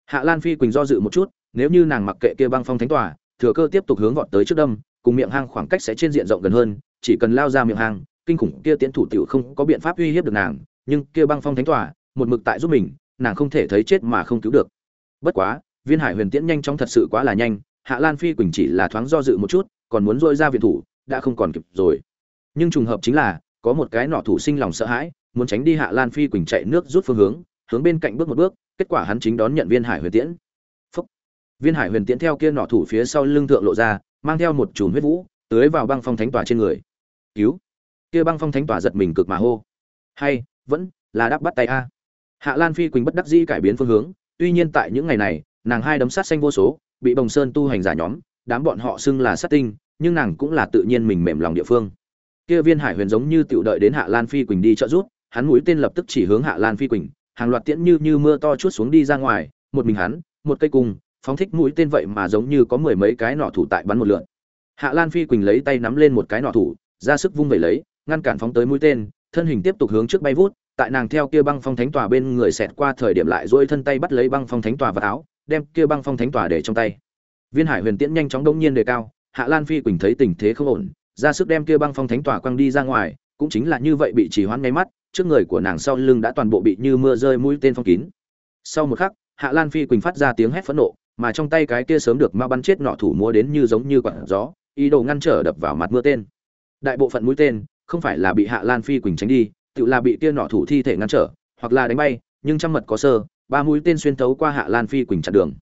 Hạ lan phi quỳnh do dự một chút, nếu như nàng mặc kệ kia băng phong thánh tòa, thừa cơ tiếp tục hướng vọt tới trước đâm, cùng miệng hang khoảng cách sẽ trên diện rộng gần hơn, chỉ cần lao ra miệng hang, kinh khủng kia tiến thủ tiểu không có biện pháp uy hiếp được nàng, nhưng kia băng phong thánh tòa, một mực tại giúp mình, nàng không thể thấy chết mà không cứu được. Bất quá, viên hải huyền tiễn nhanh chóng thật sự quá là nhanh, hạ lan phi quỳnh chỉ là thoáng do dự một chút, còn muốn dội ra viện thủ, đã không còn kịp rồi. Nhưng trùng hợp chính là, có một cái nọ thủ sinh lòng sợ hãi muốn tránh đi hạ lan phi quỳnh chạy nước rút phương hướng hướng bên cạnh bước một bước, kết quả hắn chính đón nhận viên hải huyền tiễn. Phúc. viên hải huyền tiễn theo kia nọ thủ phía sau lưng thượng lộ ra, mang theo một chùm huyết vũ, tưới vào băng phong thánh tòa trên người. Cứu. Kia băng phong thánh tòa giật mình cực mà hô. Hay, vẫn là đáp bắt tay a. Hạ lan phi quỳnh bất đắc dĩ cải biến phương hướng, tuy nhiên tại những ngày này, nàng hai đấm sát xanh vô số, bị bồng sơn tu hành giả nhóm, đám bọn họ xưng là sát tinh, nhưng nàng cũng là tự nhiên mình mềm lòng địa phương. Kia viên hải huyền giống như tiểu đợi đến hạ lan phi quỳnh đi trợ giúp hắn mũi tên lập tức chỉ hướng hạ lan phi quỳnh, hàng loạt tiễn như như mưa to chút xuống đi ra ngoài, một mình hắn, một cây cung, phóng thích mũi tên vậy mà giống như có mười mấy cái nọ thủ tại bắn một lượn. Hạ lan phi quỳnh lấy tay nắm lên một cái nọ thủ, ra sức vung vẩy lấy, ngăn cản phóng tới mũi tên, thân hình tiếp tục hướng trước bay vút, tại nàng theo kia băng phong thánh tòa bên người xẹt qua thời điểm lại dỗi thân tay bắt lấy băng phong thánh tòa vào áo, đem kia băng phong thánh tòa để trong tay. Viên hải huyền tiễn nhanh chóng đông nhiên đề cao, hạ lan phi quỳnh thấy tình thế không ổn, ra sức đem kia băng phong thánh tòa quăng đi ra ngoài, cũng chính là như vậy bị trì hoãn ngay mắt trước người của nàng sau lưng đã toàn bộ bị như mưa rơi mũi tên phong kín. Sau một khắc, hạ lan phi quỳnh phát ra tiếng hét phẫn nộ, mà trong tay cái kia sớm được ma bắn chết nọ thủ múa đến như giống như quạt gió, ý đồ ngăn trở đập vào mặt mưa tên. Đại bộ phận mũi tên, không phải là bị hạ lan phi quỳnh tránh đi, tự là bị kia nọ thủ thi thể ngăn trở, hoặc là đánh bay, nhưng trăm mật có sơ, ba mũi tên xuyên thấu qua hạ lan phi quỳnh chặn đường.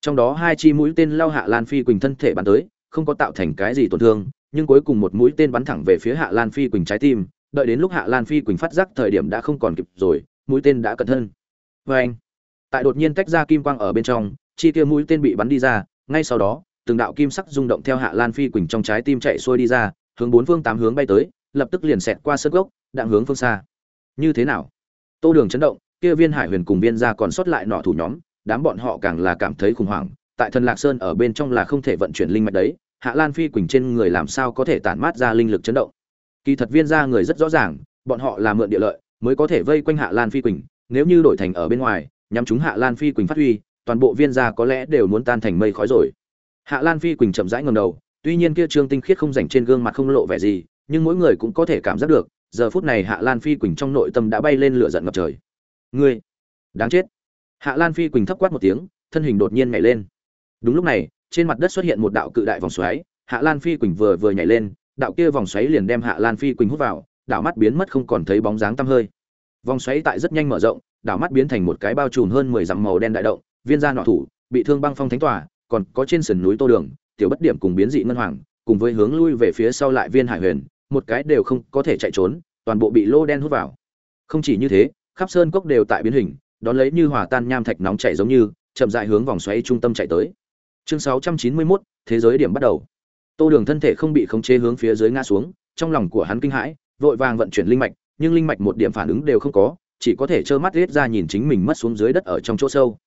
Trong đó hai chi mũi tên lao hạ lan phi quỳnh thân thể bắn tới, không có tạo thành cái gì tổn thương, nhưng cuối cùng một mũi tên bắn thẳng về phía hạ lan phi quỳnh trái tim đợi đến lúc hạ lan phi quỳnh phát giác thời điểm đã không còn kịp rồi, mũi tên đã cẩn thân vê anh, tại đột nhiên tách ra kim quang ở bên trong, chi kia mũi tên bị bắn đi ra, ngay sau đó, từng đạo kim sắc rung động theo hạ lan phi quỳnh trong trái tim chạy xuôi đi ra, hướng bốn phương tám hướng bay tới, lập tức liền xẹt qua sân gốc đạn hướng phương xa. Như thế nào? Tô đường chấn động, kia viên hải huyền cùng viên ra còn sót lại nọ thủ nhóm, đám bọn họ càng là cảm thấy khủng hoảng, tại thần lạc sơn ở bên trong là không thể vận chuyển linh mạch đấy, hạ lan phi quỳnh trên người làm sao có thể tản mát ra linh lực chấn động? Kỳ thật viên gia người rất rõ ràng, bọn họ là mượn địa lợi, mới có thể vây quanh hạ lan phi quỳnh. Nếu như đổi thành ở bên ngoài, nhắm chúng hạ lan phi quỳnh phát huy, toàn bộ viên gia có lẽ đều muốn tan thành mây khói rồi. Hạ lan phi quỳnh chậm rãi ngầm đầu, tuy nhiên kia trương tinh khiết không dành trên gương mặt không lộ vẻ gì, nhưng mỗi người cũng có thể cảm giác được, giờ phút này hạ lan phi quỳnh trong nội tâm đã bay lên lửa giận ngập trời. Ngươi, đáng chết. Hạ lan phi quỳnh thấp quát một tiếng, thân hình đột nhiên nhảy lên. Đúng lúc này, trên mặt đất xuất hiện một đạo cự đại vòng xoáy, hạ lan phi quỳnh vừa vừa nhảy lên đạo kia vòng xoáy liền đem hạ lan phi quỳnh hút vào đảo mắt biến mất không còn thấy bóng dáng tăm hơi. Vòng xoáy tại rất nhanh mở rộng đảo mắt biến thành một cái bao trùm hơn mười dặm màu đen đại động viên gia nọ thủ bị thương băng phong thánh tòa còn có trên sườn núi tô đường tiểu bất điểm cùng biến dị ngân hoàng cùng với hướng lui về phía sau lại viên hải huyền một cái đều không có thể chạy trốn toàn bộ bị lô đen hút vào. Không chỉ như thế khắp sơn cốc đều tại biến hình đón lấy như hòa tan nham thạch nóng chảy giống như chậm rãi hướng vòng xoáy trung tâm chạy tới. Chương 691, thế giới điểm bắt đầu tô đường thân thể không bị khống chế hướng phía dưới ngã xuống, trong lòng của hắn kinh hãi, vội vàng vận chuyển linh mạch, nhưng linh mạch một điểm phản ứng đều không có, chỉ có thể trơ mắt liếc ra nhìn chính mình mất xuống dưới đất ở trong chỗ sâu.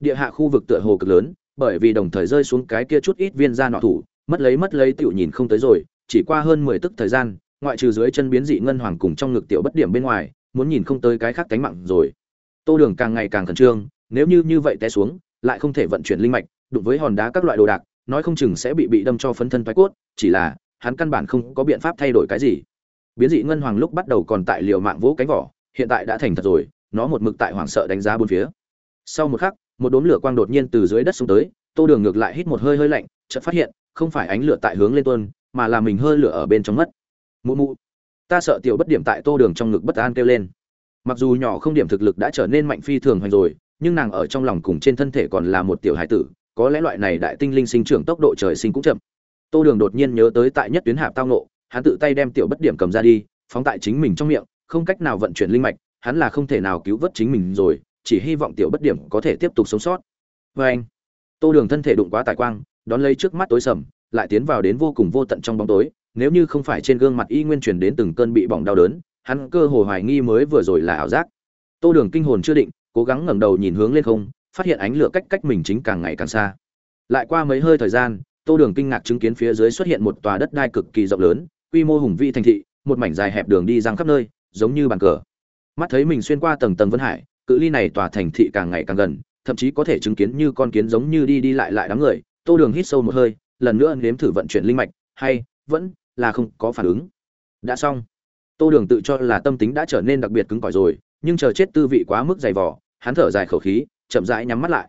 Địa hạ khu vực tựa hồ cực lớn, bởi vì đồng thời rơi xuống cái kia chút ít viên ra nọ thủ, mất lấy mất lấy tiểu nhìn không tới rồi, chỉ qua hơn mười tức thời gian, ngoại trừ dưới chân biến dị ngân hoàng cùng trong ngực tiểu bất điểm bên ngoài, muốn nhìn không tới cái khác cánh mạng rồi. Tô đường càng ngày càng khẩn trương, nếu như như vậy té xuống, lại không thể vận chuyển linh mạch, đụng với hòn đá các loại đồ đạc nói không chừng sẽ bị bị đâm cho phấn thân thoái cốt, chỉ là, hắn căn bản không có biện pháp thay đổi cái gì. Biến dị ngân hoàng lúc bắt đầu còn tại liều mạng vỗ cánh vỏ, hiện tại đã thành thật rồi, nó một mực tại hoảng sợ đánh giá bốn phía. Sau một khắc, một đốm lửa quang đột nhiên từ dưới đất xuống tới, tô đường ngược lại hít một hơi hơi lạnh, chợt phát hiện, không phải ánh lửa tại hướng lên tuôn, mà là mình hơi lửa ở bên trong mất. Mụ mụ, ta sợ tiểu bất điểm tại tô đường trong ngực bất an kêu lên. Mặc dù nhỏ không điểm thực lực đã trở nên mạnh phi thường hoành rồi, nhưng nàng ở trong lòng cùng trên thân thể còn là một tiểu hải tử có lẽ loại này đại tinh linh sinh trưởng tốc độ trời sinh cũng chậm. Tô đường đột nhiên nhớ tới tại nhất tuyến hạp tao nộ hắn tự tay đem tiểu bất điểm cầm ra đi, phóng tại chính mình trong miệng, không cách nào vận chuyển linh mạch, hắn là không thể nào cứu vớt chính mình rồi, chỉ hy vọng tiểu bất điểm có thể tiếp tục sống sót. Vê anh tô đường thân thể đụng quá tài quang, đón lấy trước mắt tối sầm, lại tiến vào đến vô cùng vô tận trong bóng tối, nếu như không phải trên gương mặt y nguyên truyền đến từng cơn bị bỏng đau đớn, hắn cơ hồ hoài nghi mới vừa rồi là ảo giác. Tô đường kinh hồn chưa định, cố gắng ngẩng đầu nhìn hướng lên không phát hiện ánh lửa cách cách mình chính càng ngày càng xa. Lại qua mấy hơi thời gian, tô đường kinh ngạc chứng kiến phía dưới xuất hiện một tòa đất đai cực kỳ rộng lớn, quy mô hùng vĩ thành thị, một mảnh dài hẹp đường đi răng khắp nơi, giống như bàn cờ. Mắt thấy mình xuyên qua tầng tầng vân hải, cự ly này tòa thành thị càng ngày càng gần, thậm chí có thể chứng kiến như con kiến giống như đi đi lại lại đám người, tô đường hít sâu một hơi, lần nữa nếm thử vận chuyển linh mạch, hay, vẫn là không có phản ứng. Đã xong. Tô đường tự cho là tâm tính đã trở nên đặc biệt cứng cỏi rồi, nhưng chờ chết tư vị quá mức dày vỏ hắn thở dài khẩu khí chậm rãi nhắm mắt lại.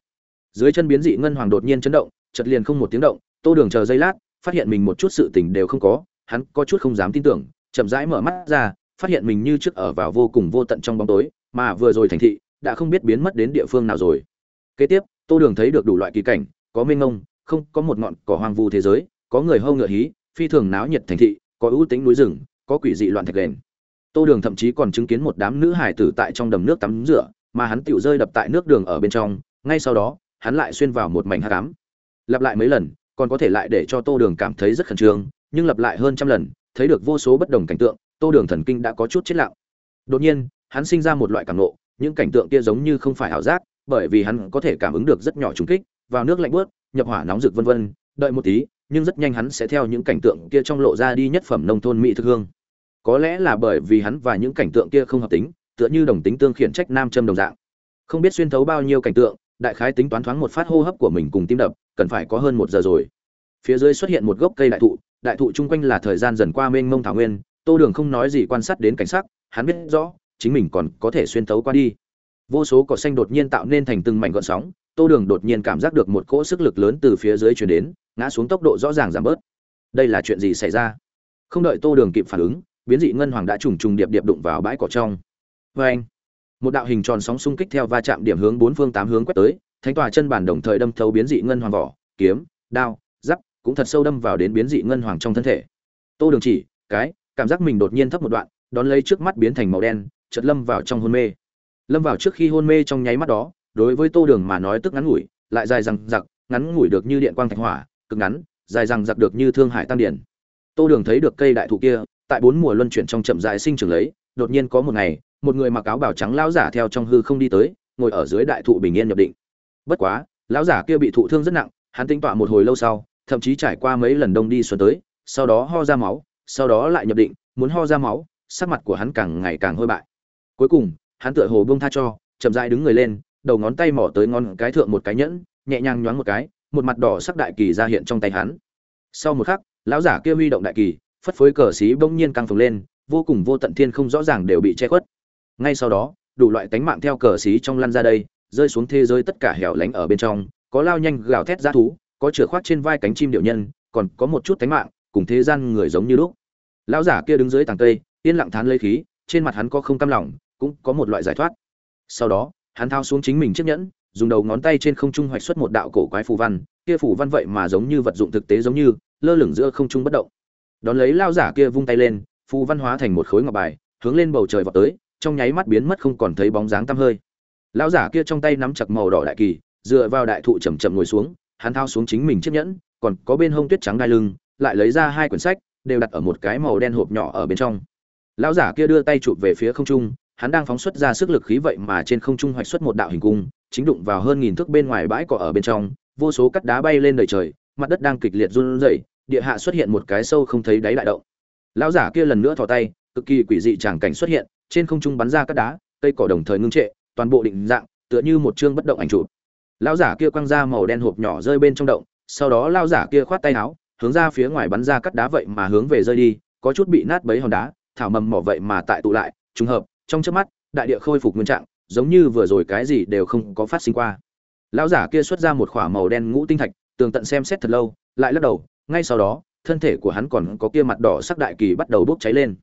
Dưới chân biến dị ngân hoàng đột nhiên chấn động chật liền không một tiếng động, tô đường chờ giây lát, phát hiện mình một chút sự tỉnh đều không có, hắn có chút không dám tin tưởng, chậm rãi mở mắt ra, phát hiện mình như trước ở vào vô cùng vô tận trong bóng tối, mà vừa rồi thành thị đã không biết biến mất đến địa phương nào rồi. Kế tiếp, tô đường thấy được đủ loại kỳ cảnh, có mênh ngông không, có một ngọn cỏ hoang vu thế giới, có người hâu ngựa hí, phi thường náo nhiệt thành thị, có ưu tính núi rừng, có quỷ dị loạn thạch đền. Tô đường thậm chí còn chứng kiến một đám nữ hải tử tại trong đầm nước tắm rửa mà hắn tiểu rơi đập tại nước đường ở bên trong ngay sau đó hắn lại xuyên vào một mảnh hắc ám, lặp lại mấy lần còn có thể lại để cho tô đường cảm thấy rất khẩn trương nhưng lặp lại hơn trăm lần thấy được vô số bất đồng cảnh tượng tô đường thần kinh đã có chút chết lặng. Đột nhiên hắn sinh ra một loại cảm ngộ, những cảnh tượng kia giống như không phải ảo giác bởi vì hắn có thể cảm ứng được rất nhỏ trùng kích vào nước lạnh bớt nhập hỏa nóng rực vân vân đợi một tí nhưng rất nhanh hắn sẽ theo những cảnh tượng kia trong lộ ra đi nhất phẩm nông thôn mỹ thực hương. Có lẽ là bởi vì hắn và những cảnh tượng kia không hợp tính tựa như đồng tính tương khiển trách nam châm đồng dạng. Không biết xuyên thấu bao nhiêu cảnh tượng, đại khái tính toán thoáng một phát hô hấp của mình cùng tim đập, cần phải có hơn một giờ rồi. Phía dưới xuất hiện một gốc cây đại thụ đại thụ chung quanh là thời gian dần qua mênh mông thảo nguyên, tô đường không nói gì quan sát đến cảnh sắc, hắn biết rõ, chính mình còn có thể xuyên thấu qua đi. Vô số cỏ xanh đột nhiên tạo nên thành từng mảnh gọn sóng, tô đường đột nhiên cảm giác được một cỗ sức lực lớn từ phía dưới chuyển đến, ngã xuống tốc độ rõ ràng giảm bớt. Đây là chuyện gì xảy ra? Không đợi tô đường kịp phản ứng, biến dị ngân hoàng đã trùng trùng điệp điệp đụng vào bãi cỏ trong. Và anh, một đạo hình tròn sóng xung kích theo va chạm điểm hướng bốn phương tám hướng quét tới, thánh tòa chân bản đồng thời đâm thấu biến dị ngân hoàng vỏ, kiếm, đao, giáp, cũng thật sâu đâm vào đến biến dị ngân hoàng trong thân thể. Tô đường chỉ, cái, cảm giác mình đột nhiên thấp một đoạn, đón lấy trước mắt biến thành màu đen, chợt lâm vào trong hôn mê. Lâm vào trước khi hôn mê trong nháy mắt đó, đối với tô đường mà nói tức ngắn ngủi, lại dài rằng giặc ngắn ngủi được như điện quang thạch hỏa, cực ngắn, dài rằng giặc được như thương hải tăng điển. Tô đường thấy được cây đại thụ kia, tại bốn mùa luân chuyển trong chậm rãi sinh trưởng lấy, đột nhiên có một ngày một người mặc áo bào trắng lão giả theo trong hư không đi tới, ngồi ở dưới đại thụ bình yên nhập định. Bất quá, lão giả kia bị thụ thương rất nặng, hắn tính tọa một hồi lâu sau, thậm chí trải qua mấy lần đông đi xuân tới, sau đó ho ra máu, sau đó lại nhập định, muốn ho ra máu, sắc mặt của hắn càng ngày càng hôi bại. Cuối cùng, hắn tựa hồ buông tha cho, chậm rãi đứng người lên, đầu ngón tay mỏ tới ngón cái thượng một cái nhẫn, nhẹ nhàng nhoáng một cái, một mặt đỏ sắc đại kỳ ra hiện trong tay hắn. Sau một khắc, lão giả kia huy động đại kỳ, phất phới cờ xí bỗng nhiên căng phồng lên, vô cùng vô tận thiên không rõ ràng đều bị che khuất ngay sau đó, đủ loại tánh mạng theo cờ xí trong lăn ra đây, rơi xuống thế giới tất cả hẻo lánh ở bên trong, có lao nhanh gào thét ra thú, có chửa khoác trên vai cánh chim điệu nhân, còn có một chút tánh mạng, cùng thế gian người giống như lúc. Lão giả kia đứng dưới tàng cây, yên lặng thán lấy khí, trên mặt hắn có không cam lòng, cũng có một loại giải thoát. Sau đó, hắn thao xuống chính mình chiếc nhẫn, dùng đầu ngón tay trên không trung hoạch xuất một đạo cổ quái phù văn, kia phù văn vậy mà giống như vật dụng thực tế giống như, lơ lửng giữa không trung bất động. Đón lấy lao giả kia vung tay lên, phù văn hóa thành một khối ngọc bài, hướng lên bầu trời vọt tới trong nháy mắt biến mất không còn thấy bóng dáng tăm hơi. Lão giả kia trong tay nắm chặt màu đỏ đại kỳ, dựa vào đại thụ chầm chậm ngồi xuống, hắn thao xuống chính mình chiếc nhẫn, còn có bên hông tuyết trắng đai lưng, lại lấy ra hai quyển sách, đều đặt ở một cái màu đen hộp nhỏ ở bên trong. Lão giả kia đưa tay chụp về phía không trung, hắn đang phóng xuất ra sức lực khí vậy mà trên không trung hoạch xuất một đạo hình cung, chính đụng vào hơn nghìn thước bên ngoài bãi cỏ ở bên trong, vô số cắt đá bay lên trời, mặt đất đang kịch liệt run rẩy, địa hạ xuất hiện một cái sâu không thấy đáy đại động. Lão giả kia lần nữa thò tay, cực kỳ quỷ dị tràng cảnh xuất hiện trên không trung bắn ra các đá, cây cỏ đồng thời ngưng trệ, toàn bộ định dạng, tựa như một chương bất động ảnh chụp. Lão giả kia quăng ra màu đen hộp nhỏ rơi bên trong động, sau đó lão giả kia khoát tay áo, hướng ra phía ngoài bắn ra cắt đá vậy mà hướng về rơi đi, có chút bị nát bấy hòn đá, thảo mầm mỏ vậy mà tại tụ lại, trùng hợp, trong chớp mắt, đại địa khôi phục nguyên trạng, giống như vừa rồi cái gì đều không có phát sinh qua. Lão giả kia xuất ra một khỏa màu đen ngũ tinh thạch, tường tận xem xét thật lâu, lại lắc đầu, ngay sau đó, thân thể của hắn còn có kia mặt đỏ sắc đại kỳ bắt đầu bốc cháy lên.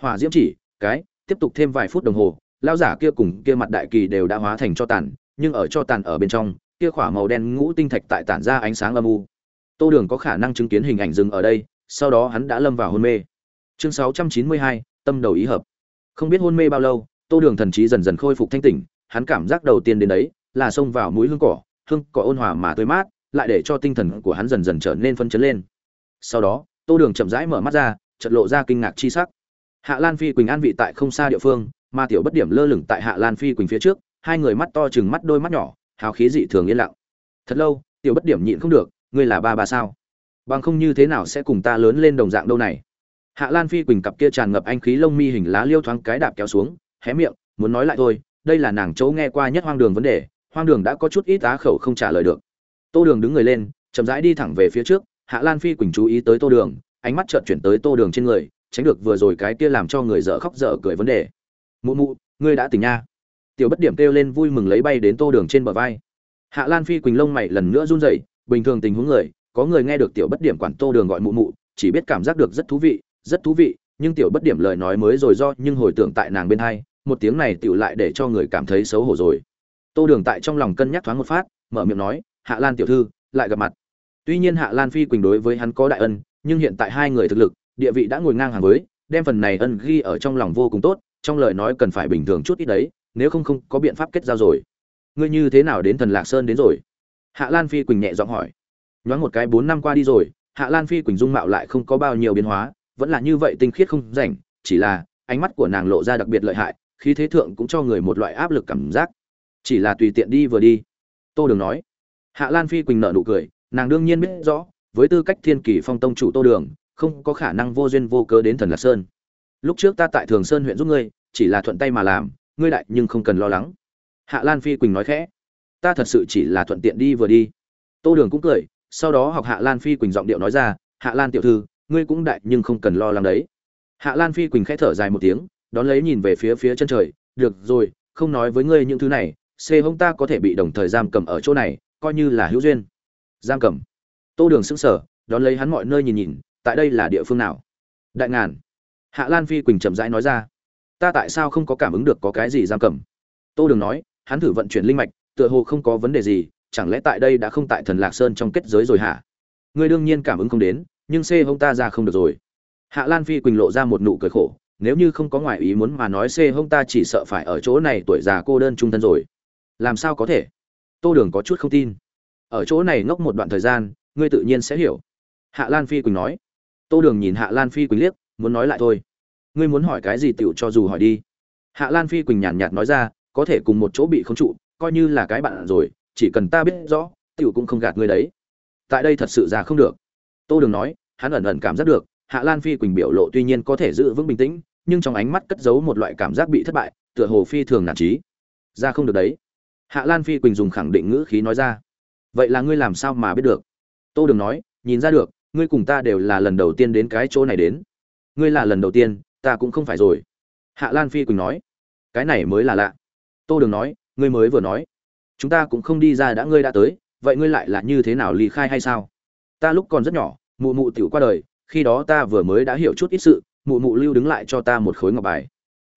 Hỏa diễm chỉ, cái tiếp tục thêm vài phút đồng hồ lão giả kia cùng kia mặt đại kỳ đều đã hóa thành cho tàn nhưng ở cho tàn ở bên trong kia khỏa màu đen ngũ tinh thạch tại tản ra ánh sáng âm u. Tô đường có khả năng chứng kiến hình ảnh dừng ở đây sau đó hắn đã lâm vào hôn mê. Chương 692, tâm đầu ý hợp. Không biết hôn mê bao lâu tô đường thần trí dần dần khôi phục thanh tỉnh hắn cảm giác đầu tiên đến đấy là xông vào mũi hương cỏ hương cỏ ôn hòa mà tươi mát lại để cho tinh thần của hắn dần dần trở nên phân chấn lên. Sau đó tô đường chậm rãi mở mắt ra chợt lộ ra kinh ngạc chi sắc hạ lan phi quỳnh an vị tại không xa địa phương, mà tiểu bất điểm lơ lửng tại hạ lan phi quỳnh phía trước, hai người mắt to chừng mắt đôi mắt nhỏ, hào khí dị thường yên lặng. Thật lâu, tiểu bất điểm nhịn không được, ngươi là ba ba sao? Bằng không như thế nào sẽ cùng ta lớn lên đồng dạng đâu này? Hạ lan phi quỳnh cặp kia tràn ngập anh khí lông mi hình lá liêu thoáng cái đạp kéo xuống, hé miệng, muốn nói lại thôi, đây là nàng chỗ nghe qua nhất hoang đường vấn đề, hoang đường đã có chút ít á khẩu không trả lời được. Tô đường đứng người lên, chậm rãi đi thẳng về phía trước, hạ lan phi quỳnh chú ý tới tô đường, ánh mắt chợt chuyển tới tô đường trên người tránh được vừa rồi cái kia làm cho người dở khóc dở cười vấn đề. Mụ mụ, ngươi đã tỉnh nha. Tiểu bất điểm kêu lên vui mừng lấy bay đến tô đường trên bờ vai. Hạ lan phi quỳnh lông mày lần nữa run rẩy, bình thường tình huống người, có người nghe được tiểu bất điểm quản tô đường gọi mụ mụ, chỉ biết cảm giác được rất thú vị, rất thú vị, nhưng tiểu bất điểm lời nói mới rồi do, nhưng hồi tưởng tại nàng bên hai, một tiếng này tiểu lại để cho người cảm thấy xấu hổ rồi. Tô đường tại trong lòng cân nhắc thoáng một phát, mở miệng nói, hạ lan tiểu thư, lại gặp mặt. Tuy nhiên hạ lan phi quỳnh đối với hắn có đại ân, nhưng hiện tại hai người thực lực địa vị đã ngồi ngang hàng với, đem phần này ân ghi ở trong lòng vô cùng tốt, trong lời nói cần phải bình thường chút ít đấy, nếu không không có biện pháp kết giao rồi. Ngươi như thế nào đến thần lạc sơn đến rồi? Hạ lan phi quỳnh nhẹ giọng hỏi. Nhoáng một cái bốn năm qua đi rồi, hạ lan phi quỳnh dung mạo lại không có bao nhiêu biến hóa, vẫn là như vậy tinh khiết không rảnh, chỉ là ánh mắt của nàng lộ ra đặc biệt lợi hại, khí thế thượng cũng cho người một loại áp lực cảm giác. Chỉ là tùy tiện đi vừa đi. Tô đường nói. Hạ lan phi quỳnh nợ nụ cười, nàng đương nhiên biết rõ, với tư cách thiên kỷ phong tông chủ tô đường không có khả năng vô duyên vô cớ đến thần lạc sơn. Lúc trước ta tại thường sơn huyện giúp ngươi, chỉ là thuận tay mà làm, ngươi đại nhưng không cần lo lắng. Hạ lan phi quỳnh nói khẽ, ta thật sự chỉ là thuận tiện đi vừa đi. Tô đường cũng cười, sau đó học hạ lan phi quỳnh giọng điệu nói ra, hạ lan tiểu thư, ngươi cũng đại nhưng không cần lo lắng đấy. Hạ lan phi quỳnh khẽ thở dài một tiếng, đón lấy nhìn về phía phía chân trời, được rồi, không nói với ngươi những thứ này, xê hông ta có thể bị đồng thời giam cầm ở chỗ này, coi như là hữu duyên. Giam cầm. Tô đường sững sờ, đón lấy hắn mọi nơi nhìn nhìn tại đây là địa phương nào? Đại ngàn. Hạ lan phi quỳnh chậm rãi nói ra. Ta tại sao không có cảm ứng được có cái gì giam cầm? Tô đường nói, hắn thử vận chuyển linh mạch, tựa hồ không có vấn đề gì, chẳng lẽ tại đây đã không tại thần lạc sơn trong kết giới rồi hả? Ngươi đương nhiên cảm ứng không đến, nhưng c hông ta ra không được rồi. Hạ lan phi quỳnh lộ ra một nụ cười khổ, nếu như không có ngoại ý muốn mà nói c hông ta chỉ sợ phải ở chỗ này tuổi già cô đơn trung thân rồi. Làm sao có thể? Tô đường có chút không tin. Ở chỗ này ngốc một đoạn thời gian, ngươi tự nhiên sẽ hiểu. Hạ lan phi quỳnh nói tô đường nhìn hạ lan phi quỳnh liếc, muốn nói lại thôi. Ngươi muốn hỏi cái gì tựu cho dù hỏi đi. Hạ lan phi quỳnh nhàn nhạt nói ra, có thể cùng một chỗ bị không trụ, coi như là cái bạn rồi, chỉ cần ta biết rõ tựu cũng không gạt ngươi đấy. Tại đây thật sự ra không được. Tô đường nói, hắn ẩn ẩn cảm giác được, hạ lan phi quỳnh biểu lộ tuy nhiên có thể giữ vững bình tĩnh, nhưng trong ánh mắt cất giấu một loại cảm giác bị thất bại, tựa hồ phi thường nản trí. Ra không được đấy. Hạ lan phi quỳnh dùng khẳng định ngữ khí nói ra. Vậy là ngươi làm sao mà biết được? Tô đường nói, nhìn ra được ngươi cùng ta đều là lần đầu tiên đến cái chỗ này đến. Ngươi là lần đầu tiên, ta cũng không phải rồi. Hạ lan phi quỳnh nói. Cái này mới là lạ. Tô đường nói, ngươi mới vừa nói. Chúng ta cũng không đi ra đã, ngươi đã tới, vậy ngươi lại là như thế nào ly khai hay sao? Ta lúc còn rất nhỏ, mụ mụ tiểu qua đời, khi đó ta vừa mới đã hiểu chút ít sự, mụ mụ lưu đứng lại cho ta một khối ngọc bài.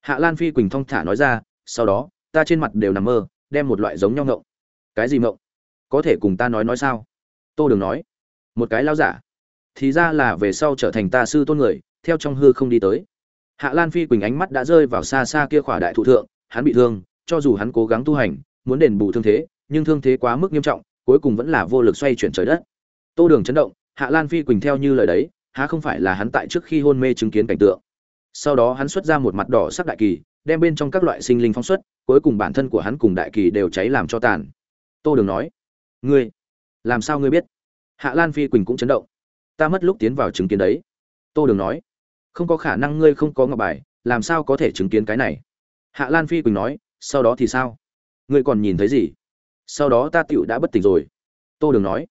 Hạ lan phi quỳnh thong thả nói ra, sau đó, ta trên mặt đều nằm mơ, đem một loại giống nhau ngộng. Cái gì ngộng? Có thể cùng ta nói nói sao? Tô đường nói. Một cái lao giả thì ra là về sau trở thành ta sư tôn người, theo trong hư không đi tới. Hạ lan phi quỳnh ánh mắt đã rơi vào xa xa kia khỏa đại thụ thượng, hắn bị thương, cho dù hắn cố gắng tu hành, muốn đền bù thương thế, nhưng thương thế quá mức nghiêm trọng, cuối cùng vẫn là vô lực xoay chuyển trời đất. Tô đường chấn động, hạ lan phi quỳnh theo như lời đấy, há không phải là hắn tại trước khi hôn mê chứng kiến cảnh tượng. Sau đó hắn xuất ra một mặt đỏ sắc đại kỳ, đem bên trong các loại sinh linh phóng xuất, cuối cùng bản thân của hắn cùng đại kỳ đều cháy làm cho tàn. Tô đường nói, ngươi, làm sao ngươi biết? Hạ lan phi quỳnh cũng chấn động ta mất lúc tiến vào chứng kiến đấy. Tô đường nói, không có khả năng ngươi không có ngọc bài, làm sao có thể chứng kiến cái này? Hạ lan phi quỳnh nói, sau đó thì sao? Ngươi còn nhìn thấy gì? Sau đó ta tựu đã bất tỉnh rồi. Tô đường nói,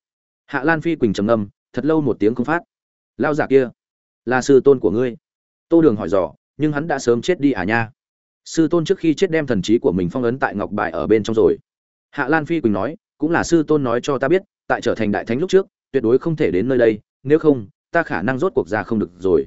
hạ lan phi quỳnh trầm ngâm, thật lâu một tiếng không phát. Lao giả kia, là sư tôn của ngươi. Tô đường hỏi dò, nhưng hắn đã sớm chết đi à nha? Sư tôn trước khi chết đem thần trí của mình phong ấn tại ngọc bài ở bên trong rồi. Hạ lan phi quỳnh nói, cũng là sư tôn nói cho ta biết, tại trở thành đại thánh lúc trước, tuyệt đối không thể đến nơi đây nếu không ta khả năng rốt cuộc ra không được rồi.